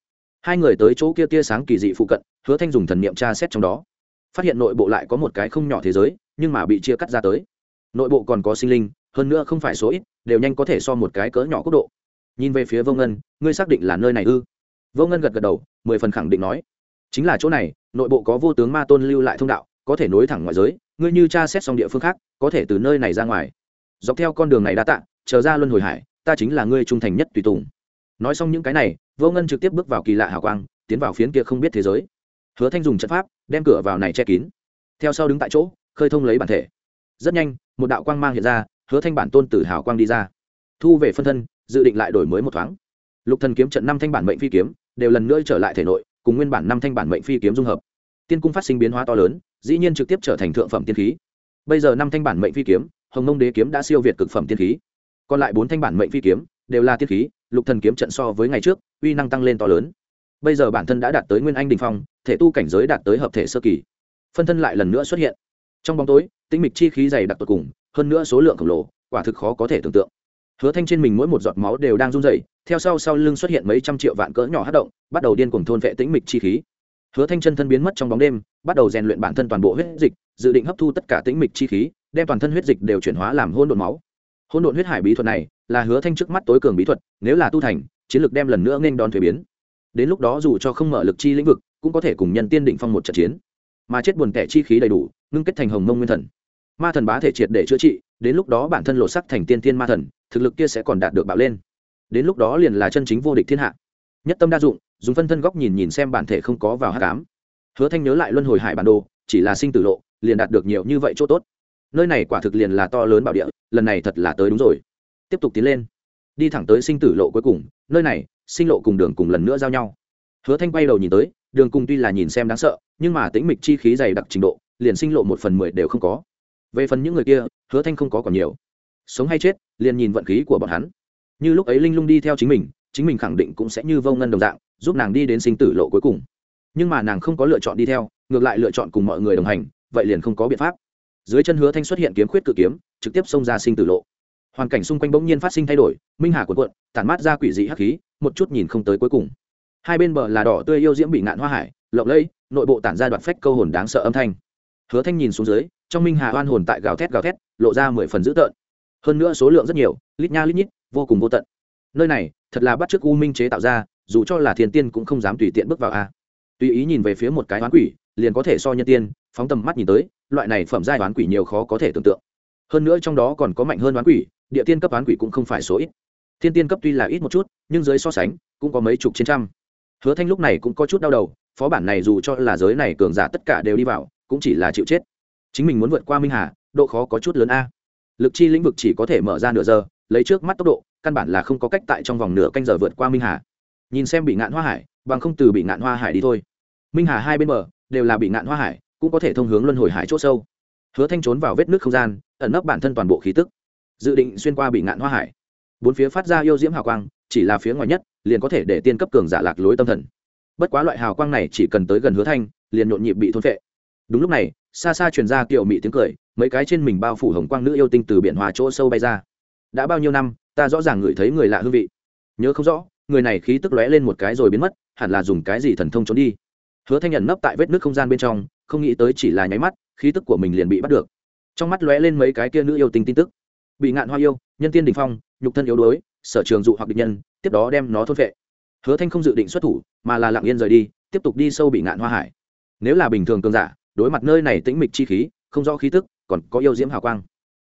Hai người tới chỗ kia tia sáng kỳ dị phụ cận, hứa thanh dùng thần niệm tra xét trong đó. Phát hiện nội bộ lại có một cái không nhỏ thế giới, nhưng mà bị chia cắt ra tới. Nội bộ còn có sinh linh, hơn nữa không phải số ít, đều nhanh có thể so một cái cỡ nhỏ quốc độ. Nhìn về phía vô ngân, ngươi xác định là nơi này ư? Vô ngân gật gật đầu, mười phần khẳng định nói, chính là chỗ này, nội bộ có vô tướng ma tôn lưu lại thông đạo, có thể nối thẳng ngoại giới, ngươi như tra xét xong địa phương khác, có thể từ nơi này ra ngoài. Dọc theo con đường này đã tạ, chờ ra luân hồi hải, ta chính là ngươi trung thành nhất tùy tùng. Nói xong những cái này, vô ngân trực tiếp bước vào kỳ lạ hào quang, tiến vào phiến kia không biết thế giới. Hứa thanh dùng trận pháp, đem cửa vào này che kín. Theo sau đứng tại chỗ, khơi thông lấy bản thể. Rất nhanh, một đạo quang mang hiện ra, hứa thanh bản tôn tử hào quang đi ra. Thu về phân thân, dự định lại đổi mới một thoáng. Lục thần kiếm trận năm thanh bản mệnh phi kiếm đều lần nữa trở lại thể nội, cùng nguyên bản năm thanh bản mệnh phi kiếm dung hợp. Tiên cung phát sinh biến hóa to lớn, dĩ nhiên trực tiếp trở thành thượng phẩm tiên khí. Bây giờ năm thanh bản mệnh phi kiếm, hồng mông đế kiếm đã siêu việt cực phẩm tiên khí. Còn lại bốn thanh bản mệnh phi kiếm đều là tiên khí, lục thần kiếm trận so với ngày trước, uy năng tăng lên to lớn. Bây giờ bản thân đã đạt tới nguyên anh đình phong, thể tu cảnh giới đạt tới hợp thể sơ kỳ. Phân thân lại lần nữa xuất hiện. Trong bóng tối tinh mịch chi khí dày đặc tột cùng, hơn nữa số lượng khổng lồ, quả thực khó có thể tưởng tượng hứa thanh trên mình mỗi một giọt máu đều đang run rẩy, theo sau sau lưng xuất hiện mấy trăm triệu vạn cỡ nhỏ hát động, bắt đầu điên cuồng thôn vệ tĩnh mịch chi khí. Hứa thanh chân thân biến mất trong bóng đêm, bắt đầu rèn luyện bản thân toàn bộ huyết dịch, dự định hấp thu tất cả tĩnh mịch chi khí, đem toàn thân huyết dịch đều chuyển hóa làm hôn độn máu. Hôn độn huyết hải bí thuật này là hứa thanh trước mắt tối cường bí thuật, nếu là tu thành, chiến lược đem lần nữa nên đón thuế biến. Đến lúc đó dù cho không mở lực chi lĩnh vực, cũng có thể cùng nhân tiên định phong một trận chiến. Mà chết buồn kẻ chi khí đầy đủ, ngưng kết thành hồng mông nguyên thần. Ma thần bá thể triệt để chữa trị, đến lúc đó bản thân lộ sắc thành tiên tiên ma thần thực lực kia sẽ còn đạt được bạo lên. Đến lúc đó liền là chân chính vô địch thiên hạ. Nhất tâm đa dụng, dùng phân thân góc nhìn nhìn xem bản thể không có vào hát cám hứa thanh nhớ lại luân hồi hải bản đồ, chỉ là sinh tử lộ, liền đạt được nhiều như vậy chỗ tốt. Nơi này quả thực liền là to lớn bảo địa, lần này thật là tới đúng rồi. Tiếp tục tiến lên. Đi thẳng tới sinh tử lộ cuối cùng, nơi này, sinh lộ cùng đường cùng lần nữa giao nhau. Hứa thanh quay đầu nhìn tới, đường cùng tuy là nhìn xem đáng sợ, nhưng mà tĩnh mịch chi khí dày đặc trình độ, liền sinh lộ một phần mười đều không có. Về phần những người kia, hứa thanh không có còn nhiều sống hay chết, liền nhìn vận khí của bọn hắn. Như lúc ấy linh lung đi theo chính mình chính mình khẳng định cũng sẽ như vô ngân đồng dạng, giúp nàng đi đến sinh tử lộ cuối cùng. Nhưng mà nàng không có lựa chọn đi theo, ngược lại lựa chọn cùng mọi người đồng hành, vậy liền không có biện pháp. Dưới chân hứa thanh xuất hiện kiếm khuyết cự kiếm, trực tiếp xông ra sinh tử lộ. Hoàn cảnh xung quanh bỗng nhiên phát sinh thay đổi, minh hà cuộn cuộn, tản mát ra quỷ dị hắc khí, một chút nhìn không tới cuối cùng. Hai bên bờ là đỏ tươi yêu diễm bị ngạn hoa hải, lộng lẫy, nội bộ tản ra đoạn phách câu hồn đáng sợ âm thanh. Hứa thanh nhìn xuống dưới, trong minh hà oan hồn tại gào thét gào thét, lộ ra mười phần dữ tợn hơn nữa số lượng rất nhiều, lít nha lít nhít, vô cùng vô tận. Nơi này, thật là bắt chước u minh chế tạo ra, dù cho là thiên tiên cũng không dám tùy tiện bước vào a. Tùy ý nhìn về phía một cái oán quỷ, liền có thể so nhân tiên, phóng tầm mắt nhìn tới, loại này phẩm giai oán quỷ nhiều khó có thể tưởng tượng. Hơn nữa trong đó còn có mạnh hơn oán quỷ, địa tiên cấp oán quỷ cũng không phải số ít. Thiên tiên cấp tuy là ít một chút, nhưng dưới so sánh, cũng có mấy chục trên trăm. Hứa thanh lúc này cũng có chút đau đầu, phó bản này dù cho là giới này cường giả tất cả đều đi vào, cũng chỉ là chịu chết. Chính mình muốn vượt qua minh hà, độ khó có chút lớn a lực chi lĩnh vực chỉ có thể mở ra nửa giờ, lấy trước mắt tốc độ, căn bản là không có cách tại trong vòng nửa canh giờ vượt qua minh hà. Nhìn xem bị ngạn hoa hải, bằng không từ bị ngạn hoa hải đi thôi. Minh hà hai bên bờ, đều là bị ngạn hoa hải, cũng có thể thông hướng luân hồi hải c h ỗ sâu. Hứa thanh trốn vào vết nước không gian, ẩn nấp bản thân toàn bộ khí tức. Dự định xuyên qua bị ngạn hoa hải. Bốn phía phát ra yêu diễm hào quang, chỉ là phía ngoài nhất, liền có thể để tiên cấp cường giả lạc lối tâm thần. Bất quá loại hào quang này chỉ cần tới gần hứa thanh, liền nhộn nhịp bị thôn vệ đúng lúc này, xa xa truyền ra kiểu mị tiếng cười mấy cái trên mình bao phủ hồng quang nữ yêu tinh từ biển hòa chỗ sâu bay ra. Đã bao nhiêu năm, ta rõ ràng ngửi thấy người lạ hương vị. Nhớ không rõ, người này khí tức lóe lên một cái rồi biến mất, hẳn là dùng cái gì thần thông trốn đi. Hứa thanh nhận nấp tại vết nước không gian bên trong, không nghĩ tới chỉ là nháy mắt, khí tức của mình liền bị bắt được. Trong mắt lóe lên mấy cái kia nữ yêu tinh tin tức. Bị ngạn hoa yêu, nhân tiên đình phong, nhục thân yếu đuối, sở trường dụ hoặc địch nhân, tiếp đó đem nó thôn vệ hứa thanh không dự định xuất thủ, mà là lặng yên rời đi, tiếp tục đi sâu bị ngạn hoa hải. Nếu là bình thường cường giả, đối mặt nơi này tĩnh mịch chi khí, không rõ khí tức còn có yêu diễm hào quang.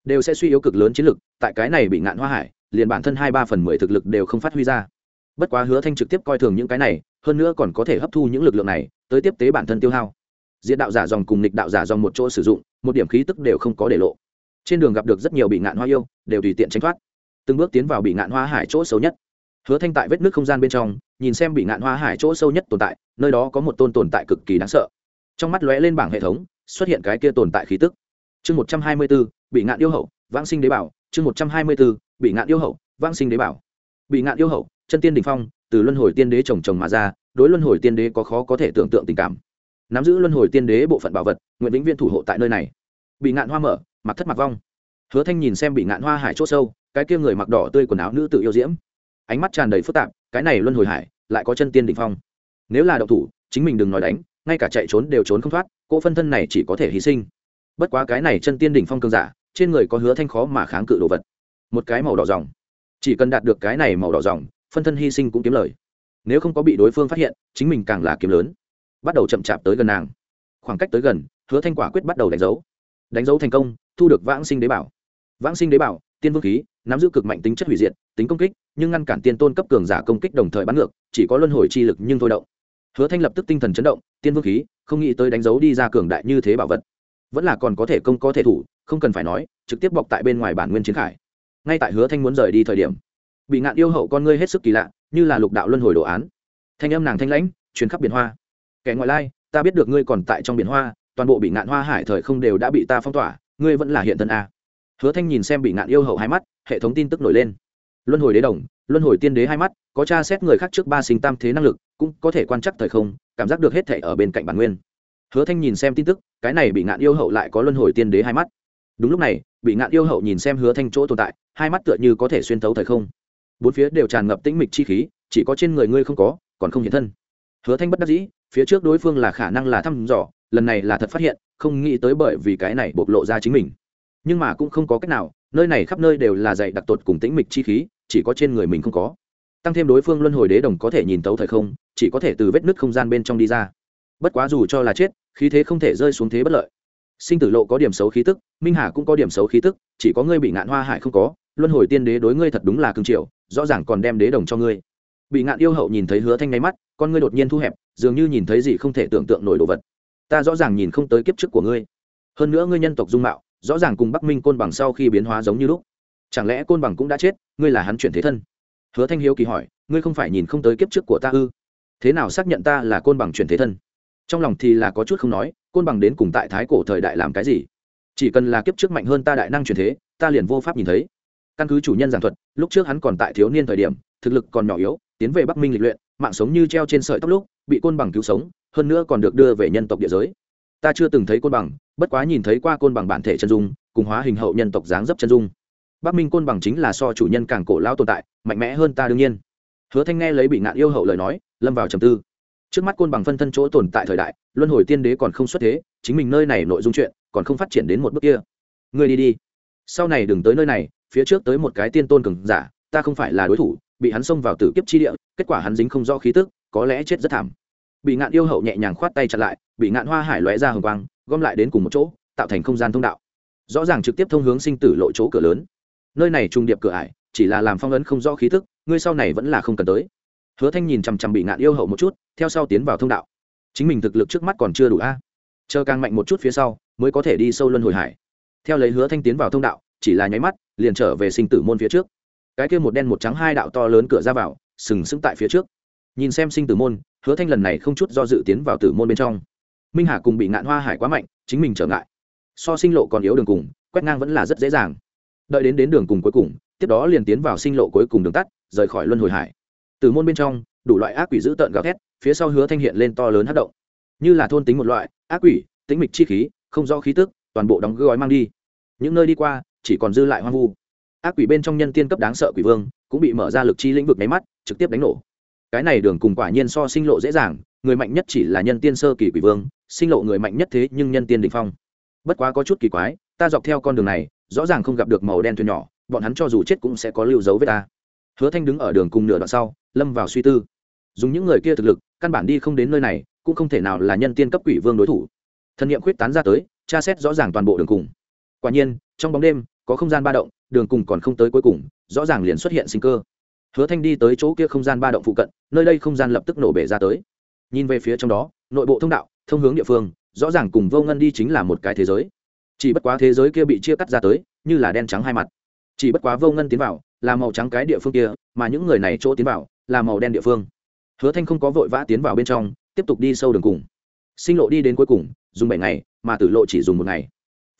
Đều sẽ suy yếu cực lớn chiến lực, tại cái này bị ngạn hoa hải, liền bản thân hai ba phần mười thực lực đều không phát huy ra. Bất quá hứa thanh trực tiếp coi thường những cái này, hơn nữa còn có thể hấp thu những lực lượng này, tới tiếp tế bản thân tiêu hao. Diện đạo giả dòng cùng nịch đạo giả dòng một chỗ sử dụng, một điểm khí tức đều không có để lộ. Trên đường gặp được rất nhiều bị ngạn hoa yêu, đều tùy tiện tránh thoát. Từng bước tiến vào bị ngạn hoa hải chỗ xấu nhất. Hứa thanh tại vết nước không gian bên trong, nhìn xem bị ngạn hoa hải chỗ sâu nhất tồn tại, nơi đó có một tôn tồn tại cực kỳ đáng sợ. Trong mắt lóe lên bảng hệ thống, xuất hiện cái kia tồn tại khí tức chương một trăm hai mươi b ố bị ngạn yêu hậu, vãng sinh đế bảo, chương một trăm hai mươi b ố bị ngạn yêu hậu, vãng sinh đế bảo. Bị ngạn yêu hậu, chân tiên đình phong, từ luân hồi tiên đế trồng trồng mà ra, đối luân hồi tiên đế có khó có thể tưởng tượng tình cảm. Nắm giữ luân hồi tiên đế bộ phận bảo vật, nguyện vĩnh viên thủ hộ tại nơi này. Bị ngạn hoa mở, mặc thất mặc vong. Hứa thanh nhìn xem bị ngạn hoa hải c h ỗ sâu, cái kia người mặc đỏ tươi quần áo nữ tự yêu diễm. Ánh mắt tràn đầy phức tạp, cái này luân hồi hải, lại có chân tiên đình phong. Nếu là đậu thủ, chính mình đừng nói đánh, ngay cả chạy trốn đều trốn không thoát cô phân thân này chỉ có thể hy sinh bất quá cái này chân tiên đỉnh phong cường giả, trên người có hứa thanh khó mà kháng cự đồ vật. Một cái màu đỏ dòng chỉ cần đạt được cái này màu đỏ dòng phân thân hy sinh cũng kiếm lời. Nếu không có bị đối phương phát hiện, chính mình càng là kiếm lớn. Bắt đầu chậm chạp tới gần nàng. Khoảng cách tới gần, hứa thanh quả quyết bắt đầu đánh dấu. Đánh dấu thành công, thu được vãng sinh đế bảo. Vãng sinh đế bảo, tiên vương khí, nắm giữ cực mạnh tính chất hủy diệt, tính công kích, nhưng ngăn cản tiên tôn cấp cường giả công kích đồng thời bắn ngược, chỉ có luân hồi chi lực nhưng thôi động. Hứa thanh lập tức tinh thần chấn động, tiên vương khí, không nghĩ tới đánh dấu đi ra cường đại như thế bảo vật vẫn là còn có thể công có thể thủ, không cần phải nói, trực tiếp bọc tại bên ngoài bản nguyên chiến khải. Ngay tại hứa thanh muốn rời đi thời điểm, bị ngạn yêu hậu con ngươi hết sức kỳ lạ, như là lục đạo luân hồi đồ án. Thanh âm nàng thanh lãnh chuyến khắp biển hoa. Kẻ ngoại lai, ta biết được ngươi còn tại trong biển hoa, toàn bộ bị ngạn hoa hải thời không đều đã bị ta phong tỏa, ngươi vẫn là hiện thân a. Hứa thanh nhìn xem bị ngạn yêu hậu hai mắt, hệ thống tin tức nổi lên. Luân hồi đế đồng, luân hồi tiên đế hai mắt, có tra xét người khác trước ba sinh tam thế năng lực, cũng có thể quan trắc thời không, cảm giác được hết thể ở bên cạnh bản nguyên hứa thanh nhìn xem tin tức, cái này bị ngạn yêu hậu lại có luân hồi tiên đế hai mắt. Đúng lúc này, bị ngạn yêu hậu nhìn xem hứa thanh chỗ tồn tại, hai mắt tựa như có thể xuyên thấu thời không. Bốn phía đều tràn ngập tĩnh mịch chi khí, chỉ có trên người ngươi không có, còn không hiện thân. Hứa thanh bất đắc dĩ, phía trước đối phương là khả năng là thăm dò, lần này là thật phát hiện, không nghĩ tới bởi vì cái này bộc lộ ra chính mình. Nhưng mà cũng không có cách nào, nơi này khắp nơi đều là dạy đặc tột cùng tĩnh mịch chi khí, chỉ có trên người mình không có. Tăng thêm đối phương luân hồi đế đồng có thể nhìn tấu thời không, chỉ có thể từ vết nứt không gian bên trong đi ra bất quá dù cho là chết, khí thế không thể rơi xuống thế bất lợi. Sinh tử lộ có điểm xấu khí tức, minh hà cũng có điểm xấu khí tức, chỉ có ngươi bị ngạn hoa hải không có, luân hồi tiên đế đối ngươi thật đúng là cương triều, rõ ràng còn đem đế đồng cho ngươi. Bị ngạn yêu hậu nhìn thấy hứa thanh nháy mắt, con ngươi đột nhiên thu hẹp, dường như nhìn thấy gì không thể tưởng tượng nổi đồ vật. Ta rõ ràng nhìn không tới kiếp trước của ngươi. Hơn nữa ngươi nhân tộc dung mạo, rõ ràng cùng bắc minh côn bằng sau khi biến hóa giống như lúc. Chẳng lẽ côn bằng cũng đã chết, ngươi là hắn chuyển thế thân? Hứa thanh hiếu kỳ hỏi, ngươi không phải nhìn không tới kiếp trước của ta ư? Thế nào xác nhận ta là côn bằng chuyển thế thân? Trong lòng thì là có chút không nói, côn bằng đến cùng tại thái cổ thời đại làm cái gì? Chỉ cần là kiếp trước mạnh hơn ta đại năng chuyển thế, ta liền vô pháp nhìn thấy. Căn cứ chủ nhân giảng thuật, lúc trước hắn còn tại thiếu niên thời điểm, thực lực còn nhỏ yếu, tiến về bắc minh lịch luyện, mạng sống như treo trên sợi tóc lúc, bị côn bằng cứu sống, hơn nữa còn được đưa về nhân tộc địa giới. Ta chưa từng thấy côn bằng, bất quá nhìn thấy qua côn bằng bản thể chân dung, cùng hóa hình hậu nhân tộc dáng dấp chân dung. Bắc minh côn bằng chính là so chủ nhân càng cổ lao tồn tại, mạnh mẽ hơn ta đương nhiên. Hứa thanh nghe lấy bị ngạn yêu hậu lời nói, lâm vào trầm tư trước mắt côn bằng phân thân chỗ tồn tại thời đại, luân hồi tiên đế còn không xuất thế, chính mình nơi này nội dung chuyện còn không phát triển đến một bước kia. Ngươi đi đi. Sau này đừng tới nơi này, phía trước tới một cái tiên tôn cường giả, ta không phải là đối thủ, bị hắn xông vào tử kiếp chi địa, kết quả hắn dính không rõ khí tức, có lẽ chết rất thảm. Bị ngạn yêu hậu nhẹ nhàng khoát tay chặt lại, bị ngạn hoa hải lóe ra hồng quang, gom lại đến cùng một chỗ, tạo thành không gian thông đạo. Rõ ràng trực tiếp thông hướng sinh tử lộ chỗ cửa lớn. Nơi này trung điệp cửa ải, chỉ là làm phong ấn không rõ khí tức, ngươi sau này vẫn là không cần tới hứa thanh nhìn chằm chằm bị ngạn yêu hậu một chút, theo sau tiến vào thông đạo. Chính mình thực lực trước mắt còn chưa đủ a. Chờ càng mạnh một chút phía sau, mới có thể đi sâu luân hồi hải. Theo lấy hứa thanh tiến vào thông đạo, chỉ là nháy mắt, liền trở về sinh tử môn phía trước. Cái kia một đen một trắng hai đạo to lớn cửa ra vào, sừng sững tại phía trước. Nhìn xem sinh tử môn, hứa thanh lần này không chút do dự tiến vào tử môn bên trong. Minh hà cùng bị ngạn hoa hải quá mạnh, chính mình trở ngại. So sinh lộ còn yếu đường cùng, quét ngang vẫn là rất dễ dàng. Đợi đến đến đường cùng cuối cùng, tiếp đó liền tiến vào sinh lộ cuối cùng đường tắt, rời khỏi luân hồi hải từ môn bên trong, đủ loại ác quỷ dữ tợn gào thét, phía sau hứa thanh hiện lên to lớn hát động. Như là thôn tính một loại, ác quỷ, tĩnh mịch chi khí, không do khí tức, toàn bộ đóng gói mang đi. Những nơi đi qua, chỉ còn dư lại hoang vu. Ác quỷ bên trong nhân tiên cấp đáng sợ quỷ vương, cũng bị mở ra lực chi lĩnh vực máy mắt, trực tiếp đánh nổ. Cái này đường cùng quả nhiên so sinh lộ dễ dàng, người mạnh nhất chỉ là nhân tiên sơ kỳ quỷ vương, sinh lộ người mạnh nhất thế nhưng nhân tiên đ ỉ n h phong. Bất quá có chút kỳ quái, ta dọc theo con đường này, rõ ràng không gặp được màu đen thuyền nhỏ, bọn hắn cho dù chết cũng sẽ có lưu dấu với ta. Hứa thanh đứng ở đường cùng nửa đoạn sau lâm vào suy tư. Dùng những người kia thực lực, căn bản đi không đến nơi này, cũng không thể nào là nhân tiên cấp quỷ vương đối thủ. Thân nhiệm khuyết tán ra tới, tra xét rõ ràng toàn bộ đường cùng. Quả nhiên, trong bóng đêm, có không gian ba động, đường cùng còn không tới cuối cùng, rõ ràng liền xuất hiện sinh cơ. Hứa thanh đi tới chỗ kia không gian ba động phụ cận, nơi đây không gian lập tức nổ bể ra tới. Nhìn về phía trong đó, nội bộ thông đạo, thông hướng địa phương, rõ ràng cùng vô ngân đi chính là một cái thế giới. Chỉ bất quá thế giới kia bị chia cắt ra tới, như là đen trắng hai mặt. Chỉ bất quá vô ngân tiến vào, là màu trắng cái địa phương kia, mà những người này chỗ tiến vào là màu đen địa phương. Hứa thanh không có vội vã tiến vào bên trong, tiếp tục đi sâu đường cùng. Sinh lộ đi đến cuối cùng, dùng bảy ngày, mà tử lộ chỉ dùng một ngày.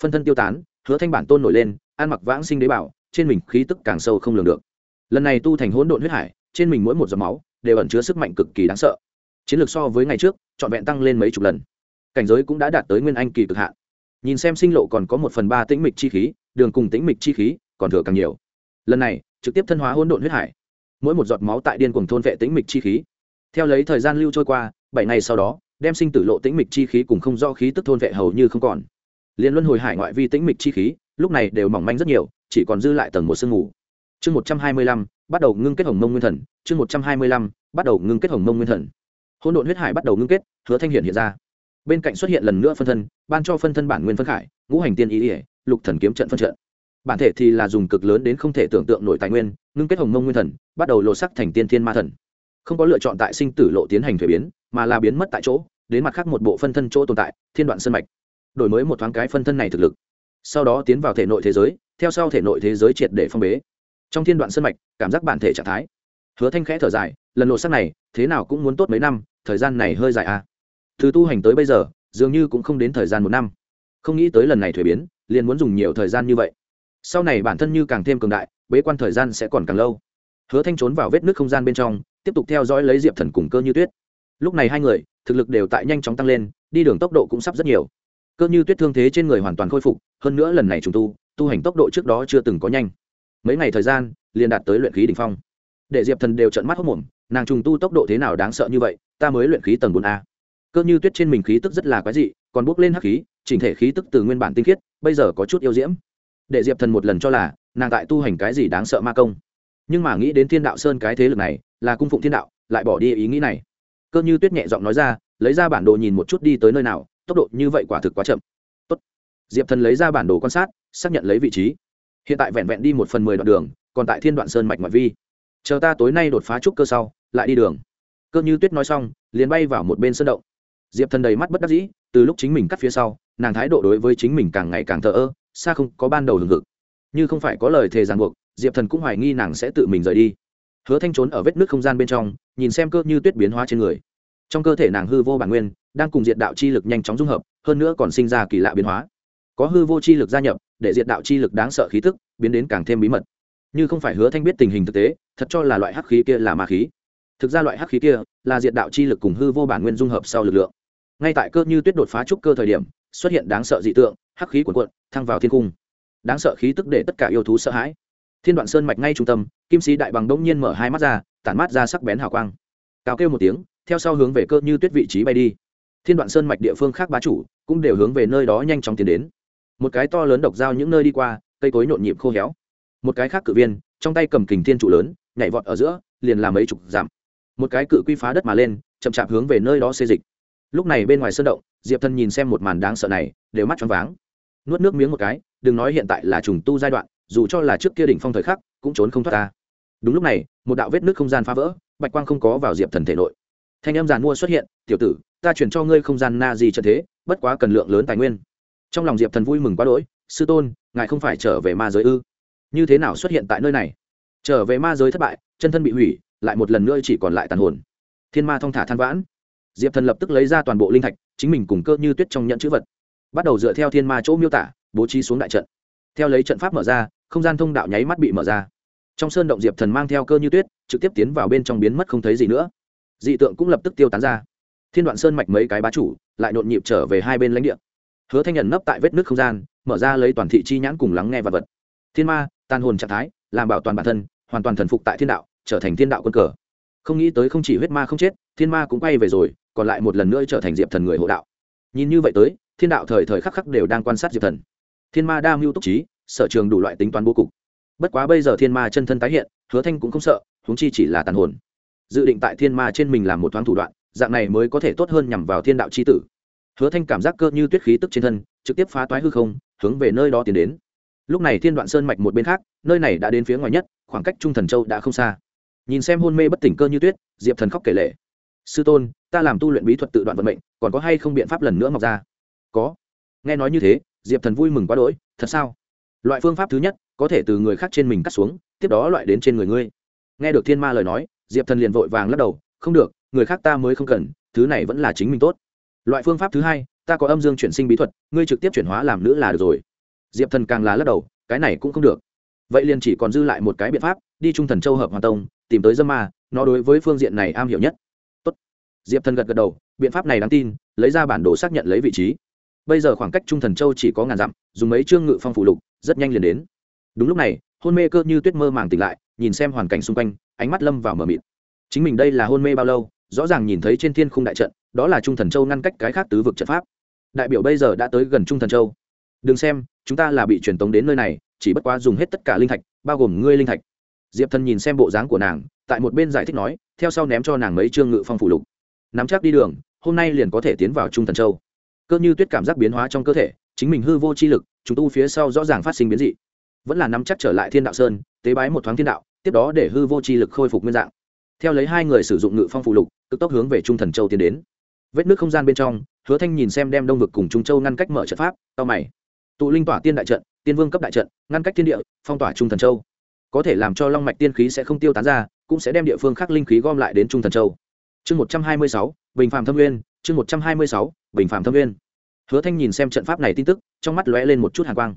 Phân thân tiêu tán, hứa thanh bản tôn nổi lên, ăn mặc vãng sinh đế bảo, trên mình khí tức càng sâu không lường được. Lần này tu thành hỗn độn huyết hải, trên mình mỗi một giọt máu, đều ẩn chứa sức mạnh cực kỳ đáng sợ. Chiến lược so với ngày trước, trọn vẹn tăng lên mấy chục lần. Cảnh giới cũng đã đạt tới nguyên anh kỳ cực hạn. Nhìn xem sinh lộ còn có một phần ba tĩnh mịch chi khí, đường cùng tĩnh mịch chi khí còn thừa càng nhiều. Lần này, trực tiếp thân hóa hỗn độn huyết hải mỗi một giọt máu tại điên cuồng thôn vệ tĩnh mịch chi khí. Theo lấy thời gian lưu trôi qua, bảy ngày sau đó, đem sinh tử lộ tĩnh mịch chi khí cùng không do khí tức thôn vệ hầu như không còn. Liên luân hồi hải ngoại vi tĩnh mịch chi khí, lúc này đều mỏng manh rất nhiều, chỉ còn dư lại tầng một sương mù. Chương một trăm hai mươi lăm, bắt đầu ngưng kết hồng mông nguyên thần. Chương một trăm hai mươi lăm, bắt đầu ngưng kết hồng mông nguyên thần. Hỗn độn huyết hải bắt đầu ngưng kết, hứa thanh hiện hiện ra. Bên cạnh xuất hiện lần nữa phân thân, ban cho phân thân bản nguyên phân khải, ngũ hành tiên ý ỉa lục thần kiếm trận phân trận. Bản thể thì là dùng cực lớn đến không thể tưởng tượng nổi tài nguyên ngưng kết hồng mông nguyên thần, bắt đầu lộ sắc thành tiên thiên ma thần. Không có lựa chọn tại sinh tử lộ tiến hành thuế biến, mà là biến mất tại chỗ, đến mặt khác một bộ phân thân chỗ tồn tại, thiên đoạn sân mạch. Đổi mới một thoáng cái phân thân này thực lực. Sau đó tiến vào thể nội thế giới, theo sau thể nội thế giới triệt để phong bế. Trong thiên đoạn sân mạch, cảm giác bản thể trạng thái. Hứa thanh khẽ thở dài, lần lộ sắc này, thế nào cũng muốn tốt mấy năm, thời gian này hơi dài à. Từ tu hành tới bây giờ, dường như cũng không đến thời gian một năm. Không nghĩ tới lần này thuế biến, liền muốn dùng nhiều thời gian như vậy. Sau này bản thân như càng thêm cường đại bế quan thời gian sẽ còn càng lâu. Hứa thanh trốn vào vết nước không gian bên trong, tiếp tục theo dõi lấy diệp thần cùng cơ như tuyết. Lúc này hai người, thực lực đều tại nhanh chóng tăng lên, đi đường tốc độ cũng sắp rất nhiều. Cơ như tuyết thương thế trên người hoàn toàn khôi phục, hơn nữa lần này trùng tu tu hành tốc độ trước đó chưa từng có nhanh. Mấy ngày thời gian, liền đạt tới luyện khí đ ỉ n h phong. Để diệp thần đều trận mắt hốc mồm nàng trùng tu tốc độ thế nào đáng sợ như vậy, ta mới luyện khí tầng bốn a. Cơ như tuyết trên mình khí tức rất là quái dị, còn bốc lên hắc khí, chỉnh thể khí tức từ nguyên bản tinh khiết, bây giờ có chút yêu diễm. Để diệp thần một lần cho là nàng tại tu hành cái gì đáng sợ ma công. Nhưng mà nghĩ đến thiên đạo sơn cái thế lực này, là cung phụng thiên đạo, lại bỏ đi ý nghĩ này. Cơ như tuyết nhẹ giọng nói ra, lấy ra bản đồ nhìn một chút đi tới nơi nào, tốc độ như vậy quả thực quá chậm. Tốt. diệp thần lấy ra bản đồ quan sát, xác nhận lấy vị trí. Hiện tại vẹn vẹn đi một phần mười đoạn đường, còn tại thiên đoạn sơn mạch ngoại vi. Chờ ta tối nay đột phá trúc cơ sau, lại đi đường. Cơ như tuyết nói xong, liền bay vào một bên sân động. Diệp thần đầy mắt bất đắc dĩ, từ lúc chính mình cắt phía sau, nàng thái độ đối với chính mình càng ngày càng thờ ơ, xa không có ban đầu hừng hực như không phải có lời thề ràng buộc, diệp thần cũng hoài nghi nàng sẽ tự mình rời đi. Hứa thanh trốn ở vết nước không gian bên trong, nhìn xem cơ như tuyết biến hóa trên người. Trong cơ thể nàng hư vô bản nguyên, đang cùng diệt đạo chi lực nhanh chóng dung hợp, hơn nữa còn sinh ra kỳ lạ biến hóa. Có hư vô chi lực gia nhập, để diệt đạo chi lực đáng sợ khí tức, biến đến càng thêm bí mật. Như không phải hứa thanh biết tình hình thực tế, thật cho là loại hắc khí kia là ma khí. Thực ra loại hắc khí kia là diệt đạo chi lực cùng hư vô bản nguyên dung hợp sau lực lượng. Ngay tại cơ như tuyết đột phá trúc cơ thời điểm, xuất hiện đáng sợ dị tượng, hắc khí cuồn cuộn, thăng vào thiên cung đáng sợ khí tức để tất cả yêu thú sợ hãi. Thiên đoạn sơn mạch ngay trung tâm, kim sĩ đại bằng đông nhiên mở hai mắt ra, tản mắt ra sắc bén hào quang. Cao kêu một tiếng, theo sau hướng về cơ như tuyết vị trí bay đi. Thiên đoạn sơn mạch địa phương khác bá chủ cũng đều hướng về nơi đó nhanh chóng tiến đến. Một cái to lớn độc dao những nơi đi qua, cây cối nhộn nhịp khô héo. Một cái khác cự viên, trong tay cầm kình thiên trụ lớn, nhảy vọt ở giữa, liền làm mấy chục giảm một cái cự quy phá đất mà lên, chậm chạp hướng về nơi đó xê dịch. Lúc này bên ngoài sơn động, diệp Thân nhìn xem một màn đáng sợ này, đều mắt choáng váng nuốt nước miếng một cái, đừng nói hiện tại là trùng tu giai đoạn, dù cho là trước kia đỉnh phong thời khắc, cũng trốn không thoát ta. Đúng lúc này, một đạo vết nước không gian phá vỡ, bạch quang không có vào diệp thần thể nội. Thanh em giàn mua xuất hiện, tiểu tử, ta chuyển cho ngươi không gian na gì trận thế, bất quá cần lượng lớn tài nguyên. Trong lòng diệp thần vui mừng quá đỗi, sư tôn, ngài không phải trở về ma giới ư? Như thế nào xuất hiện tại nơi này? Trở về ma giới thất bại, chân thân bị hủy, lại một lần nữa chỉ còn lại tàn hồn. Thiên ma thong thả than vãn. Diệp thần lập tức lấy ra toàn bộ linh thạch, chính mình cùng cơ như tuyết trong nhận chữ vật bắt đầu dựa theo thiên ma chỗ miêu tả, bố trí xuống đại trận. Theo lấy trận pháp mở ra, không gian thông đạo nháy mắt bị mở ra. Trong sơn động diệp thần mang theo cơ như tuyết, trực tiếp tiến vào bên trong biến mất không thấy gì nữa. Dị tượng cũng lập tức tiêu tán ra. Thiên đoạn sơn mạch mấy cái bá chủ lại nhộn nhịp trở về hai bên lãnh địa. Hứa thanh nhận nấp tại vết nước không gian, mở ra lấy toàn thị chi nhãn cùng lắng nghe và vật. Thiên ma, tan hồn trạng thái, làm bảo toàn bản thân, hoàn toàn thần phục tại thiên đạo, trở thành thiên đạo quân cờ. Không nghĩ tới không chỉ huyết ma không chết, thiên ma cũng quay về rồi, còn lại một lần nữa trở thành diệp thần người hộ đạo. Nhìn như vậy tới thiên đạo thời thời khắc khắc đều đang quan sát diệp thần. Thiên ma đa mưu túc trí, sở trường đủ loại tính toán bố cục. Bất quá bây giờ thiên ma chân thân tái hiện, hứa thanh cũng không sợ, huống chi chỉ là tàn hồn. Dự định tại thiên ma trên mình làm một thoáng thủ đoạn, dạng này mới có thể tốt hơn nhằm vào thiên đạo c h i tử. Hứa thanh cảm giác cơ như tuyết khí tức trên thân, trực tiếp phá toái hư không, hướng về nơi đó tiến đến. Lúc này thiên đoạn sơn mạch một bên khác, nơi này đã đến phía ngoài nhất, khoảng cách trung thần châu đã không xa. Nhìn xem hôn mê bất tỉnh cơ như tuyết, diệp thần khóc kể lệ sư tôn, ta làm tu luyện bí thuật tự đoạn vận mệnh, còn có hay không biện pháp lần nữa mọc ra? Có. Nghe nói như thế, diệp thần vui mừng quá đỗi, thật sao? Loại phương pháp thứ nhất, có thể từ người khác trên mình cắt xuống, tiếp đó loại đến trên người ngươi. Nghe được thiên ma lời nói, diệp thần liền vội vàng lắc đầu, không được, người khác ta mới không cần, thứ này vẫn là chính mình tốt. Loại phương pháp thứ hai, ta có âm dương chuyển sinh bí thuật, ngươi trực tiếp chuyển hóa làm nữ là được rồi. Diệp thần càng là lắc đầu, cái này cũng không được. Vậy liền chỉ còn dư lại một cái biện pháp, đi trung thần châu hợp hoàn tông, tìm tới dâm ma, nó đối với phương diện này am hiểu nhất. Tốt. diệp thần gật gật đầu, biện pháp này đáng tin, lấy ra bản đồ xác nhận lấy vị trí bây giờ khoảng cách trung thần châu chỉ có ngàn dặm, dùng mấy chương ngự phong phủ lục, rất nhanh liền đến. Đúng lúc này, hôn mê cơ như tuyết mơ màng tỉnh lại, nhìn xem hoàn cảnh xung quanh, ánh mắt lâm vào mờ mịt. Chính mình đây là hôn mê bao lâu, rõ ràng nhìn thấy trên thiên khung đại trận, đó là trung thần châu ngăn cách cái khác tứ vực trận pháp. Đại biểu bây giờ đã tới gần trung thần châu. Đừng xem, chúng ta là bị truyền tống đến nơi này, chỉ bất quá dùng hết tất cả linh thạch, bao gồm ngươi linh thạch. Diệp thần nhìn xem bộ dáng của nàng, tại một bên giải thích nói, theo sau ném cho nàng mấy chương ngự phong phủ lục. Nắm chắc đi đường, hôm nay liền có thể tiến vào trung thần châu cơ như tuyết cảm giác biến hóa trong cơ thể, chính mình hư vô chi lực, chúng tu phía sau rõ ràng phát sinh biến dị. Vẫn là nắm chắc trở lại thiên đạo sơn, tế bái một thoáng thiên đạo, tiếp đó để hư vô chi lực khôi phục nguyên dạng. Theo lấy hai người sử dụng ngự phong phụ lục, cực tốc hướng về trung thần châu tiến đến. Vết nước không gian bên trong, hứa thanh nhìn xem đem đông vực cùng trung châu ngăn cách mở trận pháp tao mày. Tụ linh tỏa tiên đại trận, tiên vương cấp đại trận, ngăn cách thiên địa, phong tỏa trung thần châu. Có thể làm cho long mạch tiên khí sẽ không tiêu tán ra, cũng sẽ đem địa phương khác linh khí gom lại đến trung thần châu. Chương một trăm hai mươi sáu, bình phạm thâm nguyên chương một trăm hai mươi sáu, bình phạm thâm nguyên. Hứa thanh nhìn xem trận pháp này tin tức, trong mắt lóe lên một chút hàn quang.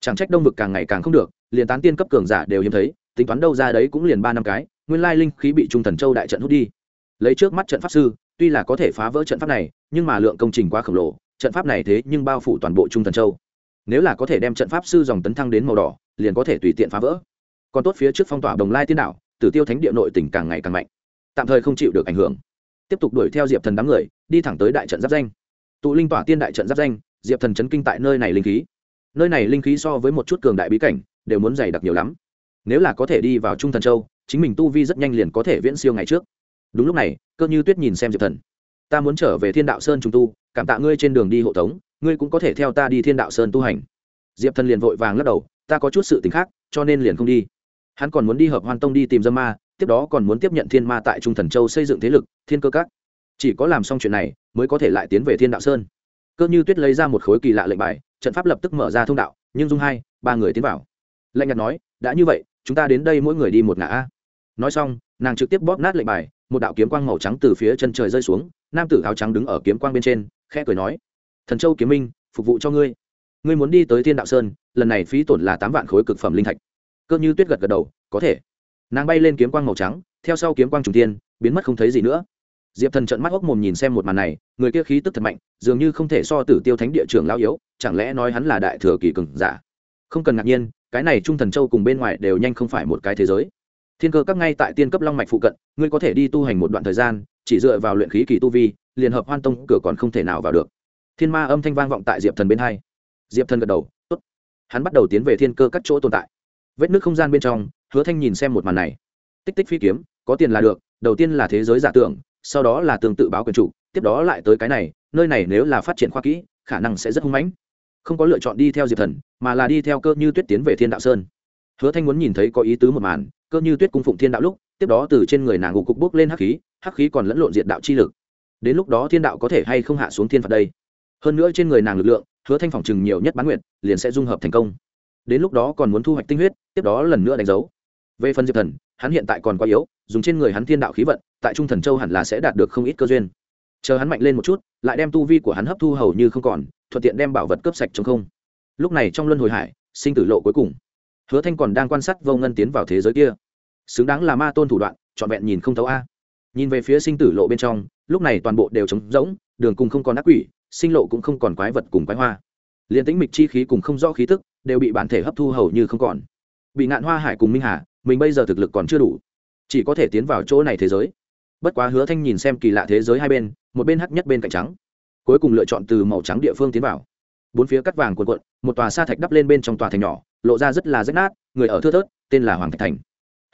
Chẳng trách đông vực càng ngày càng không được, liền tán tiên cấp cường giả đều hiếm thấy, tính toán đâu ra đấy cũng liền ba năm cái, nguyên lai linh khí bị trung thần châu đại trận hút đi. Lấy trước mắt trận pháp sư, tuy là có thể phá vỡ trận pháp này, nhưng mà lượng công trình quá khổng lồ, trận pháp này thế nhưng bao phủ toàn bộ trung thần châu. Nếu là có thể đem trận pháp sư dòng tấn thăng đến màu đỏ, liền có thể tùy tiện phá vỡ. Còn tốt phía trước phong tỏa đồng lai tiên đạo, tử tiêu thánh địa nội tỉnh càng ngày càng mạnh, tạm thời không chịu được ảnh hưởng. Tiếp tục đuổi theo diệp thần đám người đi thẳng tới đại trận giáp danh. Tụ linh tỏa tiên đại trận giáp danh, diệp thần chấn kinh tại nơi này linh khí. Nơi này linh khí so với một chút cường đại bí cảnh, đều muốn dày đặc nhiều lắm. Nếu là có thể đi vào trung thần châu, chính mình tu vi rất nhanh liền có thể viễn siêu ngày trước. Đúng lúc này, cơ như tuyết nhìn xem diệp thần. Ta muốn trở về thiên đạo sơn trung tu, cảm tạ ngươi trên đường đi hộ tống, ngươi cũng có thể theo ta đi thiên đạo sơn tu hành. Diệp thần liền vội vàng lắc đầu, ta có chút sự t ì n h khác, cho nên liền không đi. Hắn còn muốn đi hợp hoan tông đi tìm dâm ma, tiếp đó còn muốn tiếp nhận thiên ma tại trung thần châu xây dựng thế lực, thiên cơ các chỉ có làm xong chuyện này, mới có thể lại tiến về thiên đạo sơn. Cơ như tuyết lấy ra một khối kỳ lạ lệnh bài, trận pháp lập tức mở ra thông đạo, nhưng dung hai, ba người tiến vào. Lạnh nhạt nói, đã như vậy, chúng ta đến đây mỗi người đi một ngã a. Nói xong, nàng trực tiếp bóp nát lệnh bài, một đạo kiếm quang màu trắng từ phía chân trời rơi xuống, nam tử áo trắng đứng ở kiếm quang bên trên, khẽ cười nói, thần châu kiếm minh, phục vụ cho ngươi. Ngươi muốn đi tới thiên đạo sơn, lần này phí tổn là tám vạn khối cực phẩm linh thạch. Cơ như tuyết gật gật đầu, có thể. Nàng bay lên kiếm quang màu trắng, theo sau kiếm quang trùng tiên biến mất không thấy gì nữa diệp thần trận mắt hốc mồm nhìn xem một màn này, người kia khí tức thật mạnh, dường như không thể so tử tiêu thánh địa trường lao yếu, chẳng lẽ nói hắn là đại thừa kỳ cường giả? Không cần ngạc nhiên, cái này trung thần châu cùng bên ngoài đều nhanh không phải một cái thế giới. Thiên cơ các ngay tại tiên cấp long mạch phụ cận, ngươi có thể đi tu hành một đoạn thời gian, chỉ dựa vào luyện khí kỳ tu vi, liền hợp hoan tông cửa còn không thể nào vào được. Thiên ma âm thanh vang vọng tại diệp thần bên hai. Diệp thần gật đầu, tốt. Hắn bắt đầu tiến về thiên cơ các chỗ tồn tại. Vết nước không gian bên trong, hứa thanh nhìn xem một màn này. Tích tích phi kiếm, có tiền là được, đầu tiên là thế giới giả tưởng sau đó là tương tự báo quyền chủ, tiếp đó lại tới cái này, nơi này nếu là phát triển khoa kỹ, khả năng sẽ rất hung mãnh. Không có lựa chọn đi theo diệp thần, mà là đi theo cơ như tuyết tiến về thiên đạo sơn. Hứa thanh muốn nhìn thấy có ý tứ một màn, cơ như tuyết cung phụng thiên đạo lúc, tiếp đó từ trên người nàng ngục cục bốc lên hắc khí hắc khí còn lẫn lộn diện đạo chi lực. Đến lúc đó thiên đạo có thể hay không hạ xuống thiên phạt đây? Hơn nữa trên người nàng lực lượng, hứa thanh phòng chừng nhiều nhất bán nguyện liền sẽ dung hợp thành công. Đến lúc đó còn muốn thu hoạch tinh huyết, tiếp đó lần nữa đánh dấu. Về phần diệp thần, hắn hiện tại còn quá yếu, dùng trên người hắn thiên đạo khí vận tại trung thần châu hẳn là sẽ đạt được không ít cơ duyên. Chờ hắn mạnh lên một chút, lại đem tu vi của hắn hấp thu hầu như không còn, thuận tiện đem bảo vật cướp sạch trong không. Lúc này trong luân hồi hải, sinh tử lộ cuối cùng. Hứa thanh còn đang quan sát vô ngân tiến vào thế giới kia. Xứng đáng là ma tôn thủ đoạn, trọn vẹn nhìn không thấu a. Nhìn về phía sinh tử lộ bên trong, lúc này toàn bộ đều trống rỗng, đường cùng không còn ác quỷ, sinh lộ cũng không còn quái vật cùng quái hoa. Liền tĩnh mịch chi khí cùng không rõ khí tức đều bị bản thể hấp thu hầu như không còn. Bị ngạn hoa hải cùng minh hà, mình bây giờ thực lực còn chưa đủ, chỉ có thể tiến vào chỗ này thế giới bất quá hứa thanh nhìn xem kỳ lạ thế giới hai bên, một bên hắc nhất bên cạnh trắng, cuối cùng lựa chọn từ màu trắng địa phương tiến vào. Bốn phía cắt vàng cuộn cuộn, một tòa sa thạch đắp lên bên trong tòa thành nhỏ, lộ ra rất là rách nát, người ở thưa thớt, tên là hoàng thạch thành.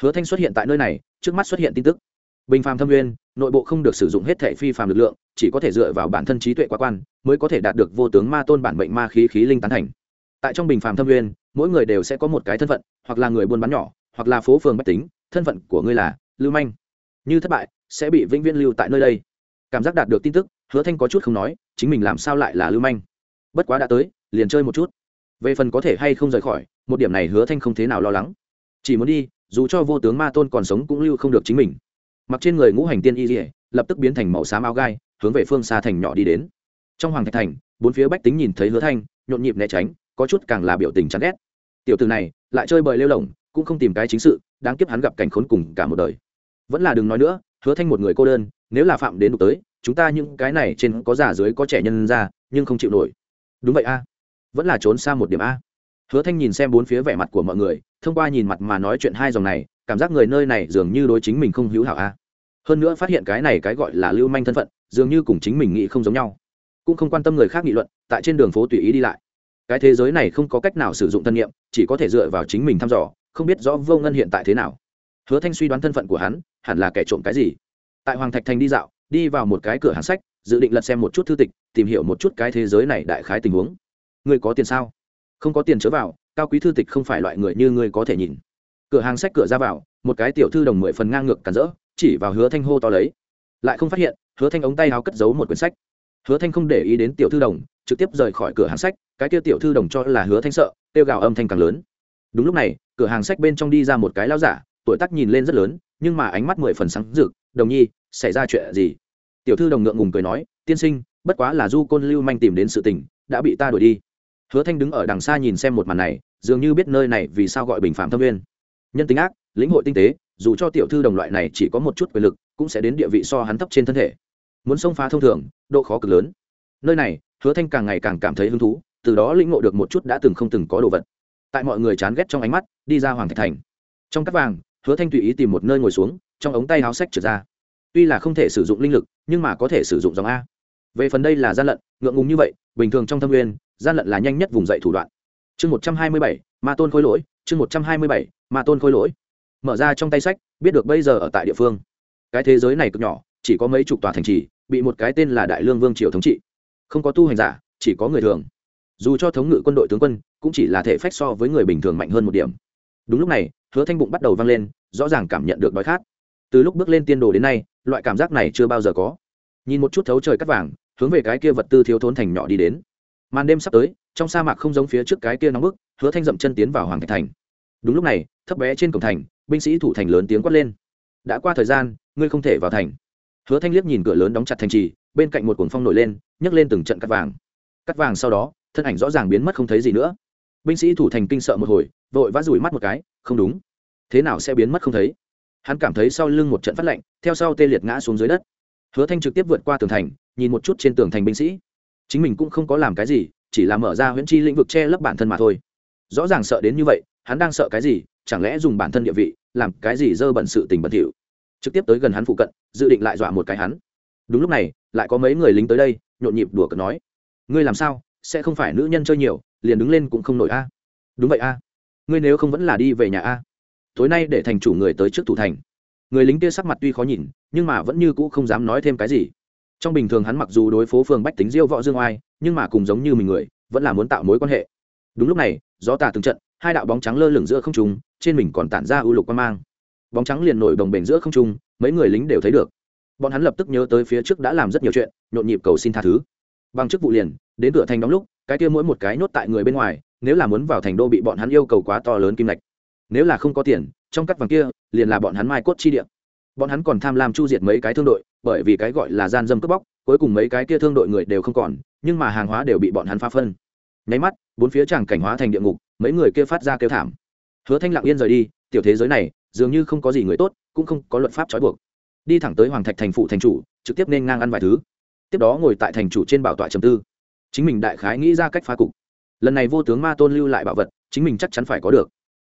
Hứa thanh xuất hiện tại nơi này, trước mắt xuất hiện tin tức. Bình phàm thâm nguyên, nội bộ không được sử dụng hết thể phi phàm lực lượng, chỉ có thể dựa vào bản thân trí tuệ quá quan, mới có thể đạt được vô tướng ma tôn bản mệnh ma khí khí linh tán thành. Tại trong bình phàm thâm nguyên, mỗi người đều sẽ có một cái thân phận, hoặc là người buôn bán nhỏ, hoặc là phố phường bách tính, thân phận của ngươi là lưu manh. Như thất bại sẽ bị vĩnh viễn lưu tại nơi đây. Cảm giác đạt được tin tức, hứa thanh có chút không nói, chính mình làm sao lại là lưu manh? Bất quá đã tới, liền chơi một chút. Về phần có thể hay không rời khỏi, một điểm này hứa thanh không thế nào lo lắng. Chỉ muốn đi, dù cho vô tướng ma tôn còn sống cũng lưu không được chính mình. Mặc trên người ngũ hành tiên y dỉa lập tức biến thành màu xám áo gai, hướng về phương xa thành nhỏ đi đến. Trong hoàng thạch thành, bốn phía bách tính nhìn thấy hứa thanh, nhộn nhịp né tránh, có chút càng là biểu tình chán ghét. Tiểu từ này, lại chơi bời lêu lỏng, cũng không tìm cái chính sự, đáng kiếp hắn gặp cảnh khốn cùng cả một đời. Vẫn là đừng nói nữa hứa thanh một người cô đơn, nếu là phạm đến đục tới, chúng ta những cái này trên có già dưới có trẻ nhân ra, nhưng không chịu nổi. Đúng vậy a. Vẫn là trốn xa một điểm a. Hứa thanh nhìn xem bốn phía vẻ mặt của mọi người, thông qua nhìn mặt mà nói chuyện hai dòng này, cảm giác người nơi này dường như đối chính mình không hữu hảo a. Hơn nữa phát hiện cái này cái gọi là lưu manh thân phận, dường như cùng chính mình nghĩ không giống nhau. Cũng không quan tâm người khác nghị luận, tại trên đường phố tùy ý đi lại. Cái thế giới này không có cách nào sử dụng thân nhiệm, chỉ có thể dựa vào chính mình thăm dò, không biết rõ vô ngân hiện tại thế nào hứa thanh suy đoán thân phận của hắn, hẳn là kẻ trộm cái gì? Tại hoàng thạch thành đi dạo, đi vào một cái cửa hàng sách, dự định lật xem một chút thư tịch, tìm hiểu một chút cái thế giới này đại khái tình huống. Ngươi có tiền sao? Không có tiền chớ vào, cao quý thư tịch không phải loại người như ngươi có thể nhìn. Cửa hàng sách cửa ra vào, một cái tiểu thư đồng mười phần ngang ngược cản rỡ, chỉ vào hứa thanh hô to lấy. Lại không phát hiện, hứa thanh ống tay áo cất giấu một quyển sách. Hứa thanh không để ý đến tiểu thư đồng, trực tiếp rời khỏi cửa hàng sách, cái kia tiểu thư đồng cho là hứa thanh sợ, kêu gào âm thanh càng lớn. Đúng lúc này, cửa hàng sách bên trong đi ra một cái lao giả tuổi tác nhìn lên rất lớn, nhưng mà ánh mắt mười phần sáng rực, đồng nhi, xảy ra chuyện gì? Tiểu thư đồng ngượng ngùng cười nói, tiên sinh, bất quá là du côn lưu manh tìm đến sự tình, đã bị ta đuổi đi. Hứa thanh đứng ở đằng xa nhìn xem một màn này, dường như biết nơi này vì sao gọi bình phạm thâm viên nhân tính ác, lĩnh hội tinh tế, dù cho tiểu thư đồng loại này chỉ có một chút quyền lực, cũng sẽ đến địa vị so hắn thấp trên thân thể. Muốn xông phá thông thường, độ khó cực lớn. Nơi này, hứa thanh càng ngày càng cảm thấy hứng thú, từ đó lĩnh ngộ được một chút đã từng không từng có đồ vật. Tại mọi người chán ghét trong ánh mắt, đi ra hoàng thạch thành. Trong các vàng hứa thanh tùy ý tìm một nơi ngồi xuống, trong ống tay áo sách trượt ra. Tuy là không thể sử dụng linh lực, nhưng mà có thể sử dụng dòng a. Về phần đây là gian lận, ngượng ngùng như vậy, bình thường trong thâm nguyên, gian lận là nhanh nhất vùng dậy thủ đoạn. Chương một trăm hai mươi bảy, ma tôn khôi lỗi, chương một trăm hai mươi bảy, ma tôn khôi lỗi. Mở ra trong tay sách, biết được bây giờ ở tại địa phương. Cái thế giới này cực nhỏ, chỉ có mấy chục tòa thành trì, bị một cái tên là đại lương vương triều thống trị. Không có tu hành giả, chỉ có người thường. Dù cho thống ngự quân đội tướng quân, cũng chỉ là thể phách so với người bình thường mạnh hơn một điểm. Đúng lúc này hứa thanh bụng bắt đầu vang lên, rõ ràng cảm nhận được đói khát. Từ lúc bước lên tiên đồ đến nay, loại cảm giác này chưa bao giờ có. Nhìn một chút thấu trời cắt vàng, hướng về cái kia vật tư thiếu thốn thành nhỏ đi đến. Màn đêm sắp tới, trong sa mạc không giống phía trước cái kia nóng bức, hứa thanh dậm chân tiến vào hoàng thạch thành. Đúng lúc này, thấp bé trên cổng thành, binh sĩ thủ thành lớn tiếng quát lên. Đã qua thời gian, ngươi không thể vào thành. Hứa thanh liếc nhìn cửa lớn đóng chặt thành trì, bên cạnh một cuồng phong nổi lên, nhấc lên từng trận cắt vàng. Cắt vàng sau đó, thân ảnh rõ ràng biến mất không thấy gì nữa. Binh sĩ thủ thành kinh sợ một hồi vội vã rủi mắt một cái, không đúng. Thế nào sẽ biến mất không thấy? Hắn cảm thấy sau lưng một trận phát lạnh, theo sau tê liệt ngã xuống dưới đất. Hứa thanh trực tiếp vượt qua tường thành, nhìn một chút trên tường thành binh sĩ. Chính mình cũng không có làm cái gì, chỉ là mở ra huyễn chi lĩnh vực che lấp bản thân mà thôi. Rõ ràng sợ đến như vậy, hắn đang sợ cái gì, chẳng lẽ dùng bản thân địa vị, làm cái gì dơ bẩn sự tình bẩn thỉu? Trực tiếp tới gần hắn phụ cận, dự định lại dọa một cái hắn. Đúng lúc này, lại có mấy người lính tới đây, nhộn nhịp đùa cợt nói, ngươi làm sao? Sẽ không phải nữ nhân chơi nhiều, liền đứng lên cũng không nổi a. Đúng vậy a ngươi nếu không vẫn là đi về nhà a. Tối nay để thành chủ người tới trước thủ thành. Người lính kia sắc mặt tuy khó nhìn, nhưng mà vẫn như cũ không dám nói thêm cái gì. Trong bình thường hắn mặc dù đối phố phường bách tính diêu võ dương oai, nhưng mà cùng giống như mình người, vẫn là muốn tạo mối quan hệ. Đúng lúc này, gió tà từng trận, hai đạo bóng trắng lơ lửng giữa không trung, trên mình còn tản ra ưu lục quan mang. Bóng trắng liền nổi đồng bền giữa không trung, mấy người lính đều thấy được. Bọn hắn lập tức nhớ tới phía trước đã làm rất nhiều chuyện, nhộn nhịp cầu xin tha thứ. Bằng chức vụ liền, đến cửa thành đóng lúc cái kia mỗi một cái nhốt tại người bên ngoài nếu là muốn vào thành đô bị bọn hắn yêu cầu quá to lớn kim lệch, nếu là không có tiền trong các vàng kia liền là bọn hắn mai cốt chi địa. bọn hắn còn tham lam chu diệt mấy cái thương đội bởi vì cái gọi là gian dâm cướp bóc cuối cùng mấy cái kia thương đội người đều không còn nhưng mà hàng hóa đều bị bọn hắn phá phân. Nháy mắt bốn phía chẳng cảnh hóa thành địa ngục mấy người kia phát ra kêu thảm. Hứa thanh lặng yên rời đi tiểu thế giới này dường như không có gì người tốt cũng không có luật pháp trói buộc. Đi thẳng tới hoàng thạch thành phụ thành chủ trực tiếp nên ngang ăn vài thứ. Tiếp đó ngồi tại thành chủ trên bảo tọa trầm tư chính mình đại khái nghĩ ra cách phá cục. Lần này vô tướng ma tôn lưu lại bảo vật, chính mình chắc chắn phải có được.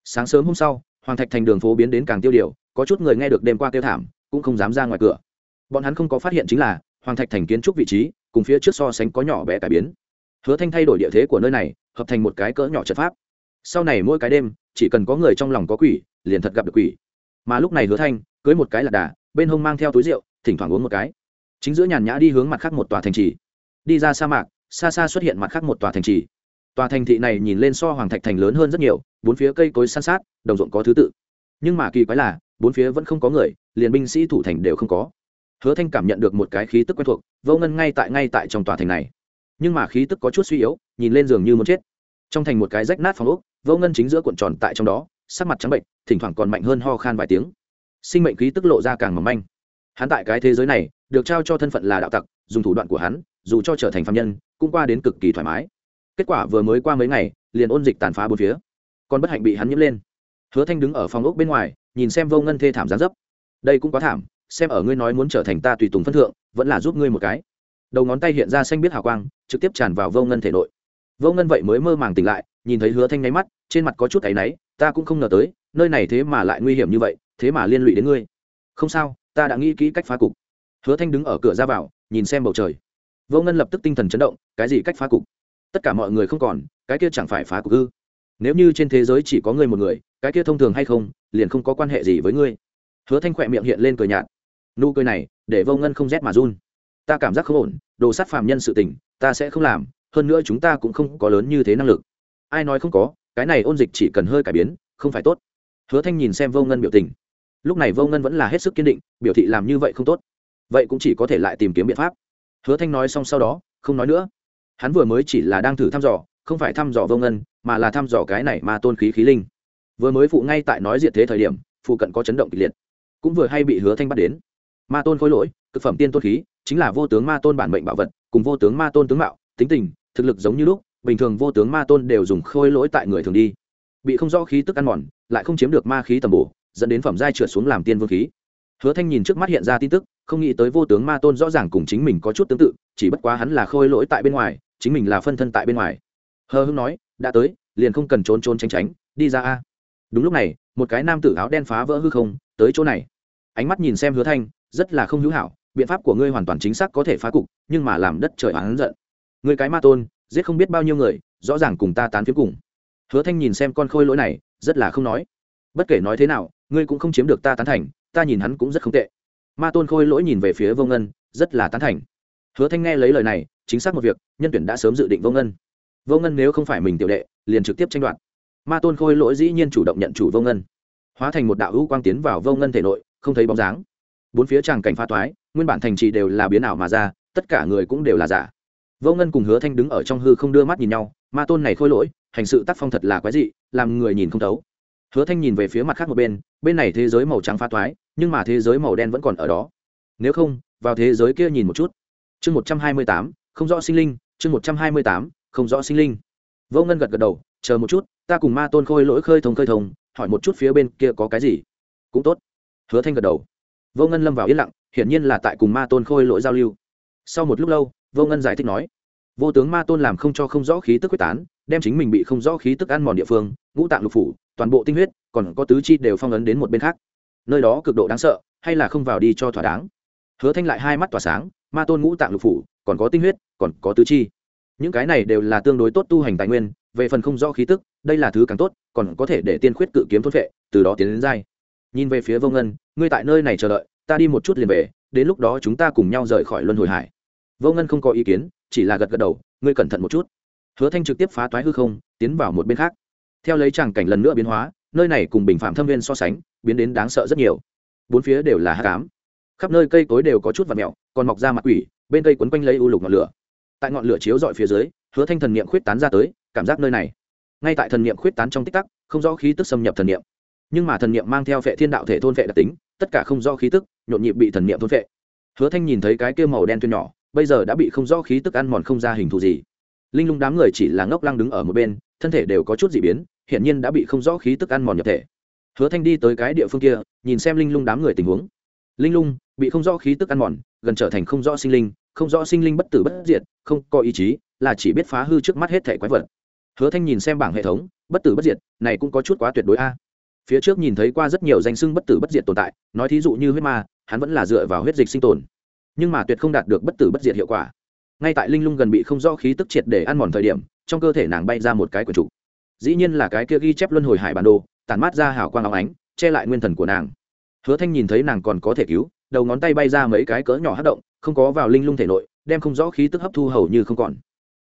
Sáng sớm hôm sau, hoàng thạch thành đường phố biến đến càng tiêu điều, có chút người nghe được đêm qua tiêu thảm, cũng không dám ra ngoài cửa. Bọn hắn không có phát hiện chính là, hoàng thạch thành kiến trúc vị trí, cùng phía trước so sánh có nhỏ bé cải biến. Hứa thanh thay đổi địa thế của nơi này, hợp thành một cái cỡ nhỏ trận pháp. Sau này mỗi cái đêm, chỉ cần có người trong lòng có quỷ, liền thật gặp được quỷ. Mà lúc này hứa thanh, cưới một cái lạc đà, bên hông mang theo túi rượu, thỉnh thoảng uống một cái. Chính giữa nhàn nhã đi hướng mặt khác một tòa thành trì. Đi ra sa mạc xa xa xuất hiện mặt khác một tòa thành trì. Tòa thành thị này nhìn lên so hoàng thạch thành lớn hơn rất nhiều, bốn phía cây cối san sát, đồng ruộng có thứ tự. Nhưng mà kỳ quái là, bốn phía vẫn không có người, liền binh sĩ thủ thành đều không có. Hứa thanh cảm nhận được một cái khí tức quen thuộc, vô ngân ngay tại ngay tại trong tòa thành này. Nhưng mà khí tức có chút suy yếu, nhìn lên giường như muốn chết. Trong thành một cái rách nát phòng ốc, vô ngân chính giữa cuộn tròn tại trong đó, sắc mặt trắng bệnh, thỉnh thoảng còn mạnh hơn ho khan vài tiếng. Sinh mệnh khí tức lộ ra càng mỏng manh. Hắn tại cái thế giới này, được trao cho thân phận là đạo tặc, dùng thủ đoạn của hắn, dù cho trở thành phạm nhân cũng qua đến cực kỳ thoải mái. Kết quả vừa mới qua mấy ngày, liền ôn dịch tàn phá bốn phía. Còn bất hạnh bị hắn nhiễm lên. Hứa thanh đứng ở phòng ốc bên ngoài, nhìn xem vô ngân thê thảm gián dấp. Đây cũng quá thảm, xem ở ngươi nói muốn trở thành ta tùy tùng phân thượng, vẫn là giúp ngươi một cái. Đầu ngón tay hiện ra xanh biết hào quang, trực tiếp tràn vào vô ngân thể nội. Vô ngân vậy mới mơ màng tỉnh lại, nhìn thấy hứa thanh nháy mắt, trên mặt có chút áy náy, ta cũng không ngờ tới, nơi này thế mà lại nguy hiểm như vậy, thế mà liên lụy đến ngươi. Không sao, ta đã nghĩ kỹ cách phá cục. Hứa thanh đứng ở cửa ra vào, nhìn xem bầu trời vô ngân lập tức tinh thần chấn động, cái gì cách phá cục? Tất cả mọi người không còn, cái kia chẳng phải phá cục ư? Nếu như trên thế giới chỉ có ngươi một người, cái kia thông thường hay không, liền không có quan hệ gì với ngươi. Hứa thanh khỏe miệng hiện lên cười nhạt. Nụ cười này, để vô ngân không rét mà run. Ta cảm giác không ổn, đồ sát phàm nhân sự tình, ta sẽ không làm, hơn nữa chúng ta cũng không có lớn như thế năng lực. Ai nói không có, cái này ôn dịch chỉ cần hơi cải biến, không phải tốt. Hứa thanh nhìn xem vô ngân biểu tình. Lúc này vô ngân vẫn là hết sức kiên định, biểu thị làm như vậy không tốt. Vậy cũng chỉ có thể lại tìm kiếm biện pháp hứa thanh nói xong sau đó, không nói nữa. Hắn vừa mới chỉ là đang thử thăm dò, không phải thăm dò vô ngân, mà là thăm dò cái này mà tôn khí khí linh. Vừa mới phụ ngay tại nói diệt thế thời điểm, phụ cận có chấn động kịch liệt. Cũng vừa hay bị hứa thanh bắt đến. Ma tôn khối lỗi thực phẩm tiên tôn khí, chính là vô tướng ma tôn bản mệnh bảo vật, cùng vô tướng ma tôn tướng mạo, tính tình, thực lực giống như lúc, bình thường vô tướng ma tôn đều dùng khôi lỗi tại người thường đi. Bị không rõ khí tức ăn mòn, lại không chiếm được ma khí tầm bổ, dẫn đến phẩm giai trượt xuống làm tiên vương khí hứa thanh nhìn trước mắt hiện ra tin tức, không nghĩ tới vô tướng ma tôn rõ ràng cùng chính mình có chút tương tự, chỉ bất quá hắn là khôi lỗi tại bên ngoài, chính mình là phân thân tại bên ngoài. Hờ hưng nói, đã tới, liền không cần trốn trốn tránh tránh, đi ra a. Đúng lúc này, một cái nam tử áo đen phá vỡ hư không, tới chỗ này. Ánh mắt nhìn xem hứa thanh, rất là không hữu hảo, biện pháp của ngươi hoàn toàn chính xác có thể phá cục, nhưng mà làm đất trời hắn giận. Người cái ma tôn, giết không biết bao nhiêu người, rõ ràng cùng ta tán phiếm cùng. Hứa thanh nhìn xem con khôi lỗi này, rất là không nói. Bất kể nói thế nào, ngươi cũng không chiếm được ta tán thành ta nhìn hắn cũng rất không tệ. Ma tôn khôi lỗi nhìn về phía vô ngân, rất là tán thành. Hứa thanh nghe lấy lời này, chính xác một việc, nhân tuyển đã sớm dự định vô ngân. Vô ngân nếu không phải mình tiểu đệ, liền trực tiếp tranh đoạt. Ma tôn khôi lỗi dĩ nhiên chủ động nhận chủ vô ngân. Hóa thành một đạo hữu quang tiến vào vô ngân thể nội, không thấy bóng dáng. Bốn phía tràng cảnh pha toái, nguyên bản thành trì đều là biến ảo mà ra, tất cả người cũng đều là giả. Vô ngân cùng hứa thanh đứng ở trong hư không đưa mắt nhìn nhau, ma tôn này khôi lỗi, hành sự tác phong thật là quái dị, làm người nhìn không thấu. Hứa thanh nhìn về phía mặt khác một bên bên này thế giới màu trắng pha toái nhưng mà thế giới màu đen vẫn còn ở đó. Nếu không, vào thế giới kia nhìn một chút. Chương một trăm hai mươi tám, không rõ sinh linh. Chương một trăm hai mươi tám, không rõ sinh linh. Vô ngân gật gật đầu, chờ một chút, ta cùng ma tôn khôi lỗi khơi thông khơi thông, hỏi một chút phía bên kia có cái gì. Cũng tốt. Hứa thanh gật đầu. Vô ngân lâm vào yên lặng, hiển nhiên là tại cùng ma tôn khôi lỗi giao lưu. Sau một lúc lâu, vô ngân giải thích nói, vô tướng ma tôn làm không cho không rõ khí tức quyết tán, đem chính mình bị không rõ khí tức ăn mòn địa phương, ngũ tạng lục phủ, toàn bộ tinh huyết, còn có tứ chi đều phong ấn đến một bên khác nơi đó cực độ đáng sợ, hay là không vào đi cho thỏa đáng. Hứa thanh lại hai mắt tỏa sáng, ma tôn ngũ tạng lục phủ, còn có tinh huyết, còn có tứ chi. Những cái này đều là tương đối tốt tu hành tài nguyên, về phần không rõ khí tức, đây là thứ càng tốt, còn có thể để tiên khuyết cự kiếm thốt vệ từ đó tiến đến dai. Nhìn về phía vô ngân, ngươi tại nơi này chờ đợi, ta đi một chút liền về, đến lúc đó chúng ta cùng nhau rời khỏi luân hồi hải. Vô ngân không có ý kiến, chỉ là gật gật đầu, ngươi cẩn thận một chút. Hứa thanh trực tiếp phá toái hư không, tiến vào một bên khác. Theo lấy tràng cảnh lần nữa biến hóa nơi này cùng bình phạm thâm viên so sánh, biến đến đáng sợ rất nhiều. Bốn phía đều là hát cám khắp nơi cây cối đều có chút vật mẹo còn mọc ra mặt quỷ, bên cây quấn quanh lấy u lục ngọn lửa. Tại ngọn lửa chiếu dọi phía dưới, hứa thanh thần niệm khuyết tán ra tới, cảm giác nơi này. Ngay tại thần niệm khuyết tán trong tích tắc, không rõ khí tức xâm nhập thần niệm. Nhưng mà thần niệm mang theo phệ thiên đạo thể thôn phệ đặc tính, tất cả không rõ khí tức, nhộn nhịp bị thần niệm thôn phệ. Hứa thanh nhìn thấy cái kia màu đen thuyền nhỏ, bây giờ đã bị không rõ khí tức ăn mòn không ra hình thù gì. Linh lung đám người chỉ là ngốc lăng đứng ở một bên, thân thể đều có chút dị biến hiện nhiên đã bị không rõ khí tức ăn mòn nhập thể. Hứa thanh đi tới cái địa phương kia, nhìn xem linh lung đám người tình huống. Linh lung, bị không rõ khí tức ăn mòn, gần trở thành không rõ sinh linh, không rõ sinh linh bất tử bất diệt, không có ý chí, là chỉ biết phá hư trước mắt hết thể quái vật. Hứa thanh nhìn xem bảng hệ thống, bất tử bất diệt, này cũng có chút quá tuyệt đối a. Phía trước nhìn thấy qua rất nhiều danh xưng bất tử bất diệt tồn tại, nói thí dụ như huyết ma, hắn vẫn là dựa vào huyết dịch sinh tồn. Nhưng mà tuyệt không đạt được bất tử bất diệt hiệu quả. Ngay tại linh lung gần bị không rõ khí tức triệt để ăn mòn thời điểm, trong cơ thể nàng bay ra một cái quyển trục dĩ nhiên là cái kia ghi chép luân hồi hải bản đồ, tản mát ra hào quang áo ánh, che lại nguyên thần của nàng. Hứa thanh nhìn thấy nàng còn có thể cứu, đầu ngón tay bay ra mấy cái cỡ nhỏ hát động, không có vào linh lung thể nội, đem không rõ khí tức hấp thu hầu như không còn.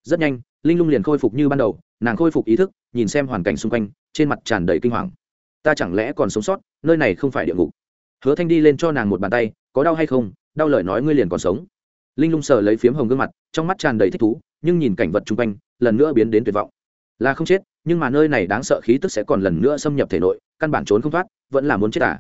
Rất nhanh, linh lung liền khôi phục như ban đầu, nàng khôi phục ý thức, nhìn xem hoàn cảnh xung quanh, trên mặt tràn đầy kinh hoàng. Ta chẳng lẽ còn sống sót, nơi này không phải địa ngục? Hứa thanh đi lên cho nàng một bàn tay, có đau hay không, đau lời nói ngươi liền còn sống. Linh lung sờ lấy phiếm hồng gương mặt, trong mắt tràn đầy thích thú, nhưng nhìn cảnh vật chung quanh, lần nữa biến đến tuyệt vọng là không chết, nhưng mà nơi này đáng sợ khí tức sẽ còn lần nữa xâm nhập thể nội, căn bản trốn không thoát, vẫn là muốn chết à.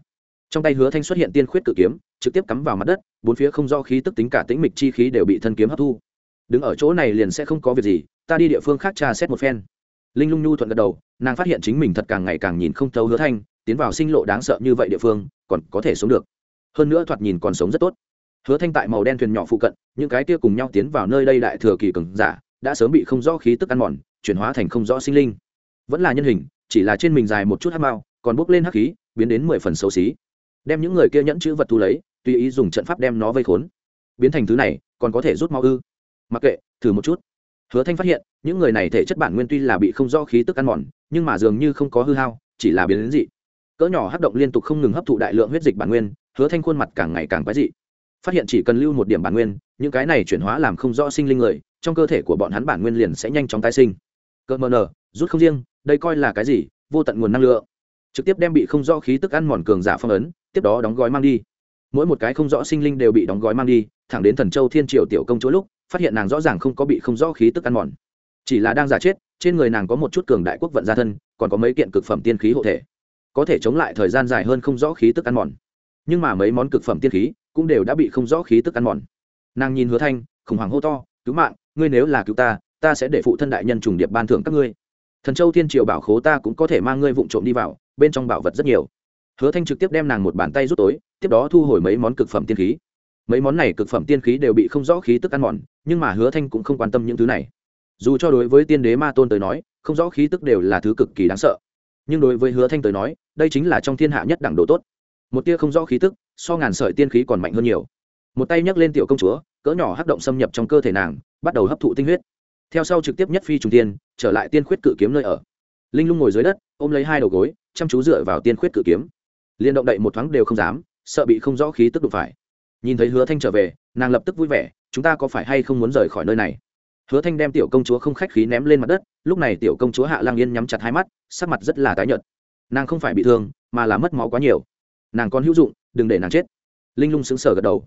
Trong tay hứa thanh xuất hiện tiên khuyết cự kiếm, trực tiếp cắm vào mặt đất, bốn phía không do khí tức tính cả tĩnh mịch chi khí đều bị thân kiếm hấp thu. Đứng ở chỗ này liền sẽ không có việc gì, ta đi địa phương khác tra xét một phen. Linh lung nhu thuận gật đầu, nàng phát hiện chính mình thật càng ngày càng nhìn không thấu hứa thanh, tiến vào sinh lộ đáng sợ như vậy địa phương, còn có thể sống được. Hơn nữa thoạt nhìn còn sống rất tốt. Hứa thanh tại màu đen thuyền nhỏ phụ cận, những cái kia cùng nhau tiến vào nơi đây đại thừa kỳ cường giả, đã sớm bị không rõ khí tức ăn mòn chuyển hóa thành không rõ sinh linh. Vẫn là nhân hình, chỉ là trên mình dài một chút hát mao, còn bốc lên hắc khí, biến đến mười phần xấu xí. Đem những người kia nhẫn chữ vật thu lấy, tùy ý dùng trận pháp đem nó vây khốn. Biến thành thứ này, còn có thể rút mau ư? Mặc kệ, thử một chút. Hứa thanh phát hiện, những người này thể chất bản nguyên tuy là bị không rõ khí tức ăn mòn, nhưng mà dường như không có hư hao, chỉ là biến đến dị. Cỡ nhỏ hấp động liên tục không ngừng hấp thụ đại lượng huyết dịch bản nguyên, hứa thanh khuôn mặt càng ngày càng quái dị. Phát hiện chỉ cần lưu một điểm bản nguyên, những cái này chuyển hóa làm không rõ sinh linh người, trong cơ thể của bọn hắn bản nguyên liền sẽ nhanh chóng tái sinh cỡ mờ nở rút không riêng, đây coi là cái gì? Vô tận nguồn năng lượng. Trực tiếp đem bị không rõ khí tức ăn mòn cường giả phong ấn, tiếp đó đóng gói mang đi. Mỗi một cái không rõ sinh linh đều bị đóng gói mang đi, thẳng đến thần châu thiên triều tiểu công chúa lúc, phát hiện nàng rõ ràng không có bị không rõ khí tức ăn mòn. Chỉ là đang giả chết, trên người nàng có một chút cường đại quốc vận gia thân, còn có mấy kiện cực phẩm tiên khí hộ thể. Có thể chống lại thời gian dài hơn không rõ khí tức ăn mòn. Nhưng mà mấy món cực phẩm tiên khí cũng đều đã bị không rõ khí tức ăn mòn. Nàng nhìn hứa thanh, khủng hoảng hô to, cứu mạng, ngươi nếu là cứu ta ta sẽ để phụ thân đại nhân trùng điệp ban thưởng các ngươi. Thần châu thiên triều bảo khố ta cũng có thể mang ngươi vụng trộm đi vào, bên trong bảo vật rất nhiều. Hứa thanh trực tiếp đem nàng một bàn tay rút tối tiếp đó thu hồi mấy món cực phẩm tiên khí. Mấy món này cực phẩm tiên khí đều bị không rõ khí tức ăn mòn, nhưng mà hứa thanh cũng không quan tâm những thứ này. Dù cho đối với tiên đế ma tôn tới nói, không rõ khí tức đều là thứ cực kỳ đáng sợ. Nhưng đối với hứa thanh tới nói, đây chính là trong thiên hạ nhất đẳng độ tốt. Một tia không rõ khí tức, so ngàn sợi tiên khí còn mạnh hơn nhiều. Một tay nhấc lên tiểu công chúa, cỡ nhỏ hắc động xâm nhập trong cơ thể nàng, bắt đầu hấp thụ tinh huyết theo sau trực tiếp nhất phi trùng tiên, trở lại tiên khuyết cự kiếm nơi ở. Linh lung ngồi dưới đất, ôm lấy hai đầu gối, chăm chú dựa vào tiên khuyết cự kiếm. Liên động đậy một thoáng đều không dám, sợ bị không rõ khí tức đụng phải. Nhìn thấy hứa thanh trở về, nàng lập tức vui vẻ, chúng ta có phải hay không muốn rời khỏi nơi này? Hứa thanh đem tiểu công chúa không khách khí ném lên mặt đất, lúc này tiểu công chúa hạ lang yên nhắm chặt hai mắt, sắc mặt rất là tái nhợt. Nàng không phải bị thương, mà là mất máu quá nhiều. Nàng còn hữu dụng, đừng để nàng chết. Linh lung sững sờ gật đầu.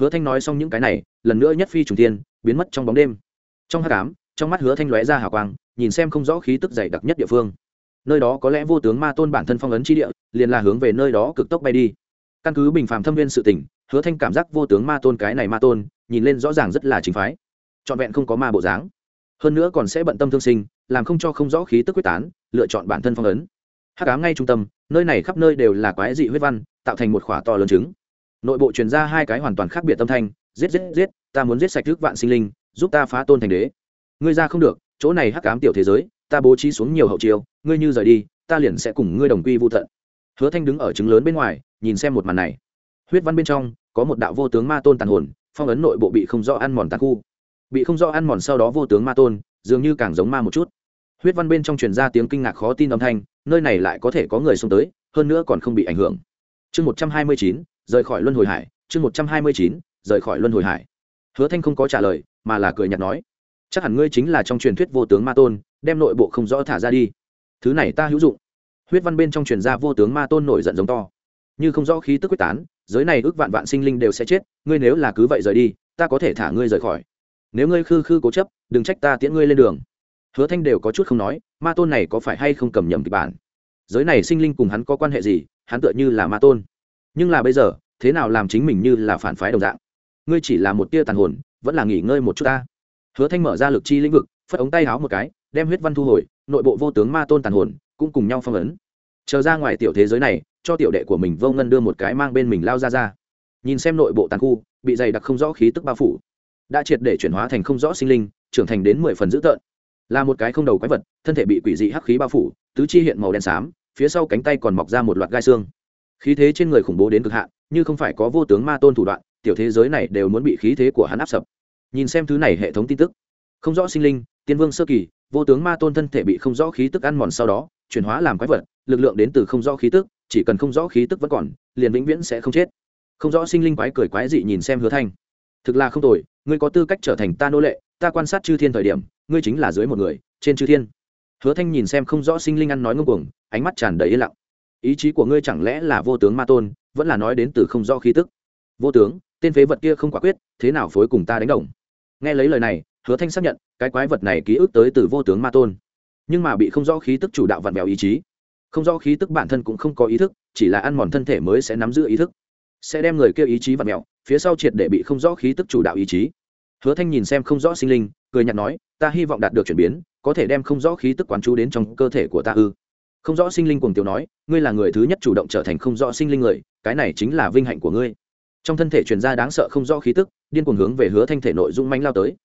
Hứa thanh nói xong những cái này, lần nữa nhất phi trùng tiên, biến mất trong bóng đêm. Trong hát cám trong mắt hứa thanh lóe ra hào quang, nhìn xem không rõ khí tức dày đặc nhất địa phương. Nơi đó có lẽ vô tướng ma tôn bản thân phong ấn chi địa, liền là hướng về nơi đó cực tốc bay đi. Căn cứ bình phàm thâm viên sự tỉnh hứa thanh cảm giác vô tướng ma tôn cái này ma tôn, nhìn lên rõ ràng rất là chính phái. Trọn vẹn không có ma bộ dáng. Hơn nữa còn sẽ bận tâm thương sinh, làm không cho không rõ khí tức quyết tán, lựa chọn bản thân phong ấn. Hắc ám ngay trung tâm, nơi này khắp nơi đều là quái dị huyết văn, tạo thành một khỏa to lớn trứng. Nội bộ truyền ra hai cái hoàn toàn khác biệt tâm thanh, giết giết giết, ta muốn giết sạch thức vạn sinh linh, giúp ta phá tôn thành đế ngươi ra không được, chỗ này hắc ám tiểu thế giới, ta bố trí xuống nhiều hậu chiêu, ngươi như rời đi, ta liền sẽ cùng ngươi đồng quy vô thận hứa thanh đứng ở trứng lớn bên ngoài, nhìn xem một màn này. Huyết văn bên trong, có một đạo vô tướng ma tôn tàn hồn, phong ấn nội bộ bị không rõ ăn mòn tàn khu. Bị không rõ ăn mòn sau đó vô tướng ma tôn, dường như càng giống ma một chút. Huyết văn bên trong truyền ra tiếng kinh ngạc khó tin âm thanh, nơi này lại có thể có người xông tới, hơn nữa còn không bị ảnh hưởng. Chương một trăm hai mươi chín, rời khỏi luân hồi hải, chương một trăm hai mươi chín, rời khỏi luân hồi hải. Hứa thanh không có trả lời, mà là cười nhạt nói chắc hẳn ngươi chính là trong truyền thuyết vô tướng ma tôn, đem nội bộ không rõ thả ra đi. Thứ này ta hữu dụng. Huyết văn bên trong truyền ra vô tướng ma tôn nổi giận giống to. Như không rõ khí tức quyết tán, giới này ước vạn vạn sinh linh đều sẽ chết, ngươi nếu là cứ vậy rời đi, ta có thể thả ngươi rời khỏi. Nếu ngươi khư khư cố chấp, đừng trách ta tiễn ngươi lên đường. Hứa thanh đều có chút không nói, ma tôn này có phải hay không cầm nhầm kịch bản? Giới này sinh linh cùng hắn có quan hệ gì, hắn tựa như là ma tôn. Nhưng là bây giờ, thế nào làm chính mình như là phản phái đồng dạng? Ngươi chỉ là một tia tàn hồn, vẫn là nghỉ ngơi một chút ta hứa thanh mở ra lực chi lĩnh vực, phất ống tay háo một cái, đem huyết văn thu hồi, nội bộ vô tướng ma tôn tàn hồn, cũng cùng nhau phong ấn. Chờ ra ngoài tiểu thế giới này, cho tiểu đệ của mình vô ngân đưa một cái mang bên mình lao ra ra. Nhìn xem nội bộ tàn khu, bị dày đặc không rõ khí tức bao phủ. Đã triệt để chuyển hóa thành không rõ sinh linh, trưởng thành đến mười phần dữ tợn. Là một cái không đầu quái vật, thân thể bị quỷ dị hắc khí bao phủ, tứ chi hiện màu đen xám, phía sau cánh tay còn mọc ra một loạt gai xương. Khí thế trên người khủng bố đến cực hạn, như không phải có vô tướng ma tôn thủ đoạn, tiểu thế giới này đều muốn bị khí thế của hắn áp sập nhìn xem thứ này hệ thống tin tức. Không rõ sinh linh, tiên vương sơ kỳ, vô tướng ma tôn thân thể bị không rõ khí tức ăn mòn sau đó, chuyển hóa làm quái vật, lực lượng đến từ không rõ khí tức, chỉ cần không rõ khí tức vẫn còn, liền vĩnh viễn sẽ không chết. Không rõ sinh linh quái cười quái dị nhìn xem hứa thanh. Thực là không tồi, ngươi có tư cách trở thành ta nô lệ, ta quan sát chư thiên thời điểm, ngươi chính là dưới một người, trên chư thiên. Hứa thanh nhìn xem không rõ sinh linh ăn nói ngông cuồng, ánh mắt tràn đầy yên lặng. Ý chí của ngươi chẳng lẽ là vô tướng ma tôn, vẫn là nói đến từ không rõ khí tức? Vô tướng, tên phế vật kia không quả quyết, thế nào phối cùng ta đánh đồng? Nghe lấy lời này, hứa thanh xác nhận, cái quái vật này ký ức tới từ vô tướng ma tôn. Nhưng mà bị không rõ khí tức chủ đạo vặn vẹo ý chí. Không rõ khí tức bản thân cũng không có ý thức, chỉ là ăn mòn thân thể mới sẽ nắm giữ ý thức. Sẽ đem người kia ý chí vặn vẹo, phía sau triệt để bị không rõ khí tức chủ đạo ý chí. Hứa thanh nhìn xem không rõ sinh linh, cười nhạt nói, ta hy vọng đạt được chuyển biến, có thể đem không rõ khí tức quán chú đến trong cơ thể của ta ư. Không rõ sinh linh cuồng tiểu nói, ngươi là người thứ nhất chủ động trở thành không rõ sinh linh người, cái này chính là vinh hạnh của ngươi trong thân thể truyền ra đáng sợ không rõ khí tức, điên cuồng hướng về hứa thanh thể nội dung manh lao tới.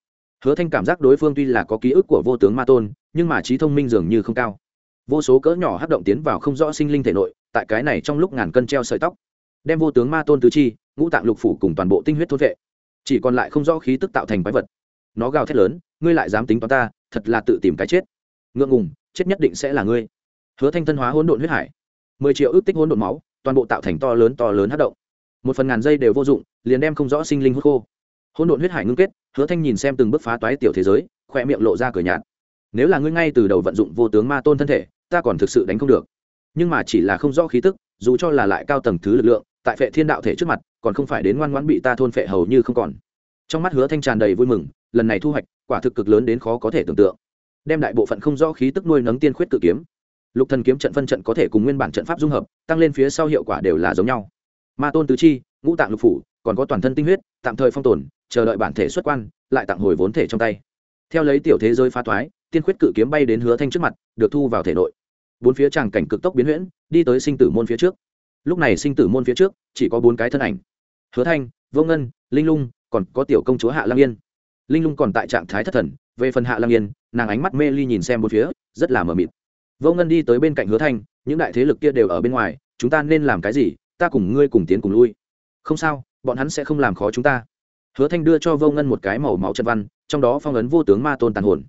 Hứa thanh cảm giác đối phương tuy là có ký ức của vô tướng ma tôn, nhưng mà trí thông minh dường như không cao. Vô số cỡ nhỏ hấp động tiến vào không rõ sinh linh thể nội, tại cái này trong lúc ngàn cân treo sợi tóc. Đem vô tướng ma tôn tứ chi, ngũ tạng lục phủ cùng toàn bộ tinh huyết thôn vệ. Chỉ còn lại không rõ khí tức tạo thành quái vật. Nó gào thét lớn, ngươi lại dám tính toán ta, thật là tự tìm cái chết. Ngượng ngùng, chết nhất định sẽ là ngươi. Hứa thanh thân hóa hỗn độn huyết hải. Mười triệu ước tích hỗn độn máu, toàn bộ tạo thành to lớn to lớn hát động một phần ngàn giây đều vô dụng, liền đem không rõ sinh linh hút khô. Hỗn độn huyết hải ngưng kết, hứa thanh nhìn xem từng bước phá toái tiểu thế giới khoe miệng lộ ra cửa nhạt. Nếu là ngươi ngay từ đầu vận dụng vô tướng ma tôn thân thể, ta còn thực sự đánh không được. Nhưng mà chỉ là không rõ khí tức, dù cho là lại cao tầng thứ lực lượng, tại phệ thiên đạo thể trước mặt, còn không phải đến ngoan ngoãn bị ta thôn phệ hầu như không còn. Trong mắt hứa thanh tràn đầy vui mừng, lần này thu hoạch, quả thực cực lớn đến khó có thể tưởng tượng. Đem đại bộ phận không rõ khí tức nuôi nấng tiên khuyết tự kiếm. Lục thần kiếm trận phân trận có thể cùng nguyên bản trận pháp dung hợp, tăng lên phía sau hiệu quả đều là giống nhau ma tôn tứ chi, ngũ tạng lục phủ, còn có toàn thân tinh huyết, tạm thời phong tồn, chờ đợi bản thể xuất quan, lại tặng hồi vốn thể trong tay. Theo lấy tiểu thế giới phá thoái, tiên khuyết cự kiếm bay đến hứa thanh trước mặt, được thu vào thể nội. Bốn phía tràng cảnh cực tốc biến huyễn, đi tới sinh tử môn phía trước. Lúc này sinh tử môn phía trước, chỉ có bốn cái thân ảnh. Hứa thanh, vô ngân, linh lung, còn có tiểu công chúa hạ lang yên. Linh lung còn tại trạng thái thất thần, về phần hạ lang yên, nàng ánh mắt mê ly nhìn xem bốn phía, rất là mờ mịt. Vô ngân đi tới bên cạnh hứa thanh, những đại thế lực kia đều ở bên ngoài, chúng ta nên làm cái gì? Ta cùng ngươi cùng tiến cùng lui. Không sao, bọn hắn sẽ không làm khó chúng ta. Hứa thanh đưa cho vô ngân một cái màu máu chân văn, trong đó phong ấn vô tướng ma tôn tàn hồn.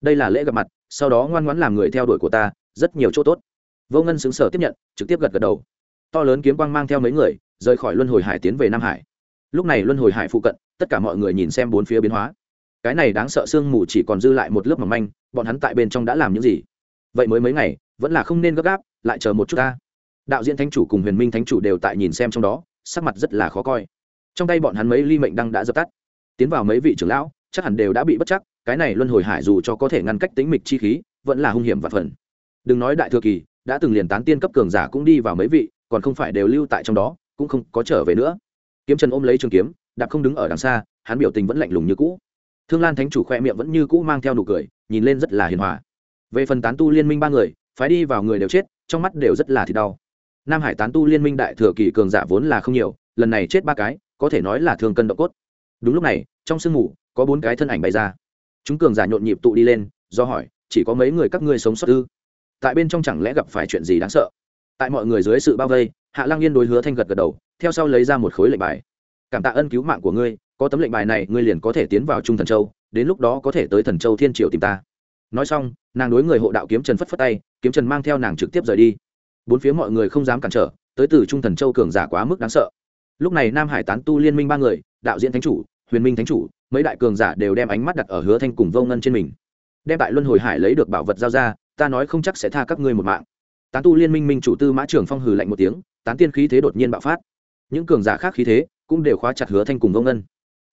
Đây là lễ gặp mặt, sau đó ngoan ngoãn làm người theo đuổi của ta, rất nhiều chỗ tốt. Vô ngân xứng sở tiếp nhận, trực tiếp gật gật đầu. To lớn kiếm quang mang theo mấy người, rời khỏi luân hồi hải tiến về nam hải. Lúc này luân hồi hải phụ cận, tất cả mọi người nhìn xem bốn phía biến hóa. Cái này đáng sợ sương mù chỉ còn dư lại một lớp mỏng manh, bọn hắn tại bên trong đã làm những gì? Vậy mới mấy ngày, vẫn là không nên gấp gáp, lại chờ một chút ta đạo diễn thánh chủ cùng huyền minh thánh chủ đều tại nhìn xem trong đó, sắc mặt rất là khó coi. Trong tay bọn hắn mấy ly mệnh đăng đã dập tắt. Tiến vào mấy vị trưởng lão, chắc hẳn đều đã bị bất chắc, cái này luân hồi hải dù cho có thể ngăn cách tính mịch chi khí, vẫn là hung hiểm và phần. Đừng nói đại thừa kỳ, đã từng liền tán tiên cấp cường giả cũng đi vào mấy vị, còn không phải đều lưu tại trong đó, cũng không có trở về nữa. Kiếm trần ôm lấy trường kiếm, đạp không đứng ở đằng xa, hắn biểu tình vẫn lạnh lùng như cũ. Thương lan thánh chủ khoe miệng vẫn như cũ mang theo nụ cười, nhìn lên rất là hiền hòa. Về phần tán tu liên minh ba người, phái đi vào người đều chết, trong mắt đều rất là thì đau nam hải tán tu liên minh đại thừa kỳ cường giả vốn là không nhiều, lần này chết ba cái, có thể nói là thương cân độ cốt. Đúng lúc này, trong sương mù, có bốn cái thân ảnh bay ra. Chúng cường giả nhộn nhịp tụ đi lên, do hỏi, chỉ có mấy người các ngươi sống sót ư? Tại bên trong chẳng lẽ gặp phải chuyện gì đáng sợ? Tại mọi người dưới sự bao vây, hạ lăng yên đối hứa thanh gật gật đầu, theo sau lấy ra một khối lệnh bài. Cảm tạ ân cứu mạng của ngươi, có tấm lệnh bài này ngươi liền có thể tiến vào trung thần châu, đến lúc đó có thể tới thần châu thiên triều tìm ta. Nói xong, nàng đối người hộ đạo kiếm trần phất phất tay, kiếm trần mang theo nàng trực tiếp rời đi bốn phía mọi người không dám cản trở, tới từ trung thần châu cường giả quá mức đáng sợ. Lúc này nam hải tán tu liên minh ba người, đạo diễn thánh chủ, huyền minh thánh chủ, mấy đại cường giả đều đem ánh mắt đặt ở hứa thanh cùng vô ngân trên mình. Đem đại luân hồi hải lấy được bảo vật giao ra, ta nói không chắc sẽ tha các ngươi một mạng. Tán tu liên minh minh chủ tư mã trưởng phong hừ lạnh một tiếng, tán tiên khí thế đột nhiên bạo phát. Những cường giả khác khí thế cũng đều khóa chặt hứa thanh cùng vô ngân.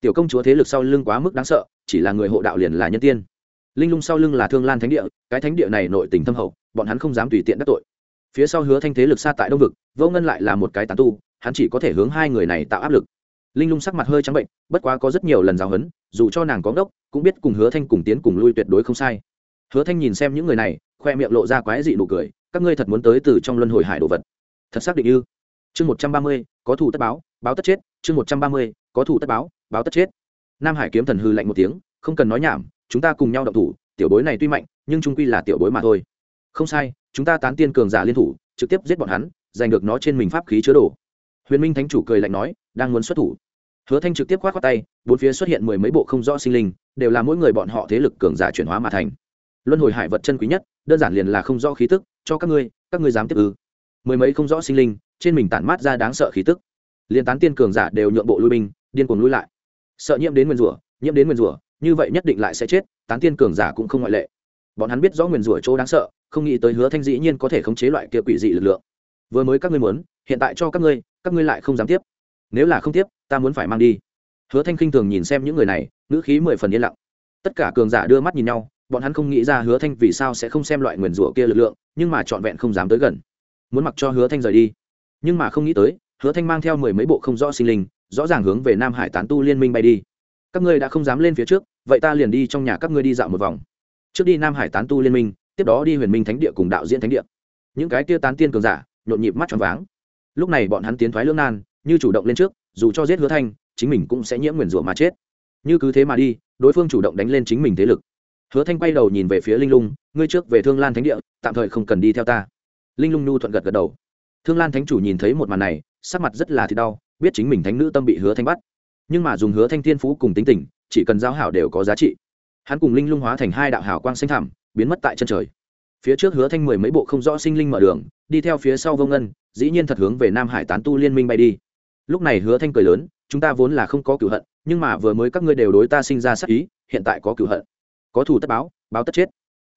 Tiểu công chúa thế lực sau lưng quá mức đáng sợ, chỉ là người hộ đạo liền là nhân tiên. Linh lung sau lưng là thương lan thánh địa, cái thánh địa này nội tình thâm hậu, bọn hắn không dám tùy tiện đắc tội phía sau hứa thanh thế lực xa tại đông vực, vô ngân lại là một cái tán tu, hắn chỉ có thể hướng hai người này tạo áp lực. Linh lung sắc mặt hơi trắng bệnh, bất quá có rất nhiều lần giáo huấn, dù cho nàng có ngốc, cũng biết cùng hứa thanh cùng tiến cùng lui tuyệt đối không sai. Hứa thanh nhìn xem những người này, khoe miệng lộ ra quái dị nụ cười, các ngươi thật muốn tới từ trong luân hồi hải đồ vật. Thật xác định như chương một trăm ba mươi, có thủ tất báo báo tất chết, chương một trăm ba mươi, có thủ tất báo báo tất chết. Nam hải kiếm thần hư lạnh một tiếng, không cần nói nhảm, chúng ta cùng nhau động thủ, tiểu bối này tuy mạnh, nhưng trung quy là tiểu bối mà thôi. Không sai chúng ta tán tiên cường giả liên thủ, trực tiếp giết bọn hắn, giành được nó trên mình pháp khí chứa đồ. Huyền minh thánh chủ cười lạnh nói, đang muốn xuất thủ. Hứa thanh trực tiếp khoát khoát tay, bốn phía xuất hiện mười mấy bộ không rõ sinh linh, đều là mỗi người bọn họ thế lực cường giả chuyển hóa mà thành. Luân hồi hải vật chân quý nhất, đơn giản liền là không rõ khí tức, cho các ngươi các ngươi dám tiếp ư? Mười mấy không rõ sinh linh, trên mình tản mát ra đáng sợ khí tức. Liền tán tiên cường giả đều nhượng bộ lui binh, điên cuồng lui lại. Sợ nhiễm đến nguyên rủa, nhiễm đến nguyên rủa, như vậy nhất định lại sẽ chết, tán tiên cường giả cũng không ngoại lệ bọn hắn biết rõ nguyên rủa chỗ đáng sợ, không nghĩ tới hứa thanh dĩ nhiên có thể khống chế loại kia quỷ dị lực lượng. Vừa mới các ngươi muốn, hiện tại cho các ngươi các ngươi lại không dám tiếp. Nếu là không tiếp, ta muốn phải mang đi. Hứa thanh khinh thường nhìn xem những người này, ngữ khí mười phần yên lặng. Tất cả cường giả đưa mắt nhìn nhau, bọn hắn không nghĩ ra hứa thanh vì sao sẽ không xem loại nguyền rủa kia lực lượng, nhưng mà trọn vẹn không dám tới gần. Muốn mặc cho hứa thanh rời đi. Nhưng mà không nghĩ tới, hứa thanh mang theo mười mấy bộ không rõ sinh linh, rõ ràng hướng về nam hải tán tu liên minh bay đi. Các ngươi đã không dám lên phía trước, vậy ta liền đi trong nhà các ngươi đi dạo một vòng trước đi nam hải tán tu liên minh, tiếp đó đi huyền minh thánh địa cùng đạo diễn thánh địa. Những cái kia tán tiên cường giả, nhộn nhịp mắt tròn váng. Lúc này bọn hắn tiến thoái lưỡng nan, như chủ động lên trước, dù cho giết hứa thanh, chính mình cũng sẽ nhiễm nguyền rủa mà chết. Như cứ thế mà đi, đối phương chủ động đánh lên chính mình thế lực. Hứa thanh quay đầu nhìn về phía linh lung, ngươi trước về thương lan thánh địa, tạm thời không cần đi theo ta. Linh lung nhu thuận gật gật đầu. Thương lan thánh chủ nhìn thấy một màn này, sắc mặt rất là thì đau, biết chính mình thánh nữ tâm bị hứa thanh bắt. Nhưng mà dùng hứa thanh thiên phú cùng tính tình, chỉ cần giao hảo đều có giá trị hắn cùng linh lung hóa thành hai đạo hào quang xanh thảm biến mất tại chân trời. Phía trước hứa thanh mười mấy bộ không rõ sinh linh mở đường, đi theo phía sau vô ngân, dĩ nhiên thật hướng về nam hải tán tu liên minh bay đi. Lúc này hứa thanh cười lớn, chúng ta vốn là không có cửu hận, nhưng mà vừa mới các ngươi đều đối ta sinh ra sắc ý, hiện tại có cửu hận. Có thù tất báo báo tất chết.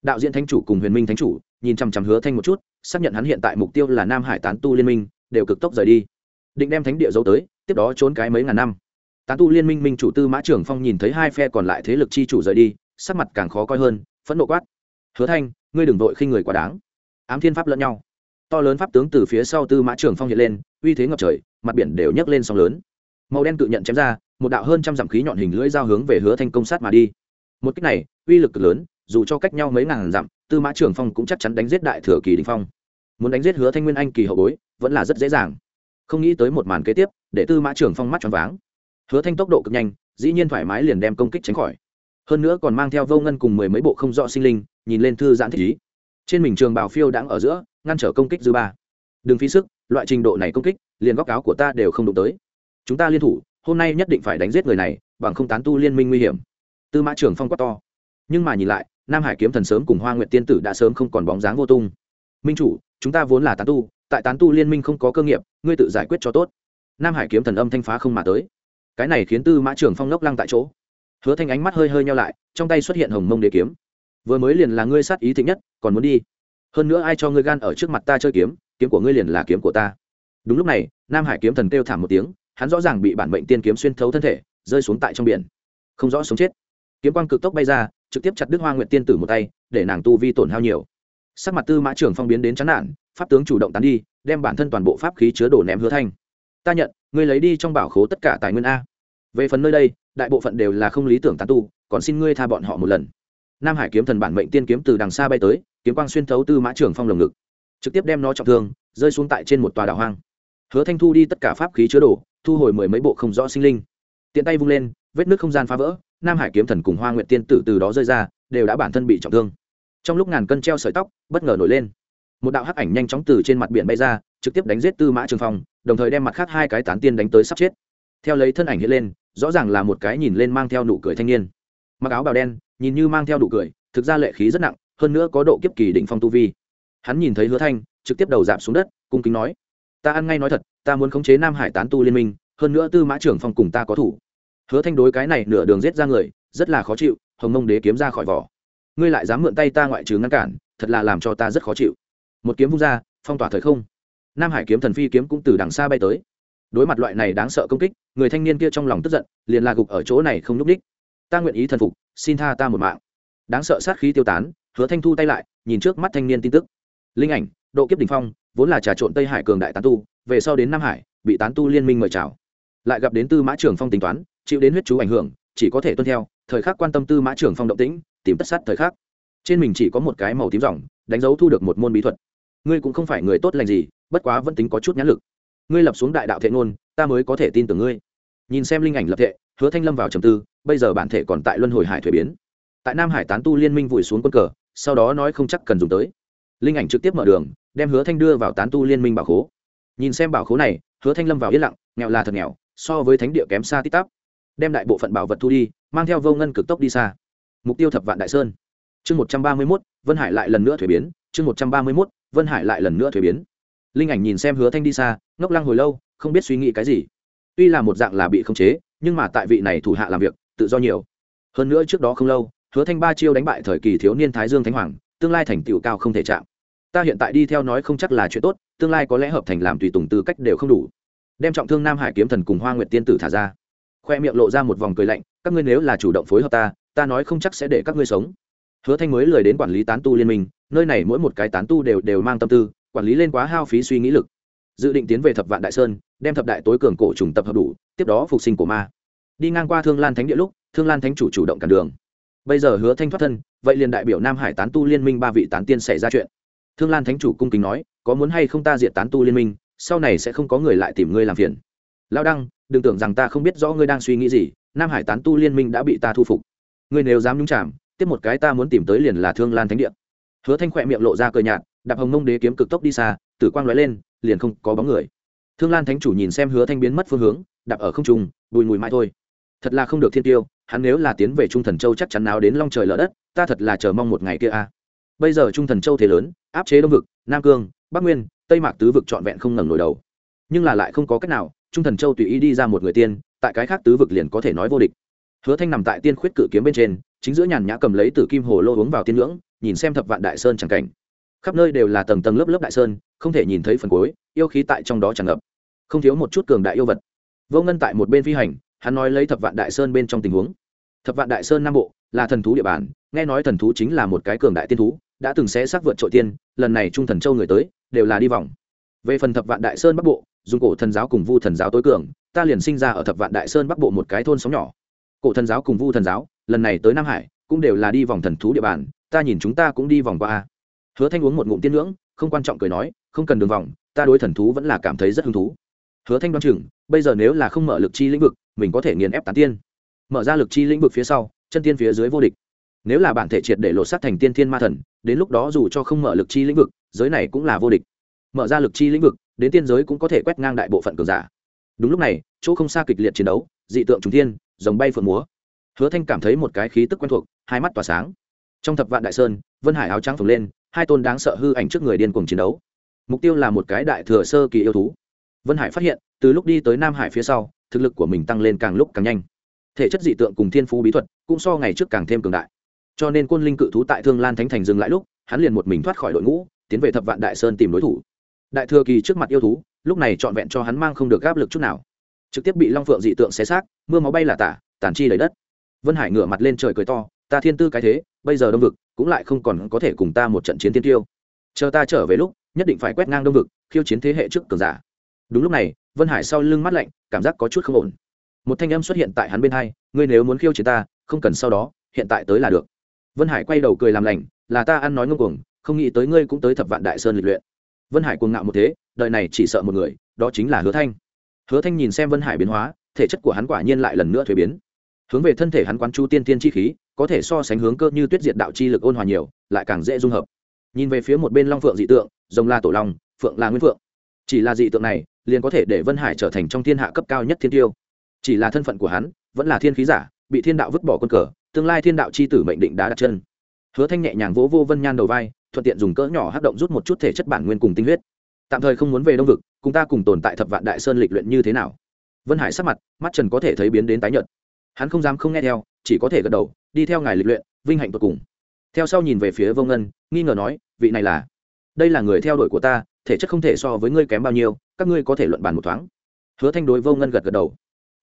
Đạo diễn thánh chủ cùng huyền minh thánh chủ, nhìn chằm chằm hứa thanh một chút, xác nhận hắn hiện tại mục tiêu là nam hải tán tu liên minh, đều cực tốc rời đi. Định đem thánh địa giấu tới, tiếp đó trốn cái mấy ngàn năm tán tu liên minh minh chủ tư mã trưởng phong nhìn thấy hai phe còn lại thế lực chi chủ rời đi, sắc mặt càng khó coi hơn, phẫn nộ quát. Hứa thanh, ngươi đừng vội khinh người quá đáng. Ám thiên pháp lẫn nhau. To lớn pháp tướng từ phía sau tư mã trưởng phong hiện lên, uy thế ngập trời, mặt biển đều nhấc lên sóng lớn. Màu đen tự nhận chém ra, một đạo hơn trăm dặm khí nhọn hình lưỡi dao hướng về hứa thanh công sát mà đi. Một cách này, uy lực cực lớn, dù cho cách nhau mấy ngàn dặm, tư mã trưởng phong cũng chắc chắn đánh giết đại thừa kỳ đình phong. Muốn đánh giết hứa thanh nguyên anh kỳ hậu bối, vẫn là rất dễ dàng. Không nghĩ tới một màn kế tiếp, để tư mã trưởng phong mắt tròn váng hứa thanh tốc độ cực nhanh, dĩ nhiên thoải mái liền đem công kích tránh khỏi. Hơn nữa còn mang theo vô ngân cùng mười mấy bộ không rõ sinh linh, nhìn lên thư giãn thích ý. Trên mình trường bào phiêu đang ở giữa, ngăn trở công kích dư ba. Đừng phí sức, loại trình độ này công kích, liền góc áo của ta đều không đụng tới. Chúng ta liên thủ, hôm nay nhất định phải đánh giết người này, bằng không tán tu liên minh nguy hiểm. Tư mã trưởng phong quát to. Nhưng mà nhìn lại, nam hải kiếm thần sớm cùng hoa nguyệt tiên tử đã sớm không còn bóng dáng vô tung. Minh chủ, chúng ta vốn là tán tu, tại tán tu liên minh không có cơ nghiệp, ngươi tự giải quyết cho tốt. Nam hải kiếm thần âm thanh phá không mà tới cái này khiến tư mã Trường phong lốc lăng tại chỗ. Hứa thanh ánh mắt hơi hơi nhau lại, trong tay xuất hiện hồng mông đế kiếm. Vừa mới liền là ngươi sát ý thịnh nhất, còn muốn đi. Hơn nữa ai cho ngươi gan ở trước mặt ta chơi kiếm kiếm của ngươi liền là kiếm của ta. Đúng lúc này, nam hải kiếm thần kêu thảm một tiếng, hắn rõ ràng bị bản mệnh tiên kiếm xuyên thấu thân thể, rơi xuống tại trong biển. Không rõ sống chết. Kiếm quang cực tốc bay ra, trực tiếp chặt đứt hoa nguyện tiên tử một tay, để nàng tu vi tổn hao nhiều. Sắc mặt tư mã trưởng phong biến đến chán nản, pháp tướng chủ động tán đi, đem bản thân toàn bộ pháp khí chứa đổ ném hứa thanh. Ta nhận ngươi lấy đi trong bảo khố tất cả tài nguyên a. Về phần nơi đây, đại bộ phận đều là không lý tưởng tán tu, còn xin ngươi tha bọn họ một lần. Nam hải kiếm thần bản mệnh tiên kiếm từ đằng xa bay tới, kiếm quang xuyên thấu tư mã trường phong lồng ngực. Trực tiếp đem nó trọng thương, rơi xuống tại trên một tòa đảo hoang. Hứa thanh thu đi tất cả pháp khí chứa đồ, thu hồi mười mấy bộ không rõ sinh linh. Tiện tay vung lên, vết nước không gian phá vỡ, nam hải kiếm thần cùng hoa nguyện tiên tử từ đó rơi ra, đều đã bản thân bị trọng thương. Trong lúc ngàn cân treo sợi tóc, bất ngờ nổi lên. Một đạo hắc ảnh nhanh chóng từ trên mặt biển bay ra, trực tiếp đánh giết tư mã trường phong đồng thời đem mặt khác hai cái tán tiên đánh tới sắp chết. Theo lấy thân ảnh hiện lên, rõ ràng là một cái nhìn lên mang theo nụ cười thanh niên. Mặc áo bào đen, nhìn như mang theo nụ cười, thực ra lệ khí rất nặng, hơn nữa có độ kiếp kỳ định phong tu vi. Hắn nhìn thấy hứa thanh, trực tiếp đầu giảm xuống đất, cung kính nói, ta ăn ngay nói thật, ta muốn khống chế nam hải tán tu liên minh, hơn nữa tư mã trưởng phong cùng ta có thủ. Hứa thanh đối cái này nửa đường giết ra người, rất là khó chịu, hồng mông đế kiếm ra khỏi vỏ. Ngươi lại dám mượn tay ta ngoại trừ ngăn cản, thật là làm cho ta rất khó chịu. Một kiếm vung ra, phong tỏa thời không nam hải kiếm thần phi kiếm cũng từ đằng xa bay tới. Đối mặt loại này đáng sợ công kích, người thanh niên kia trong lòng tức giận, liền la gục ở chỗ này không nhúc đích ta nguyện ý thần phục, xin tha ta một mạng. Đáng sợ sát khí tiêu tán, hứa thanh thu tay lại, nhìn trước mắt thanh niên tin tức. Linh ảnh, độ kiếp đ ỉ n h phong, vốn là trà trộn tây hải cường đại tán tu, về sau đến nam hải, bị tán tu liên minh mời chào. Lại gặp đến tư mã trưởng phong tính toán, chịu đến huyết chú ảnh hưởng, chỉ có thể tuân theo, thời khắc quan tâm tư mã trưởng phong động tĩnh, tìm tất sát thời khắc. Trên mình chỉ có một cái màu tím ròng, đánh dấu thu được một môn bí thuật. Ngươi cũng không phải người tốt lành gì bất quá vẫn tính có chút nhãn lực. Ngươi lập xuống đại đạo thệ ngôn, ta mới có thể tin tưởng ngươi. Nhìn xem linh ảnh lập thệ, hứa thanh lâm vào trầm tư, bây giờ bản thể còn tại luân hồi hải thuế biến. Tại nam hải tán tu liên minh vùi xuống quân cờ, sau đó nói không chắc cần dùng tới. Linh ảnh trực tiếp mở đường, đem hứa thanh đưa vào tán tu liên minh bảo khố. Nhìn xem bảo khố này, hứa thanh lâm vào yên lặng, nghèo là thật nghèo, so với thánh địa kém xa tít tắp. Đem đại bộ phận bảo vật thu đi, mang theo vô ngân cực tốc đi xa. Mục tiêu thập vạn đại sơn. Chương một trăm ba mươi mốt, vân hải lại lần nữa thuế biến. Chương một trăm ba mươi mốt, vân hải lại lần nữa thuế biến linh ảnh nhìn xem hứa thanh đi xa, ngốc lăng hồi lâu, không biết suy nghĩ cái gì. Tuy là một dạng là bị khống chế, nhưng mà tại vị này thủ hạ làm việc, tự do nhiều. Hơn nữa trước đó không lâu, hứa thanh ba chiêu đánh bại thời kỳ thiếu niên thái dương thánh hoàng, tương lai thành tựu cao không thể chạm. Ta hiện tại đi theo nói không chắc là chuyện tốt, tương lai có lẽ hợp thành làm tùy tùng tư cách đều không đủ. Đem trọng thương nam hải kiếm thần cùng hoa nguyệt tiên tử thả ra. Khoe miệng lộ ra một vòng cười lạnh, các ngươi nếu là chủ động phối hợp ta ta nói không chắc sẽ để các ngươi sống. Hứa thanh mới lười đến quản lý tán tu liên minh, nơi này mỗi một cái tán tu đều đều mang tâm tư quản lý lên quá hao phí suy nghĩ lực. Dự định tiến về thập vạn đại sơn, đem thập đại tối cường cổ trùng tập hợp đủ, tiếp đó phục sinh của ma. Đi ngang qua thương lan thánh địa lúc, thương lan thánh chủ chủ động cản đường. Bây giờ hứa thanh thoát thân, vậy liền đại biểu nam hải tán tu liên minh ba vị tán tiên xảy ra chuyện. Thương lan thánh chủ cung kính nói, có muốn hay không ta diệt tán tu liên minh, sau này sẽ không có người lại tìm ngươi làm phiền. Lao đăng, đừng tưởng rằng ta không biết rõ ngươi đang suy nghĩ gì, nam hải tán tu liên minh đã bị ta thu phục. Ngươi nếu dám nhúng chạm tiếp một cái ta muốn tìm tới liền là thương lan thánh địa. Hứa thanh khỏe miệng lộ ra cờ nhạt đạp hồng mông đế kiếm cực tốc đi xa, tử quang lóe lên, liền không có bóng người. Thương lan thánh chủ nhìn xem hứa thanh biến mất phương hướng, đạp ở không trung, bùi mùi mãi thôi. Thật là không được thiên tiêu, hắn nếu là tiến về trung thần châu chắc chắn nào đến long trời lở đất, ta thật là chờ mong một ngày kia a. Bây giờ trung thần châu thế lớn, áp chế đông vực, nam cương, bắc nguyên, tây mạc tứ vực trọn vẹn không ngẩng nổi đầu. Nhưng là lại không có cách nào, trung thần châu tùy ý đi ra một người tiên, tại cái khác tứ vực liền có thể nói vô địch. Hứa thanh nằm tại tiên khuyết cự kiếm bên trên, chính giữa nhàn nhã cầm lấy từ kim hồ lô uống vào tiên ngưỡng, nhìn xem thập vạn đại sơn chẳng cảnh khắp nơi đều là tầng tầng lớp lớp đại sơn, không thể nhìn thấy phần cuối, yêu khí tại trong đó tràn ngập. Không thiếu một chút cường đại yêu vật. Vô ngân tại một bên phi hành, hắn nói lấy thập vạn đại sơn bên trong tình huống. Thập vạn đại sơn nam bộ, là thần thú địa bàn, nghe nói thần thú chính là một cái cường đại tiên thú, đã từng xé xác vượt trội tiên, lần này trung thần châu người tới, đều là đi vòng. Về phần thập vạn đại sơn bắc bộ, dùng cổ thần giáo cùng vu thần giáo tối cường, ta liền sinh ra ở thập vạn đại sơn bắc bộ một cái thôn sóng nhỏ. Cổ thần giáo cùng vu thần giáo, lần này tới nam hải, cũng đều là đi vòng thần thú địa bàn, ta nhìn chúng ta cũng đi vòng qua a hứa thanh uống một ngụm tiên ngưỡng không quan trọng cười nói, không cần đường vòng, ta đối thần thú vẫn là cảm thấy rất hứng thú. Hứa thanh đoan chừng, bây giờ nếu là không mở lực chi lĩnh vực, mình có thể nghiền ép tán tiên. Mở ra lực chi lĩnh vực phía sau, chân tiên phía dưới vô địch. Nếu là bản thể triệt để lột sát thành tiên thiên ma thần, đến lúc đó dù cho không mở lực chi lĩnh vực, giới này cũng là vô địch. Mở ra lực chi lĩnh vực, đến tiên giới cũng có thể quét ngang đại bộ phận cường giả. Đúng lúc này, chỗ không xa kịch liệt chiến đấu, dị tượng trùng thiên dòng bay phượng múa. Hứa thanh cảm thấy một cái khí tức quen thuộc, hai mắt tỏa sáng. Trong thập vạn đại sơn, vân hải áo trắng phồng lên hai tôn đáng sợ hư ảnh trước người điên cuồng chiến đấu. Mục tiêu là một cái đại thừa sơ kỳ yêu thú. Vân hải phát hiện, từ lúc đi tới nam hải phía sau, thực lực của mình tăng lên càng lúc càng nhanh. Thể chất dị tượng cùng thiên phú bí thuật cũng so ngày trước càng thêm cường đại. Cho nên quân linh cự thú tại thương lan thánh thành dừng lại lúc, hắn liền một mình thoát khỏi đội ngũ, tiến về thập vạn đại sơn tìm đối thủ. Đại thừa kỳ trước mặt yêu thú, lúc này trọn vẹn cho hắn mang không được áp lực chút nào. Trực tiếp bị long phượng dị tượng xé xác, mưa máu bay là tả, tàn chi đầy đất. Vân hải ngửa mặt lên trời cười to ta thiên tư cái thế, bây giờ đông vực cũng lại không còn có thể cùng ta một trận chiến tiên tiêu. Chờ ta trở về lúc, nhất định phải quét ngang đông vực, khiêu chiến thế hệ trước cường giả. Đúng lúc này, vân hải sau lưng mắt lạnh, cảm giác có chút không ổn. Một thanh âm xuất hiện tại hắn bên hai, ngươi nếu muốn khiêu chiến ta, không cần sau đó, hiện tại tới là được. Vân hải quay đầu cười làm lành, là ta ăn nói ngông cuồng, không nghĩ tới ngươi cũng tới thập vạn đại sơn lịch luyện. Vân hải cuồng ngạo một thế, đời này chỉ sợ một người, đó chính là hứa thanh. Hứa thanh nhìn xem vân hải biến hóa, thể chất của hắn quả nhiên lại lần nữa thuế biến hướng về thân thể hắn quán chu tiên tiên chi khí, có thể so sánh hướng cơ như tuyết diệt đạo chi lực ôn hòa nhiều, lại càng dễ dung hợp. Nhìn về phía một bên long phượng dị tượng, rồng là tổ long, phượng là nguyên phượng. Chỉ là dị tượng này, liền có thể để vân hải trở thành trong thiên hạ cấp cao nhất thiên tiêu. Chỉ là thân phận của hắn, vẫn là thiên khí giả, bị thiên đạo vứt bỏ con cờ, tương lai thiên đạo c h i tử mệnh định đã đặt chân. Hứa thanh nhẹ nhàng vỗ vô vân nhan đầu vai, thuận tiện dùng cỡ nhỏ hát động rút một chút thể chất bản nguyên cùng tinh huyết. Tạm thời không muốn về đông vực, cùng ta cùng tồn tại thập vạn đại sơn lịch luyện như thế nào? Vân hải sắc mặt, mắt trần có thể thấy biến đến tái nhợt hắn không dám không nghe theo, chỉ có thể gật đầu, đi theo ngài lịch luyện, vinh hạnh tột cùng. Theo sau nhìn về phía vô ngân, nghi ngờ nói, vị này là? Đây là người theo đuổi của ta, thể chất không thể so với ngươi kém bao nhiêu, các ngươi có thể luận bàn một thoáng. Hứa thanh đối vô ngân gật gật đầu.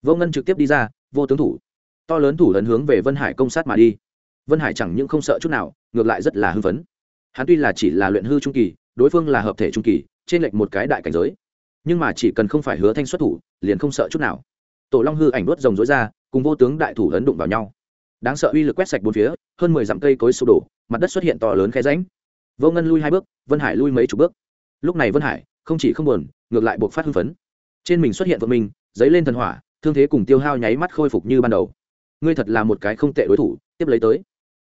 Vô ngân trực tiếp đi ra, vô tướng thủ. To lớn thủ lớn hướng về vân hải công sát mà đi. Vân hải chẳng những không sợ chút nào, ngược lại rất là hưng phấn. Hắn tuy là chỉ là luyện hư trung kỳ, đối phương là hợp thể trung kỳ, trên lệch một cái đại cảnh giới. Nhưng mà chỉ cần không phải hứa thanh xuất thủ, liền không sợ chút nào. Tổ long hư ảnh đốt rồng rối ra cùng vô tướng đại thủ ấn đụng vào nhau. Đáng sợ uy lực quét sạch bốn phía, hơn mười dặm cây cối sụp đổ, mặt đất xuất hiện to lớn khe ránh vô ngân lui hai bước, vân hải lui mấy chục bước. Lúc này vân hải không chỉ không buồn, ngược lại buộc phát hưng phấn. Trên mình xuất hiện vợ mình dấy lên thần hỏa, thương thế cùng tiêu hao nháy mắt khôi phục như ban đầu. Ngươi thật là một cái không tệ đối thủ, tiếp lấy tới.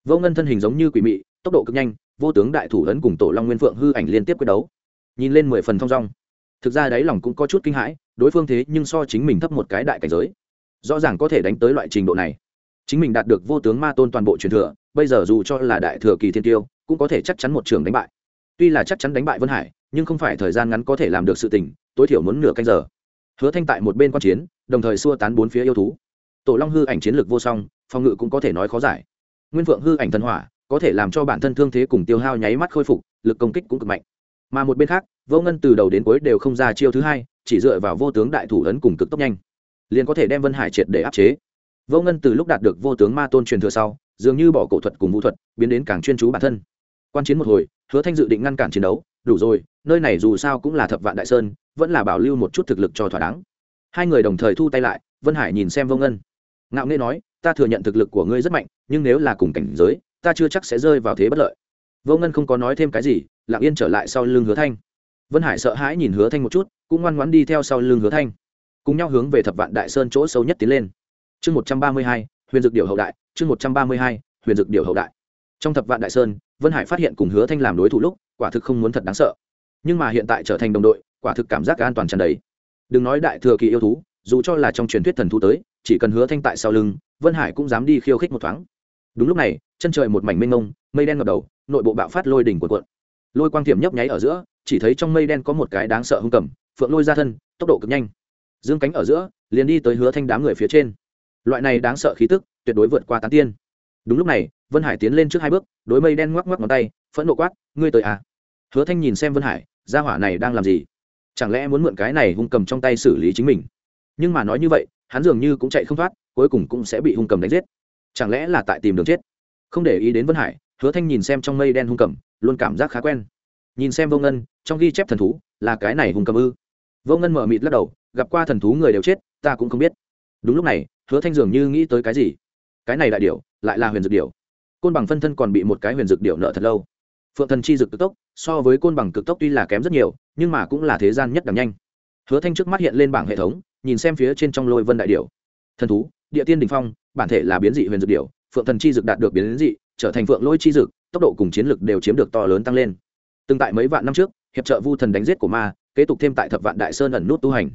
Vô ngân thân hình giống như quỷ mị, tốc độ cực nhanh, vô tướng đại thủ ấn cùng tổ long nguyên phượng hư ảnh liên tiếp quyết đấu. Nhìn lên mười phần thong dong. Thực ra đáy lòng cũng có chút kinh hãi, đối phương thế nhưng so chính mình thấp một cái đại cảnh giới rõ ràng có thể đánh tới loại trình độ này. Chính mình đạt được vô tướng ma tôn toàn bộ truyền thừa, bây giờ dù cho là đại thừa kỳ thiên tiêu, cũng có thể chắc chắn một trường đánh bại. Tuy là chắc chắn đánh bại vân hải, nhưng không phải thời gian ngắn có thể làm được sự tình, tối thiểu muốn nửa canh giờ. Hứa thanh tại một bên quan chiến, đồng thời xua tán bốn phía yêu thú. Tổ long hư ảnh chiến lược vô song, phòng ngự cũng có thể nói khó giải. Nguyên vượng hư ảnh thần hỏa, có thể làm cho bản thân thương thế cùng tiêu hao nháy mắt khôi phục, lực công kích cũng cực mạnh. Mà một bên khác, vô ngân từ đầu đến cuối đều không ra chiêu thứ hai, chỉ dựa vào vô tướng đại thủ ấn cùng cực tốc nhanh liền có thể đem vân hải triệt để áp chế. Vô ngân từ lúc đạt được vô tướng ma tôn truyền thừa sau, dường như bỏ cổ thuật cùng vũ thuật, biến đến càng chuyên chú bản thân. Quan chiến một hồi, hứa thanh dự định ngăn cản chiến đấu, đủ rồi, nơi này dù sao cũng là thập vạn đại sơn, vẫn là bảo lưu một chút thực lực cho thỏa đáng. Hai người đồng thời thu tay lại, vân hải nhìn xem vô ngân. Ngạo nghê nói, ta thừa nhận thực lực của ngươi rất mạnh, nhưng nếu là cùng cảnh giới, ta chưa chắc sẽ rơi vào thế bất lợi. Vô ngân không có nói thêm cái gì, lặng yên trở lại sau lưng hứa thanh. Vân hải sợ hãi nhìn hứa thanh một chút, cũng ngoan ngoãn đi theo sau lưng hứa thanh cùng nhau hướng về thập vạn đại sơn chỗ sâu nhất tiến lên. Chương một trăm ba mươi hai, huyền dược điều hậu đại. Chương một trăm ba mươi hai, huyền dược điều hậu đại. Trong thập vạn đại sơn, vân hải phát hiện cùng hứa thanh làm đối thủ lúc, quả thực không muốn thật đáng sợ. Nhưng mà hiện tại trở thành đồng đội, quả thực cảm giác an toàn tràn đầy. Đừng nói đại thừa kỳ yêu thú, dù cho là trong truyền thuyết thần thú tới, chỉ cần hứa thanh tại sau lưng, vân hải cũng dám đi khiêu khích một thoáng. Đúng lúc này, chân trời một mảnh mênh mông, mây đen ngập đầu, nội bộ bạo phát lôi đỉnh của cuộn. Lôi quang thiểm nhấp nháy ở giữa, chỉ thấy trong mây đen có một cái đáng sợ hung cầm, phượng lôi ra thân, tốc độ cực nhanh dương cánh ở giữa, liền đi tới hứa thanh đám người phía trên. Loại này đáng sợ khí tức, tuyệt đối vượt qua tán tiên. Đúng lúc này, vân hải tiến lên trước hai bước, đối mây đen ngoắc ngoắc ngón tay, phẫn nộ quát, ngươi tới à? Hứa thanh nhìn xem vân hải, gia hỏa này đang làm gì? Chẳng lẽ muốn mượn cái này hung cầm trong tay xử lý chính mình? Nhưng mà nói như vậy, hắn dường như cũng chạy không thoát, cuối cùng cũng sẽ bị hung cầm đánh giết. Chẳng lẽ là tại tìm đường chết? Không để ý đến vân hải, hứa thanh nhìn xem trong mây đen hung cầm, luôn cảm giác khá quen. Nhìn xem vô ngân, trong ghi chép thần thú, là cái này hung cầm ư? Vô ngân mở mịt lắc đầu gặp qua thần thú người đều chết, ta cũng không biết. Đúng lúc này, hứa thanh dường như nghĩ tới cái gì? Cái này đại điệu lại là huyền dược điệu côn bằng phân thân còn bị một cái huyền dược điệu nợ thật lâu. Phượng thần chi dược cực tốc, so với côn bằng cực tốc tuy là kém rất nhiều, nhưng mà cũng là thế gian nhất đẳng nhanh. Hứa thanh trước mắt hiện lên bảng hệ thống, nhìn xem phía trên trong lôi vân đại điệu thần thú, địa tiên đình phong, bản thể là biến dị huyền dược điệu phượng thần chi dược đạt được biến dị, trở thành phượng lôi chi dược, tốc độ cùng chiến lực đều chiếm được to lớn tăng lên. Từng tại mấy vạn năm trước, hiệp trợ vu thần đánh giết của ma, kế tục thêm tại thập vạn đại sơn ẩn nút tu hành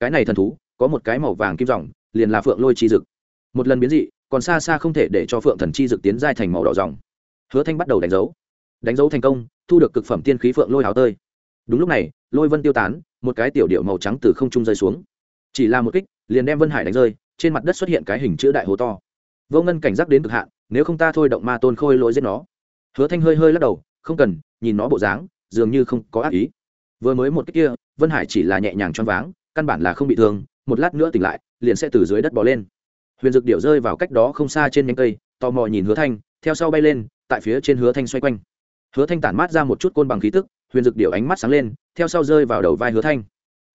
cái này thần thú, có một cái màu vàng kim ròng liền là phượng lôi chi dực. Một lần biến dị, còn xa xa không thể để cho phượng thần chi dực tiến giai thành màu đỏ ròng hứa thanh bắt đầu đánh dấu. Đánh dấu thành công, thu được cực phẩm tiên khí phượng lôi hào tơi. Đúng lúc này, lôi vân tiêu tán, một cái tiểu điệu màu trắng từ không trung rơi xuống. Chỉ là một kích, liền đem vân hải đánh rơi, trên mặt đất xuất hiện cái hình chữ đại hồ to. Vô ngân cảnh giác đến cực hạn, nếu không ta thôi động ma tôn khôi lỗi giết nó. Hứa thanh hơi hơi lắc đầu, không cần, nhìn nó bộ dáng, dường như không có ác ý. Vừa mới một cách kia, vân hải chỉ là nhẹ nhàng choáng váng căn bản là không bị thương, một lát nữa tỉnh lại, liền sẽ từ dưới đất bò lên. Huyền dược điệu rơi vào cách đó không xa trên nhánh cây, tò mò nhìn hứa thanh, theo sau bay lên, tại phía trên hứa thanh xoay quanh. Hứa thanh tản mát ra một chút côn bằng khí tức, huyền dược điệu ánh mắt sáng lên, theo sau rơi vào đầu vai hứa thanh.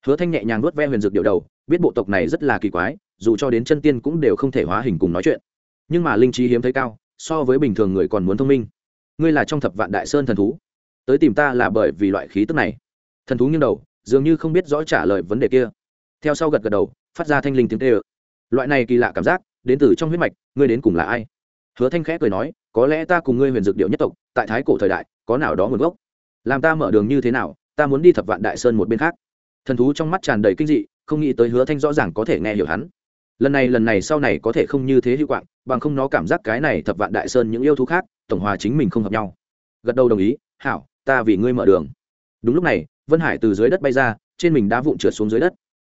Hứa thanh nhẹ nhàng nuốt ve huyền dược điệu đầu, biết bộ tộc này rất là kỳ quái, dù cho đến chân tiên cũng đều không thể hóa hình cùng nói chuyện. Nhưng mà linh trí hiếm thấy cao, so với bình thường người còn muốn thông minh. Ngươi là trong thập vạn đại sơn thần thú. Tới tìm ta là bởi vì loại khí tức này. Thần thú nghiêng đầu dường như không biết rõ trả lời vấn đề kia. Theo sau gật gật đầu, phát ra thanh linh tiếng tê ơ loại này kỳ lạ cảm giác, đến từ trong huyết mạch, ngươi đến cùng là ai? Hứa thanh khẽ cười nói, có lẽ ta cùng ngươi huyền dược điệu nhất tộc, tại thái cổ thời đại, có nào đó nguồn gốc. Làm ta mở đường như thế nào, ta muốn đi thập vạn đại sơn một bên khác. Thần thú trong mắt tràn đầy kinh dị, không nghĩ tới hứa thanh rõ ràng có thể nghe hiểu hắn. Lần này lần này sau này có thể không như thế hữu quạng, bằng không nó cảm giác cái này thập vạn đại sơn những yêu thú khác, tổng hòa chính mình không hợp nhau. Gật đầu đồng ý, hảo, ta vì ngươi mở đường. Đúng lúc này vân hải từ dưới đất bay ra trên mình đá vụn trượt xuống dưới đất.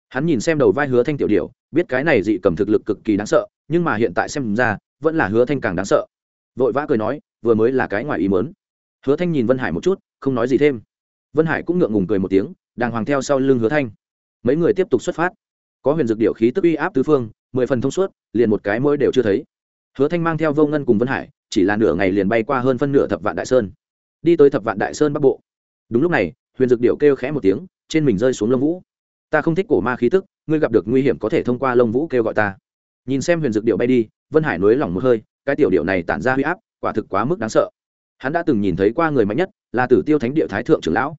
Hắn nhìn xem đầu vai hứa thanh tiểu điểu, biết cái này dị cầm thực lực cực kỳ đáng sợ nhưng mà hiện tại xem ra vẫn là hứa thanh càng đáng sợ. Vội vã cười nói vừa mới là cái ngoài ý mớn hứa thanh nhìn vân hải một chút không nói gì thêm. Vân hải cũng ngượng ngùng cười một tiếng đàng hoàng theo sau lưng hứa thanh. Mấy người tiếp tục xuất phát. Có huyền dược điệu khí tức uy áp tứ phương mười phần thông suốt liền một cái môi đều chưa thấy. Hứa thanh mang theo vô ngân cùng vân hải chỉ là nửa ngày liền bay qua hơn phân nửa thập vạn đại sơn. Đi tới thập vạn đại sơn bắc bộ. Đúng lúc này huyền dược điệu kêu khẽ một tiếng, trên mình rơi xuống lông vũ. Ta không thích cổ ma khí tức, ngươi gặp được nguy hiểm có thể thông qua lông vũ kêu gọi ta. Nhìn xem huyền dược điệu bay đi, vân hải nối lỏng một hơi, cái tiểu điệu này tản ra huy áp, quả thực quá mức đáng sợ. Hắn đã từng nhìn thấy qua người mạnh nhất, là tử tiêu thánh địa thái thượng trưởng lão.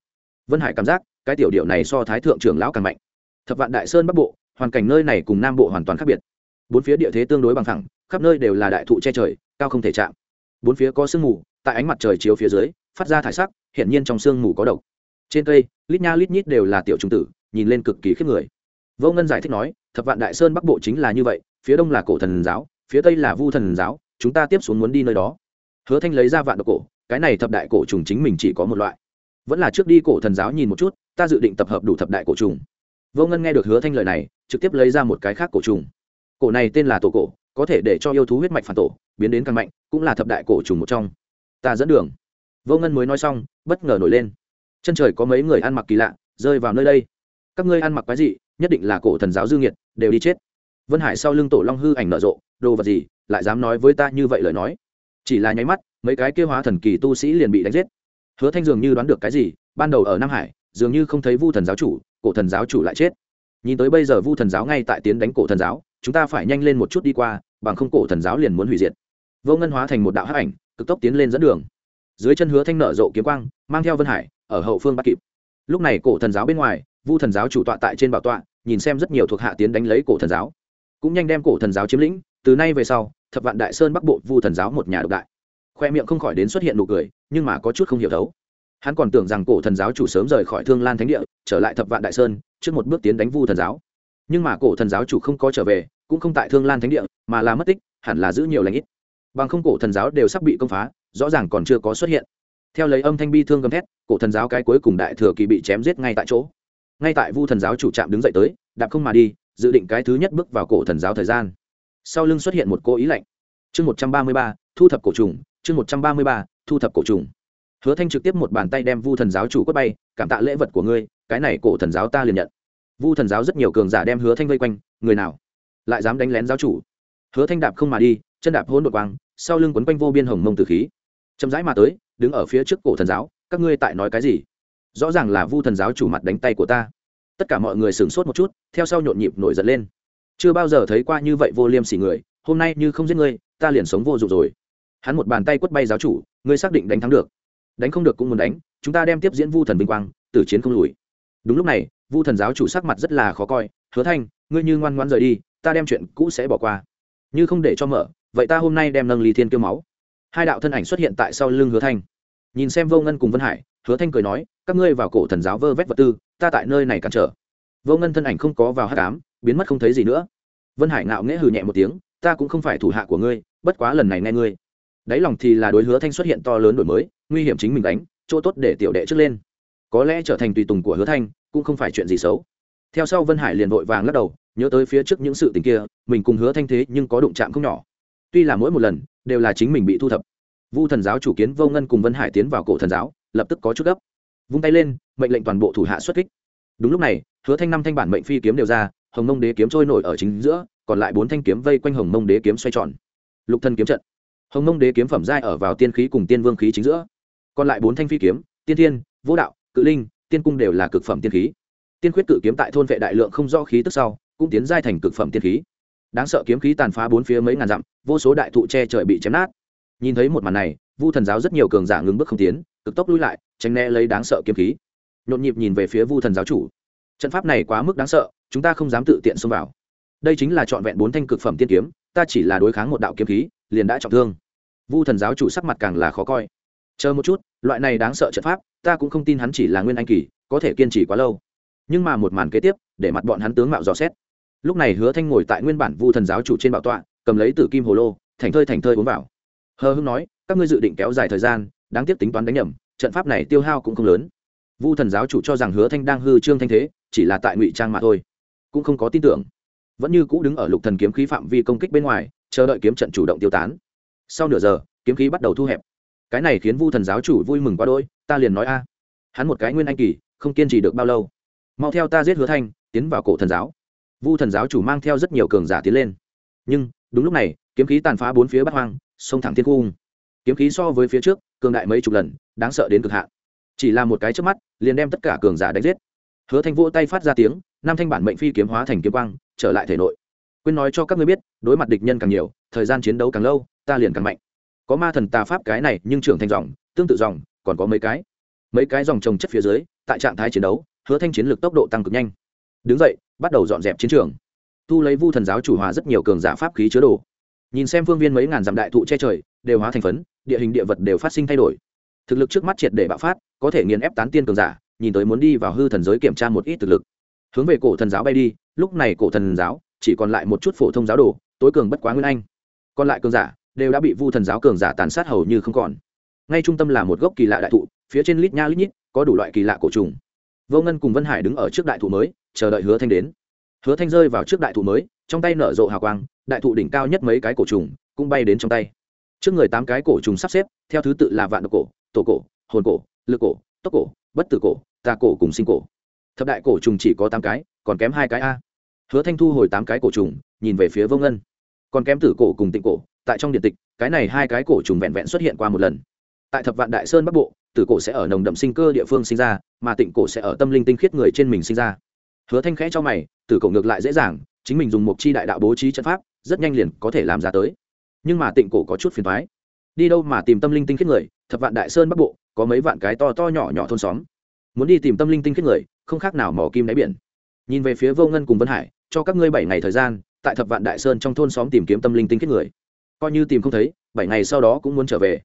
Vân hải cảm giác, cái tiểu điệu này so thái thượng trưởng lão càng mạnh. Thập vạn đại sơn bắc bộ, hoàn cảnh nơi này cùng nam bộ hoàn toàn khác biệt. Bốn phía địa thế tương đối bằng thẳng khắp nơi đều là đại thụ che trời, cao không thể chạm. Bốn phía có sương mù, tại ánh mặt trời chiếu phía dưới, phát ra thải sắc, hiển nhiên trong sương mù có độc trên cây, lít nha lít nhít đều là tiểu trung tử, nhìn lên cực kỳ khiếp người. Vô ngân giải thích nói, thập vạn đại sơn bắc bộ chính là như vậy, phía đông là cổ thần giáo, phía tây là vu thần giáo, chúng ta tiếp xuống muốn đi nơi đó. Hứa thanh lấy ra vạn độc cổ, cái này thập đại cổ trùng chính mình chỉ có một loại. Vẫn là trước đi cổ thần giáo nhìn một chút, ta dự định tập hợp đủ thập đại cổ trùng. Vô ngân nghe được hứa thanh lời này, trực tiếp lấy ra một cái khác cổ trùng. Cổ này tên là tổ cổ, có thể để cho yêu thú huyết mạch phản tổ, biến đến càng mạnh, cũng là thập đại cổ trùng một trong. Ta dẫn đường. Vô ngân mới nói xong, bất ngờ nổi lên chân trời có mấy người ăn mặc kỳ lạ, rơi vào nơi đây. Các ngươi ăn mặc cái gì nhất định là cổ thần giáo dư nghiệt đều đi chết. Vân hải sau lưng tổ long hư ảnh nở rộ, đồ vật gì, lại dám nói với ta như vậy lời nói? Chỉ là nháy mắt, mấy cái kêu hóa thần kỳ tu sĩ liền bị đánh giết. Hứa thanh dường như đoán được cái gì, ban đầu ở nam hải, dường như không thấy vu thần giáo chủ, cổ thần giáo chủ lại chết. Nhìn tới bây giờ vu thần giáo ngay tại tiến đánh cổ thần giáo, chúng ta phải nhanh lên một chút đi qua, bằng không cổ thần giáo liền muốn hủy diệt. Vô ngân hóa thành một đạo hắc ảnh, cực tốc tiến lên dẫn đường. Dưới chân hứa thanh nở rộ kiếm quang, mang theo vân hải ở hậu phương bắt kịp. Lúc này cổ thần giáo bên ngoài, vu thần giáo chủ tọa tại trên bảo tọa, nhìn xem rất nhiều thuộc hạ tiến đánh lấy cổ thần giáo. Cũng nhanh đem cổ thần giáo chiếm lĩnh, từ nay về sau, thập vạn đại sơn bắc bộ vu thần giáo một nhà độc đại. Khoe miệng không khỏi đến xuất hiện nụ cười, nhưng mà có chút không hiểu đấu hắn còn tưởng rằng cổ thần giáo chủ sớm rời khỏi thương lan thánh địa, trở lại thập vạn đại sơn, trước một bước tiến đánh vu thần giáo. Nhưng mà cổ thần giáo chủ không có trở về, cũng không tại thương lan thánh địa, mà là mất tích, hẳn là giữ nhiều lãnh ít. Bằng không cổ thần giáo đều sắp bị công phá, rõ ràng còn chưa có xuất hiện. Theo lấy âm thanh bi thương gầm thét cổ thần giáo cái cuối cùng đại thừa kỳ bị chém giết ngay tại chỗ. Ngay tại vu thần giáo chủ trạm đứng dậy tới, đạp không mà đi, dự định cái thứ nhất bước vào cổ thần giáo thời gian. Sau lưng xuất hiện một cô ý lạnh. Chương một trăm ba mươi ba, thu thập cổ trùng, chương một trăm ba mươi ba, thu thập cổ trùng. Hứa thanh trực tiếp một bàn tay đem vu thần giáo chủ quất bay, cảm tạ lễ vật của ngươi, cái này cổ thần giáo ta liền nhận. Vu thần giáo rất nhiều cường giả đem hứa thanh vây quanh, người nào lại dám đánh lén giáo chủ? Hứa thanh đạp không mà đi, chân đạp hôn đột quang, sau lưng quấn quanh vô biên hồng mông từ khí. Chậm rãi mà tới, đứng ở phía trước cổ thần giáo các ngươi tại nói cái gì? Rõ ràng là vu thần giáo chủ mặt đánh tay của ta. Tất cả mọi người sửng sốt một chút, theo sau nhộn nhịp nổi giận lên. Chưa bao giờ thấy qua như vậy vô liêm sỉ người, hôm nay như không giết ngươi, ta liền sống vô dụng rồi. Hắn một bàn tay quất bay giáo chủ, ngươi xác định đánh thắng được. Đánh không được cũng muốn đánh, chúng ta đem tiếp diễn vu thần vinh quang, tử chiến không lùi. Đúng lúc này, vu thần giáo chủ sắc mặt rất là khó coi, hứa thanh, ngươi như ngoan ngoan rời đi, ta đem chuyện cũ sẽ bỏ qua. Như không để cho mở, vậy ta hôm nay đem nâng ly thiên kêu máu. Hai đạo thân ảnh xuất hiện tại sau lưng hứa thanh nhìn xem vô ngân cùng vân hải, hứa thanh cười nói, các ngươi vào cổ thần giáo vơ vét vật tư, ta tại nơi này cản trở. Vô ngân thân ảnh không có vào hát cám biến mất không thấy gì nữa. Vân hải ngạo nghễ hừ nhẹ một tiếng, ta cũng không phải thủ hạ của ngươi, bất quá lần này nghe ngươi. Đáy lòng thì là đối hứa thanh xuất hiện to lớn đổi mới, nguy hiểm chính mình đánh, chỗ tốt để tiểu đệ trước lên. Có lẽ trở thành tùy tùng của hứa thanh, cũng không phải chuyện gì xấu. Theo sau vân hải liền vội vàng lắc đầu, nhớ tới phía trước những sự tình kia, mình cùng hứa thanh thế nhưng có đụng chạm không nhỏ. Tuy là mỗi một lần, đều là chính mình bị thu thập vu thần giáo chủ kiến vô ngân cùng vân hải tiến vào cổ thần giáo, lập tức có chút gấp. Vung tay lên, mệnh lệnh toàn bộ thủ hạ xuất kích. Đúng lúc này, hứa thanh năm thanh bản mệnh phi kiếm đều ra, hồng mông đế kiếm trôi nổi ở chính giữa, còn lại bốn thanh kiếm vây quanh hồng mông đế kiếm xoay tròn. Lục thân kiếm trận. Hồng mông đế kiếm phẩm giai ở vào tiên khí cùng tiên vương khí chính giữa. Còn lại bốn thanh phi kiếm, tiên thiên, vô đạo, cự linh, tiên cung đều là cực phẩm tiên khí. Tiên khuyết cự kiếm tại thôn vệ đại lượng không rõ khí tức sau, cũng tiến giai thành cực phẩm tiên khí. Đáng sợ kiếm khí tàn phá bốn phía mấy ngàn dặm, vô số đại thụ che trời bị chém nát nhìn thấy một màn này, vu thần giáo rất nhiều cường giả ngừng bước không tiến, cực tốc lui lại, tránh né lấy đáng sợ kiếm khí. Nhộn nhịp nhìn về phía vu thần giáo chủ. Trận pháp này quá mức đáng sợ, chúng ta không dám tự tiện xông vào. Đây chính là trọn vẹn bốn thanh cực phẩm tiên kiếm, ta chỉ là đối kháng một đạo kiếm khí, liền đã trọng thương. Vu thần giáo chủ sắc mặt càng là khó coi. Chờ một chút, loại này đáng sợ trận pháp, ta cũng không tin hắn chỉ là nguyên anh kỳ, có thể kiên trì quá lâu. Nhưng mà một màn kế tiếp, để mặt bọn hắn tướng mạo dò xét. Lúc này hứa thanh ngồi tại nguyên bản vu thần giáo chủ trên bảo tọa, cầm lấy tử kim hồ lô thành thơi thành thơi uống vào hờ hưng nói, các ngươi dự định kéo dài thời gian, đáng tiếc tính toán đánh nhầm, trận pháp này tiêu hao cũng không lớn. Vu thần giáo chủ cho rằng hứa thanh đang hư trương thanh thế, chỉ là tại ngụy trang mà thôi. Cũng không có tin tưởng. Vẫn như cũ đứng ở lục thần kiếm khí phạm vi công kích bên ngoài, chờ đợi kiếm trận chủ động tiêu tán. Sau nửa giờ, kiếm khí bắt đầu thu hẹp. Cái này khiến vu thần giáo chủ vui mừng quá đôi ta liền nói a. Hắn một cái nguyên anh kỳ, không kiên trì được bao lâu. Mau theo ta giết hứa thanh, tiến vào cổ thần giáo. Vu thần giáo chủ mang theo rất nhiều cường giả tiến lên. Nhưng, đúng lúc này, kiếm khí tàn phá bốn phía bắt hoang xông thẳng thiên cung. Kiếm khí so với phía trước, cường đại mấy chục lần, đáng sợ đến cực hạn. Chỉ là một cái trước mắt, liền đem tất cả cường giả đánh giết. Hứa thanh vỗ tay phát ra tiếng, năm thanh bản mệnh phi kiếm hóa thành kiếm quang, trở lại thể nội. Quên nói cho các ngươi biết, đối mặt địch nhân càng nhiều, thời gian chiến đấu càng lâu, ta liền càng mạnh. Có ma thần tà pháp cái này, nhưng trưởng thành dòng, tương tự dòng, còn có mấy cái. Mấy cái dòng trồng chất phía dưới, tại trạng thái chiến đấu, hứa thanh chiến lược tốc độ tăng cực nhanh. Đứng dậy, bắt đầu dọn dẹp chiến trường. Thu lấy vu thần giáo chủ hòa rất nhiều cường giả pháp khí chứa đồ nhìn xem phương viên mấy ngàn dặm đại thụ che trời, đều hóa thành phấn, địa hình địa vật đều phát sinh thay đổi. Thực lực trước mắt triệt để bạo phát, có thể nghiền ép tán tiên cường giả, nhìn tới muốn đi vào hư thần giới kiểm tra một ít thực lực. Hướng về cổ thần giáo bay đi, lúc này cổ thần giáo chỉ còn lại một chút phổ thông giáo đồ, tối cường bất quá nguyên anh. Còn lại cường giả đều đã bị vu thần giáo cường giả tàn sát hầu như không còn. Ngay trung tâm là một gốc kỳ lạ đại thụ, phía trên lít nha lít nhít, có đủ loại kỳ lạ cổ trùng. Vô ngân cùng vân hải đứng ở trước đại thụ mới, chờ đợi hứa thanh đến. Hứa thanh rơi vào trước đại thụ mới, trong tay nở rộ hào quang đại thụ đỉnh cao nhất mấy cái cổ trùng cũng bay đến trong tay. Trước người tám cái cổ trùng sắp xếp, theo thứ tự là vạn độc cổ, tổ cổ, hồn cổ, lực cổ, tốc cổ, bất tử cổ, tà cổ cùng sinh cổ. Thập đại cổ trùng chỉ có tám cái, còn kém hai cái a. Hứa thanh thu hồi tám cái cổ trùng, nhìn về phía vô ngân. Còn kém tử cổ cùng tịnh cổ, tại trong điện tịch, cái này hai cái cổ trùng vẹn vẹn xuất hiện qua một lần. Tại thập vạn đại sơn bắc bộ, tử cổ sẽ ở nồng đậm sinh cơ địa phương sinh ra, mà tịnh cổ sẽ ở tâm linh tinh khiết người trên mình sinh ra. Hứa thanh khẽ cho mày, tử cổ ngược lại dễ dàng, chính mình dùng một chi đại đạo bố trí trận pháp rất nhanh liền có thể làm ra tới. Nhưng mà tịnh cổ có chút phiền thoái đi đâu mà tìm tâm linh tinh khiết người, thập vạn đại sơn bắc bộ, có mấy vạn cái to to nhỏ nhỏ thôn xóm. Muốn đi tìm tâm linh tinh khiết người, không khác nào mỏ kim đáy biển. Nhìn về phía vô ngân cùng vân hải, cho các ngươi bảy ngày thời gian, tại thập vạn đại sơn trong thôn xóm tìm kiếm tâm linh tinh khiết người. Coi như tìm không thấy, bảy ngày sau đó cũng muốn trở về.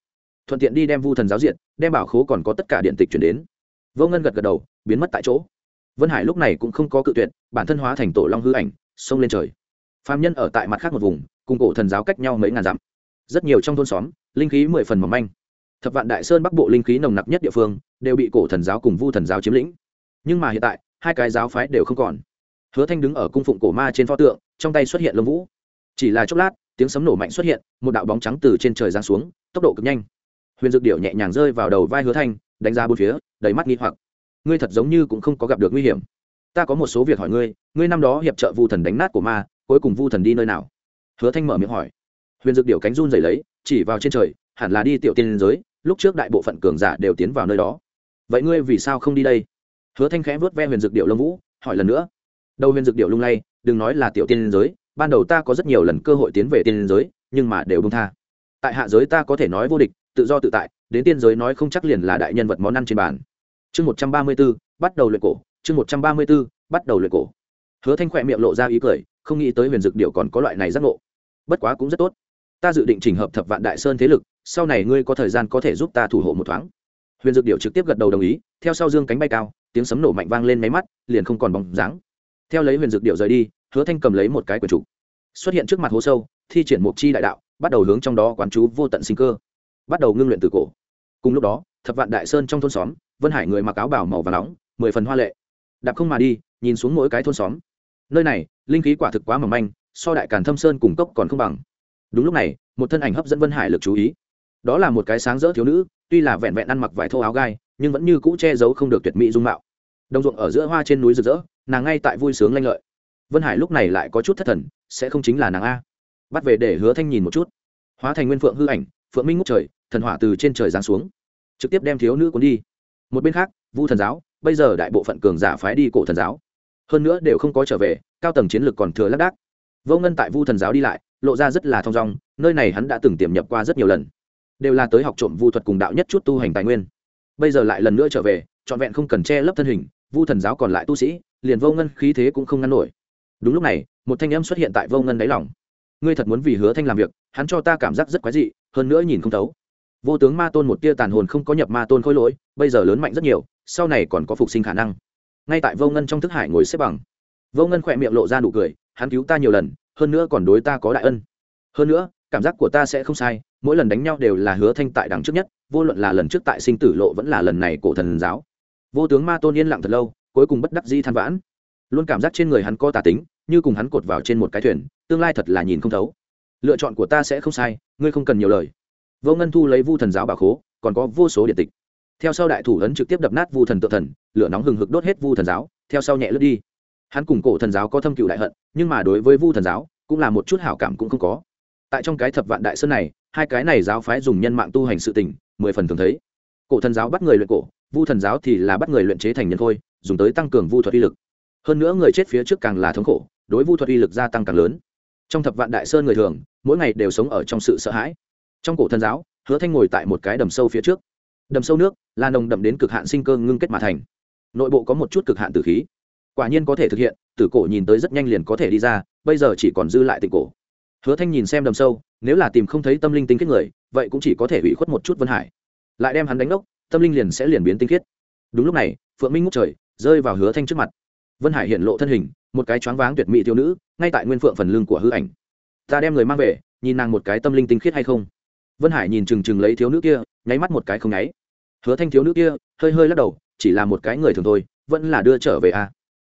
Thuận tiện đi đem vu thần giáo diện đem bảo khố còn có tất cả điện tịch chuyển đến. Vô ngân gật gật đầu, biến mất tại chỗ. Vân hải lúc này cũng không có cự tuyệt, bản thân hóa thành tổ long hư ảnh, xông lên trời. Phàm nhân ở tại mặt khác một vùng, cùng cổ thần giáo cách nhau mấy ngàn dặm. Rất nhiều trong thôn xóm, linh khí mười phần mỏng manh. Thập vạn đại sơn bắc bộ linh khí nồng nặc nhất địa phương, đều bị cổ thần giáo cùng vu thần giáo chiếm lĩnh. Nhưng mà hiện tại, hai cái giáo phái đều không còn. Hứa thanh đứng ở cung phụng cổ ma trên pho tượng, trong tay xuất hiện lông vũ. Chỉ là chốc lát, tiếng sấm nổ mạnh xuất hiện, một đạo bóng trắng từ trên trời giáng xuống, tốc độ cực nhanh. Huyền dược điệu nhẹ nhàng rơi vào đầu vai hứa thanh, đánh ra bốn phía, đầy mắt nghi hoặc. Ngươi thật giống như cũng không có gặp được nguy hiểm. Ta có một số việc hỏi ngươi ngươi năm đó hiệp trợ vu thần đánh nát của ma cuối cùng vu thần đi nơi nào? Hứa thanh mở miệng hỏi. Huyền dược điệu cánh run dày lấy, chỉ vào trên trời, hẳn là đi tiểu tiên giới, lúc trước đại bộ phận cường giả đều tiến vào nơi đó. Vậy ngươi vì sao không đi đây? Hứa thanh khẽ vớt ve huyền dược điệu lông vũ, hỏi lần nữa. Đầu huyền dược điệu lung lay, đừng nói là tiểu tiên giới, ban đầu ta có rất nhiều lần cơ hội tiến về tiên giới, nhưng mà đều bông tha. Tại hạ giới ta có thể nói vô địch, tự do tự tại, đến tiên giới nói không chắc liền là đại nhân vật món ăn trên bàn. Chương một trăm ba mươi b ố bắt đầu luyện cổ, chương một trăm ba mươi b ố bắt đầu luyện cổ. Hứa thanh khỏe miệng lộ ra ý cười không nghĩ tới huyền dược điệu còn có loại này giác ngộ. Bất quá cũng rất tốt. Ta dự định chỉnh hợp thập vạn đại sơn thế lực, sau này ngươi có thời gian có thể giúp ta thủ hộ một thoáng. Huyền dược điệu trực tiếp gật đầu đồng ý, theo sau dương cánh bay cao, tiếng sấm nổ mạnh vang lên máy mắt, liền không còn bóng dáng. Theo lấy huyền dược điệu rời đi, hứa thanh cầm lấy một cái quần trụ xuất hiện trước mặt hố sâu, thi triển mục chi đại đạo, bắt đầu hướng trong đó quán chú vô tận sinh cơ. Bắt đầu ngưng luyện từ cổ. Cùng lúc đó, thập vạn đại sơn trong thôn xóm, vân hải người mặc áo bảo màu và nóng, mười phần hoa lệ. Đạp không mà đi, nhìn xuống mỗi cái thôn xóm. Nơi này linh khí quả thực quá mỏng manh, so đại càn thâm sơn cùng cốc còn không bằng. Đúng lúc này, một thân ảnh hấp dẫn vân hải lực chú ý. Đó là một cái sáng rỡ thiếu nữ, tuy là vẹn vẹn ăn mặc vải thô áo gai, nhưng vẫn như cũ che giấu không được tuyệt mỹ dung mạo. Đồng ruộng ở giữa hoa trên núi rực rỡ, nàng ngay tại vui sướng lanh lợi. Vân hải lúc này lại có chút thất thần, sẽ không chính là nàng a. Bắt về để hứa thanh nhìn một chút. Hóa thành nguyên phượng hư ảnh, phượng minh ngút trời, thần hỏa từ trên trời giáng xuống. Trực tiếp đem thiếu nữ cuốn đi. Một bên khác, vu thần giáo, bây giờ đại bộ phận cường giả phái đi cổ thần giáo hơn nữa đều không có trở về, cao tầng chiến lược còn thừa lác đác. Vô ngân tại vu thần giáo đi lại, lộ ra rất là thong dong, nơi này hắn đã từng tiềm nhập qua rất nhiều lần. Đều là tới học trộm vu thuật cùng đạo nhất chút tu hành tài nguyên. Bây giờ lại lần nữa trở về, trọn vẹn không cần che lấp thân hình, vu thần giáo còn lại tu sĩ, liền vô ngân khí thế cũng không ngăn nổi. Đúng lúc này, một thanh âm xuất hiện tại vô ngân đáy lòng. Ngươi thật muốn vì hứa thanh làm việc, hắn cho ta cảm giác rất quái dị, hơn nữa nhìn không thấu. Vô tướng ma tôn một tia tàn hồn không có nhập ma tôn khôi lỗi, bây giờ lớn mạnh rất nhiều, sau này còn có phục sinh khả năng ngay tại vô ngân trong thức hải ngồi xếp bằng. Vô ngân khỏe miệng lộ ra nụ cười, hắn cứu ta nhiều lần, hơn nữa còn đối ta có đại ân. Hơn nữa, cảm giác của ta sẽ không sai, mỗi lần đánh nhau đều là hứa thanh tại đằng trước nhất, vô luận là lần trước tại sinh tử lộ vẫn là lần này cổ thần giáo. Vô tướng ma tôn yên lặng thật lâu, cuối cùng bất đắc dĩ than vãn. Luôn cảm giác trên người hắn có tà tính, như cùng hắn cột vào trên một cái thuyền, tương lai thật là nhìn không thấu. Lựa chọn của ta sẽ không sai, ngươi không cần nhiều lời. Vô ngân thu lấy vu thần giáo bà khố, còn có vô số điện tịch theo sau đại thủ ấn trực tiếp đập nát vu thần tự thần lửa nóng hừng hực đốt hết vu thần giáo theo sau nhẹ lướt đi. Hắn cùng cổ thần giáo có thâm cựu đại hận nhưng mà đối với vu thần giáo cũng là một chút hảo cảm cũng không có. Tại trong cái thập vạn đại sơn này hai cái này giáo phái dùng nhân mạng tu hành sự tình mười phần thường thấy. Cổ thần giáo bắt người luyện cổ vu thần giáo thì là bắt người luyện chế thành nhân thôi, dùng tới tăng cường vu thuật uy lực. Hơn nữa người chết phía trước càng là thống khổ đối vu thuật uy lực gia tăng càng lớn. Trong thập vạn đại sơn người thường mỗi ngày đều sống ở trong sự sợ hãi. Trong cổ thần giáo hứa thanh ngồi tại một cái đầm sâu phía trước đầm sâu nước, là nồng đậm đến cực hạn sinh cơ ngưng kết mà thành. Nội bộ có một chút cực hạn tử khí. Quả nhiên có thể thực hiện, tử cổ nhìn tới rất nhanh liền có thể đi ra, bây giờ chỉ còn dư lại tịnh cổ. Hứa thanh nhìn xem đầm sâu, nếu là tìm không thấy tâm linh tinh khiết người, vậy cũng chỉ có thể hủy khuất một chút vân hải. Lại đem hắn đánh ốc, tâm linh liền sẽ liền biến tinh khiết. Đúng lúc này, phượng minh ngút trời, rơi vào hứa thanh trước mặt. Vân hải hiện lộ thân hình, một cái choáng váng tuyệt mỹ thiếu nữ, ngay tại nguyên phượng phần lưng của hư ảnh. Ta đem người mang về, nhìn nàng một cái tâm linh tinh khiết hay không? Vân hải nhìn chừng chừng lấy thiếu nữ kia, nháy mắt một cái không nháy. Hứa thanh thiếu nữ kia, hơi hơi lắc đầu, chỉ là một cái người thường thôi, vẫn là đưa trở về a. À.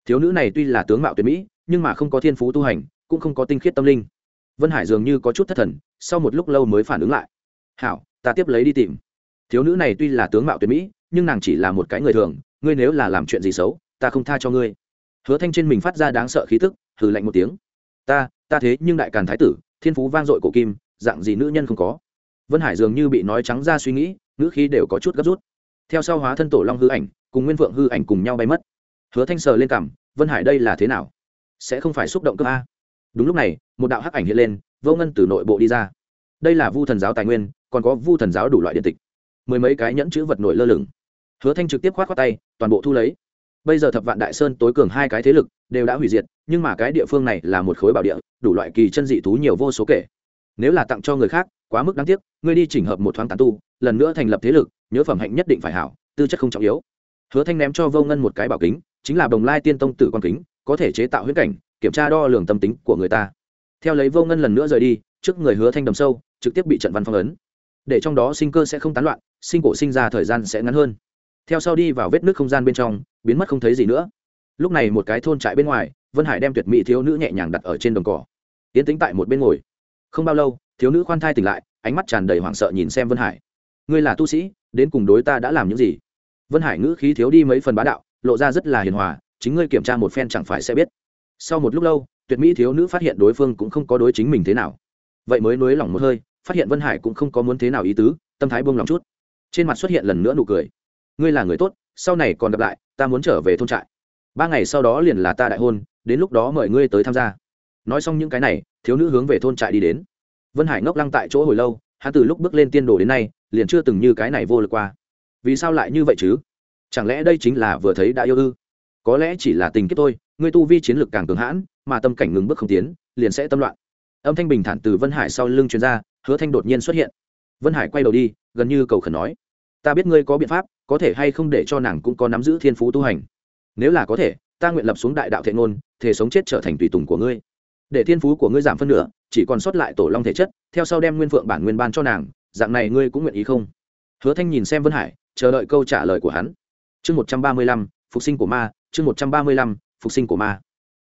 thiếu nữ này tuy là tướng mạo tuyệt mỹ, nhưng mà không có thiên phú tu hành, cũng không có tinh khiết tâm linh. Vân hải dường như có chút thất thần, sau một lúc lâu mới phản ứng lại. Hảo, ta tiếp lấy đi tìm. Thiếu nữ này tuy là tướng mạo tuyệt mỹ, nhưng nàng chỉ là một cái người thường, ngươi nếu là làm chuyện gì xấu, ta không tha cho ngươi. Hứa thanh trên mình phát ra đáng sợ khí tức, hừ lạnh một tiếng. Ta ta thế nhưng đại càn thái tử, thiên phú vang dội cổ kim, dạng gì nữ nhân không có vân hải dường như bị nói trắng ra suy nghĩ, ngữ khí đều có chút gấp rút. Theo sau hóa thân tổ long hư ảnh, cùng nguyên vượng hư ảnh cùng nhau bay mất. Hứa thanh sờ lên cảm vân hải đây là thế nào? Sẽ không phải xúc động cơ a? Đúng lúc này, một đạo hắc ảnh hiện lên, vô ngân từ nội bộ đi ra. Đây là vu thần giáo tài nguyên, còn có vu thần giáo đủ loại điện tịch. Mười mấy cái nhẫn chữ vật nổi lơ lửng. Hứa thanh trực tiếp khoát khoát tay, toàn bộ thu lấy. Bây giờ thập vạn đại sơn tối cường hai cái thế lực đều đã hủy diệt, nhưng mà cái địa phương này là một khối bảo địa, đủ loại kỳ chân dị thú nhiều vô số kể. Nếu là tặng cho người khác quá mức đáng tiếc, ngươi đi chỉnh hợp một thoáng tán tu, lần nữa thành lập thế lực, nhớ phẩm hạnh nhất định phải hảo, tư chất không trọng yếu. Hứa thanh ném cho vô ngân một cái bảo kính, chính là đồng lai tiên tông tử quan kính, có thể chế tạo huyết cảnh, kiểm tra đo lường tâm tính của người ta. Theo lấy vô ngân lần nữa rời đi, trước người hứa thanh đầm sâu, trực tiếp bị trận văn phong ấn. Để trong đó sinh cơ sẽ không tán loạn, sinh cổ sinh ra thời gian sẽ ngắn hơn. Theo sau đi vào vết nước không gian bên trong, biến mất không thấy gì nữa. Lúc này một cái thôn trại bên ngoài, vân hải đem tuyệt mỹ thiếu nữ nhẹ nhàng đặt ở trên đồng cỏ. Tiến tính tại một bên ngồi. Không bao lâu thiếu nữ khoan thai tỉnh lại, ánh mắt tràn đầy hoảng sợ nhìn xem vân hải. Ngươi là tu sĩ, đến cùng đối ta đã làm những gì? Vân hải ngữ khí thiếu đi mấy phần bá đạo, lộ ra rất là hiền hòa, chính ngươi kiểm tra một phen chẳng phải sẽ biết. Sau một lúc lâu, tuyệt mỹ thiếu nữ phát hiện đối phương cũng không có đối chính mình thế nào. Vậy mới nới lỏng một hơi, phát hiện vân hải cũng không có muốn thế nào ý tứ, tâm thái buông lòng chút. Trên mặt xuất hiện lần nữa nụ cười. Ngươi là người tốt, sau này còn gặp lại, ta muốn trở về thôn trại. Ba ngày sau đó liền là ta đại hôn, đến lúc đó mời ngươi tới tham gia. Nói xong những cái này, thiếu nữ hướng về thôn trại đi đến vân hải ngốc lăng tại chỗ hồi lâu, hắn từ lúc bước lên tiên đồ đến nay, liền chưa từng như cái này vô lực qua. Vì sao lại như vậy chứ? Chẳng lẽ đây chính là vừa thấy đã yêu ư? Có lẽ chỉ là tình kiếp tôi ngươi tu vi chiến lược càng cường hãn, mà tâm cảnh ngừng bước không tiến, liền sẽ tâm loạn. Âm thanh bình thản từ vân hải sau lưng chuyên gia hứa thanh đột nhiên xuất hiện. Vân hải quay đầu đi, gần như cầu khẩn nói, ta biết ngươi có biện pháp, có thể hay không để cho nàng cũng có nắm giữ thiên phú tu hành. Nếu là có thể, ta nguyện lập xuống đại đạo thệ ngôn thể sống chết trở thành tùy tùng của ngươi để thiên phú của ngươi giảm phân nửa, chỉ còn sót lại tổ long thể chất, theo sau đem nguyên phượng bản nguyên ban cho nàng, dạng này ngươi cũng nguyện ý không? Hứa thanh nhìn xem vân hải, chờ đợi câu trả lời của hắn. Chương một trăm ba mươi lăm, phục sinh của ma, chương một trăm ba mươi lăm, phục sinh của ma.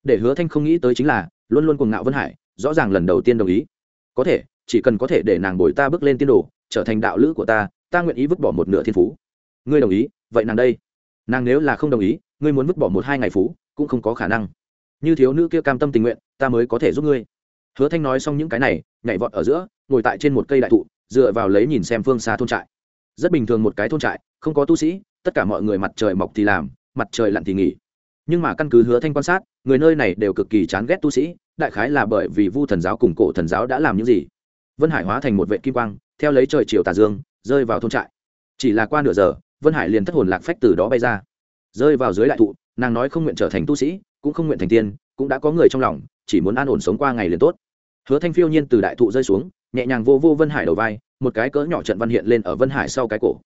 Để hứa thanh không nghĩ tới chính là, luôn luôn cuồng ngạo vân hải, rõ ràng lần đầu tiên đồng ý. Có thể, chỉ cần có thể để nàng bồi ta bước lên tiên đồ, trở thành đạo lữ của ta ta nguyện ý vứt bỏ một nửa thiên phú. Ngươi đồng ý, vậy nàng đây. Nàng nếu là không đồng ý, ngươi muốn vứt bỏ một hai ngày phú, cũng không có khả năng. Như thiếu nữ kia cam tâm tình nguyện ta mới có thể giúp ngươi. Hứa thanh nói xong những cái này, nhảy vọt ở giữa, ngồi tại trên một cây đại thụ, dựa vào lấy nhìn xem phương xa thôn trại. Rất bình thường một cái thôn trại, không có tu sĩ, tất cả mọi người mặt trời mọc thì làm, mặt trời lặn thì nghỉ. Nhưng mà căn cứ hứa thanh quan sát, người nơi này đều cực kỳ chán ghét tu sĩ, đại khái là bởi vì vu thần giáo cùng cổ thần giáo đã làm những gì. Vân hải hóa thành một vệ kim quang, theo lấy trời chiều tà dương, rơi vào thôn trại. Chỉ là qua nửa giờ, vân hải liền thất hồn lạc phách từ đó bay ra. Rơi vào dưới đại thụ, nàng nói không nguyện trở thành tu sĩ, cũng không nguyện thành tiên, cũng đã có người trong lòng chỉ muốn an ổn sống qua ngày liền tốt. Hứa thanh phiêu nhiên từ đại thụ rơi xuống, nhẹ nhàng vô vô vân hải đầu vai, một cái cỡ nhỏ trận văn hiện lên ở vân hải sau cái cổ.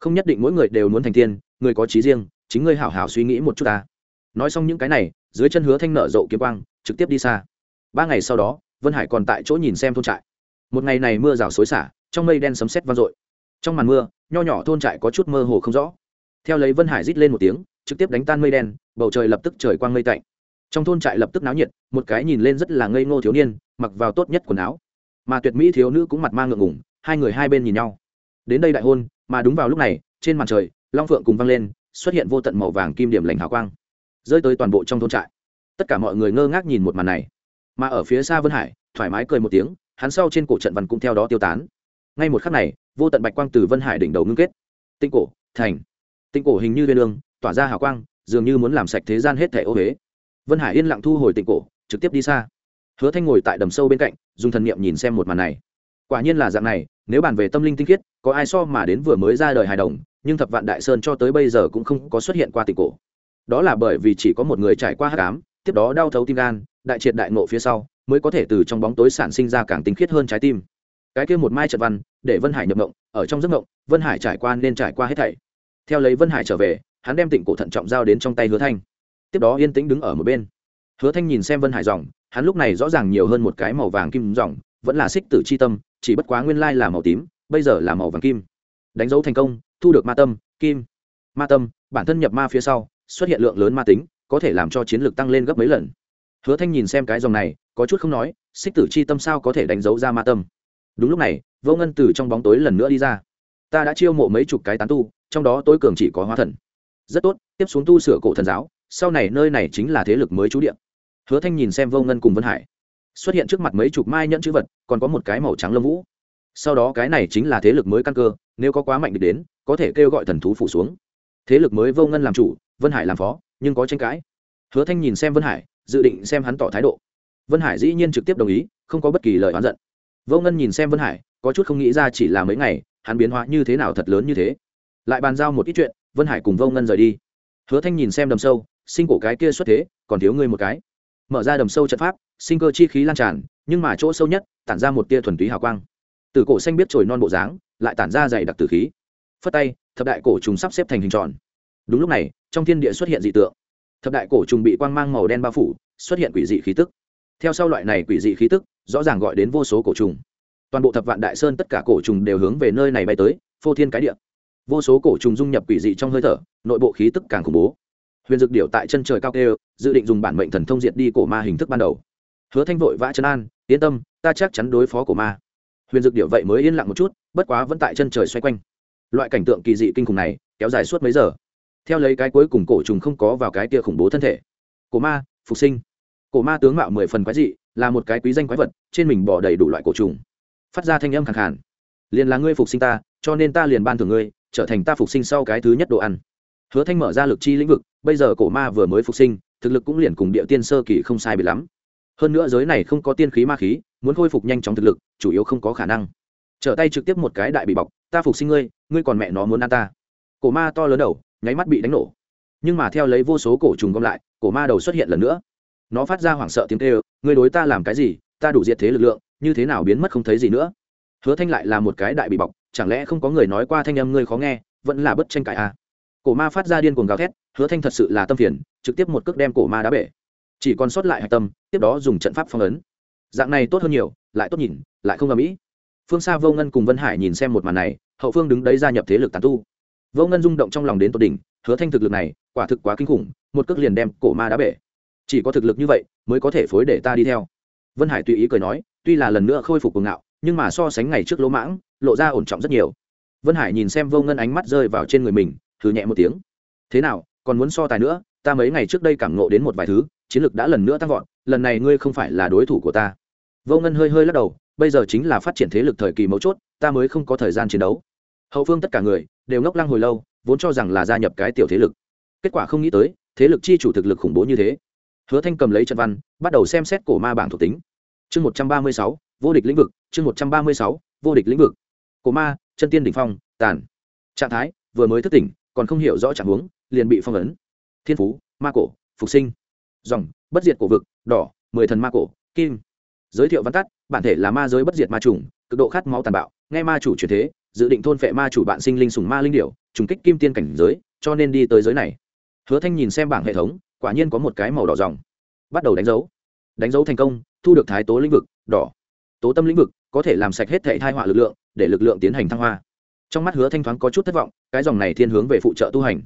Không nhất định mỗi người đều muốn thành tiên, người có trí riêng, chính ngươi hảo hảo suy nghĩ một chút ta. Nói xong những cái này, dưới chân hứa thanh nở rộ kiếm quang, trực tiếp đi xa. Ba ngày sau đó, vân hải còn tại chỗ nhìn xem thôn trại. Một ngày này mưa rào xối xả, trong mây đen sấm sét vang dội. Trong màn mưa, nho nhỏ thôn trại có chút mơ hồ không rõ. Theo lấy vân hải rít lên một tiếng, trực tiếp đánh tan mây đen, bầu trời lập tức trời quang mây tạnh trong thôn trại lập tức náo nhiệt, một cái nhìn lên rất là ngây ngô thiếu niên, mặc vào tốt nhất quần áo. Mà tuyệt mỹ thiếu nữ cũng mặt mang ngượng ngủng hai người hai bên nhìn nhau. Đến đây đại hôn, mà đúng vào lúc này, trên màn trời, long phượng cùng vang lên, xuất hiện vô tận màu vàng kim điểm lành hào quang. Rơi tới toàn bộ trong thôn trại. Tất cả mọi người ngơ ngác nhìn một màn này. Mà ở phía xa vân hải, thoải mái cười một tiếng, hắn sau trên cổ trận văn cũng theo đó tiêu tán. Ngay một khắc này, vô tận bạch quang từ vân hải đỉnh đầu ngưng kết. Tinh cổ, thành. Tinh cổ hình như viên lương, tỏa ra hào quang, dường như muốn làm sạch thế gian hết thẻ ô huế vân hải yên lặng thu hồi tịnh cổ, trực tiếp đi xa. Hứa thanh ngồi tại đầm sâu bên cạnh, dùng thần niệm nhìn xem một màn này. Quả nhiên là dạng này, nếu bàn về tâm linh tinh khiết, có ai so mà đến vừa mới ra đời hài đồng, nhưng thập vạn đại sơn cho tới bây giờ cũng không có xuất hiện qua tịnh cổ. Đó là bởi vì chỉ có một người trải qua hắc ám, tiếp đó đau thấu tim gan, đại triệt đại nộ phía sau, mới có thể từ trong bóng tối sản sinh ra càng tinh khiết hơn trái tim. Cái kia một mai trận văn, để vân hải nhập ngộng, ở trong giấc ngộng, vân hải trải qua nên trải qua hết thảy. Theo lấy vân hải trở về, hắn đem tịnh cổ thận trọng giao đến trong tay hứa thanh tiếp đó yên tĩnh đứng ở một bên. Hứa thanh nhìn xem vân hải dòng, hắn lúc này rõ ràng nhiều hơn một cái màu vàng kim dòng, vẫn là xích tử c h i tâm, chỉ bất quá nguyên lai là màu tím, bây giờ là màu vàng kim. Đánh dấu thành công, thu được ma tâm, kim, ma tâm, bản thân nhập ma phía sau, xuất hiện lượng lớn ma tính, có thể làm cho chiến lược tăng lên gấp mấy lần. Hứa thanh nhìn xem cái dòng này, có chút không nói, xích tử c h i tâm sao có thể đánh dấu ra ma tâm? Đúng lúc này, vô ngân từ trong bóng tối lần nữa đi ra. Ta đã chiêu mộ mấy chục cái tán tu, trong đó tối cường chỉ có hóa thần. Rất tốt, tiếp xuống tu sửa cổ thần giáo sau này nơi này chính là thế lực mới trú điện hứa thanh nhìn xem vô ngân cùng vân hải. Xuất hiện trước mặt mấy chục mai nhẫn chữ vật, còn có một cái màu trắng lông vũ. Sau đó cái này chính là thế lực mới căn cơ, nếu có quá mạnh địch đến, có thể kêu gọi thần thú phủ xuống. Thế lực mới vô ngân làm chủ, vân hải làm phó, nhưng có tranh cãi. Hứa thanh nhìn xem vân hải, dự định xem hắn tỏ thái độ. Vân hải dĩ nhiên trực tiếp đồng ý, không có bất kỳ lời oán giận. Vô ngân nhìn xem vân hải, có chút không nghĩ ra chỉ là mấy ngày, hắn biến hóa như thế nào thật lớn như thế. Lại bàn giao một ít chuyện, vân hải cùng vô ngân rời đi. Hứa thanh nhìn xem đầm sâu sinh cổ cái kia xuất thế, còn thiếu ngươi một cái. Mở ra đầm sâu trận pháp, sinh cơ chi khí lan tràn, nhưng mà chỗ sâu nhất, tản ra một tia thuần túy hào quang. Từ cổ xanh biết trồi non bộ dáng, lại tản ra dày đặc tử khí. Phất tay, thập đại cổ trùng sắp xếp thành hình tròn. Đúng lúc này, trong thiên địa xuất hiện dị tượng. Thập đại cổ trùng bị quang mang màu đen bao phủ, xuất hiện quỷ dị khí tức. Theo sau loại này quỷ dị khí tức, rõ ràng gọi đến vô số cổ trùng. Toàn bộ thập vạn đại sơn tất cả cổ trùng đều hướng về nơi này bay tới, phô thiên cái địa. Vô số cổ trùng dung nhập quỷ dị trong hơi thở, nội bộ khí tức càng khủng bố huyền dược điệu tại chân trời cao kêu, dự định dùng bản mệnh thần thông diệt đi cổ ma hình thức ban đầu. Hứa thanh vội vã chân an, yên tâm, ta chắc chắn đối phó cổ ma. Huyền dược điệu vậy mới yên lặng một chút, bất quá vẫn tại chân trời xoay quanh. Loại cảnh tượng kỳ dị kinh khủng này, kéo dài suốt mấy giờ. Theo lấy cái cuối cùng cổ trùng không có vào cái kia khủng bố thân thể. Cổ ma, phục sinh. Cổ ma tướng mạo mười phần quái dị, là một cái quý danh quái vật, trên mình bỏ đầy đủ loại cổ trùng. Phát ra thanh âm khẳng khản liền là ngươi phục sinh ta, cho nên ta liền ban thưởng ngươi, trở thành ta phục sinh sau cái thứ nhất đồ ăn. Hứa thanh mở ra lực chi lĩnh vực bây giờ cổ ma vừa mới phục sinh, thực lực cũng liền cùng địa tiên sơ kỳ không sai bị lắm. Hơn nữa giới này không có tiên khí ma khí, muốn khôi phục nhanh chóng thực lực, chủ yếu không có khả năng. Trở tay trực tiếp một cái đại bị bọc, ta phục sinh ngươi ngươi còn mẹ nó muốn ăn ta. Cổ ma to lớn đầu, nháy mắt bị đánh nổ. Nhưng mà theo lấy vô số cổ trùng gom lại, cổ ma đầu xuất hiện lần nữa. Nó phát ra hoảng sợ tiếng kêu, ngươi đối ta làm cái gì? Ta đủ diệt thế lực lượng, như thế nào biến mất không thấy gì nữa? Hứa thanh lại là một cái đại bị bọc, chẳng lẽ không có người nói qua thanh âm ngươi khó nghe, vẫn là bất tranh cãi à? Cổ ma phát ra điên cuồng gào thét, hứa thanh thật sự là tâm phiền, trực tiếp một cước đem cổ ma đá bể. Chỉ còn sót lại hạch tâm, tiếp đó dùng trận pháp phong ấn. Dạng này tốt hơn nhiều, lại tốt nhìn, lại không ầm mỹ. phương xa vô ngân cùng vân hải nhìn xem một màn này, hậu phương đứng đấy gia nhập thế lực tàn tu. Vô ngân rung động trong lòng đến tột đỉnh, hứa thanh thực lực này, quả thực quá kinh khủng, một cước liền đem cổ ma đá bể. Chỉ có thực lực như vậy, mới có thể phối để ta đi theo. Vân hải tùy ý cười nói, tuy là lần nữa khôi phục cuồng ngạo, nhưng mà so sánh ngày trước lỗ mãng, lộ ra ổn trọng rất nhiều. Vân hải nhìn xem vô ngân ánh mắt rơi vào trên người mình thử nhẹ một tiếng. Thế nào, còn muốn so tài nữa, ta mấy ngày trước đây cảm ngộ đến một vài thứ, chiến lược đã lần nữa tăng vọt, lần này ngươi không phải là đối thủ của ta. Vô ngân hơi hơi lắc đầu, bây giờ chính là phát triển thế lực thời kỳ mấu chốt, ta mới không có thời gian chiến đấu. Hậu phương tất cả người, đều ngốc lăng hồi lâu, vốn cho rằng là gia nhập cái tiểu thế lực. Kết quả không nghĩ tới, thế lực chi chủ thực lực khủng bố như thế. Hứa thanh cầm lấy trận văn, bắt đầu xem xét cổ ma bảng thuộc tính. Chương một trăm ba mươi sáu, vô địch lĩnh vực, chương một trăm ba mươi sáu, vô địch lĩnh vực. Cổ ma, chân tiên đỉnh phong, tàn. Trạng thái, vừa mới thức tỉnh còn không hiểu rõ trạng huống liền bị phong ấn. Thiên phú ma cổ phục sinh. Dòng bất diệt cổ vực đỏ mười thần ma cổ kim. Giới thiệu văn tắt bản thể là ma giới bất diệt ma trùng cực độ khát máu tàn bạo nghe ma chủ truyền thế dự định thôn phệ ma chủ bạn sinh linh sùng ma linh điểu, trùng kích kim tiên cảnh giới cho nên đi tới giới này. Hứa thanh nhìn xem bảng hệ thống quả nhiên có một cái màu đỏ dòng. Bắt đầu đánh dấu. Đánh dấu thành công thu được thái tố lĩnh vực đỏ. Tố tâm lĩnh vực có thể làm sạch hết thệ thai họa lực lượng để lực lượng tiến hành thăng hoa trong mắt hứa thanh thoáng có chút thất vọng, cái dòng này thiên hướng về phụ trợ tu hành,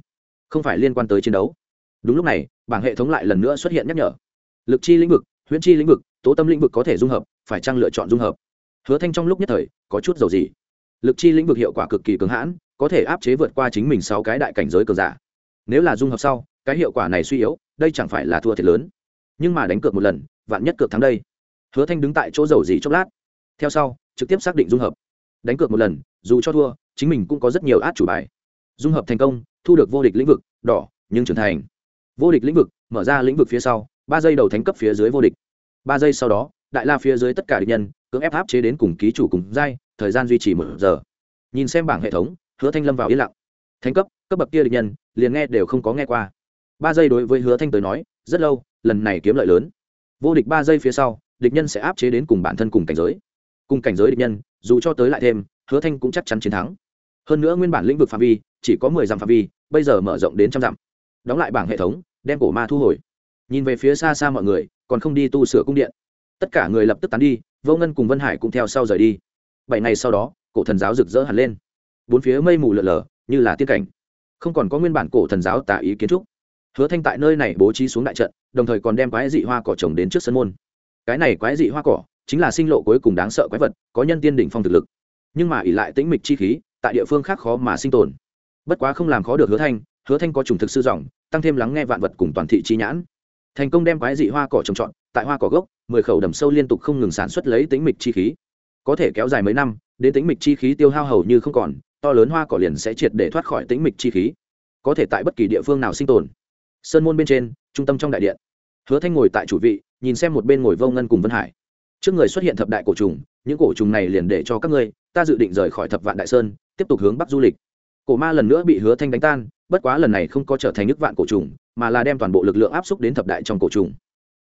không phải liên quan tới chiến đấu. Đúng lúc này, bảng hệ thống lại lần nữa xuất hiện nhắc nhở. Lực chi lĩnh vực, huyễn chi lĩnh vực, tố tâm lĩnh vực có thể dung hợp, phải chăng lựa chọn dung hợp? Hứa thanh trong lúc nhất thời, có chút dầu gì. Lực chi lĩnh vực hiệu quả cực kỳ cứng hãn, có thể áp chế vượt qua chính mình sau cái đại cảnh giới cờ giả. Nếu là dung hợp sau, cái hiệu quả này suy yếu, đây chẳng phải là thua thiệt lớn. Nhưng mà đánh cược một lần, vạn nhất cược thắng đây. Hứa thanh đứng tại chỗ dầu gì chốc lát. Theo sau, trực tiếp xác định dung hợp. Đánh cược một lần, dù cho thua chính mình cũng có rất nhiều át chủ bài. Dung hợp thành công, thu được vô địch lĩnh vực, đỏ, nhưng trưởng thành. Vô địch lĩnh vực, mở ra lĩnh vực phía sau, ba giây đầu thánh cấp phía dưới vô địch. Ba giây sau đó, đại la phía dưới tất cả địch nhân, cưỡng ép áp chế đến cùng ký chủ cùng giai, thời gian duy trì một giờ. Nhìn xem bảng hệ thống, hứa thanh lâm vào yên lặng. Thánh cấp cấp bậc kia địch nhân, liền nghe đều không có nghe qua. Ba giây đối với hứa thanh tới nói, rất lâu, lần này kiếm lợi lớn. Vô địch ba giây phía sau, địch nhân sẽ áp chế đến cùng bản thân cùng cảnh giới. Cùng cảnh giới địch nhân, dù cho tới lại thêm, hứa thanh cũng chắc chắn chiến thắng hơn nữa nguyên bản lĩnh vực phạm vi chỉ có mười dặm phạm vi, bây giờ mở rộng đến trăm dặm. Đóng lại bảng hệ thống, đem cổ ma thu hồi. Nhìn về phía xa xa mọi người, còn không đi tu sửa cung điện. Tất cả người lập tức tán đi, vô ngân cùng vân hải cũng theo sau rời đi. Bảy ngày sau đó, cổ thần giáo rực rỡ hẳn lên. Bốn phía mây mù lợn lờ như là tiên cảnh. Không còn có nguyên bản cổ thần giáo tả ý kiến trúc. Hứa thanh tại nơi này bố trí xuống đại trận, đồng thời còn đem quái dị hoa cỏ trồng đến trước sân môn. Cái này quái dị hoa cỏ chính là sinh lộ cuối cùng đáng sợ quái vật, có nhân tiên đỉnh phong thực lực. Nhưng mà ỉ lại tĩnh mịch chi khí tại địa phương khác khó mà sinh tồn. Bất quá không làm khó được hứa thanh hứa thanh có trùng thực sư dòng tăng thêm lắng nghe vạn vật cùng toàn thị trí nhãn. Thành công đem quái dị hoa cỏ trồng trọt, tại hoa cỏ gốc, mười khẩu đầm sâu liên tục không ngừng sản xuất lấy tĩnh mịch chi khí. Có thể kéo dài mấy năm, đến tĩnh mịch chi khí tiêu hao hầu như không còn, to lớn hoa cỏ liền sẽ triệt để thoát khỏi tĩnh mịch chi khí. Có thể tại bất kỳ địa phương nào sinh tồn. Sơn môn bên trên, trung tâm trong đại điện. Hứa thanh ngồi tại chủ vị, nhìn xem một bên ngồi vô ngân cùng vân hải. Trước người xuất hiện thập đại cổ trùng những cổ trùng này liền để cho các ngươi, ta dự định rời khỏi thập vạn đại sơn, tiếp tục hướng bắc du lịch. Cổ ma lần nữa bị hứa thanh đánh tan, bất quá lần này không có trở thành nước vạn cổ trùng, mà là đem toàn bộ lực lượng áp xúc đến thập đại trong cổ trùng.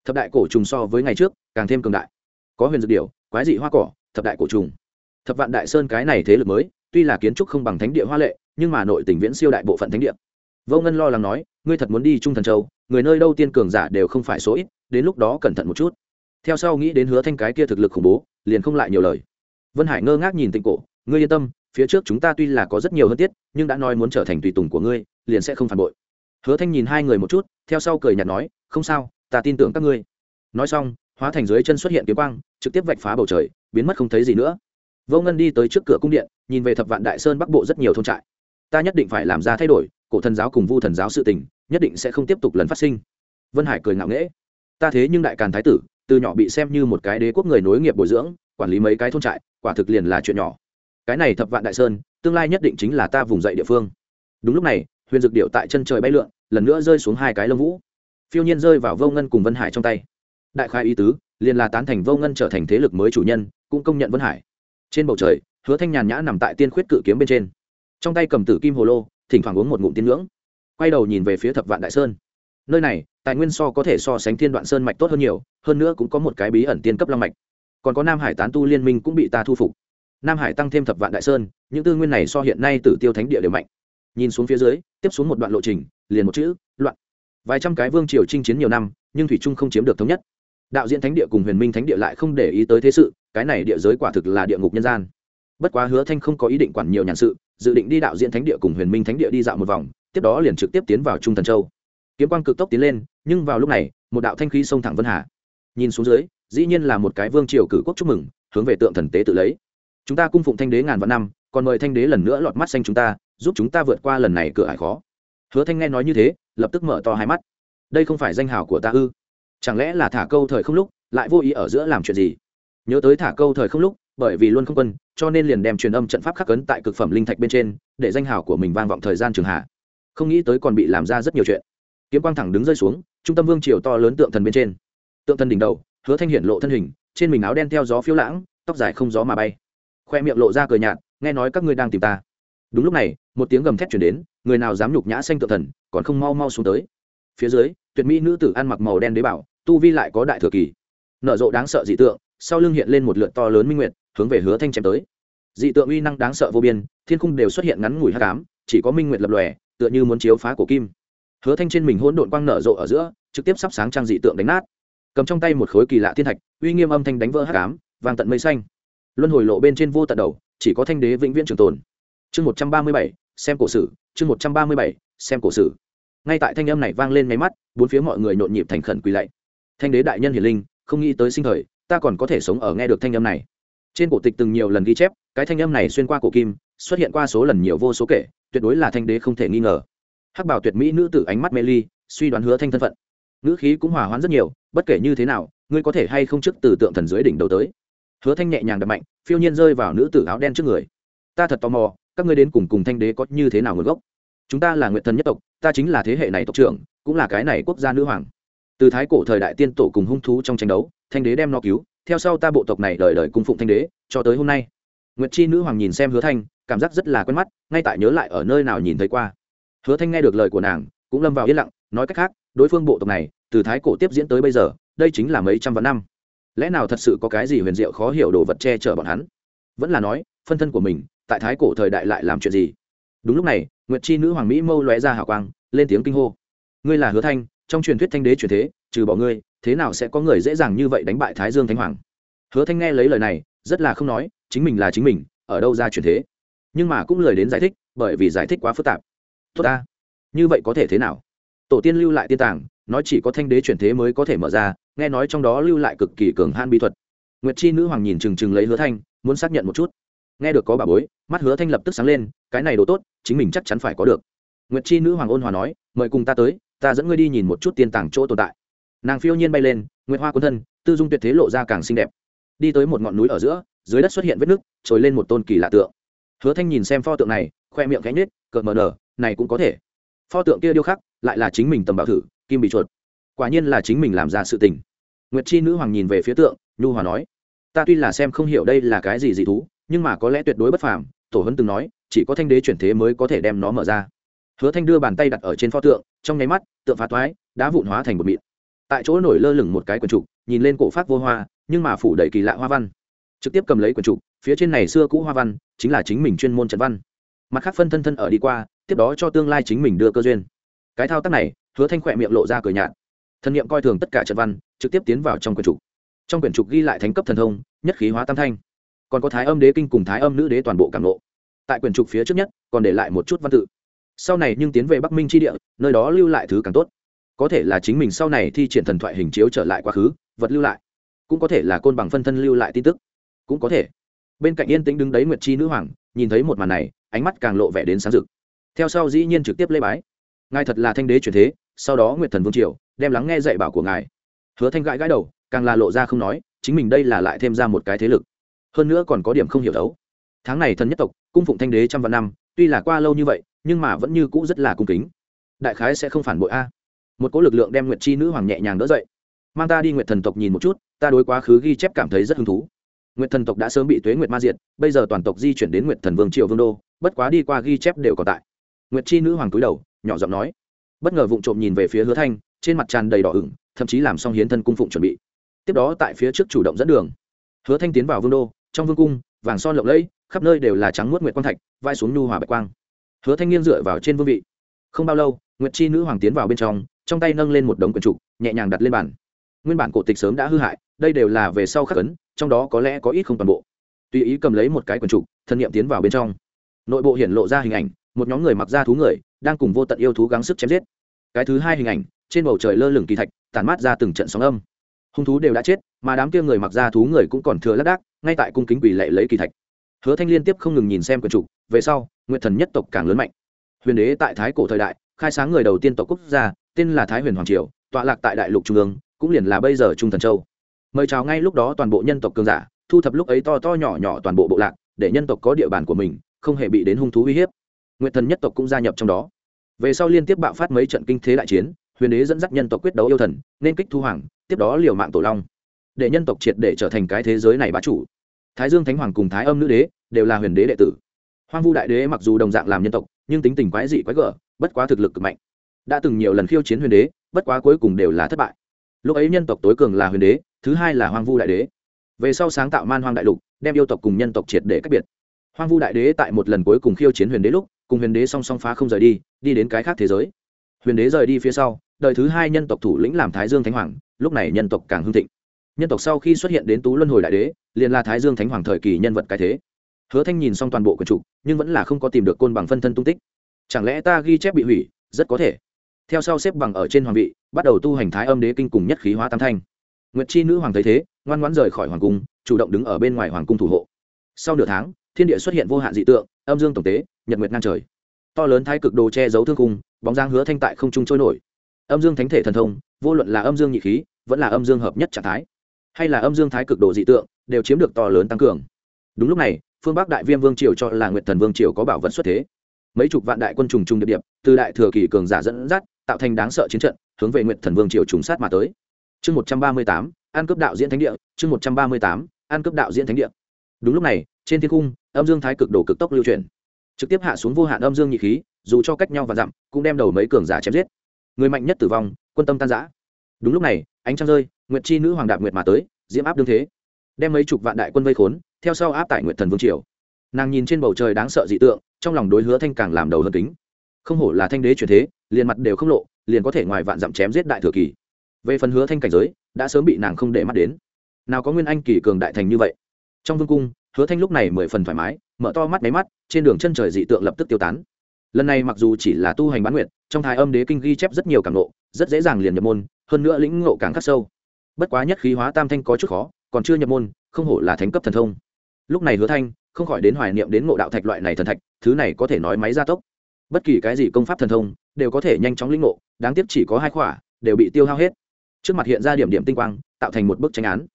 Thập đại cổ trùng so với ngày trước, càng thêm cường đại. Có huyền dược điều quái dị hoa cỏ, thập đại cổ trùng. Thập vạn đại sơn cái này thế lực mới, tuy là kiến trúc không bằng thánh địa hoa lệ, nhưng mà nội tỉnh viễn siêu đại bộ phận thánh địa. Vô ngân lo lắng nói, ngươi thật muốn đi trung thần châu, người nơi đâu tiên cường giả đều không phải số ít, đến lúc đó cẩn thận một chút. Theo sau nghĩ đến hứa thanh cái kia thực lực khủng bố liền không lại nhiều lời. Vân hải ngơ ngác nhìn tịnh cổ, ngươi yên tâm, phía trước chúng ta tuy là có rất nhiều hơn tiết, nhưng đã nói muốn trở thành tùy tùng của ngươi, liền sẽ không phản bội. Hứa thanh nhìn hai người một chút, theo sau cười nhạt nói, không sao, ta tin tưởng các ngươi. Nói xong, hóa thành dưới chân xuất hiện kiếm quang, trực tiếp vạch phá bầu trời, biến mất không thấy gì nữa. Vô ngân đi tới trước cửa cung điện, nhìn về thập vạn đại sơn bắc bộ rất nhiều thôn trại. Ta nhất định phải làm ra thay đổi, cổ thần giáo cùng vu thần giáo sự tình, nhất định sẽ không tiếp tục lần phát sinh. Vân hải cười ngạo nghễ, ta thế nhưng đại càn thái tử từ nhỏ bị xem như một cái đế quốc người nối nghiệp bồi dưỡng, quản lý mấy cái thôn trại, quả thực liền là chuyện nhỏ. Cái này thập vạn đại sơn, tương lai nhất định chính là ta vùng dậy địa phương. Đúng lúc này, huyền dược điệu tại chân trời bay lượn, lần nữa rơi xuống hai cái lông vũ. Phiêu nhiên rơi vào vô ngân cùng vân hải trong tay. Đại khai ý tứ, liền là tán thành vô ngân trở thành thế lực mới chủ nhân, cũng công nhận vân hải. Trên bầu trời, hứa thanh nhàn nhã nằm tại tiên khuyết cự kiếm bên trên. Trong tay cầm tử kim hồ lô, thỉnh thoảng uống một ngụm tiên ngưỡng. Quay đầu nhìn về phía thập vạn đại sơn nơi này, tài nguyên so có thể so sánh thiên đoạn sơn mạch tốt hơn nhiều, hơn nữa cũng có một cái bí ẩn tiên cấp long mạch. Còn có nam hải tán tu liên minh cũng bị ta thu phục. Nam hải tăng thêm thập vạn đại sơn, những tư nguyên này so hiện nay tử tiêu thánh địa đều mạnh. Nhìn xuống phía dưới, tiếp xuống một đoạn lộ trình, liền một chữ, loạn. Vài trăm cái vương triều chinh chiến nhiều năm, nhưng thủy trung không chiếm được thống nhất. Đạo diễn thánh địa cùng huyền minh thánh địa lại không để ý tới thế sự, cái này địa giới quả thực là địa ngục nhân gian. Bất quá hứa thanh không có ý định quản nhiều nhàn sự, dự định đi đạo diễn thánh địa cùng huyền minh thánh địa đi dạo một vòng, tiếp đó liền trực tiếp tiến vào trung thần châu kiếm quang cực tốc tiến lên, nhưng vào lúc này, một đạo thanh khí xông thẳng vân hà. Nhìn xuống dưới, dĩ nhiên là một cái vương triều cử quốc chúc mừng, hướng về tượng thần tế tự lấy. Chúng ta cung phụng thanh đế ngàn vạn năm, còn mời thanh đế lần nữa lọt mắt xanh chúng ta, giúp chúng ta vượt qua lần này cửa ải khó. Hứa thanh nghe nói như thế, lập tức mở to hai mắt. Đây không phải danh hào của ta ư? Chẳng lẽ là thả câu thời không lúc, lại vô ý ở giữa làm chuyện gì? Nhớ tới thả câu thời không lúc, bởi vì luôn không quân, cho nên liền đem truyền âm trận pháp khắc cấn tại cực phẩm linh thạch bên trên, để danh hào của mình vang vọng thời gian trường hạ. Không nghĩ tới còn bị làm ra rất nhiều chuyện kiếm quang thẳng đứng rơi xuống trung tâm vương triều to lớn tượng thần bên trên. Tượng thần đỉnh đầu hứa thanh hiển lộ thân hình trên mình áo đen theo gió phiêu lãng tóc dài không gió mà bay. Khoe miệng lộ ra cười nhạt nghe nói các ngươi đang tìm ta. Đúng lúc này một tiếng gầm thét chuyển đến người nào dám nhục nhã xanh tượng thần còn không mau mau xuống tới. Phía dưới tuyệt mỹ nữ tử ăn mặc màu đen đế bảo tu vi lại có đại thừa kỳ. Nở rộ đáng sợ dị tượng sau lưng hiện lên một lượt to lớn minh nguyệt hướng về hứa thanh chém tới. Dị tượng uy năng đáng sợ vô biên thiên khung đều xuất hiện ngắn ngủi hắc ám, chỉ có minh nguyệt lập lòe tựa như muốn chiếu phá cổ kim hứa thanh trên mình hỗn độn quang nở rộ ở giữa, trực tiếp sắp sáng trang dị tượng đánh nát. Cầm trong tay một khối kỳ lạ thiên thạch, uy nghiêm âm thanh đánh vỡ hát cám vàng tận mây xanh. Luân hồi lộ bên trên vô tận đầu, chỉ có thanh đế vĩnh viễn trường tồn. Chương một trăm ba mươi bảy, xem cổ sử, chương một trăm ba mươi bảy, xem cổ sử. Ngay tại thanh âm này vang lên máy mắt, bốn phía mọi người nhộn nhịp thành khẩn quỳ lạy. Thanh đế đại nhân hiền linh, không nghĩ tới sinh thời, ta còn có thể sống ở nghe được thanh âm này. Trên cổ tịch từng nhiều lần ghi chép, cái thanh âm này xuyên qua cổ kim, xuất hiện qua số lần nhiều vô số kể, tuyệt đối là thanh đế không thể nghi ngờ hắc bảo tuyệt mỹ nữ tử ánh mắt mê ly, suy đoán hứa thanh thân phận. Ngữ khí cũng hòa hoãn rất nhiều, bất kể như thế nào, ngươi có thể hay không trước từ tượng thần dưới đỉnh đầu tới. Hứa thanh nhẹ nhàng đập mạnh, phiêu nhiên rơi vào nữ tử áo đen trước người. Ta thật tò mò, các ngươi đến cùng cùng thanh đế có như thế nào nguồn gốc? Chúng ta là nguyện thần nhất tộc, ta chính là thế hệ này tộc trưởng, cũng là cái này quốc gia nữ hoàng. Từ thái cổ thời đại tiên tổ cùng hung thú trong tranh đấu, thanh đế đem nó cứu, theo sau ta bộ tộc này đời đời cung phụng thanh đế, cho tới hôm nay. Nguyệt chi nữ hoàng nhìn xem hứa thanh, cảm giác rất là quen mắt, ngay tại nhớ lại ở nơi nào nhìn thấy qua hứa thanh nghe được lời của nàng, cũng lâm vào yên lặng, nói cách khác, đối phương bộ tộc này, từ thái cổ tiếp diễn tới bây giờ, đây chính là mấy trăm vạn năm. Lẽ nào thật sự có cái gì huyền diệu khó hiểu đồ vật che chở bọn hắn? Vẫn là nói, phân thân của mình, tại thái cổ thời đại lại làm chuyện gì? Đúng lúc này, nguyệt chi nữ hoàng mỹ mâu lóe ra hào quang, lên tiếng kinh hô. Ngươi là hứa thanh, trong truyền thuyết thanh đế truyền thế, trừ bỏ ngươi, thế nào sẽ có người dễ dàng như vậy đánh bại thái dương thánh hoàng? Hứa thanh nghe lấy lời này, rất là không nói, chính mình là chính mình, ở đâu ra truyền thế? Nhưng mà cũng lời đến giải thích, bởi vì giải thích quá phức tạp tốt ta. Như vậy có thể thế nào? Tổ tiên lưu lại tiên tàng, nói chỉ có thanh đế chuyển thế mới có thể mở ra, nghe nói trong đó lưu lại cực kỳ cường han bí thuật. Nguyệt chi nữ hoàng nhìn trừng trừng lấy hứa thanh, muốn xác nhận một chút. Nghe được có bà bối, mắt hứa thanh lập tức sáng lên, cái này đồ tốt, chính mình chắc chắn phải có được. Nguyệt chi nữ hoàng ôn hòa nói, mời cùng ta tới, ta dẫn ngươi đi nhìn một chút tiên tàng chỗ tồn tại. Nàng phiêu nhiên bay lên, nguyệt hoa cuốn thân, tư dung tuyệt thế lộ ra càng xinh đẹp. Đi tới một ngọn núi ở giữa, dưới đất xuất hiện vết nứt, trồi lên một tôn kỳ lạ tượng. Hứa thanh nhìn xem pho tượng này, khoe miệng cánh nết cợt mờ nở này cũng có thể. Pho tượng kia điêu khắc lại là chính mình tầm bảo thử, kim bị chuột. Quả nhiên là chính mình làm ra sự tình. Nguyệt chi nữ hoàng nhìn về phía tượng, nhu hòa nói, ta tuy là xem không hiểu đây là cái gì dị thú, nhưng mà có lẽ tuyệt đối bất phàm. Tổ hấn từng nói, chỉ có thanh đế chuyển thế mới có thể đem nó mở ra. Hứa thanh đưa bàn tay đặt ở trên pho tượng, trong nháy mắt, tượng phá toái đã vụn hóa thành một mịn. Tại chỗ nổi lơ lửng một cái quần trục, nhìn lên cổ phát vô hoa, nhưng mà phủ đầy kỳ lạ hoa văn. Trực tiếp cầm lấy quần trục, phía trên này xưa cũ hoa văn, chính là chính mình chuyên môn trận văn. Mặt khác phân thân thân ở đi qua tiếp đó cho tương lai chính mình đưa cơ duyên. Cái thao tác này, hứa thanh khỏe miệng lộ ra cười nhạt. Thân niệm coi thường tất cả trận văn, trực tiếp tiến vào trong quyển trục. Trong quyển trục ghi lại thánh cấp thần thông, nhất khí hóa tam thanh. Còn có thái âm đế kinh cùng thái âm nữ đế toàn bộ cảm lộ tại quyển trục phía trước nhất, còn để lại một chút văn tự. Sau này nhưng tiến về bắc minh tri địa, nơi đó lưu lại thứ càng tốt. Có thể là chính mình sau này thi triển thần thoại hình chiếu trở lại quá khứ, vật lưu lại. Cũng có thể là côn bằng phân thân lưu lại tin tức. Cũng có thể. Bên cạnh yên tĩnh đứng đấy nguyệt chi nữ hoàng, nhìn thấy một màn này, ánh mắt càng lộ vẻ đến sáng rực theo sau dĩ nhiên trực tiếp lê bái. Ngài thật là thanh đế truyền thế, sau đó nguyệt thần vương triều, đem lắng nghe dạy bảo của ngài. Hứa thanh gãi gãi đầu, càng là lộ ra không nói, chính mình đây là lại thêm ra một cái thế lực. Hơn nữa còn có điểm không hiểu đấu. Tháng này thần nhất tộc, cung phụng thanh đế trăm vạn năm, tuy là qua lâu như vậy, nhưng mà vẫn như cũ rất là cung kính. Đại khái sẽ không phản bội a. Một cỗ lực lượng đem nguyệt chi nữ hoàng nhẹ nhàng đỡ dậy. Mang ta đi nguyệt thần tộc nhìn một chút, ta đối quá khứ ghi chép cảm thấy rất hứng thú. Nguyệt thần tộc đã sớm bị tuế nguyệt ma diệt, bây giờ toàn tộc di chuyển đến nguyệt thần vương triều vương đô, bất quá đi qua ghi chép đều còn tại nguyệt chi nữ hoàng túi đầu, nhỏ giọng nói. Bất ngờ vụng trộm nhìn về phía hứa thanh, trên mặt tràn đầy đỏ ửng, thậm chí làm xong hiến thân cung phụng chuẩn bị. Tiếp đó tại phía trước chủ động dẫn đường. Hứa thanh tiến vào vương đô, trong vương cung, vàng son lộng lẫy, khắp nơi đều là trắng muốt nguyệt quang thạch, vai xuống nhu hòa bạch quang. Hứa thanh nghiêng dựa vào trên vương vị. Không bao lâu, nguyệt chi nữ hoàng tiến vào bên trong trong tay nâng lên một đống quyển trục, nhẹ nhàng đặt lên bàn. Nguyên bản cổ tịch sớm đã hư hại, đây đều là về sau khắc ấn, trong đó có lẽ có ít không toàn bộ. Tùy ý cầm lấy một cái quyển trục, thân nhiệm tiến vào bên trong. Nội bộ hiện lộ ra hình ảnh một nhóm người mặc ra thú người, đang cùng vô tận yêu thú gắng sức chém giết. Cái thứ hai hình ảnh, trên bầu trời lơ lửng kỳ thạch tàn mát ra từng trận sóng âm. Hung thú đều đã chết, mà đám kia người mặc ra thú người cũng còn thừa lác đác, ngay tại cung kính quỷ lệ lấy kỳ thạch. Hứa thanh liên tiếp không ngừng nhìn xem quyển trục về sau nguyện thần nhất tộc càng lớn mạnh. Huyền đế tại thái cổ thời đại, khai sáng người đầu tiên tộc quốc gia, tên là thái huyền hoàng triều, tọa lạc tại đại lục trung ương, cũng liền là bây giờ trung thần châu. Mời chào ngay lúc đó toàn bộ nhân tộc cường giả, thu thập lúc ấy to to nhỏ nhỏ toàn bộ bộ lạc, để nhân tộc có địa bàn của mình, không hề bị đến hung thú uy hiếp nguyện thần nhất tộc cũng gia nhập trong đó. Về sau liên tiếp bạo phát mấy trận kinh thế đại chiến, huyền đế dẫn dắt nhân tộc quyết đấu yêu thần, nên kích thu hoàng, tiếp đó liều mạng tổ long. Để nhân tộc triệt để trở thành cái thế giới này bá chủ. Thái dương thánh hoàng cùng thái âm nữ đế đều là huyền đế đệ tử. Hoang vu đại đế mặc dù đồng dạng làm nhân tộc, nhưng tính tình quái dị quái gở, bất quá thực lực cực mạnh. Đã từng nhiều lần khiêu chiến huyền đế, bất quá cuối cùng đều là thất bại. Lúc ấy nhân tộc tối cường là huyền đế, thứ hai là hoang vu đại đế. Về sau sáng tạo man hoang đại lục, đem yêu tộc cùng nhân tộc triệt để cách biệt. Hoang vu đại đế tại một lần cuối cùng khiêu chiến huyền đế lúc cùng huyền đế song song phá không rời đi đi đến cái khác thế giới. Huyền đế rời đi phía sau, đời thứ hai nhân tộc thủ lĩnh làm thái dương thánh hoàng, lúc này nhân tộc càng hưng thịnh. Nhân tộc sau khi xuất hiện đến tú luân hồi đại đế, liền là thái dương thánh hoàng thời kỳ nhân vật cái thế. Hứa thanh nhìn xong toàn bộ quần trục nhưng vẫn là không có tìm được côn bằng phân thân tung tích. Chẳng lẽ ta ghi chép bị hủy, rất có thể. Theo sau xếp bằng ở trên hoàng vị, bắt đầu tu hành thái âm đế kinh cùng nhất khí hóa tam thanh. Nguyệt chi nữ hoàng thấy thế, ngoan ngoãn rời khỏi hoàng cung, chủ động đứng ở bên ngoài hoàng cung thủ hộ sau nửa tháng thiên địa xuất hiện vô hạn dị tượng âm dương tổng tế nhật nguyệt ngang trời. To lớn thái cực đồ che giấu thương cung bóng giang hứa thanh tại không trung trôi nổi. Âm dương thánh thể thần thông vô luận là âm dương nhị khí vẫn là âm dương hợp nhất trạng thái hay là âm dương thái cực đồ dị tượng đều chiếm được to lớn tăng cường. Đúng lúc này phương bắc đại viêm vương triều cho là nguyệt thần vương triều có bảo vật xuất thế. Mấy chục vạn đại quân trùng trùng địa điểm, từ đại thừa kỳ cường giả dẫn dắt tạo thành đáng sợ chiến trận hướng về nguyệt thần vương triều trùng sát mà tới. Chương một trăm ba mươi tám an cấp đạo diễn thánh địa chương một trăm ba mươi tám an cấp đạo diễn thánh địa đúng lúc này, trên thiên cung, âm dương thái cực đổ cực tốc lưu truyền trực tiếp hạ xuống vô hạn âm dương nhị khí, dù cho cách nhau và dặm, cũng đem đầu mấy cường giả chém giết. Người mạnh nhất tử vong, quân tâm tan giã đúng lúc này, ánh trăng rơi, nguyệt chi nữ hoàng đạp nguyệt mà tới, diễm áp đương thế. Đem mấy chục vạn đại quân vây khốn, theo sau áp tại nguyệt thần vương triều. Nàng nhìn trên bầu trời đáng sợ dị tượng, trong lòng đối hứa thanh càng làm đầu hơn tính không hổ là thanh đế truyền thế, liền mặt đều không lộ, liền có thể ngoài vạn dặm chém giết đại thừa kỳ. Về phần hứa thanh cảnh giới, đã sớm bị nàng không để mắt đến. Nào có nguyên anh kỳ cường đại thành như vậy? Trong vương cung, hứa thanh lúc này mười phần thoải mái, mở to mắt máy mắt, trên đường chân trời dị tượng lập tức tiêu tán. Lần này mặc dù chỉ là tu hành bán nguyện trong thái âm đế kinh ghi chép rất nhiều cảm nộ rất dễ dàng liền nhập môn, hơn nữa lĩnh ngộ càng khắc sâu. Bất quá nhất khí hóa tam thanh có chút khó, còn chưa nhập môn, không hổ là thánh cấp thần thông. Lúc này hứa thanh, không khỏi đến hoài niệm đến ngộ đạo thạch loại này thần thạch, thứ này có thể nói máy gia tốc. Bất kỳ cái gì công pháp thần thông, đều có thể nhanh chóng lĩnh ngộ, đáng tiếc chỉ có hai khỏa, đều bị tiêu hao hết. Trước mặt hiện ra điểm điểm tinh quang, tạo thành một bức tranh án.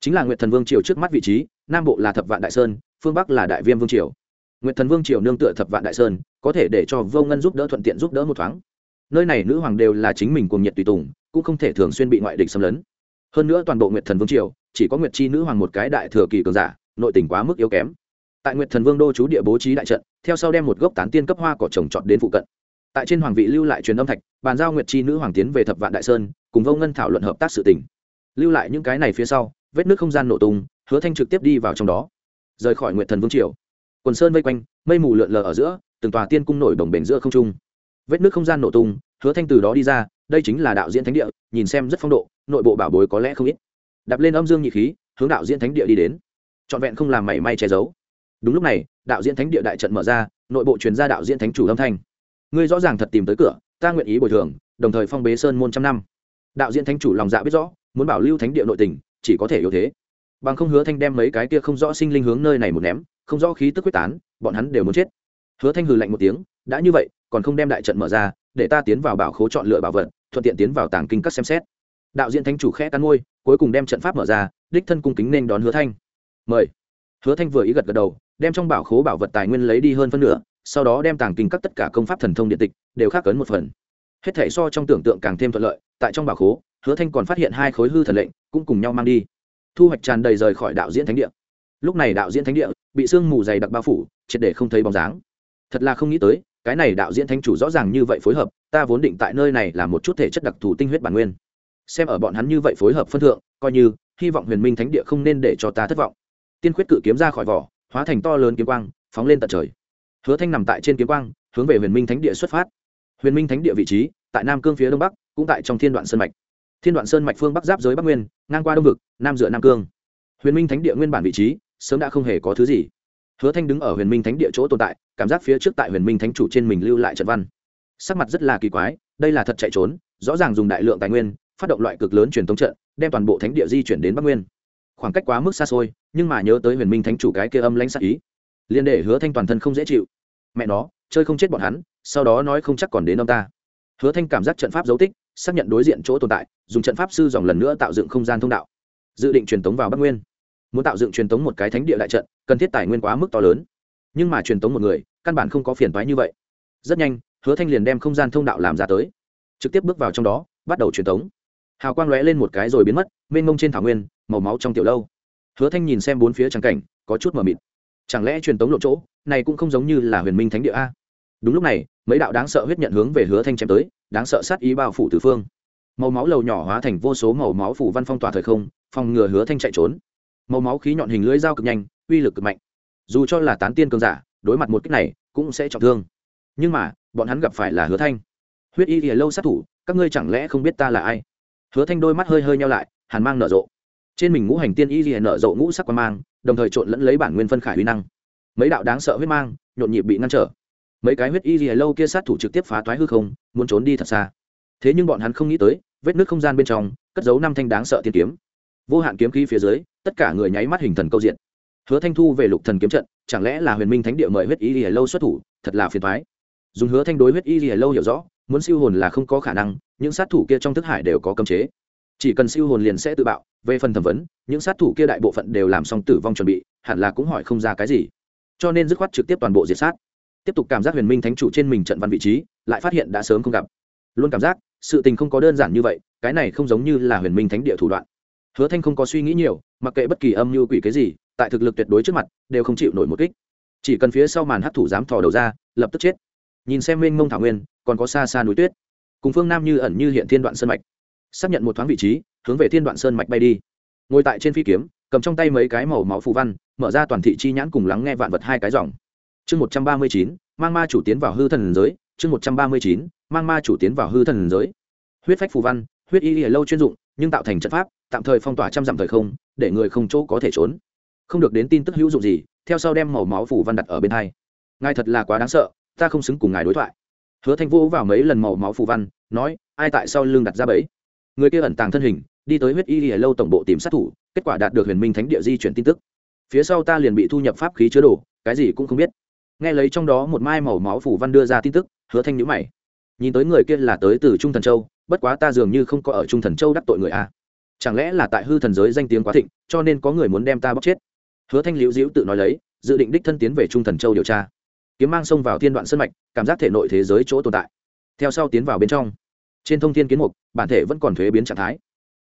Chính là nguyệt thần vương triều trước mắt vị trí nam bộ là thập vạn đại sơn, phương bắc là đại viêm vương triều. Nguyệt thần vương triều nương tựa thập vạn đại sơn, có thể để cho vô ngân giúp đỡ thuận tiện giúp đỡ một thoáng. Nơi này nữ hoàng đều là chính mình cuồng nhiệt tùy tùng, cũng không thể thường xuyên bị ngoại địch xâm lấn. Hơn nữa toàn bộ nguyệt thần vương triều, chỉ có nguyệt chi nữ hoàng một cái đại thừa kỳ cường giả, nội tình quá mức yếu kém. Tại nguyệt thần vương đô chú địa bố trí đại trận, theo sau đem một gốc tán tiên cấp hoa cỏ trồng trọt đến phụ cận. Tại trên hoàng vị lưu lại truyền âm thạch, bàn giao nguyệt chi nữ hoàng tiến về thập vạn đại sơn, cùng vô ngân thảo luận hợp tác sự tình lưu lại những cái này phía sau, vết nước không gian nổ tung, hứa thanh trực tiếp đi vào trong đó. Rời khỏi nguyện thần vương triều. Quần sơn vây quanh, mây mù lượn lờ ở giữa, từng tòa tiên cung nổi đồng bền giữa không trung. Vết nước không gian nổ tung, hứa thanh từ đó đi ra, đây chính là đạo diễn thánh địa, nhìn xem rất phong độ, nội bộ bảo bối có lẽ không ít. Đạp lên âm dương nhị khí, hướng đạo diễn thánh địa đi đến. Trọn vẹn không làm mảy may che giấu. Đúng lúc này, đạo diễn thánh địa đại trận mở ra, nội bộ truyền ra đạo diễn thánh chủ âm thanh. Ngươi rõ ràng thật tìm tới cửa, ta nguyện ý bồi thường, đồng thời phong bế sơn môn trăm năm. Đạo diễn thánh chủ lòng dạ biết rõ muốn bảo lưu thánh địa nội tình, chỉ có thể yếu thế. Bằng không hứa thanh đem mấy cái kia không rõ sinh linh hướng nơi này một ném, không rõ khí tức quyết tán, bọn hắn đều muốn chết. Hứa thanh hừ lạnh một tiếng, đã như vậy, còn không đem đại trận mở ra, để ta tiến vào bảo khố chọn lựa bảo vật, thuận tiện tiến vào tàng kinh các xem xét. Đạo diễn thánh chủ khẽ cắn môi, cuối cùng đem trận pháp mở ra, đích thân cung kính nên đón hứa thanh. Mời. Hứa thanh vừa ý gật gật đầu, đem trong bảo khố bảo vật tài nguyên lấy đi hơn phân nửa, sau đó đem tàng kinh các tất cả công pháp thần thông điện tịch đều khác cấn một phần. Hết thể so trong tưởng tượng càng thêm thuận lợi, tại trong bảo khố hứa thanh còn phát hiện hai khối hư thần lệnh, cũng cùng nhau mang đi. Thu hoạch tràn đầy rời khỏi đạo diễn thánh địa. Lúc này đạo diễn thánh địa bị sương mù dày đặc bao phủ, triệt để không thấy bóng dáng. Thật là không nghĩ tới, cái này đạo diễn thánh chủ rõ ràng như vậy phối hợp, ta vốn định tại nơi này là một chút thể chất đặc thù tinh huyết bản nguyên. Xem ở bọn hắn như vậy phối hợp phân thượng, coi như, hy vọng huyền minh thánh địa không nên để cho ta thất vọng. Tiên khuyết cự kiếm ra khỏi vỏ, hóa thành to lớn kiếm quang, phóng lên tận trời. Hứa thanh nằm tại trên kiếm quang, hướng về huyền minh thánh địa xuất phát. Huyền minh thánh địa vị trí, tại nam cương phía đông bắc, cũng tại trong thiên đoạn sơn mạch thiên đoạn sơn mạch phương bắc giáp giới bắc nguyên, ngang qua đông vực, nam dựa nam cương. Huyền minh thánh địa nguyên bản vị trí, sớm đã không hề có thứ gì. Hứa thanh đứng ở huyền minh thánh địa chỗ tồn tại, cảm giác phía trước tại huyền minh thánh chủ trên mình lưu lại trận văn. Sắc mặt rất là kỳ quái, đây là thật chạy trốn, rõ ràng dùng đại lượng tài nguyên, phát động loại cực lớn truyền thống trận, đem toàn bộ thánh địa di chuyển đến bắc nguyên. Khoảng cách quá mức xa xôi, nhưng mà nhớ tới huyền minh thánh chủ cái kia âm lãnh sắc ý, liền để hứa thanh toàn thân không dễ chịu. Mẹ nó, chơi không chết bọn hắn, sau đó nói không chắc còn đến ông ta. Hứa thanh cảm giác trận pháp dấu tích xác nhận đối diện chỗ tồn tại, dùng trận pháp sư dòng lần nữa tạo dựng không gian thông đạo. Dự định truyền tống vào bắc nguyên. Muốn tạo dựng truyền tống một cái thánh địa đại trận, cần thiết tài nguyên quá mức to lớn. Nhưng mà truyền tống một người, căn bản không có phiền toái như vậy. Rất nhanh, hứa thanh liền đem không gian thông đạo làm ra tới. Trực tiếp bước vào trong đó, bắt đầu truyền tống. Hào quang lóe lên một cái rồi biến mất, mênh mông trên thảo nguyên, màu máu trong tiểu lâu. Hứa thanh nhìn xem bốn phía trắng cảnh, có chút mờ mịt. Chẳng lẽ truyền tống lộ chỗ, này cũng không giống như là huyền minh thánh địa a? Đúng lúc này, mấy đạo đáng sợ huyết nhận hướng về hứa thanh chém tới đáng sợ sát ý bao phủ tứ phương. Màu máu lầu nhỏ hóa thành vô số màu máu phủ văn phong tỏa thời không, phòng ngừa hứa thanh chạy trốn. Màu máu khí nhọn hình lưỡi dao cực nhanh, uy lực cực mạnh. Dù cho là tán tiên cường giả, đối mặt một kích này, cũng sẽ trọng thương. Nhưng mà, bọn hắn gặp phải là hứa thanh. Huyết y ỉa lâu sát thủ, các ngươi chẳng lẽ không biết ta là ai? Hứa thanh đôi mắt hơi hơi nhau lại, hàn mang nở rộ. Trên mình ngũ hành tiên y ỉa nở rộ ngũ sắc quan mang, đồng thời trộn lẫn lấy bản nguyên phân khải uy năng. Mấy đạo đáng sợ huyết mang, nhộn nhịp bị ngăn trở mấy cái huyết y gì lâu kia sát thủ trực tiếp phá toái hư không, muốn trốn đi thật xa. Thế nhưng bọn hắn không nghĩ tới, vết nước không gian bên trong, cất giấu năm thanh đáng sợ tiên kiếm. Vô hạn kiếm khí phía dưới, tất cả người nháy mắt hình thần câu diện. Hứa thanh thu về lục thần kiếm trận, chẳng lẽ là huyền minh thánh địa mời huyết y gì lâu xuất thủ, thật là phiền thoái dùng hứa thanh đối huyết y gì lâu hiểu rõ, muốn siêu hồn là không có khả năng, những sát thủ kia trong thức hải đều có cấm chế. Chỉ cần siêu hồn liền sẽ tự bạo, về phần thẩm vấn, những sát thủ kia đại bộ phận đều làm xong tử vong chuẩn bị, hẳn là cũng hỏi không ra cái gì. Cho nên dứt khoát trực tiếp toàn bộ diệt sát tiếp tục cảm giác huyền minh thánh chủ trên mình trận văn vị trí, lại phát hiện đã sớm không gặp. Luôn cảm giác, sự tình không có đơn giản như vậy, cái này không giống như là huyền minh thánh địa thủ đoạn. Hứa thanh không có suy nghĩ nhiều, mặc kệ bất kỳ âm mưu quỷ cái gì, tại thực lực tuyệt đối trước mặt, đều không chịu nổi một kích. Chỉ cần phía sau màn hấp thủ dám thò đầu ra, lập tức chết. Nhìn xem mênh mông thảo nguyên, còn có xa xa núi tuyết. Cùng phương nam như ẩn như hiện thiên đoạn sơn mạch. Xác nhận một thoáng vị trí, hướng về thiên đoạn sơn mạch bay đi. Ngồi tại trên phi kiếm, cầm trong tay mấy cái màu máu phù văn, mở ra toàn thị chi nhãn cùng lắng nghe vạn vật hai cái dòng chương một trăm ba mươi chín, mang ma chủ tiến vào hư thần giới, chương một trăm ba mươi chín, mang ma chủ tiến vào hư thần giới. Huyết phách phù văn, huyết y lâu chuyên dụng, nhưng tạo thành trận pháp, tạm thời phong tỏa trăm dặm thời không, để người không chỗ có thể trốn. Không được đến tin tức hữu dụng gì, theo sau đem màu máu phủ văn đặt ở bên hai. Ngài thật là quá đáng sợ, ta không xứng cùng ngài đối thoại. Hứa thanh vũ vào mấy lần màu máu phủ văn, nói, ai tại sau lưng đặt ra bẫy? Người kia ẩn tàng thân hình, đi tới huyết y lìa lâu tổng bộ tìm sát thủ, kết quả đạt được huyền minh thánh địa di chuyển tin tức. Phía sau ta liền bị thu nhập pháp khí chứa đồ, cái gì cũng không biết nghe lấy trong đó một mai màu máu phủ văn đưa ra tin tức, hứa thanh nhữ mày. Nhìn tới người kia là tới từ trung thần châu, bất quá ta dường như không có ở trung thần châu đắc tội người a. Chẳng lẽ là tại hư thần giới danh tiếng quá thịnh, cho nên có người muốn đem ta bóc chết? Hứa thanh liễu diễu tự nói lấy, dự định đích thân tiến về trung thần châu điều tra. Kiếm mang xông vào thiên đoạn sân mạch, cảm giác thể nội thế giới chỗ tồn tại. Theo sau tiến vào bên trong. Trên thông thiên kiến mục, bản thể vẫn còn thuế biến trạng thái.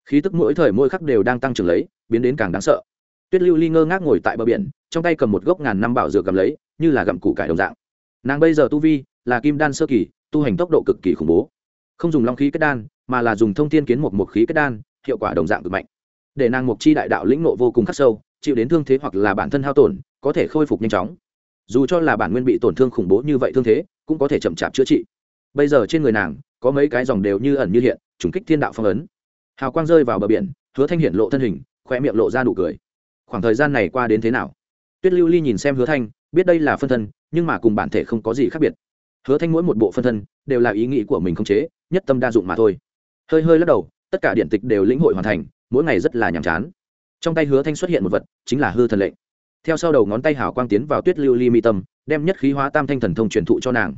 Khí tức mỗi thời mỗi khắc đều đang tăng trưởng lấy, biến đến càng đáng sợ. Tuyết lưu ly ngơ ngác ngồi tại bờ biển, trong tay cầm một gốc ngàn năm bảo dược cầm lấy như là gặm củ cải đồng dạng. Nàng bây giờ tu vi là kim đan sơ kỳ, tu hành tốc độ cực kỳ khủng bố. Không dùng long khí kết đan, mà là dùng thông thiên kiến một một khí kết đan, hiệu quả đồng dạng cực mạnh. Để nàng mục chi đại đạo lĩnh nộ vô cùng khắc sâu, chịu đến thương thế hoặc là bản thân hao tổn, có thể khôi phục nhanh chóng. Dù cho là bản nguyên bị tổn thương khủng bố như vậy thương thế, cũng có thể chậm chạp chữa trị. Bây giờ trên người nàng, có mấy cái dòng đều như ẩn như hiện, trùng kích thiên đạo phong ấn. Hào quang rơi vào bờ biển, hứa thanh hiện lộ thân hình khoe miệng lộ ra nụ cười. Khoảng thời gian này qua đến thế nào? Tuyết lưu ly nhìn xem hứa thanh biết đây là phân thân, nhưng mà cùng bản thể không có gì khác biệt. Hứa thanh mỗi một bộ phân thân đều là ý nghĩ của mình không chế, nhất tâm đa dụng mà thôi. Hơi hơi lắc đầu, tất cả điện tịch đều lĩnh hội hoàn thành, mỗi ngày rất là nhàm chán. Trong tay hứa thanh xuất hiện một vật, chính là hư thần lệnh. Theo sau đầu ngón tay hảo quang tiến vào tuyết lưu ly mi tâm, đem nhất khí hóa tam thanh thần thông truyền thụ cho nàng.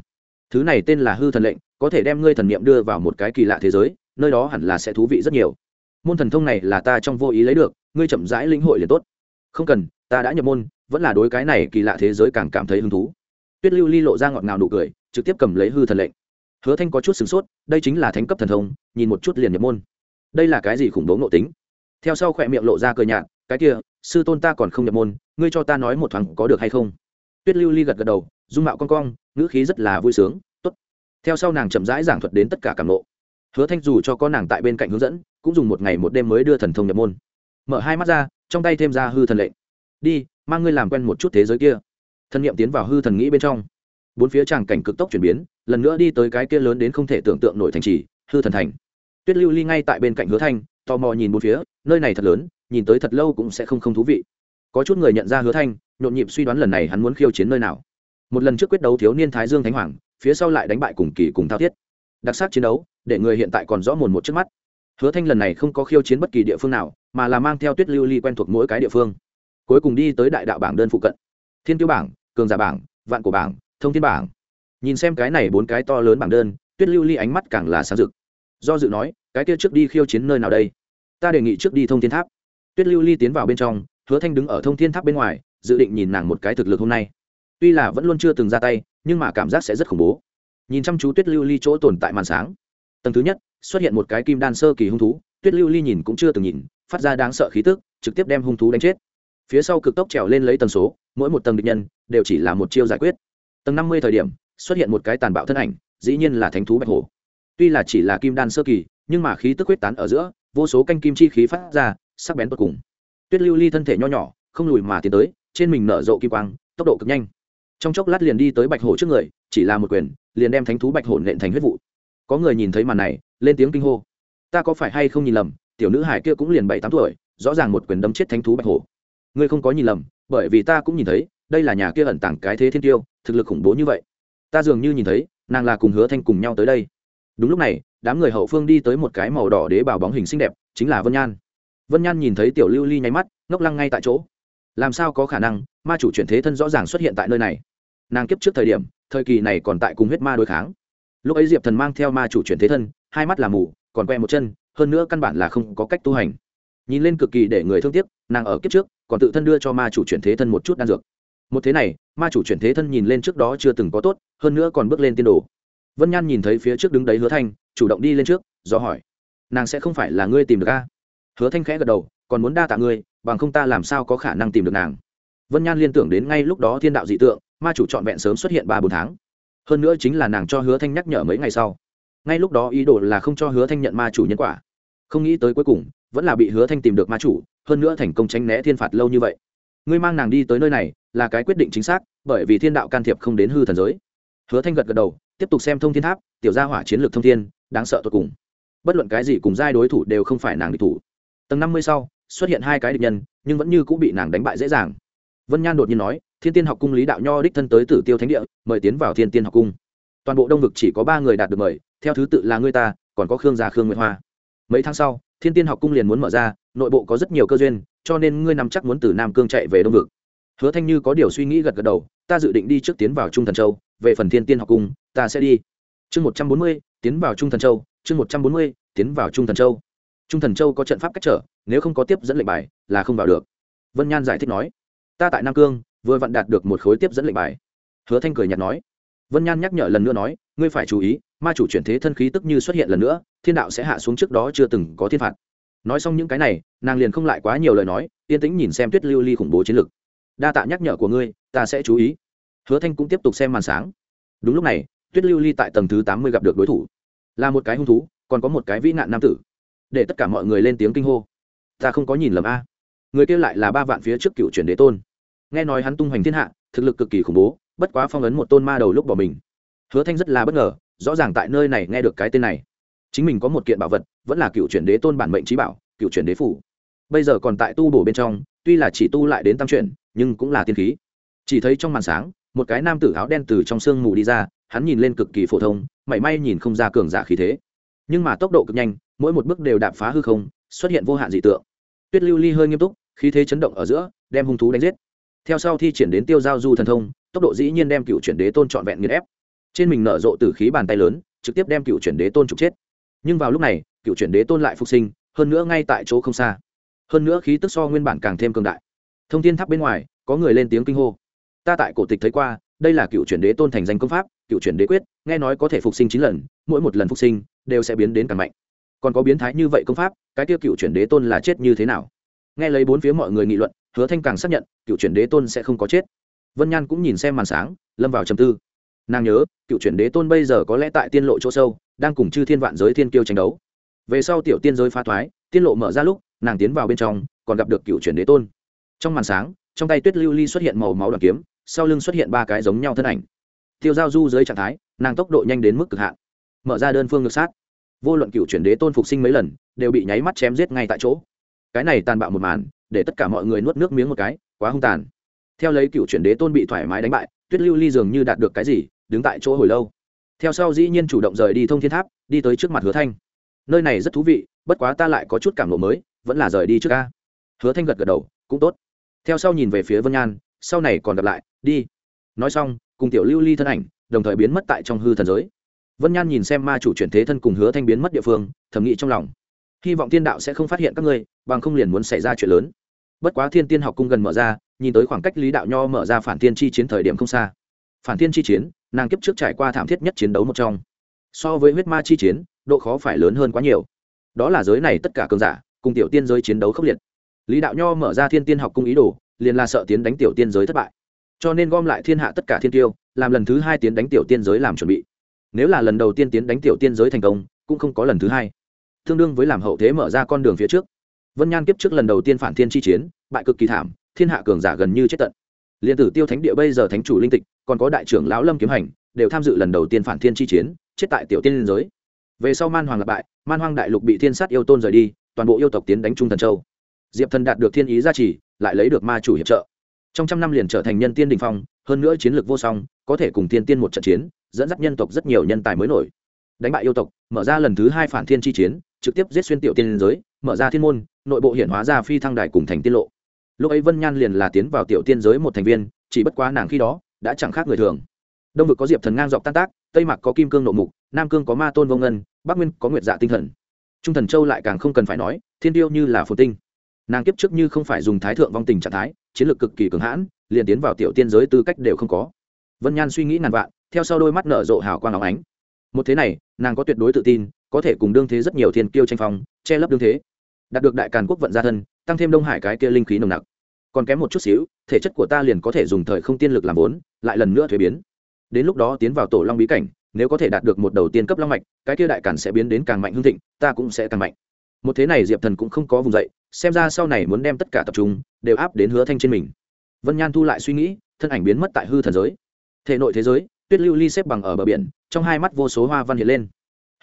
Thứ này tên là hư thần lệnh, có thể đem ngươi thần niệm đưa vào một cái kỳ lạ thế giới, nơi đó hẳn là sẽ thú vị rất nhiều. Môn thần thông này là ta trong vô ý lấy được, ngươi chậm rãi lĩnh hội liền tốt. Không cần, ta đã nhập môn vẫn là đối cái này kỳ lạ thế giới càng cảm thấy hứng thú. Tuyết lưu ly lộ ra ngọt ngào nụ cười, trực tiếp cầm lấy hư thần lệnh. Hứa thanh có chút sửng sốt, đây chính là thánh cấp thần thông, nhìn một chút liền nhập môn. Đây là cái gì khủng bố nội tính? Theo sau khỏe miệng lộ ra cười nhạt, cái kia, sư tôn ta còn không nhập môn, ngươi cho ta nói một thoáng có được hay không? Tuyết lưu ly gật gật đầu, dung mạo con cong, ngữ khí rất là vui sướng, tốt. Theo sau nàng chậm rãi giảng thuật đến tất cả cảm nộ. Hứa thanh dù cho có nàng tại bên cạnh hướng dẫn, cũng dùng một ngày một đêm mới đưa thần thông nhập môn. Mở hai mắt ra, trong tay thêm ra hư thần lệnh. Đi mang ngươi làm quen một chút thế giới kia. Thân nhiệm tiến vào hư thần nghĩ bên trong. Bốn phía tràng cảnh cực tốc chuyển biến, lần nữa đi tới cái kia lớn đến không thể tưởng tượng nổi thành trì, hư thần thành. Tuyết lưu ly ngay tại bên cạnh hứa thanh, tò mò nhìn bốn phía, nơi này thật lớn, nhìn tới thật lâu cũng sẽ không không thú vị. Có chút người nhận ra hứa thanh, nhộn nhịp suy đoán lần này hắn muốn khiêu chiến nơi nào. Một lần trước quyết đấu thiếu niên thái dương thánh hoàng, phía sau lại đánh bại cùng kỳ cùng thao thiết. Đặc sắc chiến đấu, để người hiện tại còn rõ mồn một trước mắt. Hứa thanh lần này không có khiêu chiến bất kỳ địa phương nào, mà là mang theo tuyết lưu ly quen thuộc mỗi cái địa phương cuối cùng đi tới đại đạo bảng đơn phụ cận. Thiên tiêu bảng, cường giả bảng, vạn cổ bảng, thông thiên bảng. Nhìn xem cái này bốn cái to lớn bảng đơn, tuyết lưu ly ánh mắt càng là sáng rực. Do dự nói, cái kia trước đi khiêu chiến nơi nào đây? Ta đề nghị trước đi thông thiên tháp. Tuyết lưu ly tiến vào bên trong, hứa thanh đứng ở thông thiên tháp bên ngoài, dự định nhìn nàng một cái thực lực hôm nay. Tuy là vẫn luôn chưa từng ra tay, nhưng mà cảm giác sẽ rất khủng bố. Nhìn chăm chú tuyết lưu ly chỗ tồn tại màn sáng. Tầng thứ nhất, xuất hiện một cái kim đan sơ kỳ hung thú, tuyết lưu ly nhìn cũng chưa từng nhìn, phát ra đáng sợ khí tức, trực tiếp đem hung thú đánh chết phía sau cực tốc trèo lên lấy tầng số, mỗi một tầng địch nhân đều chỉ là một chiêu giải quyết. Tầng năm mươi thời điểm, xuất hiện một cái tàn bạo thân ảnh, dĩ nhiên là thánh thú bạch hổ. Tuy là chỉ là kim đan sơ kỳ, nhưng mà khí tức huyết tán ở giữa, vô số canh kim chi khí phát ra, sắc bén tột cùng. Tuyết lưu ly thân thể nho nhỏ, không lùi mà tiến tới, trên mình nở rộ kim quang, tốc độ cực nhanh. Trong chốc lát liền đi tới bạch hổ trước người, chỉ là một quyền, liền đem thánh thú bạch hổ nện thành huyết vụ. Có người nhìn thấy màn này, lên tiếng kinh hô. Ta có phải hay không nhìn lầm, tiểu nữ hải kia cũng liền bảy tám tuổi, rõ ràng một quyền đâm chết thánh thú bạch hổ ngươi không có nhìn lầm, bởi vì ta cũng nhìn thấy, đây là nhà kia ẩn tàng cái thế thiên tiêu, thực lực khủng bố như vậy. Ta dường như nhìn thấy, nàng là cùng hứa thanh cùng nhau tới đây. Đúng lúc này, đám người hậu phương đi tới một cái màu đỏ đế bảo bóng hình xinh đẹp, chính là vân nhan. Vân nhan nhìn thấy tiểu lưu ly nháy mắt, ngốc lăng ngay tại chỗ. Làm sao có khả năng, ma chủ chuyển thế thân rõ ràng xuất hiện tại nơi này? Nàng kiếp trước thời điểm, thời kỳ này còn tại cùng huyết ma đối kháng. Lúc ấy diệp thần mang theo ma chủ chuyển thế thân, hai mắt là mù, còn que một chân, hơn nữa căn bản là không có cách tu hành. Nhìn lên cực kỳ để người thương tiếc, nàng ở kiếp trước còn tự thân đưa cho ma chủ chuyển thế thân một chút đan dược. Một thế này, ma chủ chuyển thế thân nhìn lên trước đó chưa từng có tốt, hơn nữa còn bước lên tiên đồ. Vân nhan nhìn thấy phía trước đứng đấy hứa thanh, chủ động đi lên trước, do hỏi, nàng sẽ không phải là ngươi tìm được a? Hứa thanh khẽ gật đầu, còn muốn đa tạ ngươi, bằng không ta làm sao có khả năng tìm được nàng? Vân nhan liên tưởng đến ngay lúc đó thiên đạo dị tượng, ma chủ trọn vẹn sớm xuất hiện ba bốn tháng. Hơn nữa chính là nàng cho hứa thanh nhắc nhở mấy ngày sau. Ngay lúc đó ý đồ là không cho hứa thanh nhận ma chủ nhân quả. Không nghĩ tới cuối cùng vẫn là bị hứa thanh tìm được ma chủ, hơn nữa thành công tránh né thiên phạt lâu như vậy. Ngươi mang nàng đi tới nơi này là cái quyết định chính xác, bởi vì thiên đạo can thiệp không đến hư thần giới. Hứa thanh gật gật đầu, tiếp tục xem thông thiên tháp, tiểu gia hỏa chiến lược thông thiên, đáng sợ tột cùng. Bất luận cái gì cùng giai đối thủ đều không phải nàng địch thủ. Tầng năm mươi sau, xuất hiện hai cái địch nhân, nhưng vẫn như cũng bị nàng đánh bại dễ dàng. Vân nhan đột nhiên nói, thiên tiên học cung lý đạo nho đích thân tới tử tiêu thánh địa, mời tiến vào thiên tiên học cung. Toàn bộ đông vực chỉ có ba người đạt được mời, theo thứ tự là ngươi ta, còn có khương gia khương nguyễn hoa. Mấy tháng sau thiên tiên học cung liền muốn mở ra, nội bộ có rất nhiều cơ duyên, cho nên ngươi nằm chắc muốn từ nam cương chạy về đông vực. Hứa thanh như có điều suy nghĩ gật gật đầu, ta dự định đi trước tiến vào trung thần châu, về phần thiên tiên học cung, ta sẽ đi. Chương một trăm bốn mươi, tiến vào trung thần châu, chương một trăm bốn mươi, tiến vào trung thần châu. Trung thần châu có trận pháp cách trở, nếu không có tiếp dẫn lệnh bài, là không vào được. Vân nhan giải thích nói, ta tại nam cương, vừa vặn đạt được một khối tiếp dẫn lệnh bài. Hứa thanh cười nhạt nói, vân nhan nhắc nhở lần nữa nói, ngươi phải chú ý, ma chủ chuyển thế thân khí tức như xuất hiện lần nữa thiên đạo sẽ hạ xuống trước đó chưa từng có thiên phạt. Nói xong những cái này, nàng liền không lại quá nhiều lời nói, yên tĩnh nhìn xem tuyết lưu ly khủng bố chiến lực. Đa tạ nhắc nhở của ngươi, ta sẽ chú ý. Hứa thanh cũng tiếp tục xem màn sáng. Đúng lúc này, tuyết lưu ly tại tầng thứ tám mươi gặp được đối thủ. Là một cái hung thú, còn có một cái vĩ nạn nam tử. Để tất cả mọi người lên tiếng kinh hô. Ta không có nhìn lầm a. Người kia lại là ba vạn phía trước cựu chuyển đế tôn. Nghe nói hắn tung hoành thiên hạ, thực lực cực kỳ khủng bố, bất quá phong ấn một tôn ma đầu lúc bỏ mình. Hứa thanh rất là bất ngờ, rõ ràng tại nơi này nghe được cái tên này chính mình có một kiện bảo vật, vẫn là cựu chuyển đế tôn bản mệnh trí bảo, cựu chuyển đế phủ. Bây giờ còn tại tu bổ bên trong, tuy là chỉ tu lại đến tam chuyển, nhưng cũng là tiên khí. Chỉ thấy trong màn sáng, một cái nam tử áo đen từ trong sương mù đi ra, hắn nhìn lên cực kỳ phổ thông, mảy may nhìn không ra cường giả khí thế. Nhưng mà tốc độ cực nhanh, mỗi một bước đều đạp phá hư không, xuất hiện vô hạn dị tượng. Tuyết lưu ly hơi nghiêm túc, khí thế chấn động ở giữa, đem hung thú đánh giết. Theo sau thi triển đến tiêu giao du thần thông, tốc độ dĩ nhiên đem cựu chuyển đế tôn trọn vẹn nghiền ép. Trên mình nở rộ từ khí bàn tay lớn, trực tiếp đem cựu chuyển đế tôn trục chết nhưng vào lúc này, cựu chuyển đế tôn lại phục sinh, hơn nữa ngay tại chỗ không xa. Hơn nữa khí tức so nguyên bản càng thêm cường đại. Thông tin tháp bên ngoài, có người lên tiếng kinh hô. Ta tại cổ tịch thấy qua, đây là cựu chuyển đế tôn thành danh công pháp, cựu chuyển đế quyết, nghe nói có thể phục sinh chín lần, mỗi một lần phục sinh, đều sẽ biến đến càng mạnh. Còn có biến thái như vậy công pháp, cái tiêu cựu chuyển đế tôn là chết như thế nào? Nghe lấy bốn phía mọi người nghị luận, hứa thanh càng xác nhận, cựu chuyển đế tôn sẽ không có chết. Vân nhan cũng nhìn xem màn sáng, lâm vào trầm tư. Nàng nhớ, cựu chuyển đế tôn bây giờ có lẽ tại tiên lộ chỗ sâu đang cùng chư thiên vạn giới thiên kiêu tranh đấu. Về sau tiểu tiên giới phá thoái, tiên lộ mở ra lúc, nàng tiến vào bên trong, còn gặp được cựu chuyển đế tôn. Trong màn sáng, trong tay tuyết lưu ly xuất hiện màu máu đoàn kiếm, sau lưng xuất hiện ba cái giống nhau thân ảnh. Tiêu giao du dưới trạng thái, nàng tốc độ nhanh đến mức cực hạn. Mở ra đơn phương ngược sát. Vô luận cựu chuyển đế tôn phục sinh mấy lần, đều bị nháy mắt chém giết ngay tại chỗ. Cái này tàn bạo một màn, để tất cả mọi người nuốt nước miếng một cái, quá hung tàn. Theo lấy cựu chuyển đế tôn bị thoải mái đánh bại, tuyết lưu ly dường như đạt được cái gì, đứng tại chỗ hồi lâu theo sau dĩ nhiên chủ động rời đi thông thiên tháp, đi tới trước mặt hứa thanh. Nơi này rất thú vị, bất quá ta lại có chút cảm lộ mới, vẫn là rời đi trước ca. Hứa thanh gật gật đầu, cũng tốt. Theo sau nhìn về phía vân nhan, sau này còn gặp lại, đi. Nói xong, cùng tiểu lưu ly thân ảnh, đồng thời biến mất tại trong hư thần giới. Vân nhan nhìn xem ma chủ chuyển thế thân cùng hứa thanh biến mất địa phương, thầm nghĩ trong lòng. Hy vọng thiên đạo sẽ không phát hiện các ngươi, bằng không liền muốn xảy ra chuyện lớn. Bất quá thiên tiên học cung gần mở ra, nhìn tới khoảng cách lý đạo nho mở ra phản tiên chi chiến thời điểm không xa phản tiên chi chiến, nàng kiếp trước trải qua thảm thiết nhất chiến đấu một trong. So với huyết ma chi chiến, độ khó phải lớn hơn quá nhiều. Đó là giới này tất cả cường giả, cùng tiểu tiên giới chiến đấu khốc liệt. Lý đạo nho mở ra thiên tiên học cung ý đồ, liền là sợ tiến đánh tiểu tiên giới thất bại. Cho nên gom lại thiên hạ tất cả thiên tiêu, làm lần thứ hai tiến đánh tiểu tiên giới làm chuẩn bị. Nếu là lần đầu tiên tiến đánh tiểu tiên giới thành công, cũng không có lần thứ hai. Tương đương với làm hậu thế mở ra con đường phía trước. Vân nhan kiếp trước lần đầu tiên phản thiên chi chiến, bại cực kỳ thảm, thiên hạ cường giả gần như chết tận. Liền tử tiêu thánh địa bây giờ thánh chủ linh tịch còn có đại trưởng lão lâm kiếm hành, đều tham dự lần đầu tiên phản thiên chi chiến, chết tại tiểu tiên liên giới. Về sau man hoàng lập bại man hoang đại lục bị thiên sát yêu tôn rời đi, toàn bộ yêu tộc tiến đánh trung thần châu. Diệp thần đạt được thiên ý gia trì, lại lấy được ma chủ hiệp trợ. Trong trăm năm liền trở thành nhân tiên đình phong, hơn nữa chiến lược vô song, có thể cùng thiên tiên một trận chiến, dẫn dắt nhân tộc rất nhiều nhân tài mới nổi. Đánh bại yêu tộc, mở ra lần thứ hai phản thiên chi chiến, trực tiếp giết xuyên tiểu tiên liên giới, mở ra thiên môn, nội bộ hiện hóa ra phi thăng đài cùng thành tiên lộ. Lúc ấy vân nhan liền là tiến vào tiểu tiên giới một thành viên, chỉ bất quá nàng khi đó đã chẳng khác người thường. Đông vực có diệp thần ngang dọc tan tác, tây mạc có kim cương nộ mục, nam cương có ma tôn vô ngân, bắc nguyên có nguyệt dạ tinh thần. Trung thần châu lại càng không cần phải nói, thiên tiêu như là phồn tinh. Nàng kiếp trước như không phải dùng thái thượng vong tình trạng thái, chiến lược cực kỳ cường hãn, liền tiến vào tiểu tiên giới tư cách đều không có. Vân nhan suy nghĩ ngàn vạn, theo sau đôi mắt nở rộ hào quang áo ánh. Một thế này, nàng có tuyệt đối tự tin, có thể cùng đương thế rất nhiều thiên kiêu tranh phong, che lấp đương thế. Đạt được đại càn quốc vận gia thân, tăng thêm đông hải cái kia linh khí nồng nặc. Còn kém một chút xíu, thể chất của ta liền có thể dùng thời không tiên lực làm vốn lại lần nữa thuế biến. Đến lúc đó tiến vào tổ long bí cảnh, nếu có thể đạt được một đầu tiên cấp long mạch, cái kia đại càn sẽ biến đến càng mạnh hương thịnh, ta cũng sẽ càng mạnh. Một thế này diệp thần cũng không có vùng dậy, xem ra sau này muốn đem tất cả tập trung, đều áp đến hứa thanh trên mình. Vân nhan thu lại suy nghĩ, thân ảnh biến mất tại hư thần giới. Thể nội thế giới, tuyết lưu ly xếp bằng ở bờ biển, trong hai mắt vô số hoa văn hiện lên.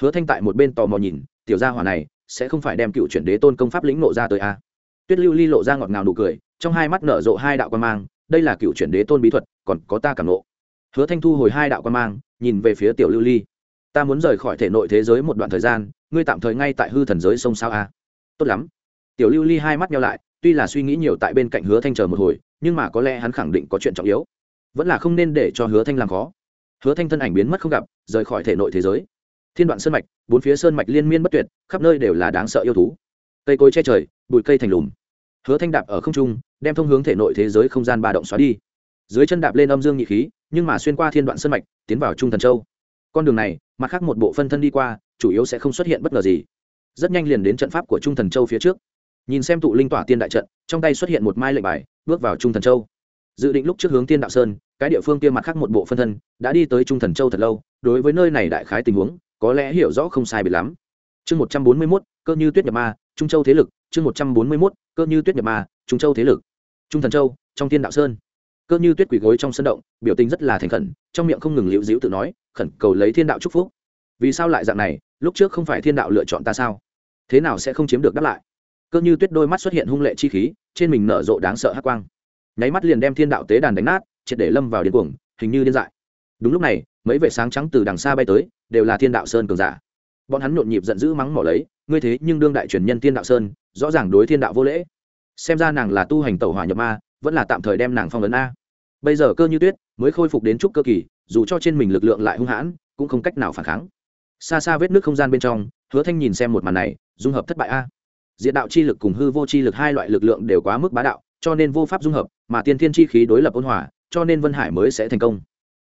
Hứa thanh tại một bên tò mò nhìn, tiểu gia hỏa này, sẽ không phải đem cựu chuyển đế tôn công pháp lĩnh nộ ra tới a. À. tuyết lưu ly lộ ra ngọt ngào nụ cười, trong hai mắt nở rộ hai đạo quan mang, đây là cựu chuyển đế tôn bí thuật còn có ta cảm nộ. Hứa thanh thu hồi hai đạo quan mang, nhìn về phía tiểu lưu ly. Ta muốn rời khỏi thể nội thế giới một đoạn thời gian, ngươi tạm thời ngay tại hư thần giới sông sao a? Tốt lắm. Tiểu lưu ly hai mắt nhau lại, tuy là suy nghĩ nhiều tại bên cạnh hứa thanh chờ một hồi, nhưng mà có lẽ hắn khẳng định có chuyện trọng yếu. Vẫn là không nên để cho hứa thanh làm khó. Hứa thanh thân ảnh biến mất không gặp, rời khỏi thể nội thế giới. Thiên đoạn sơn mạch, bốn phía sơn mạch liên miên bất tuyệt, khắp nơi đều là đáng sợ yêu thú. Cây cối che trời, bụi cây thành lùm. Hứa thanh đạp ở không trung, đem thông hướng thể nội thế giới không gian ba động xóa đi dưới chân đạp lên âm dương nhị khí, nhưng mà xuyên qua thiên đoạn sơn mạch, tiến vào trung thần châu. Con đường này, mặt khác một bộ phân thân đi qua, chủ yếu sẽ không xuất hiện bất ngờ gì. Rất nhanh liền đến trận pháp của trung thần châu phía trước. Nhìn xem tụ linh tỏa tiên đại trận, trong tay xuất hiện một mai lệnh bài, bước vào trung thần châu. Dự định lúc trước hướng tiên đạo sơn, cái địa phương kia mặt khác một bộ phân thân, đã đi tới trung thần châu thật lâu, đối với nơi này đại khái tình huống, có lẽ hiểu rõ không sai biệt lắm. Chương một trăm bốn mươi mốt, cơ như tuyết nhập ma, trung châu thế lực. Chương một trăm bốn mươi mốt, cơ như tuyết nhập ma, trung châu thế lực. Trung thần châu, trong tiên đạo sơn cơ như tuyết quỳ gối trong sân động, biểu tình rất là thành khẩn, trong miệng không ngừng liễu dĩu tự nói, khẩn cầu lấy thiên đạo chúc phúc. Vì sao lại dạng này? Lúc trước không phải thiên đạo lựa chọn ta sao? Thế nào sẽ không chiếm được đáp lại? Cơ như tuyết đôi mắt xuất hiện hung lệ chi khí, trên mình nở rộ đáng sợ hắc quang. Nháy mắt liền đem thiên đạo tế đàn đánh nát, triệt để lâm vào điên cuồng, hình như điên dại. Đúng lúc này, mấy vệ sáng trắng từ đằng xa bay tới, đều là thiên đạo sơn cường giả. Bọn hắn nhộn nhịp giận dữ mắng mỏ lấy, ngươi thế nhưng đương đại truyền nhân thiên đạo sơn, rõ ràng đối thiên đạo vô lễ. Xem ra nàng là tu hành tẩu hỏa nhập ma vẫn là tạm thời đem nàng phong ấn a. Bây giờ cơ như tuyết mới khôi phục đến chút cơ kỳ, dù cho trên mình lực lượng lại hung hãn, cũng không cách nào phản kháng. Xa xa vết nước không gian bên trong, hứa thanh nhìn xem một màn này, dung hợp thất bại a. Diện đạo chi lực cùng hư vô chi lực hai loại lực lượng đều quá mức bá đạo, cho nên vô pháp dung hợp, mà tiên thiên chi khí đối lập ôn hòa, cho nên vân hải mới sẽ thành công.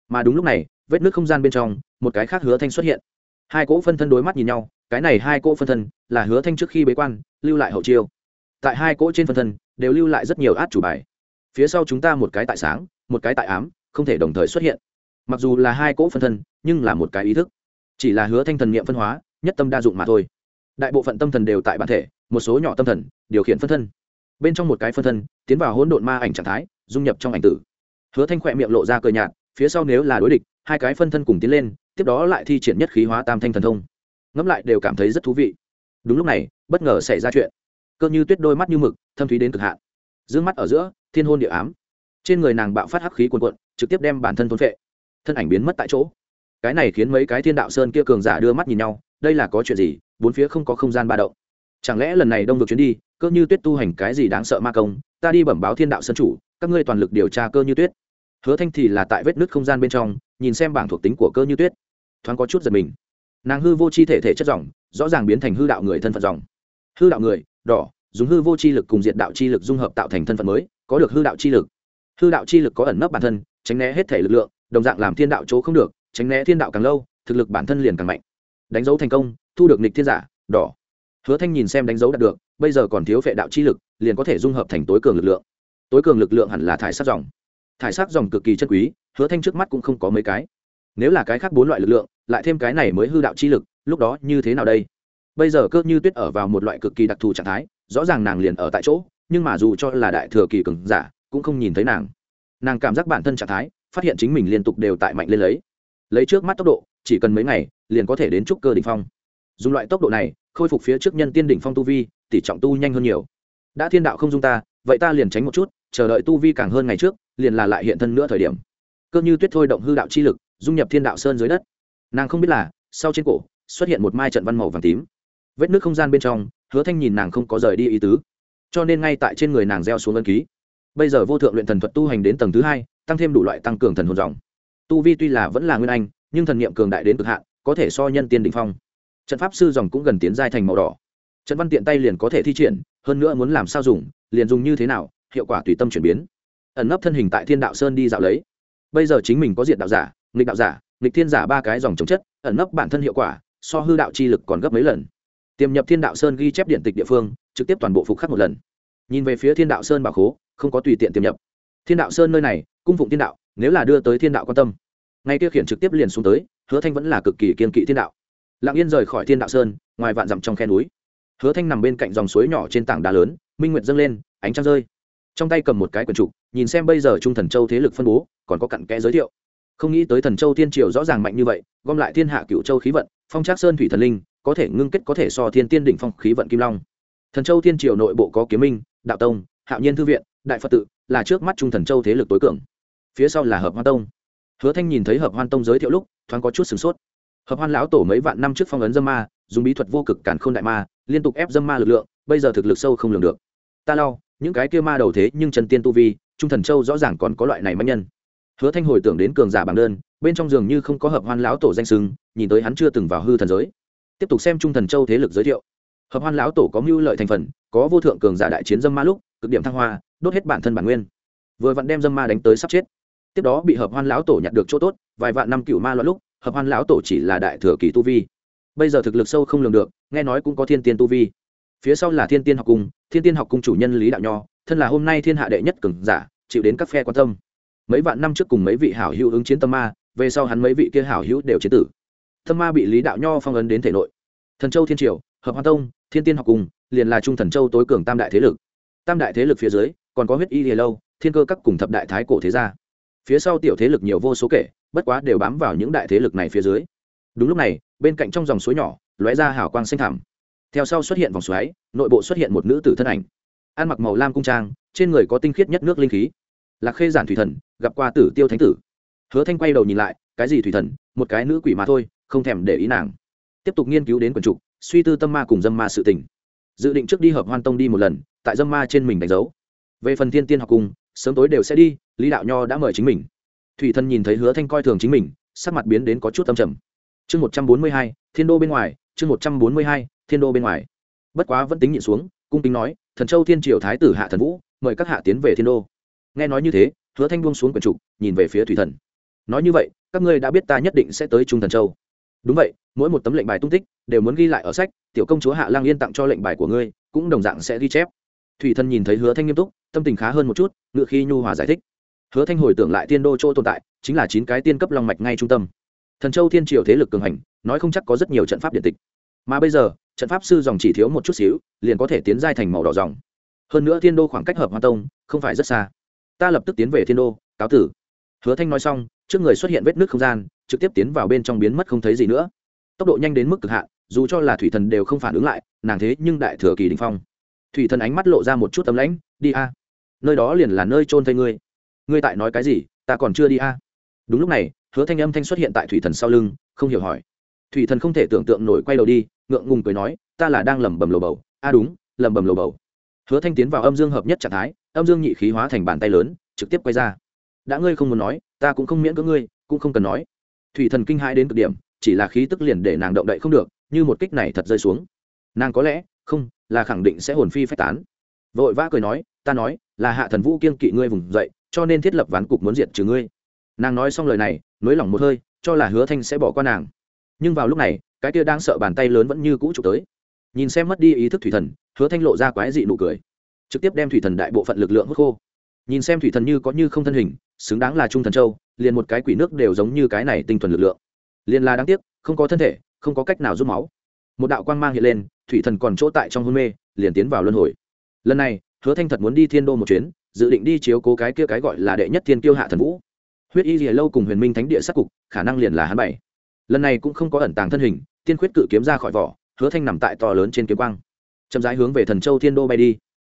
Mà đúng lúc này, vết nước không gian bên trong, một cái khác hứa thanh xuất hiện. Hai cỗ phân thân đối mắt nhìn nhau, cái này hai cỗ phân thân là hứa thanh trước khi bế quan, lưu lại hậu chiêu. Tại hai cỗ trên phân thân, đều lưu lại rất nhiều át chủ bài phía sau chúng ta một cái tại sáng, một cái tại ám, không thể đồng thời xuất hiện. Mặc dù là hai cỗ phân thân, nhưng là một cái ý thức. Chỉ là hứa thanh thần nghiệm phân hóa, nhất tâm đa dụng mà thôi. Đại bộ phận tâm thần đều tại bản thể, một số nhỏ tâm thần, điều khiển phân thân. Bên trong một cái phân thân, tiến vào hỗn độn ma ảnh trạng thái, dung nhập trong ảnh tử. Hứa thanh khỏe miệng lộ ra cờ nhạt, phía sau nếu là đối địch, hai cái phân thân cùng tiến lên, tiếp đó lại thi triển nhất khí hóa tam thanh thần thông. Ngẫm lại đều cảm thấy rất thú vị. Đúng lúc này, bất ngờ xảy ra chuyện. Cơ như tuyết đôi mắt như mực, thâm thúy đến cực hạn. D mắt ở giữa thiên hôn địa ám. Trên người nàng bạo phát hắc khí cuồn cuộn, trực tiếp đem bản thân thôn phệ. Thân ảnh biến mất tại chỗ. Cái này khiến mấy cái thiên đạo sơn kia cường giả đưa mắt nhìn nhau, đây là có chuyện gì? Bốn phía không có không gian ba động. Chẳng lẽ lần này đông vực chuyến đi, cơ như tuyết tu hành cái gì đáng sợ ma công? Ta đi bẩm báo thiên đạo sơn chủ, các ngươi toàn lực điều tra cơ như tuyết. Hứa thanh thì là tại vết nứt không gian bên trong, nhìn xem bảng thuộc tính của cơ như tuyết. Thoáng có chút giật mình. Nàng hư vô chi thể thể chất dòng rõ ràng biến thành hư đạo người thân phận dòng hư đạo người, đỏ, dùng hư vô chi lực cùng diện đạo chi lực dung hợp tạo thành thân phận mới có được hư đạo chi lực. Hư đạo chi lực có ẩn nấp bản thân, tránh né hết thể lực lượng, đồng dạng làm thiên đạo chỗ không được, tránh né thiên đạo càng lâu, thực lực bản thân liền càng mạnh. Đánh dấu thành công, thu được nịch thiên giả, đỏ. Hứa thanh nhìn xem đánh dấu đạt được, bây giờ còn thiếu phệ đạo chi lực, liền có thể dung hợp thành tối cường lực lượng. Tối cường lực lượng hẳn là thải sắc dòng. Thải sắc dòng cực kỳ chân quý, hứa thanh trước mắt cũng không có mấy cái. Nếu là cái khác bốn loại lực lượng, lại thêm cái này mới hư đạo chi lực, lúc đó như thế nào đây? Bây giờ cơ như tuyết ở vào một loại cực kỳ đặc thù trạng thái, rõ ràng nàng liền ở tại chỗ nhưng mà dù cho là đại thừa kỳ cường giả, cũng không nhìn thấy nàng. Nàng cảm giác bản thân trạng thái, phát hiện chính mình liên tục đều tại mạnh lên lấy. Lấy trước mắt tốc độ, chỉ cần mấy ngày, liền có thể đến trúc cơ đỉnh phong. Dùng loại tốc độ này, khôi phục phía trước nhân tiên đỉnh phong tu vi, tỷ trọng tu nhanh hơn nhiều. Đã thiên đạo không dung ta, vậy ta liền tránh một chút, chờ đợi tu vi càng hơn ngày trước, liền là lại hiện thân nữa thời điểm. Cơ như tuyết thôi động hư đạo chi lực, dung nhập thiên đạo sơn dưới đất. Nàng không biết là, sau trên cổ, xuất hiện một mai trận văn màu vàng tím. Vết nước không gian bên trong, hứa thanh nhìn nàng không có rời đi ý tứ cho nên ngay tại trên người nàng gieo xuống ân ký. Bây giờ vô thượng luyện thần thuật tu hành đến tầng thứ hai, tăng thêm đủ loại tăng cường thần hồn dòng. Tu vi tuy là vẫn là nguyên anh, nhưng thần niệm cường đại đến cực hạn, có thể so nhân tiên đỉnh phong. Trận pháp sư dòng cũng gần tiến giai thành màu đỏ. Trận văn tiện tay liền có thể thi triển, hơn nữa muốn làm sao dùng, liền dùng như thế nào, hiệu quả tùy tâm chuyển biến. Ẩn nấp thân hình tại thiên đạo sơn đi dạo lấy. Bây giờ chính mình có diện đạo giả, nghịch đạo giả, nghịch thiên giả ba cái dòng chống chất, ẩn nấp bản thân hiệu quả, so hư đạo chi lực còn gấp mấy lần tiềm nhập thiên đạo sơn ghi chép điện tịch địa phương, trực tiếp toàn bộ phục khắc một lần. Nhìn về phía thiên đạo sơn bảo khố, không có tùy tiện tiềm nhập. Thiên đạo sơn nơi này, cung phụng thiên đạo, nếu là đưa tới thiên đạo quan tâm. Ngay kia khiển trực tiếp liền xuống tới, hứa thanh vẫn là cực kỳ kiên kỵ thiên đạo. Lặng yên rời khỏi thiên đạo sơn, ngoài vạn dặm trong khe núi. Hứa thanh nằm bên cạnh dòng suối nhỏ trên tảng đá lớn, minh nguyệt dâng lên, ánh trăng rơi. Trong tay cầm một cái quần trục, nhìn xem bây giờ trung thần châu thế lực phân bố, còn có cặn kẽ giới thiệu. Không nghĩ tới thần châu thiên triều rõ ràng mạnh như vậy, gom lại thiên hạ cựu châu khí vận, phong trác sơn thủy thần linh có thể ngưng kết có thể so thiên tiên đỉnh phong khí vận kim long. Thần châu thiên triều nội bộ có kiếm minh, đạo tông, hạo nhiên thư viện, đại phật tự, là trước mắt trung thần châu thế lực tối cường. Phía sau là hợp hoa tông. Hứa thanh nhìn thấy hợp hoan tông giới thiệu lúc, thoáng có chút sửng sốt. Hợp hoan lão tổ mấy vạn năm trước phong ấn dâm ma, dùng bí thuật vô cực cản khôn đại ma, liên tục ép dâm ma lực lượng, bây giờ thực lực sâu không lường được. Ta lau những cái kia ma đầu thế nhưng trần tiên tu vi, trung thần châu rõ ràng còn có loại này manh nhân. Hứa thanh hồi tưởng đến cường giả bảng đơn, bên trong giường như không có hợp hoan lão tổ danh sưng nhìn tới hắn chưa từng vào hư thần giới tiếp tục xem trung thần châu thế lực giới thiệu. Hợp hoan lão tổ có mưu lợi thành phần, có vô thượng cường giả đại chiến dâm ma lúc, cực điểm thăng hoa, đốt hết bản thân bản nguyên. Vừa vặn đem dâm ma đánh tới sắp chết. Tiếp đó bị hợp hoan lão tổ nhặt được chỗ tốt, vài vạn năm cựu ma loạn lúc, hợp hoan lão tổ chỉ là đại thừa kỳ tu vi. Bây giờ thực lực sâu không lường được, nghe nói cũng có thiên tiên tu vi. Phía sau là thiên tiên học cung, thiên tiên học cung chủ nhân lý đạo nho, thân là hôm nay thiên hạ đệ nhất cường giả, chịu đến các phe quan tâm. Mấy vạn năm trước cùng mấy vị hảo hữu ứng chiến tâm ma, về sau hắn mấy vị kia hảo hữu đều chiến tử. Thâm ma bị lý đạo nho phong ấn đến thể nội. Thần châu thiên triều, hợp hoa tông, thiên tiên học cung liền là trung thần châu tối cường tam đại thế lực. Tam đại thế lực phía dưới, còn có huyết y hề lâu, thiên cơ các cùng thập đại thái cổ thế gia. Phía sau tiểu thế lực nhiều vô số kể, bất quá đều bám vào những đại thế lực này phía dưới. Đúng lúc này, bên cạnh trong dòng suối nhỏ, lóe ra hào quang xanh thẳm. Theo sau xuất hiện vòng xoáy, nội bộ xuất hiện một nữ tử thân ảnh. Ăn mặc màu lam cung trang, trên người có tinh khiết nhất nước linh khí. Lạc khê giản thủy thần, gặp qua tử tiêu thánh tử. Hứa thanh quay đầu nhìn lại, cái gì thủy thần? Một cái nữ quỷ mà thôi không thèm để ý nàng. Tiếp tục nghiên cứu đến quần trục, suy tư tâm ma cùng dâm ma sự tình. Dự định trước đi hợp hoan tông đi một lần, tại dâm ma trên mình đánh dấu. Về phần thiên tiên học cung sớm tối đều sẽ đi, lý đạo nho đã mời chính mình. Thủy thần nhìn thấy hứa thanh coi thường chính mình, sắc mặt biến đến có chút tâm trầm. Chương một trăm bốn mươi hai, thiên đô bên ngoài, chương một trăm bốn mươi hai, thiên đô bên ngoài. Bất quá vẫn tính nhịn xuống, cung tính nói, thần châu thiên triều thái tử hạ thần vũ, mời các hạ tiến về thiên đô. Nghe nói như thế, hứa thanh buông xuống quần trục, nhìn về phía thủy thần. Nói như vậy, các ngươi đã biết ta nhất định sẽ tới trung thần châu đúng vậy, mỗi một tấm lệnh bài tung tích đều muốn ghi lại ở sách, tiểu công chúa hạ lang yên tặng cho lệnh bài của ngươi, cũng đồng dạng sẽ ghi chép. Thủy Thân nhìn thấy hứa thanh nghiêm túc, tâm tình khá hơn một chút, ngựa khi nhu hòa giải thích. Hứa thanh hồi tưởng lại tiên đô chỗ tồn tại, chính là chín cái tiên cấp long mạch ngay trung tâm. Thần châu thiên triều thế lực cường hành, nói không chắc có rất nhiều trận pháp điện tịch. Mà bây giờ, trận pháp sư dòng chỉ thiếu một chút xíu, liền có thể tiến giai thành màu đỏ dòng. Hơn nữa thiên đô khoảng cách hợp hoa tông, không phải rất xa. Ta lập tức tiến về thiên đô, cáo tử. Hứa thanh nói xong, trước người xuất hiện vết nước không gian trực tiếp tiến vào bên trong biến mất không thấy gì nữa. Tốc độ nhanh đến mức cực hạn, dù cho là thủy thần đều không phản ứng lại, nàng thế nhưng đại thừa kỳ đình phong. Thủy thần ánh mắt lộ ra một chút tấm lãnh, đi a. Nơi đó liền là nơi trôn thây ngươi. Ngươi tại nói cái gì, ta còn chưa đi a. Đúng lúc này, hứa thanh âm thanh xuất hiện tại thủy thần sau lưng, không hiểu hỏi. Thủy thần không thể tưởng tượng nổi quay đầu đi, ngượng ngùng cười nói, ta là đang lẩm bẩm lầu bầu. A, đúng, lẩm bẩm lầu bầu. Hứa thanh tiến vào âm dương hợp nhất trạng thái, âm dương nhị khí hóa thành bàn tay lớn, trực tiếp quay ra. Đã ngươi không muốn nói, ta cũng không miễn cưỡng ngươi, cũng không cần nói thủy thần kinh hãi đến cực điểm, chỉ là khí tức liền để nàng động đậy không được, như một kích này thật rơi xuống. Nàng có lẽ, không, là khẳng định sẽ hồn phi phách tán. Vội vã cười nói, ta nói, là hạ thần vũ kiên kỵ ngươi vùng dậy, cho nên thiết lập ván cục muốn diệt trừ ngươi. Nàng nói xong lời này, nới lỏng một hơi, cho là hứa thanh sẽ bỏ qua nàng. Nhưng vào lúc này, cái kia đang sợ bàn tay lớn vẫn như cũ chụp tới. Nhìn xem mất đi ý thức thủy thần, hứa thanh lộ ra quái dị nụ cười. Trực tiếp đem thủy thần đại bộ phận lực lượng hút khô. Nhìn xem thủy thần như có như không thân hình, xứng đáng là trung thần châu liền một cái quỷ nước đều giống như cái này tinh thuần lực lượng. Liền là đáng tiếc, không có thân thể, không có cách nào rút máu. Một đạo quang mang hiện lên, thủy thần còn chỗ tại trong hôn mê, liền tiến vào luân hồi. Lần này, hứa thanh thật muốn đi thiên đô một chuyến, dự định đi chiếu cố cái kia cái gọi là đệ nhất thiên kiêu hạ thần vũ. Huyết y lìa lâu cùng huyền minh thánh địa sắc cục, khả năng liền là hắn bảy. Lần này cũng không có ẩn tàng thân hình, tiên khuyết cự kiếm ra khỏi vỏ, hứa thanh nằm tại to lớn trên kiếm quang. Chậm rãi hướng về thần châu thiên đô bay đi.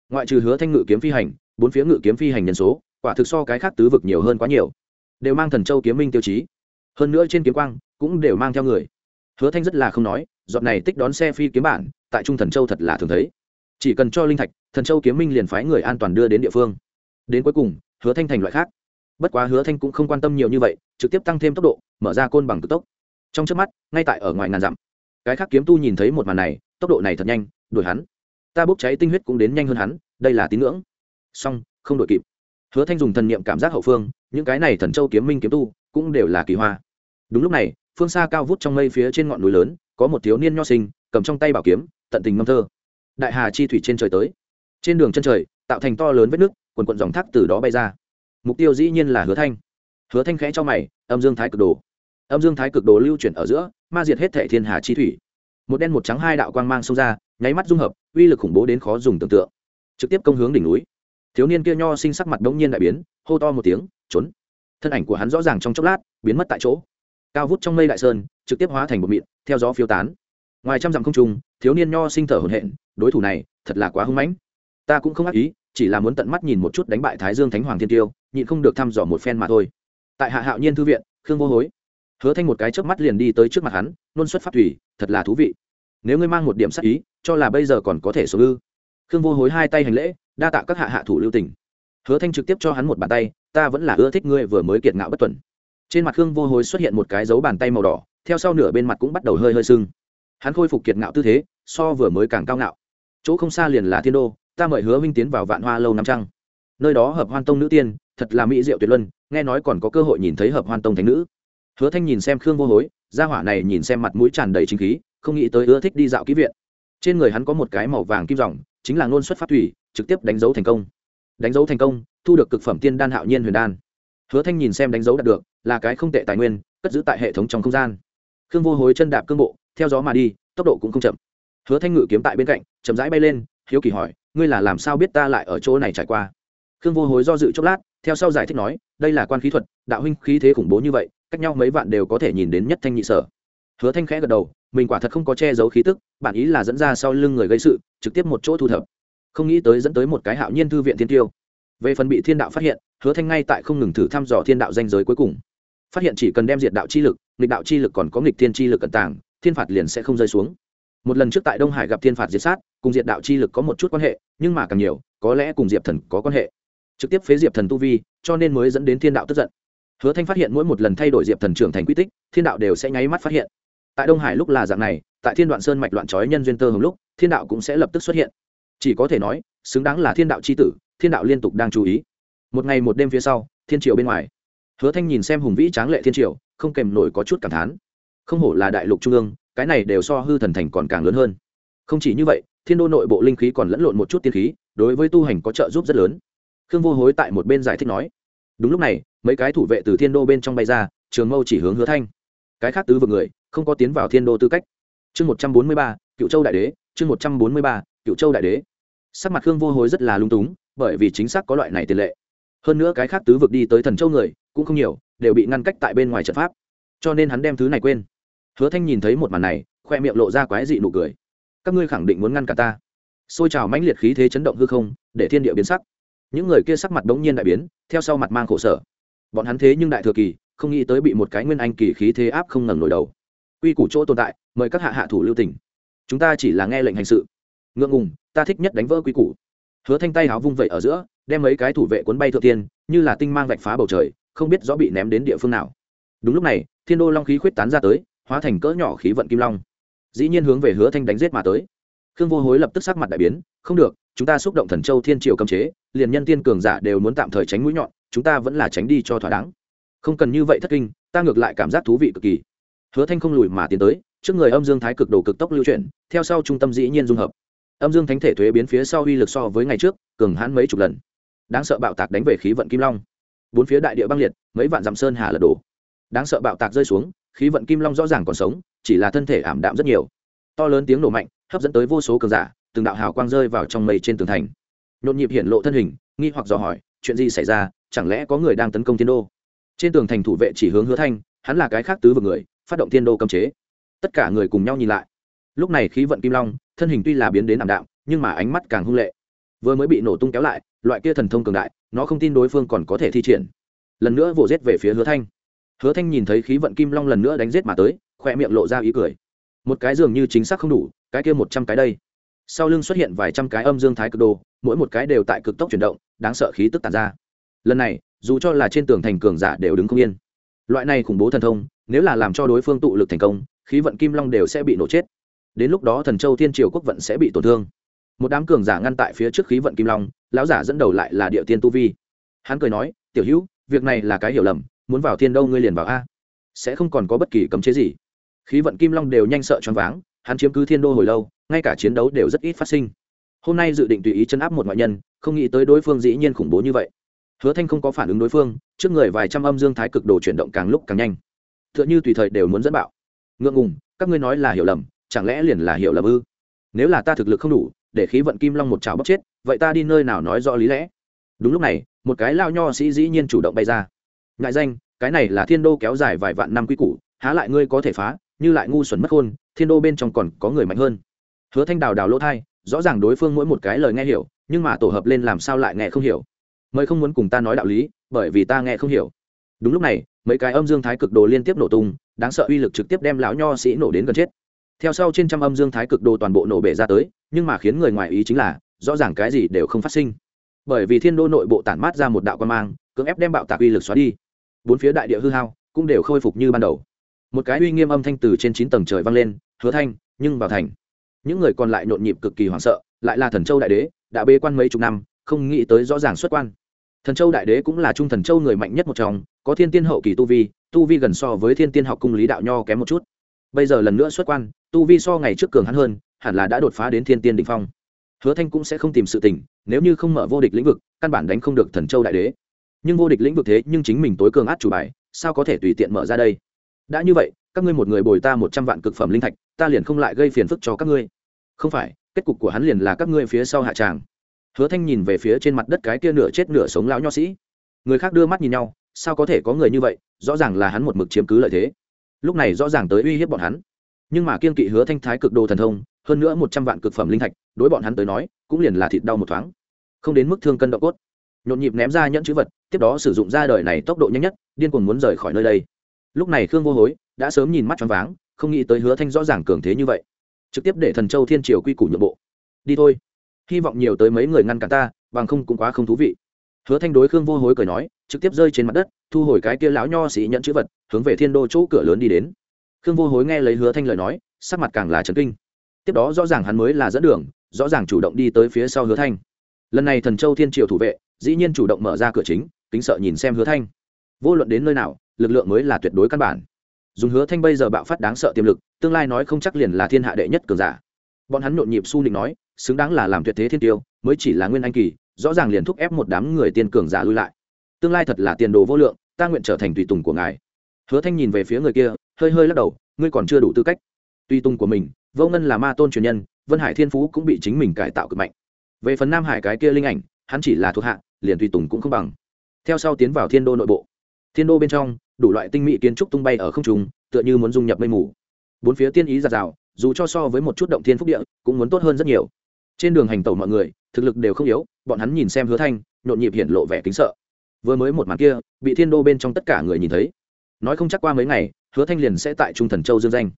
Ngoại trừ hứa thanh ngự kiếm phi hành, bốn phía ngự kiếm phi hành nhân số, quả thực so cái khác tứ vực nhiều hơn quá nhiều đều mang thần châu kiếm minh tiêu chí. Hơn nữa trên kiếm quang cũng đều mang theo người. Hứa thanh rất là không nói dọn này tích đón xe phi kiếm bản, tại trung thần châu thật là thường thấy. Chỉ cần cho linh thạch, thần châu kiếm minh liền phái người an toàn đưa đến địa phương. Đến cuối cùng, hứa thanh thành loại khác. Bất quá hứa thanh cũng không quan tâm nhiều như vậy, trực tiếp tăng thêm tốc độ, mở ra côn bằng cực tốc. Trong trước mắt, ngay tại ở ngoài ngàn dặm. Cái khác kiếm tu nhìn thấy một màn này, tốc độ này thật nhanh, đuổi hắn. Ta bốc cháy tinh huyết cũng đến nhanh hơn hắn, đây là tín ngưỡng. Song không đuổi kịp hứa thanh dùng thần niệm cảm giác hậu phương, những cái này thần châu kiếm minh kiếm tu cũng đều là kỳ hoa. Đúng lúc này, phương xa cao vút trong mây phía trên ngọn núi lớn, có một thiếu niên nho sinh, cầm trong tay bảo kiếm, tận tình ngâm thơ. Đại hà chi thủy trên trời tới. Trên đường chân trời, tạo thành to lớn vết nước, quần quận dòng thác từ đó bay ra. Mục tiêu dĩ nhiên là hứa thanh. Hứa thanh khẽ cho mày, âm dương thái cực đồ. Âm dương thái cực đồ lưu chuyển ở giữa, ma diệt hết thệ thiên hà chi thủy. Một đen một trắng hai đạo quang mang xông ra, nháy mắt dung hợp, uy lực khủng bố đến khó dùng tưởng tượng. Trực tiếp công hướng đỉnh núi thiếu niên kia nho sinh sắc mặt đống nhiên đại biến, hô to một tiếng, trốn! Thân ảnh của hắn rõ ràng trong chốc lát, biến mất tại chỗ. Cao vút trong mây đại sơn, trực tiếp hóa thành một mịn, theo gió phiêu tán. Ngoài trăm dặm không trung, thiếu niên nho sinh thở hổn hển, đối thủ này, thật là quá hưng mãnh. Ta cũng không ác ý, chỉ là muốn tận mắt nhìn một chút đánh bại thái dương thánh hoàng thiên tiêu, nhịn không được thăm dò một phen mà thôi. Tại hạ hạo nhiên thư viện, khương vô hối hứa thanh một cái chớp mắt liền đi tới trước mặt hắn luôn xuất phát thủy, thật là thú vị. Nếu ngươi mang một điểm sắc ý, cho là bây giờ còn có thể số ư? Khương vô hối hai tay hành lễ, đa tạ các hạ hạ thủ lưu tình. Hứa thanh trực tiếp cho hắn một bàn tay, ta vẫn là ưa thích ngươi vừa mới kiệt ngạo bất tuần. Trên mặt khương vô hối xuất hiện một cái dấu bàn tay màu đỏ, theo sau nửa bên mặt cũng bắt đầu hơi hơi sưng. Hắn khôi phục kiệt ngạo tư thế, so vừa mới càng cao ngạo. Chỗ không xa liền là thiên đô, ta mời hứa minh tiến vào vạn hoa lâu năm trăng. Nơi đó hợp hoan tông nữ tiên, thật là mỹ diệu tuyệt luân, nghe nói còn có cơ hội nhìn thấy hợp hoan tông thánh nữ. Hứa thanh nhìn xem khương vô hối, gia hỏa này nhìn xem mặt mũi tràn đầy chính khí, không nghĩ tới ưa thích đi dạo ký viện. Trên người hắn có một cái màu vàng kim ròng chính là ngôn xuất phát thủy, trực tiếp đánh dấu thành công. Đánh dấu thành công, thu được cực phẩm tiên đan hạo nhiên huyền đan. Hứa thanh nhìn xem đánh dấu đạt được, là cái không tệ tài nguyên, cất giữ tại hệ thống trong không gian. Khương vô hối chân đạp cương bộ, theo gió mà đi, tốc độ cũng không chậm. Hứa thanh ngự kiếm tại bên cạnh, chậm rãi bay lên, hiếu kỳ hỏi, ngươi là làm sao biết ta lại ở chỗ này trải qua? Khương vô hối do dự chốc lát, theo sau giải thích nói, đây là quan khí thuật, đạo huynh khí thế khủng bố như vậy, cách nhau mấy vạn đều có thể nhìn đến nhất thanh nhị sở. Hứa thanh khẽ gật đầu mình quả thật không có che giấu khí tức, bản ý là dẫn ra sau lưng người gây sự, trực tiếp một chỗ thu thập. Không nghĩ tới dẫn tới một cái hạo nhiên thư viện thiên tiêu. Về phần bị thiên đạo phát hiện, hứa thanh ngay tại không ngừng thử thăm dò thiên đạo danh giới cuối cùng. Phát hiện chỉ cần đem diệt đạo chi lực, nghịch đạo chi lực còn có nghịch thiên chi lực cận tàng, thiên phạt liền sẽ không rơi xuống. Một lần trước tại đông hải gặp thiên phạt diệt sát, cùng diệt đạo chi lực có một chút quan hệ, nhưng mà càng nhiều, có lẽ cùng diệp thần có quan hệ. Trực tiếp phế diệp thần tu vi, cho nên mới dẫn đến thiên đạo tức giận. Hứa thanh phát hiện mỗi một lần thay đổi diệp thần trưởng thành quy tích, thiên đạo đều sẽ nháy mắt phát hiện tại đông hải lúc là dạng này, tại thiên đoạn sơn mạch loạn trói nhân duyên tơ hồng lúc, thiên đạo cũng sẽ lập tức xuất hiện. Chỉ có thể nói, xứng đáng là thiên đạo c h i tử, thiên đạo liên tục đang chú ý. Một ngày một đêm phía sau, thiên triều bên ngoài. Hứa thanh nhìn xem hùng vĩ tráng lệ thiên triều, không kèm nổi có chút cảm thán. Không hổ là đại lục trung ương, cái này đều so hư thần thành còn càng lớn hơn. Không chỉ như vậy, thiên đô nội bộ linh khí còn lẫn lộn một chút tiên khí, đối với tu hành có trợ giúp rất lớn. Khương vô hối tại một bên giải thích nói, đúng lúc này, mấy cái thủ vệ từ thiên đô bên trong bay ra, trường mâu chỉ hướng hứa thanh. Cái khác tứ vực người không có tiến vào thiên đô tư cách. Chương một trăm bốn mươi ba, cựu châu đại đế, chương một trăm bốn mươi ba, cựu châu đại đế. Sắc mặt khương vô hối rất là lung túng, bởi vì chính xác có loại này tiền lệ. Hơn nữa cái khác tứ vực đi tới thần châu người, cũng không nhiều, đều bị ngăn cách tại bên ngoài trận pháp. Cho nên hắn đem thứ này quên. Hứa thanh nhìn thấy một màn này, khoe miệng lộ ra quái dị nụ cười. Các ngươi khẳng định muốn ngăn cả ta. Xôi trào mãnh liệt khí thế chấn động hư không, để thiên địa biến sắc. Những người kia sắc mặt bỗng nhiên đại biến, theo sau mặt mang khổ sở. Bọn hắn thế nhưng đại thừa kỳ, không nghĩ tới bị một cái nguyên anh kỳ khí thế áp không ngẩng nổi đầu quy củ chỗ tồn tại, mời các hạ hạ thủ lưu tỉnh chúng ta chỉ là nghe lệnh hành sự. Ngượng ngùng, ta thích nhất đánh vỡ quy củ. Hứa thanh tay háo vung vậy ở giữa, đem mấy cái thủ vệ cuốn bay thượng tiên, như là tinh mang vạch phá bầu trời, không biết rõ bị ném đến địa phương nào. Đúng lúc này, thiên đô long khí khuyết tán ra tới, hóa thành cỡ nhỏ khí vận kim long. Dĩ nhiên hướng về hứa thanh đánh giết mà tới. Khương vô hối lập tức sắc mặt đại biến, không được, chúng ta xúc động thần châu thiên triều cấm chế, liền nhân tiên cường giả đều muốn tạm thời tránh mũi nhọn, chúng ta vẫn là tránh đi cho thỏa đáng. Không cần như vậy thất kinh, ta ngược lại cảm giác thú vị cực kỳ hứa thanh không lùi mà tiến tới, trước người âm dương thái cực đồ cực tốc lưu chuyển, theo sau trung tâm dĩ nhiên dung hợp. Âm dương thánh thể thuế biến phía sau uy lực so với ngày trước, cường hãn mấy chục lần. Đáng sợ bạo tạc đánh về khí vận kim long. Bốn phía đại địa băng liệt, mấy vạn dặm sơn hà lật đổ. Đáng sợ bạo tạc rơi xuống, khí vận kim long rõ ràng còn sống, chỉ là thân thể ảm đạm rất nhiều. To lớn tiếng nổ mạnh, hấp dẫn tới vô số cường giả, từng đạo hào quang rơi vào trong mây trên tường thành. Nhộn nhịp hiện lộ thân hình, nghi hoặc dò hỏi, chuyện gì xảy ra, chẳng lẽ có người đang tấn công thiên đô? Trên tường thành thủ vệ chỉ hướng hứa thanh, hắn là cái khác tứ vực người phát động thiên đô cấm chế. Tất cả người cùng nhau nhìn lại. Lúc này khí vận kim long, thân hình tuy là biến đến ảm đạm, nhưng mà ánh mắt càng hung lệ. Vừa mới bị nổ tung kéo lại, loại kia thần thông cường đại, nó không tin đối phương còn có thể thi triển. Lần nữa vồ giết về phía hứa thanh. Hứa thanh nhìn thấy khí vận kim long lần nữa đánh giết mà tới khoe miệng lộ ra ý cười. Một cái dường như chính xác không đủ, cái kia một trăm cái đây. Sau lưng xuất hiện vài trăm cái âm dương thái cực đồ, mỗi một cái đều tại cực tốc chuyển động, đáng sợ khí tức tàn ra. Lần này, dù cho là trên tường thành cường giả đều đứng không yên. Loại này khủng bố thần thông nếu là làm cho đối phương tụ lực thành công, khí vận kim long đều sẽ bị nổ chết. Đến lúc đó thần châu thiên triều quốc vận sẽ bị tổn thương. Một đám cường giả ngăn tại phía trước khí vận kim long, lão giả dẫn đầu lại là địa tiên tu vi. Hắn cười nói, tiểu hữu, việc này là cái hiểu lầm, muốn vào thiên đâu ngươi liền vào a. Sẽ không còn có bất kỳ cấm chế gì. Khí vận kim long đều nhanh sợ choáng váng, hắn chiếm cứ thiên đô hồi lâu, ngay cả chiến đấu đều rất ít phát sinh. Hôm nay dự định tùy ý chân áp một ngoại nhân, không nghĩ tới đối phương dĩ nhiên khủng bố như vậy. Hứa thanh không có phản ứng đối phương, trước người vài trăm âm dương thái cực đồ chuyển động càng lúc càng nhanh. Tựa như tùy thời đều muốn dẫn bạo. Ngượng ngùng, các ngươi nói là hiểu lầm, chẳng lẽ liền là hiểu lầm ư? Nếu là ta thực lực không đủ, để khí vận kim long một chảo bóc chết, vậy ta đi nơi nào nói rõ lý lẽ? Đúng lúc này, một cái lao nho sĩ dĩ nhiên chủ động bay ra. Ngại danh, cái này là thiên đô kéo dài vài vạn năm quy củ, há lại ngươi có thể phá, như lại ngu xuẩn mất khôn, thiên đô bên trong còn có người mạnh hơn. Hứa thanh đào đào lỗ thai, rõ ràng đối phương mỗi một cái lời nghe hiểu, nhưng mà tổ hợp lên làm sao lại nghe không hiểu. Mời không muốn cùng ta nói đạo lý, bởi vì ta nghe không hiểu đúng lúc này, mấy cái âm dương thái cực đồ liên tiếp nổ tung, đáng sợ uy lực trực tiếp đem lão nho sĩ nổ đến gần chết. Theo sau trên trăm âm dương thái cực đồ toàn bộ nổ bể ra tới, nhưng mà khiến người ngoài ý chính là, rõ ràng cái gì đều không phát sinh. Bởi vì thiên đô nội bộ tản mát ra một đạo quan mang, cưỡng ép đem bạo tạc uy lực xóa đi. Bốn phía đại địa hư hao cũng đều khôi phục như ban đầu. Một cái uy nghiêm âm thanh từ trên chín tầng trời vang lên, hứa thanh, nhưng vào thành. Những người còn lại nhộn nhịp cực kỳ hoảng sợ, lại là thần châu đại đế, đã bê quan mấy chục năm, không nghĩ tới rõ ràng xuất quan. Thần châu đại đế cũng là trung thần châu người mạnh nhất một trong có thiên tiên hậu kỳ tu vi tu vi gần so với thiên tiên học cung lý đạo nho kém một chút. Bây giờ lần nữa xuất quan, tu vi so ngày trước cường hắn hơn, hẳn là đã đột phá đến thiên tiên định phong. Hứa thanh cũng sẽ không tìm sự tình, nếu như không mở vô địch lĩnh vực, căn bản đánh không được thần châu đại đế. Nhưng vô địch lĩnh vực thế nhưng chính mình tối cường át chủ bài, sao có thể tùy tiện mở ra đây? Đã như vậy, các ngươi một người bồi ta một trăm vạn cực phẩm linh thạch, ta liền không lại gây phiền phức cho các ngươi. Không phải, kết cục của hắn liền là các ngươi phía sau hạ tràng. Hứa thanh nhìn về phía trên mặt đất cái kia nửa chết nửa sống lão nho sĩ. Người khác đưa mắt nhìn nhau sao có thể có người như vậy, rõ ràng là hắn một mực chiếm cứ lợi thế. Lúc này rõ ràng tới uy hiếp bọn hắn. Nhưng mà kiên kỵ hứa thanh thái cực đồ thần thông, hơn nữa một trăm vạn cực phẩm linh thạch, đối bọn hắn tới nói, cũng liền là thịt đau một thoáng. Không đến mức thương cân độ cốt. Nhộn nhịp ném ra nhẫn chữ vật, tiếp đó sử dụng ra đời này tốc độ nhanh nhất, điên cuồng muốn rời khỏi nơi đây. Lúc này khương vô hối đã sớm nhìn mắt choáng váng, không nghĩ tới hứa thanh rõ ràng cường thế như vậy. Trực tiếp để thần châu thiên triều quy củ nhượng bộ. Đi thôi. Hy vọng nhiều tới mấy người ngăn cản ta, bằng không cũng quá không thú vị hứa thanh đối khương vô hối cười nói, trực tiếp rơi trên mặt đất, thu hồi cái kia lão nho sĩ nhận chữ vật, hướng về thiên đô chỗ cửa lớn đi đến. Khương vô hối nghe lấy hứa thanh lời nói, sắc mặt càng là trấn kinh. Tiếp đó rõ ràng hắn mới là dẫn đường, rõ ràng chủ động đi tới phía sau hứa thanh. Lần này thần châu thiên triều thủ vệ, dĩ nhiên chủ động mở ra cửa chính, kính sợ nhìn xem hứa thanh. Vô luận đến nơi nào, lực lượng mới là tuyệt đối căn bản. Dùng hứa thanh bây giờ bạo phát đáng sợ tiềm lực, tương lai nói không chắc liền là thiên hạ đệ nhất cường giả. Bọn hắn nhộn nhịp su nịnh nói, xứng đáng là làm tuyệt thế thiên tiêu, mới chỉ là nguyên anh kỳ rõ ràng liền thúc ép một đám người tiên cường giả lui lại. Tương lai thật là tiền đồ vô lượng, ta nguyện trở thành tùy tùng của ngài. Hứa thanh nhìn về phía người kia, hơi hơi lắc đầu, ngươi còn chưa đủ tư cách. Tùy tùng của mình, vô ngân là ma tôn truyền nhân, vân hải thiên phú cũng bị chính mình cải tạo cực mạnh. Về phần nam hải cái kia linh ảnh, hắn chỉ là thuộc hạ, liền tùy tùng cũng không bằng. Theo sau tiến vào thiên đô nội bộ. Thiên đô bên trong, đủ loại tinh mỹ kiến trúc tung bay ở không trung, tựa như muốn dung nhập mây mù. Bốn phía tiên ý giạt rào, dù cho so với một chút động thiên phúc địa, cũng muốn tốt hơn rất nhiều trên đường hành tẩu mọi người, thực lực đều không yếu, bọn hắn nhìn xem hứa thanh, nhộn nhịp hiện lộ vẻ kính sợ. Vừa mới một màn kia, bị thiên đô bên trong tất cả người nhìn thấy. Nói không chắc qua mấy ngày, hứa thanh liền sẽ tại trung thần châu dương danh.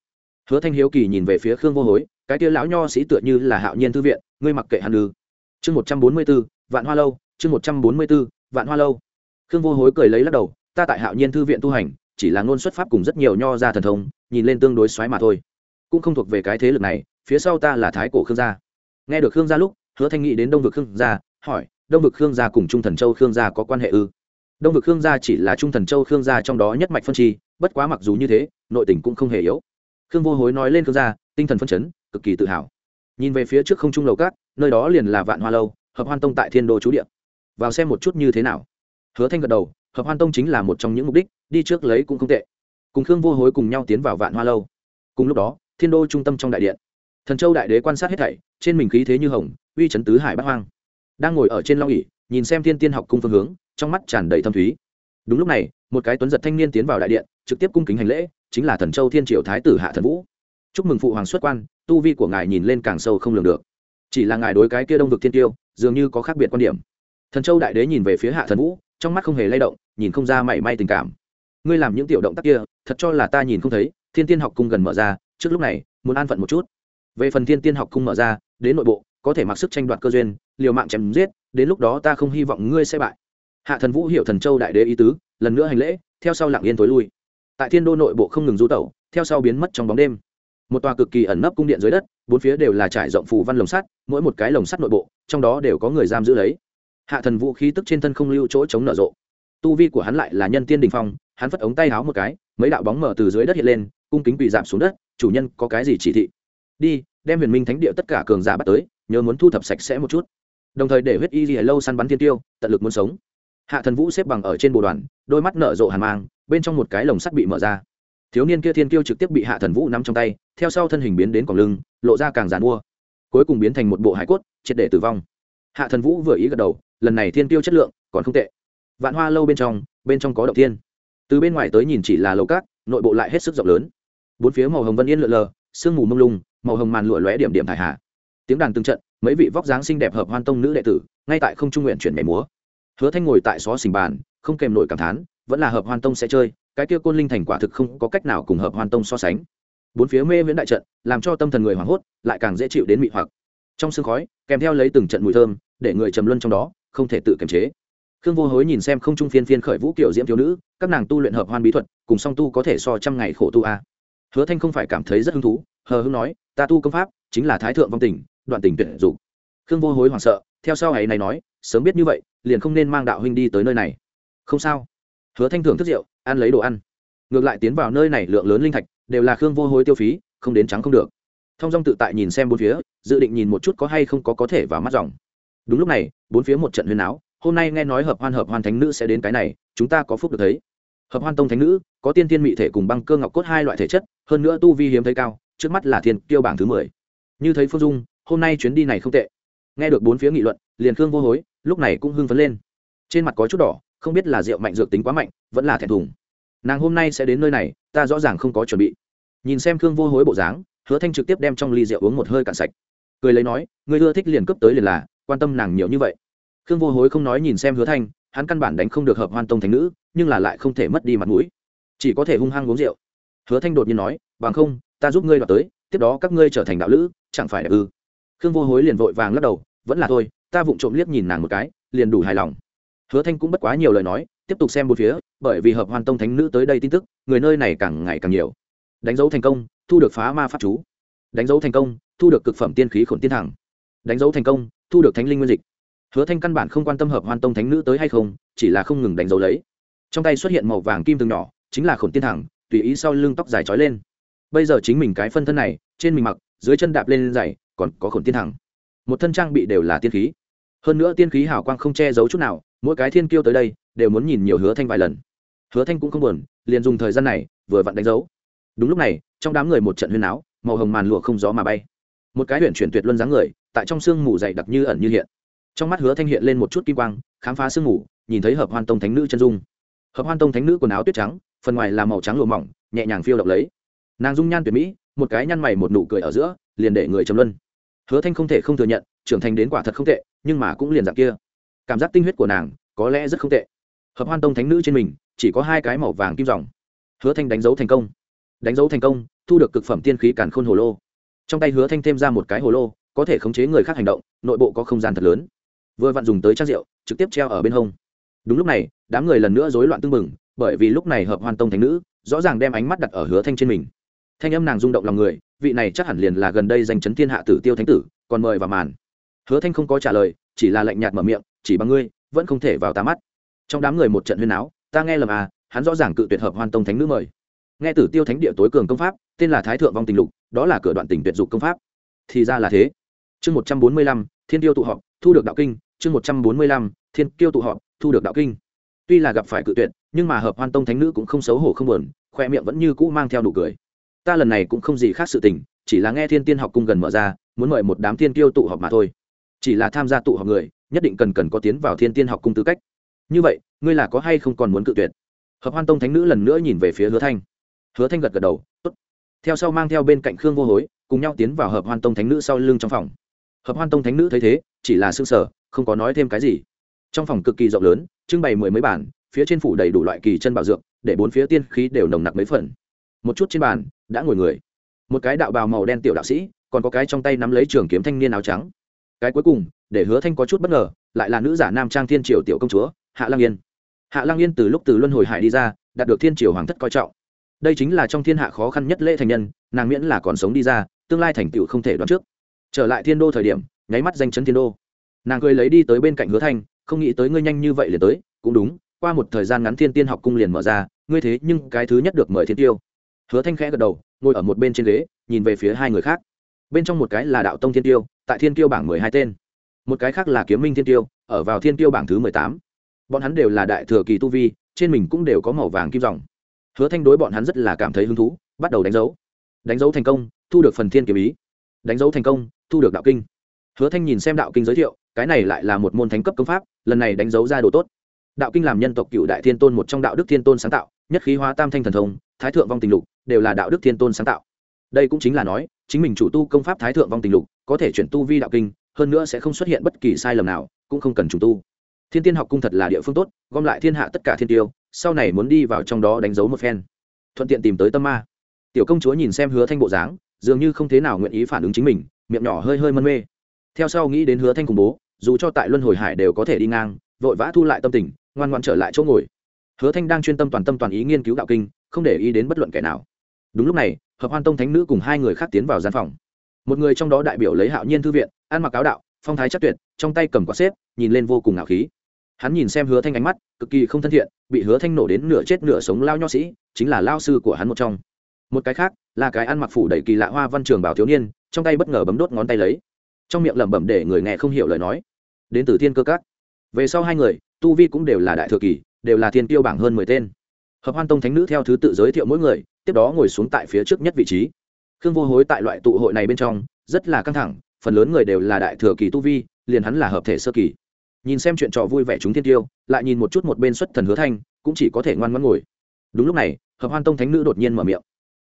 Hứa thanh hiếu kỳ nhìn về phía khương vô hối, cái kia lão nho sĩ tựa như là hạo nhiên thư viện, ngươi mặc kệ hàn ư. Chương một trăm bốn mươi b ố vạn hoa lâu, chương một trăm bốn mươi b ố vạn hoa lâu. Khương vô hối cười lấy lắc đầu, ta tại hạo nhiên thư viện tu hành, chỉ là ngôn xuất pháp cùng rất nhiều nho ra thần thông, nhìn lên tương đối xoáy mà thôi. Cũng không thuộc về cái thế lực này, phía sau ta là thái cổ khương gia nghe được khương gia lúc, hứa thanh nghĩ đến đông vực khương gia, hỏi, đông vực khương gia cùng trung thần châu khương gia có quan hệ ư? Đông vực khương gia chỉ là trung thần châu khương gia trong đó nhất mạch phân chi, bất quá mặc dù như thế, nội tình cũng không hề yếu. Khương vô hối nói lên khương gia, tinh thần phân chấn, cực kỳ tự hào. Nhìn về phía trước không trung lầu cát nơi đó liền là vạn hoa lâu, hợp hoan tông tại thiên đô chú địa. Vào xem một chút như thế nào. Hứa thanh gật đầu, hợp hoan tông chính là một trong những mục đích, đi trước lấy cũng không tệ. Cùng khương vô hối cùng nhau tiến vào vạn hoa lâu. Cùng lúc đó, thiên đô trung tâm trong đại điện thần châu đại đế quan sát hết thảy, trên mình khí thế như hồng, uy chấn tứ hải bát hoang. Đang ngồi ở trên long ỉ nhìn xem thiên tiên học cung phương hướng, trong mắt tràn đầy thâm thúy. Đúng lúc này, một cái tuấn giật thanh niên tiến vào đại điện, trực tiếp cung kính hành lễ, chính là thần châu thiên triều thái tử hạ thần vũ. Chúc mừng phụ hoàng xuất quan, tu vi của ngài nhìn lên càng sâu không lường được. Chỉ là ngài đối cái kia đông vực thiên tiêu, dường như có khác biệt quan điểm. Thần châu đại đế nhìn về phía hạ thần vũ, trong mắt không hề lay động, nhìn không ra mảy may tình cảm. Ngươi làm những tiểu động tác kia, thật cho là ta nhìn không thấy, thiên tiên học cung gần mở ra, trước lúc này, muốn an phận một chút về phần thiên tiên học cung mở ra, đến nội bộ, có thể mặc sức tranh đoạt cơ duyên, liều mạng chém giết, đến lúc đó ta không hy vọng ngươi sẽ bại. Hạ thần vũ hiểu thần châu đại đế ý tứ, lần nữa hành lễ, theo sau lặng yên tối lui. Tại thiên đô nội bộ không ngừng rú tẩu, theo sau biến mất trong bóng đêm. Một tòa cực kỳ ẩn nấp cung điện dưới đất, bốn phía đều là trải rộng phù văn lồng sắt, mỗi một cái lồng sắt nội bộ, trong đó đều có người giam giữ lấy. Hạ thần vũ khí tức trên thân không lưu chỗ chống nở rộ. Tu vi của hắn lại là nhân tiên đình phong, hắn phất ống tay háo một cái, mấy đạo bóng mở từ dưới đất hiện lên, cung kính bị giảm xuống đất, chủ nhân, có cái gì chỉ thị? Đi, đem huyền minh thánh địa tất cả cường giả bắt tới, nhớ muốn thu thập sạch sẽ một chút. Đồng thời để huyết y lìa lâu săn bắn thiên tiêu, tận lực muốn sống. Hạ thần vũ xếp bằng ở trên bồ đoàn, đôi mắt nở rộ hàn mang, bên trong một cái lồng sắt bị mở ra. Thiếu niên kia thiên tiêu trực tiếp bị hạ thần vũ nắm trong tay, theo sau thân hình biến đến còng lưng, lộ ra càng giàn mua. Cuối cùng biến thành một bộ hải cốt, triệt để tử vong. Hạ thần vũ vừa ý gật đầu, lần này thiên tiêu chất lượng còn không tệ. Vạn hoa lâu bên trong bên trong có động thiên. Từ bên ngoài tới nhìn chỉ là lầu cát, nội bộ lại hết sức rộng lớn. Bốn phía màu hồng vân yên lượn lờ, sương mù mông lung màu hồng màn lụa lóe điểm điểm thải hạ tiếng đàn từng trận, mấy vị vóc dáng xinh đẹp hợp hoan tông nữ đệ tử, ngay tại không trung nguyện chuyển nhảy múa. Hứa thanh ngồi tại xó xình bàn, không kèm nổi cảm thán, vẫn là hợp hoan tông sẽ chơi, cái kia côn linh thành quả thực không có cách nào cùng hợp hoan tông so sánh. Bốn phía mê viễn đại trận, làm cho tâm thần người hoảng hốt, lại càng dễ chịu đến mị hoặc. Trong sương khói, kèm theo lấy từng trận mùi thơm, để người trầm luân trong đó, không thể tự kiềm chế. Khương vô hối nhìn xem không trung phiên phiên khởi vũ kiểu diễm thiếu nữ, các nàng tu luyện hợp hoan bí thuật, cùng song tu có thể so trăm ngày khổ tu a. Hứa thanh không phải cảm thấy rất hứng thú, hờ hưng nói ta tu công pháp chính là thái thượng vong tình, đoạn tình tuyệt dục khương vô hối hoảng sợ, theo sau ấy này nói, sớm biết như vậy, liền không nên mang đạo huynh đi tới nơi này. Không sao. Hứa thanh thưởng thức rượu, ăn lấy đồ ăn. Ngược lại tiến vào nơi này, lượng lớn linh thạch đều là khương vô hối tiêu phí, không đến trắng không được. Thông dong tự tại nhìn xem bốn phía, dự định nhìn một chút có hay không có có thể vào mắt dòng. Đúng lúc này, bốn phía một trận huyên áo hôm nay nghe nói hợp hoan hợp hoan thánh nữ sẽ đến cái này, chúng ta có phúc được thấy. Hợp hoan tông thánh nữ, có tiên tiên mị thể cùng băng cơ ngọc cốt hai loại thể chất, hơn nữa tu vi hiếm thấy cao trước mắt là thiên kiêu bảng thứ mười. Như thấy phương dung, hôm nay chuyến đi này không tệ. Nghe được bốn phía nghị luận, liền khương vô hối, lúc này cũng hưng phấn lên. Trên mặt có chút đỏ, không biết là rượu mạnh dược tính quá mạnh, vẫn là thẹn thùng. Nàng hôm nay sẽ đến nơi này, ta rõ ràng không có chuẩn bị. Nhìn xem khương vô hối bộ dáng, hứa thanh trực tiếp đem trong ly rượu uống một hơi cạn sạch. Cười lấy nói người ưa thích liền cấp tới liền là, quan tâm nàng nhiều như vậy. Khương vô hối không nói nhìn xem hứa thanh, hắn căn bản đánh không được hợp hoan tông thánh nữ, nhưng là lại không thể mất đi mặt mũi. Chỉ có thể hung hăng uống rượu. Hứa thanh đột nhiên nói, bằng không ta giúp ngươi đoạt tới, tiếp đó các ngươi trở thành đạo lữ, chẳng phải đẹp ư? Khương vô hối liền vội vàng lắc đầu, vẫn là thôi, ta vụng trộm liếc nhìn nàng một cái, liền đủ hài lòng. Hứa thanh cũng bất quá nhiều lời nói, tiếp tục xem một phía, bởi vì hợp hoan tông thánh nữ tới đây tin tức, người nơi này càng ngày càng nhiều. Đánh dấu thành công, thu được phá ma pháp chú. Đánh dấu thành công, thu được cực phẩm tiên khí khổn tiên thẳng. Đánh dấu thành công, thu được thánh linh nguyên dịch. Hứa thanh căn bản không quan tâm hợp hoan tông thánh nữ tới hay không, chỉ là không ngừng đánh dấu lấy. Trong tay xuất hiện màu vàng kim từng nhỏ, chính là khổn tiên thẳng, tùy ý sau lưng tóc dài trói lên bây giờ chính mình cái phân thân này, trên mình mặc, dưới chân đạp lên giày, còn có khổn tiên thẳng. Một thân trang bị đều là tiên khí. Hơn nữa tiên khí hào quang không che giấu chút nào, mỗi cái thiên kiêu tới đây, đều muốn nhìn nhiều hứa thanh vài lần. Hứa thanh cũng không buồn, liền dùng thời gian này, vừa vặn đánh dấu. Đúng lúc này, trong đám người một trận huyên áo màu hồng màn lụa không gió mà bay. Một cái huyện chuyển tuyệt luân dáng người, tại trong sương mù dày đặc như ẩn như hiện. Trong mắt hứa thanh hiện lên một chút kim quang, khám phá sương mù, nhìn thấy hợp hoan tông thánh nữ chân dung. Hợp hoan tông thánh nữ quần áo tuyết trắng, phần ngoài là màu trắng lụa mỏng, nhẹ nhàng phiêu độc lấy nàng dung nhan tuyệt mỹ, một cái nhăn mày một nụ cười ở giữa, liền để người trầm luân. Hứa thanh không thể không thừa nhận, trưởng thành đến quả thật không tệ, nhưng mà cũng liền dạng kia. Cảm giác tinh huyết của nàng, có lẽ rất không tệ. Hợp hoan tông thánh nữ trên mình, chỉ có hai cái màu vàng kim dòng. Hứa thanh đánh dấu thành công. Đánh dấu thành công, thu được cực phẩm tiên khí càn khôn hồ lô. Trong tay hứa thanh thêm ra một cái hồ lô, có thể khống chế người khác hành động, nội bộ có không gian thật lớn. Vừa vặn dùng tới trang rượu, trực tiếp treo ở bên hông. Đúng lúc này, đám người lần nữa rối loạn tưng bừng, bởi vì lúc này hợp hoan tông thánh nữ, rõ ràng đem ánh mắt đặt ở hứa thanh trên mình thanh âm nàng rung động lòng người, vị này chắc hẳn liền là gần đây danh chấn thiên hạ tử tiêu thánh tử, còn mời vào màn. Hứa thanh không có trả lời, chỉ là lạnh nhạt mở miệng, chỉ bằng ngươi, vẫn không thể vào tá mắt. Trong đám người một trận huyên áo ta nghe lầm à hắn rõ ràng cự tuyệt hợp hoan tông thánh nữ mời. Nghe tử tiêu thánh địa tối cường công pháp, tên là thái thượng vong tình lục, đó là cửa đoạn tình tuyệt dục công pháp. Thì ra là thế. Chương một trăm bốn mươi lăm, thiên tiêu tụ họp, thu được đạo kinh. Chương một trăm bốn mươi lăm, thiên tiêu tụ họp, thu được đạo kinh. Tuy là gặp phải cự tuyệt, nhưng mà hợp hoan tông thánh nữ cũng không xấu hổ không buồn, khoe miệng vẫn như cũ mang theo nụ cười ta lần này cũng không gì khác sự tình, chỉ là nghe thiên tiên học cung gần mở ra, muốn mời một đám thiên kiêu tụ họp mà thôi. Chỉ là tham gia tụ họp người, nhất định cần cần có tiến vào thiên tiên học cung tư cách. Như vậy, ngươi là có hay không còn muốn cự tuyệt? Hợp hoan tông thánh nữ lần nữa nhìn về phía hứa thanh. Hứa thanh gật gật đầu, tốt. Theo sau mang theo bên cạnh khương vô hối, cùng nhau tiến vào hợp hoan tông thánh nữ sau lưng trong phòng. Hợp hoan tông thánh nữ thấy thế, chỉ là xương sở không có nói thêm cái gì. Trong phòng cực kỳ rộng lớn, trưng bày mười mấy bản phía trên phủ đầy đủ loại kỳ chân bảo dược, để bốn phía tiên khí đều nồng nặc mấy phần. Một chút trên bàn đã ngồi người. Một cái đạo bào màu đen tiểu đạo sĩ, còn có cái trong tay nắm lấy trường kiếm thanh niên áo trắng. Cái cuối cùng, để hứa thanh có chút bất ngờ, lại là nữ giả nam trang thiên triều tiểu công chúa, hạ lang yên. Hạ lang yên từ lúc từ luân hồi hải đi ra, đạt được thiên triều hoàng thất coi trọng. Đây chính là trong thiên hạ khó khăn nhất lễ thành nhân, nàng miễn là còn sống đi ra, tương lai thành tựu không thể đoán trước. Trở lại thiên đô thời điểm, nháy mắt danh chấn thiên đô. Nàng cười lấy đi tới bên cạnh hứa thanh, không nghĩ tới ngươi nhanh như vậy liền tới. Cũng đúng, qua một thời gian ngắn thiên tiên học cung liền mở ra, ngươi thế nhưng cái thứ nhất được mời thiên tiêu hứa thanh khẽ gật đầu, ngồi ở một bên trên ghế, nhìn về phía hai người khác. Bên trong một cái là đạo tông thiên tiêu tại thiên tiêu bảng mười hai tên. Một cái khác là kiếm minh thiên tiêu ở vào thiên tiêu bảng thứ mười tám. Bọn hắn đều là đại thừa kỳ tu vi, trên mình cũng đều có màu vàng kim dòng. Hứa thanh đối bọn hắn rất là cảm thấy hứng thú, bắt đầu đánh dấu. Đánh dấu thành công, thu được phần thiên kiếm ý. Đánh dấu thành công, thu được đạo kinh. Hứa thanh nhìn xem đạo kinh giới thiệu, cái này lại là một môn thánh cấp công pháp, lần này đánh dấu ra đồ tốt đạo kinh làm nhân tộc cựu đại thiên tôn một trong đạo đức thiên tôn sáng tạo, nhất khí hóa tam thanh thần thông, thái thượng vong tình lục, đều là đạo đức thiên tôn sáng tạo. Đây cũng chính là nói, chính mình chủ tu công pháp thái thượng vong tình lục, có thể chuyển tu vi đạo kinh, hơn nữa sẽ không xuất hiện bất kỳ sai lầm nào, cũng không cần chủ tu. Thiên tiên học cung thật là địa phương tốt, gom lại thiên hạ tất cả thiên tiêu, sau này muốn đi vào trong đó đánh dấu một phen. Thuận tiện tìm tới tâm ma. Tiểu công chúa nhìn xem hứa thanh bộ dáng, dường như không thế nào nguyện ý phản ứng chính mình, miệng nhỏ hơi hơi mân mê. Theo sau nghĩ đến hứa thanh cùng bố, dù cho tại luân hồi hải đều có thể đi ngang, vội vã thu lại tâm tình ngoan ngoan trở lại chỗ ngồi. Hứa thanh đang chuyên tâm toàn tâm toàn ý nghiên cứu đạo kinh, không để ý đến bất luận kẻ nào. Đúng lúc này, hợp hoan tông thánh nữ cùng hai người khác tiến vào gian phòng. Một người trong đó đại biểu lấy hạo nhiên thư viện, ăn mặc áo đạo, phong thái chắc tuyệt, trong tay cầm quạt xếp, nhìn lên vô cùng ngạo khí. Hắn nhìn xem hứa thanh ánh mắt, cực kỳ không thân thiện, bị hứa thanh nổ đến nửa chết nửa sống lao nho sĩ, chính là lao sư của hắn một trong. Một cái khác, là cái ăn mặc phủ đầy kỳ lạ hoa văn trường bảo thiếu niên, trong tay bất ngờ bấm đốt ngón tay lấy. Trong miệng lẩm bẩm để người nghe không hiểu lời nói. Đến từ thiên cơ các. Về sau hai người tu vi cũng đều là đại thừa kỳ, đều là thiên tiêu bảng hơn mười tên. Hợp hoan tông thánh nữ theo thứ tự giới thiệu mỗi người, tiếp đó ngồi xuống tại phía trước nhất vị trí. Khương vô hối tại loại tụ hội này bên trong, rất là căng thẳng, phần lớn người đều là đại thừa kỳ tu vi, liền hắn là hợp thể sơ kỳ. Nhìn xem chuyện trò vui vẻ chúng thiên tiêu, lại nhìn một chút một bên xuất thần hứa thanh, cũng chỉ có thể ngoan ngoãn ngồi. Đúng lúc này, hợp hoan tông thánh nữ đột nhiên mở miệng.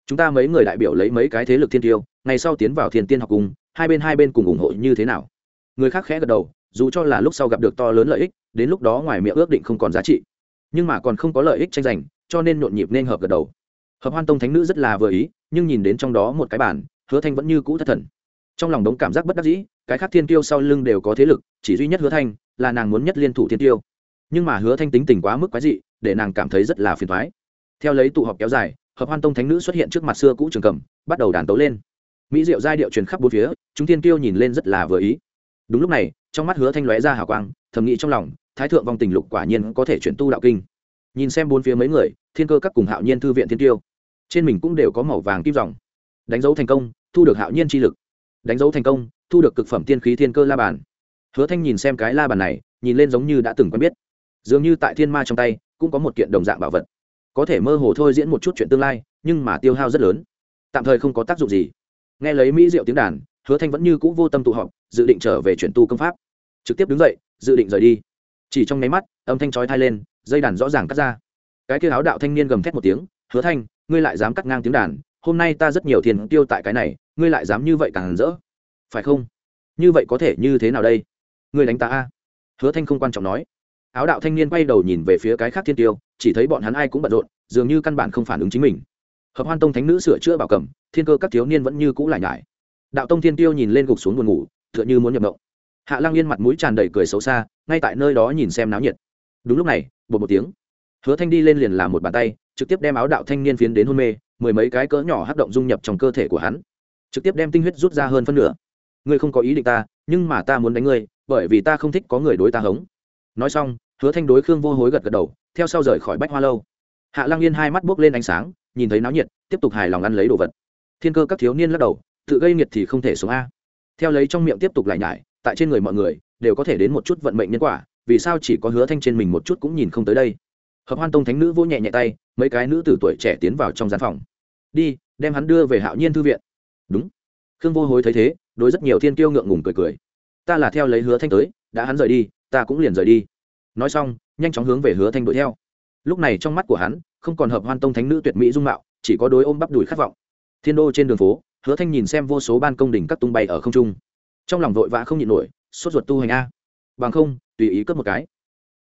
Chúng ta mấy người đại biểu lấy mấy cái thế lực thiên tiêu, ngày sau tiến vào thiên tiên học cùng, hai bên hai bên cùng ủng hộ như thế nào? Người khác khẽ gật đầu, dù cho là lúc sau gặp được to lớn lợi ích đến lúc đó ngoài miệng ước định không còn giá trị. Nhưng mà còn không có lợi ích tranh giành, cho nên nhộn nhịp nên hợp gật đầu. Hợp hoan tông thánh nữ rất là vừa ý, nhưng nhìn đến trong đó một cái bản, hứa thanh vẫn như cũ thất thần. Trong lòng đống cảm giác bất đắc dĩ, cái khác thiên tiêu sau lưng đều có thế lực, chỉ duy nhất hứa thanh là nàng muốn nhất liên thủ thiên tiêu nhưng mà hứa thanh tính tình quá mức quái dị, để nàng cảm thấy rất là phiền thoái theo lấy tụ họp kéo dài, hợp hoan tông thánh nữ xuất hiện trước mặt xưa cũ trường cầm, bắt đầu đàn tấu lên. Mỹ diệu giai điệu truyền khắp bốn phía, chúng Thiên tiêu nhìn lên rất là vừa ý. Đúng lúc này trong mắt hứa thanh lóe ra hào quang, thầm nghĩ trong lòng, thái thượng vong tình lục quả nhiên có thể chuyển tu đạo kinh. Nhìn xem bốn phía mấy người, thiên cơ các cùng hạo nhiên thư viện thiên tiêu, trên mình cũng đều có màu vàng kim dòng. Đánh dấu thành công, thu được hạo nhiên chi lực. Đánh dấu thành công, thu được cực phẩm tiên khí thiên cơ la bàn. Hứa thanh nhìn xem cái la bàn này, nhìn lên giống như đã từng quen biết. Dường như tại thiên ma trong tay, cũng có một kiện đồng dạng bảo vật. Có thể mơ hồ thôi diễn một chút chuyện tương lai, nhưng mà tiêu hao rất lớn. Tạm thời không có tác dụng gì. Nghe lấy mỹ diệu tiếng đàn, hứa thanh vẫn như cũ vô tâm tụ họp, dự định trở về chuyển tu công pháp trực tiếp đứng dậy, dự định rời đi. Chỉ trong nháy mắt, âm thanh chói thai lên, dây đàn rõ ràng cắt ra. Cái kia áo đạo thanh niên gầm thét một tiếng, hứa thanh, ngươi lại dám cắt ngang tiếng đàn, hôm nay ta rất nhiều tiền tiêu tại cái này, ngươi lại dám như vậy càng rỡ. Phải không? Như vậy có thể như thế nào đây? Ngươi đánh ta a? Hứa thanh không quan trọng nói. Áo đạo thanh niên quay đầu nhìn về phía cái khác thiên tiêu, chỉ thấy bọn hắn ai cũng bận rộn, dường như căn bản không phản ứng chính mình. Hợp hoan tông thánh nữ sửa chữa bảo cầm thiên cơ các thiếu niên vẫn như cũ lại nhải. Đạo tông thiên tiêu nhìn lên gục xuống buồn ngủ, tựa như muốn nhập động hạ lang yên mặt mũi tràn đầy cười xấu xa, ngay tại nơi đó nhìn xem náo nhiệt. Đúng lúc này bột một tiếng. Hứa thanh đi lên liền làm một bàn tay, trực tiếp đem áo đạo thanh niên phiến đến hôn mê, mười mấy cái cỡ nhỏ hát động dung nhập trong cơ thể của hắn. Trực tiếp đem tinh huyết rút ra hơn phân nửa. Ngươi không có ý định ta, nhưng mà ta muốn đánh ngươi, bởi vì ta không thích có người đối ta hống. Nói xong, hứa thanh đối khương vô hối gật gật đầu, theo sau rời khỏi bách hoa lâu. Hạ lăng yên hai mắt buốc lên ánh sáng, nhìn thấy náo nhiệt, tiếp tục hài lòng ăn lấy đồ vật. Thiên cơ các thiếu niên lắc đầu, tự gây nhiệt thì không thể sống a. Theo lấy trong miệng tiếp tục lại nhải tại trên người mọi người đều có thể đến một chút vận mệnh nhân quả, vì sao chỉ có hứa thanh trên mình một chút cũng nhìn không tới đây? Hợp hoan tông thánh nữ vô nhẹ nhẹ tay, mấy cái nữ tử tuổi trẻ tiến vào trong gian phòng. Đi, đem hắn đưa về hạo nhiên thư viện. Đúng. Khương vô hối thấy thế, đối rất nhiều thiên tiêu ngượng ngùng cười cười. Ta là theo lấy hứa thanh tới, đã hắn rời đi, ta cũng liền rời đi. Nói xong, nhanh chóng hướng về hứa thanh đuổi theo. Lúc này trong mắt của hắn, không còn hợp hoan tông thánh nữ tuyệt mỹ dung mạo, chỉ có đối ôm bắp đùi khát vọng. Thiên đô trên đường phố, hứa thanh nhìn xem vô số ban công đỉnh các tung bay ở không trung trong lòng vội vã không nhịn nổi, sốt ruột tu hành a. Bằng không, tùy ý cướp một cái.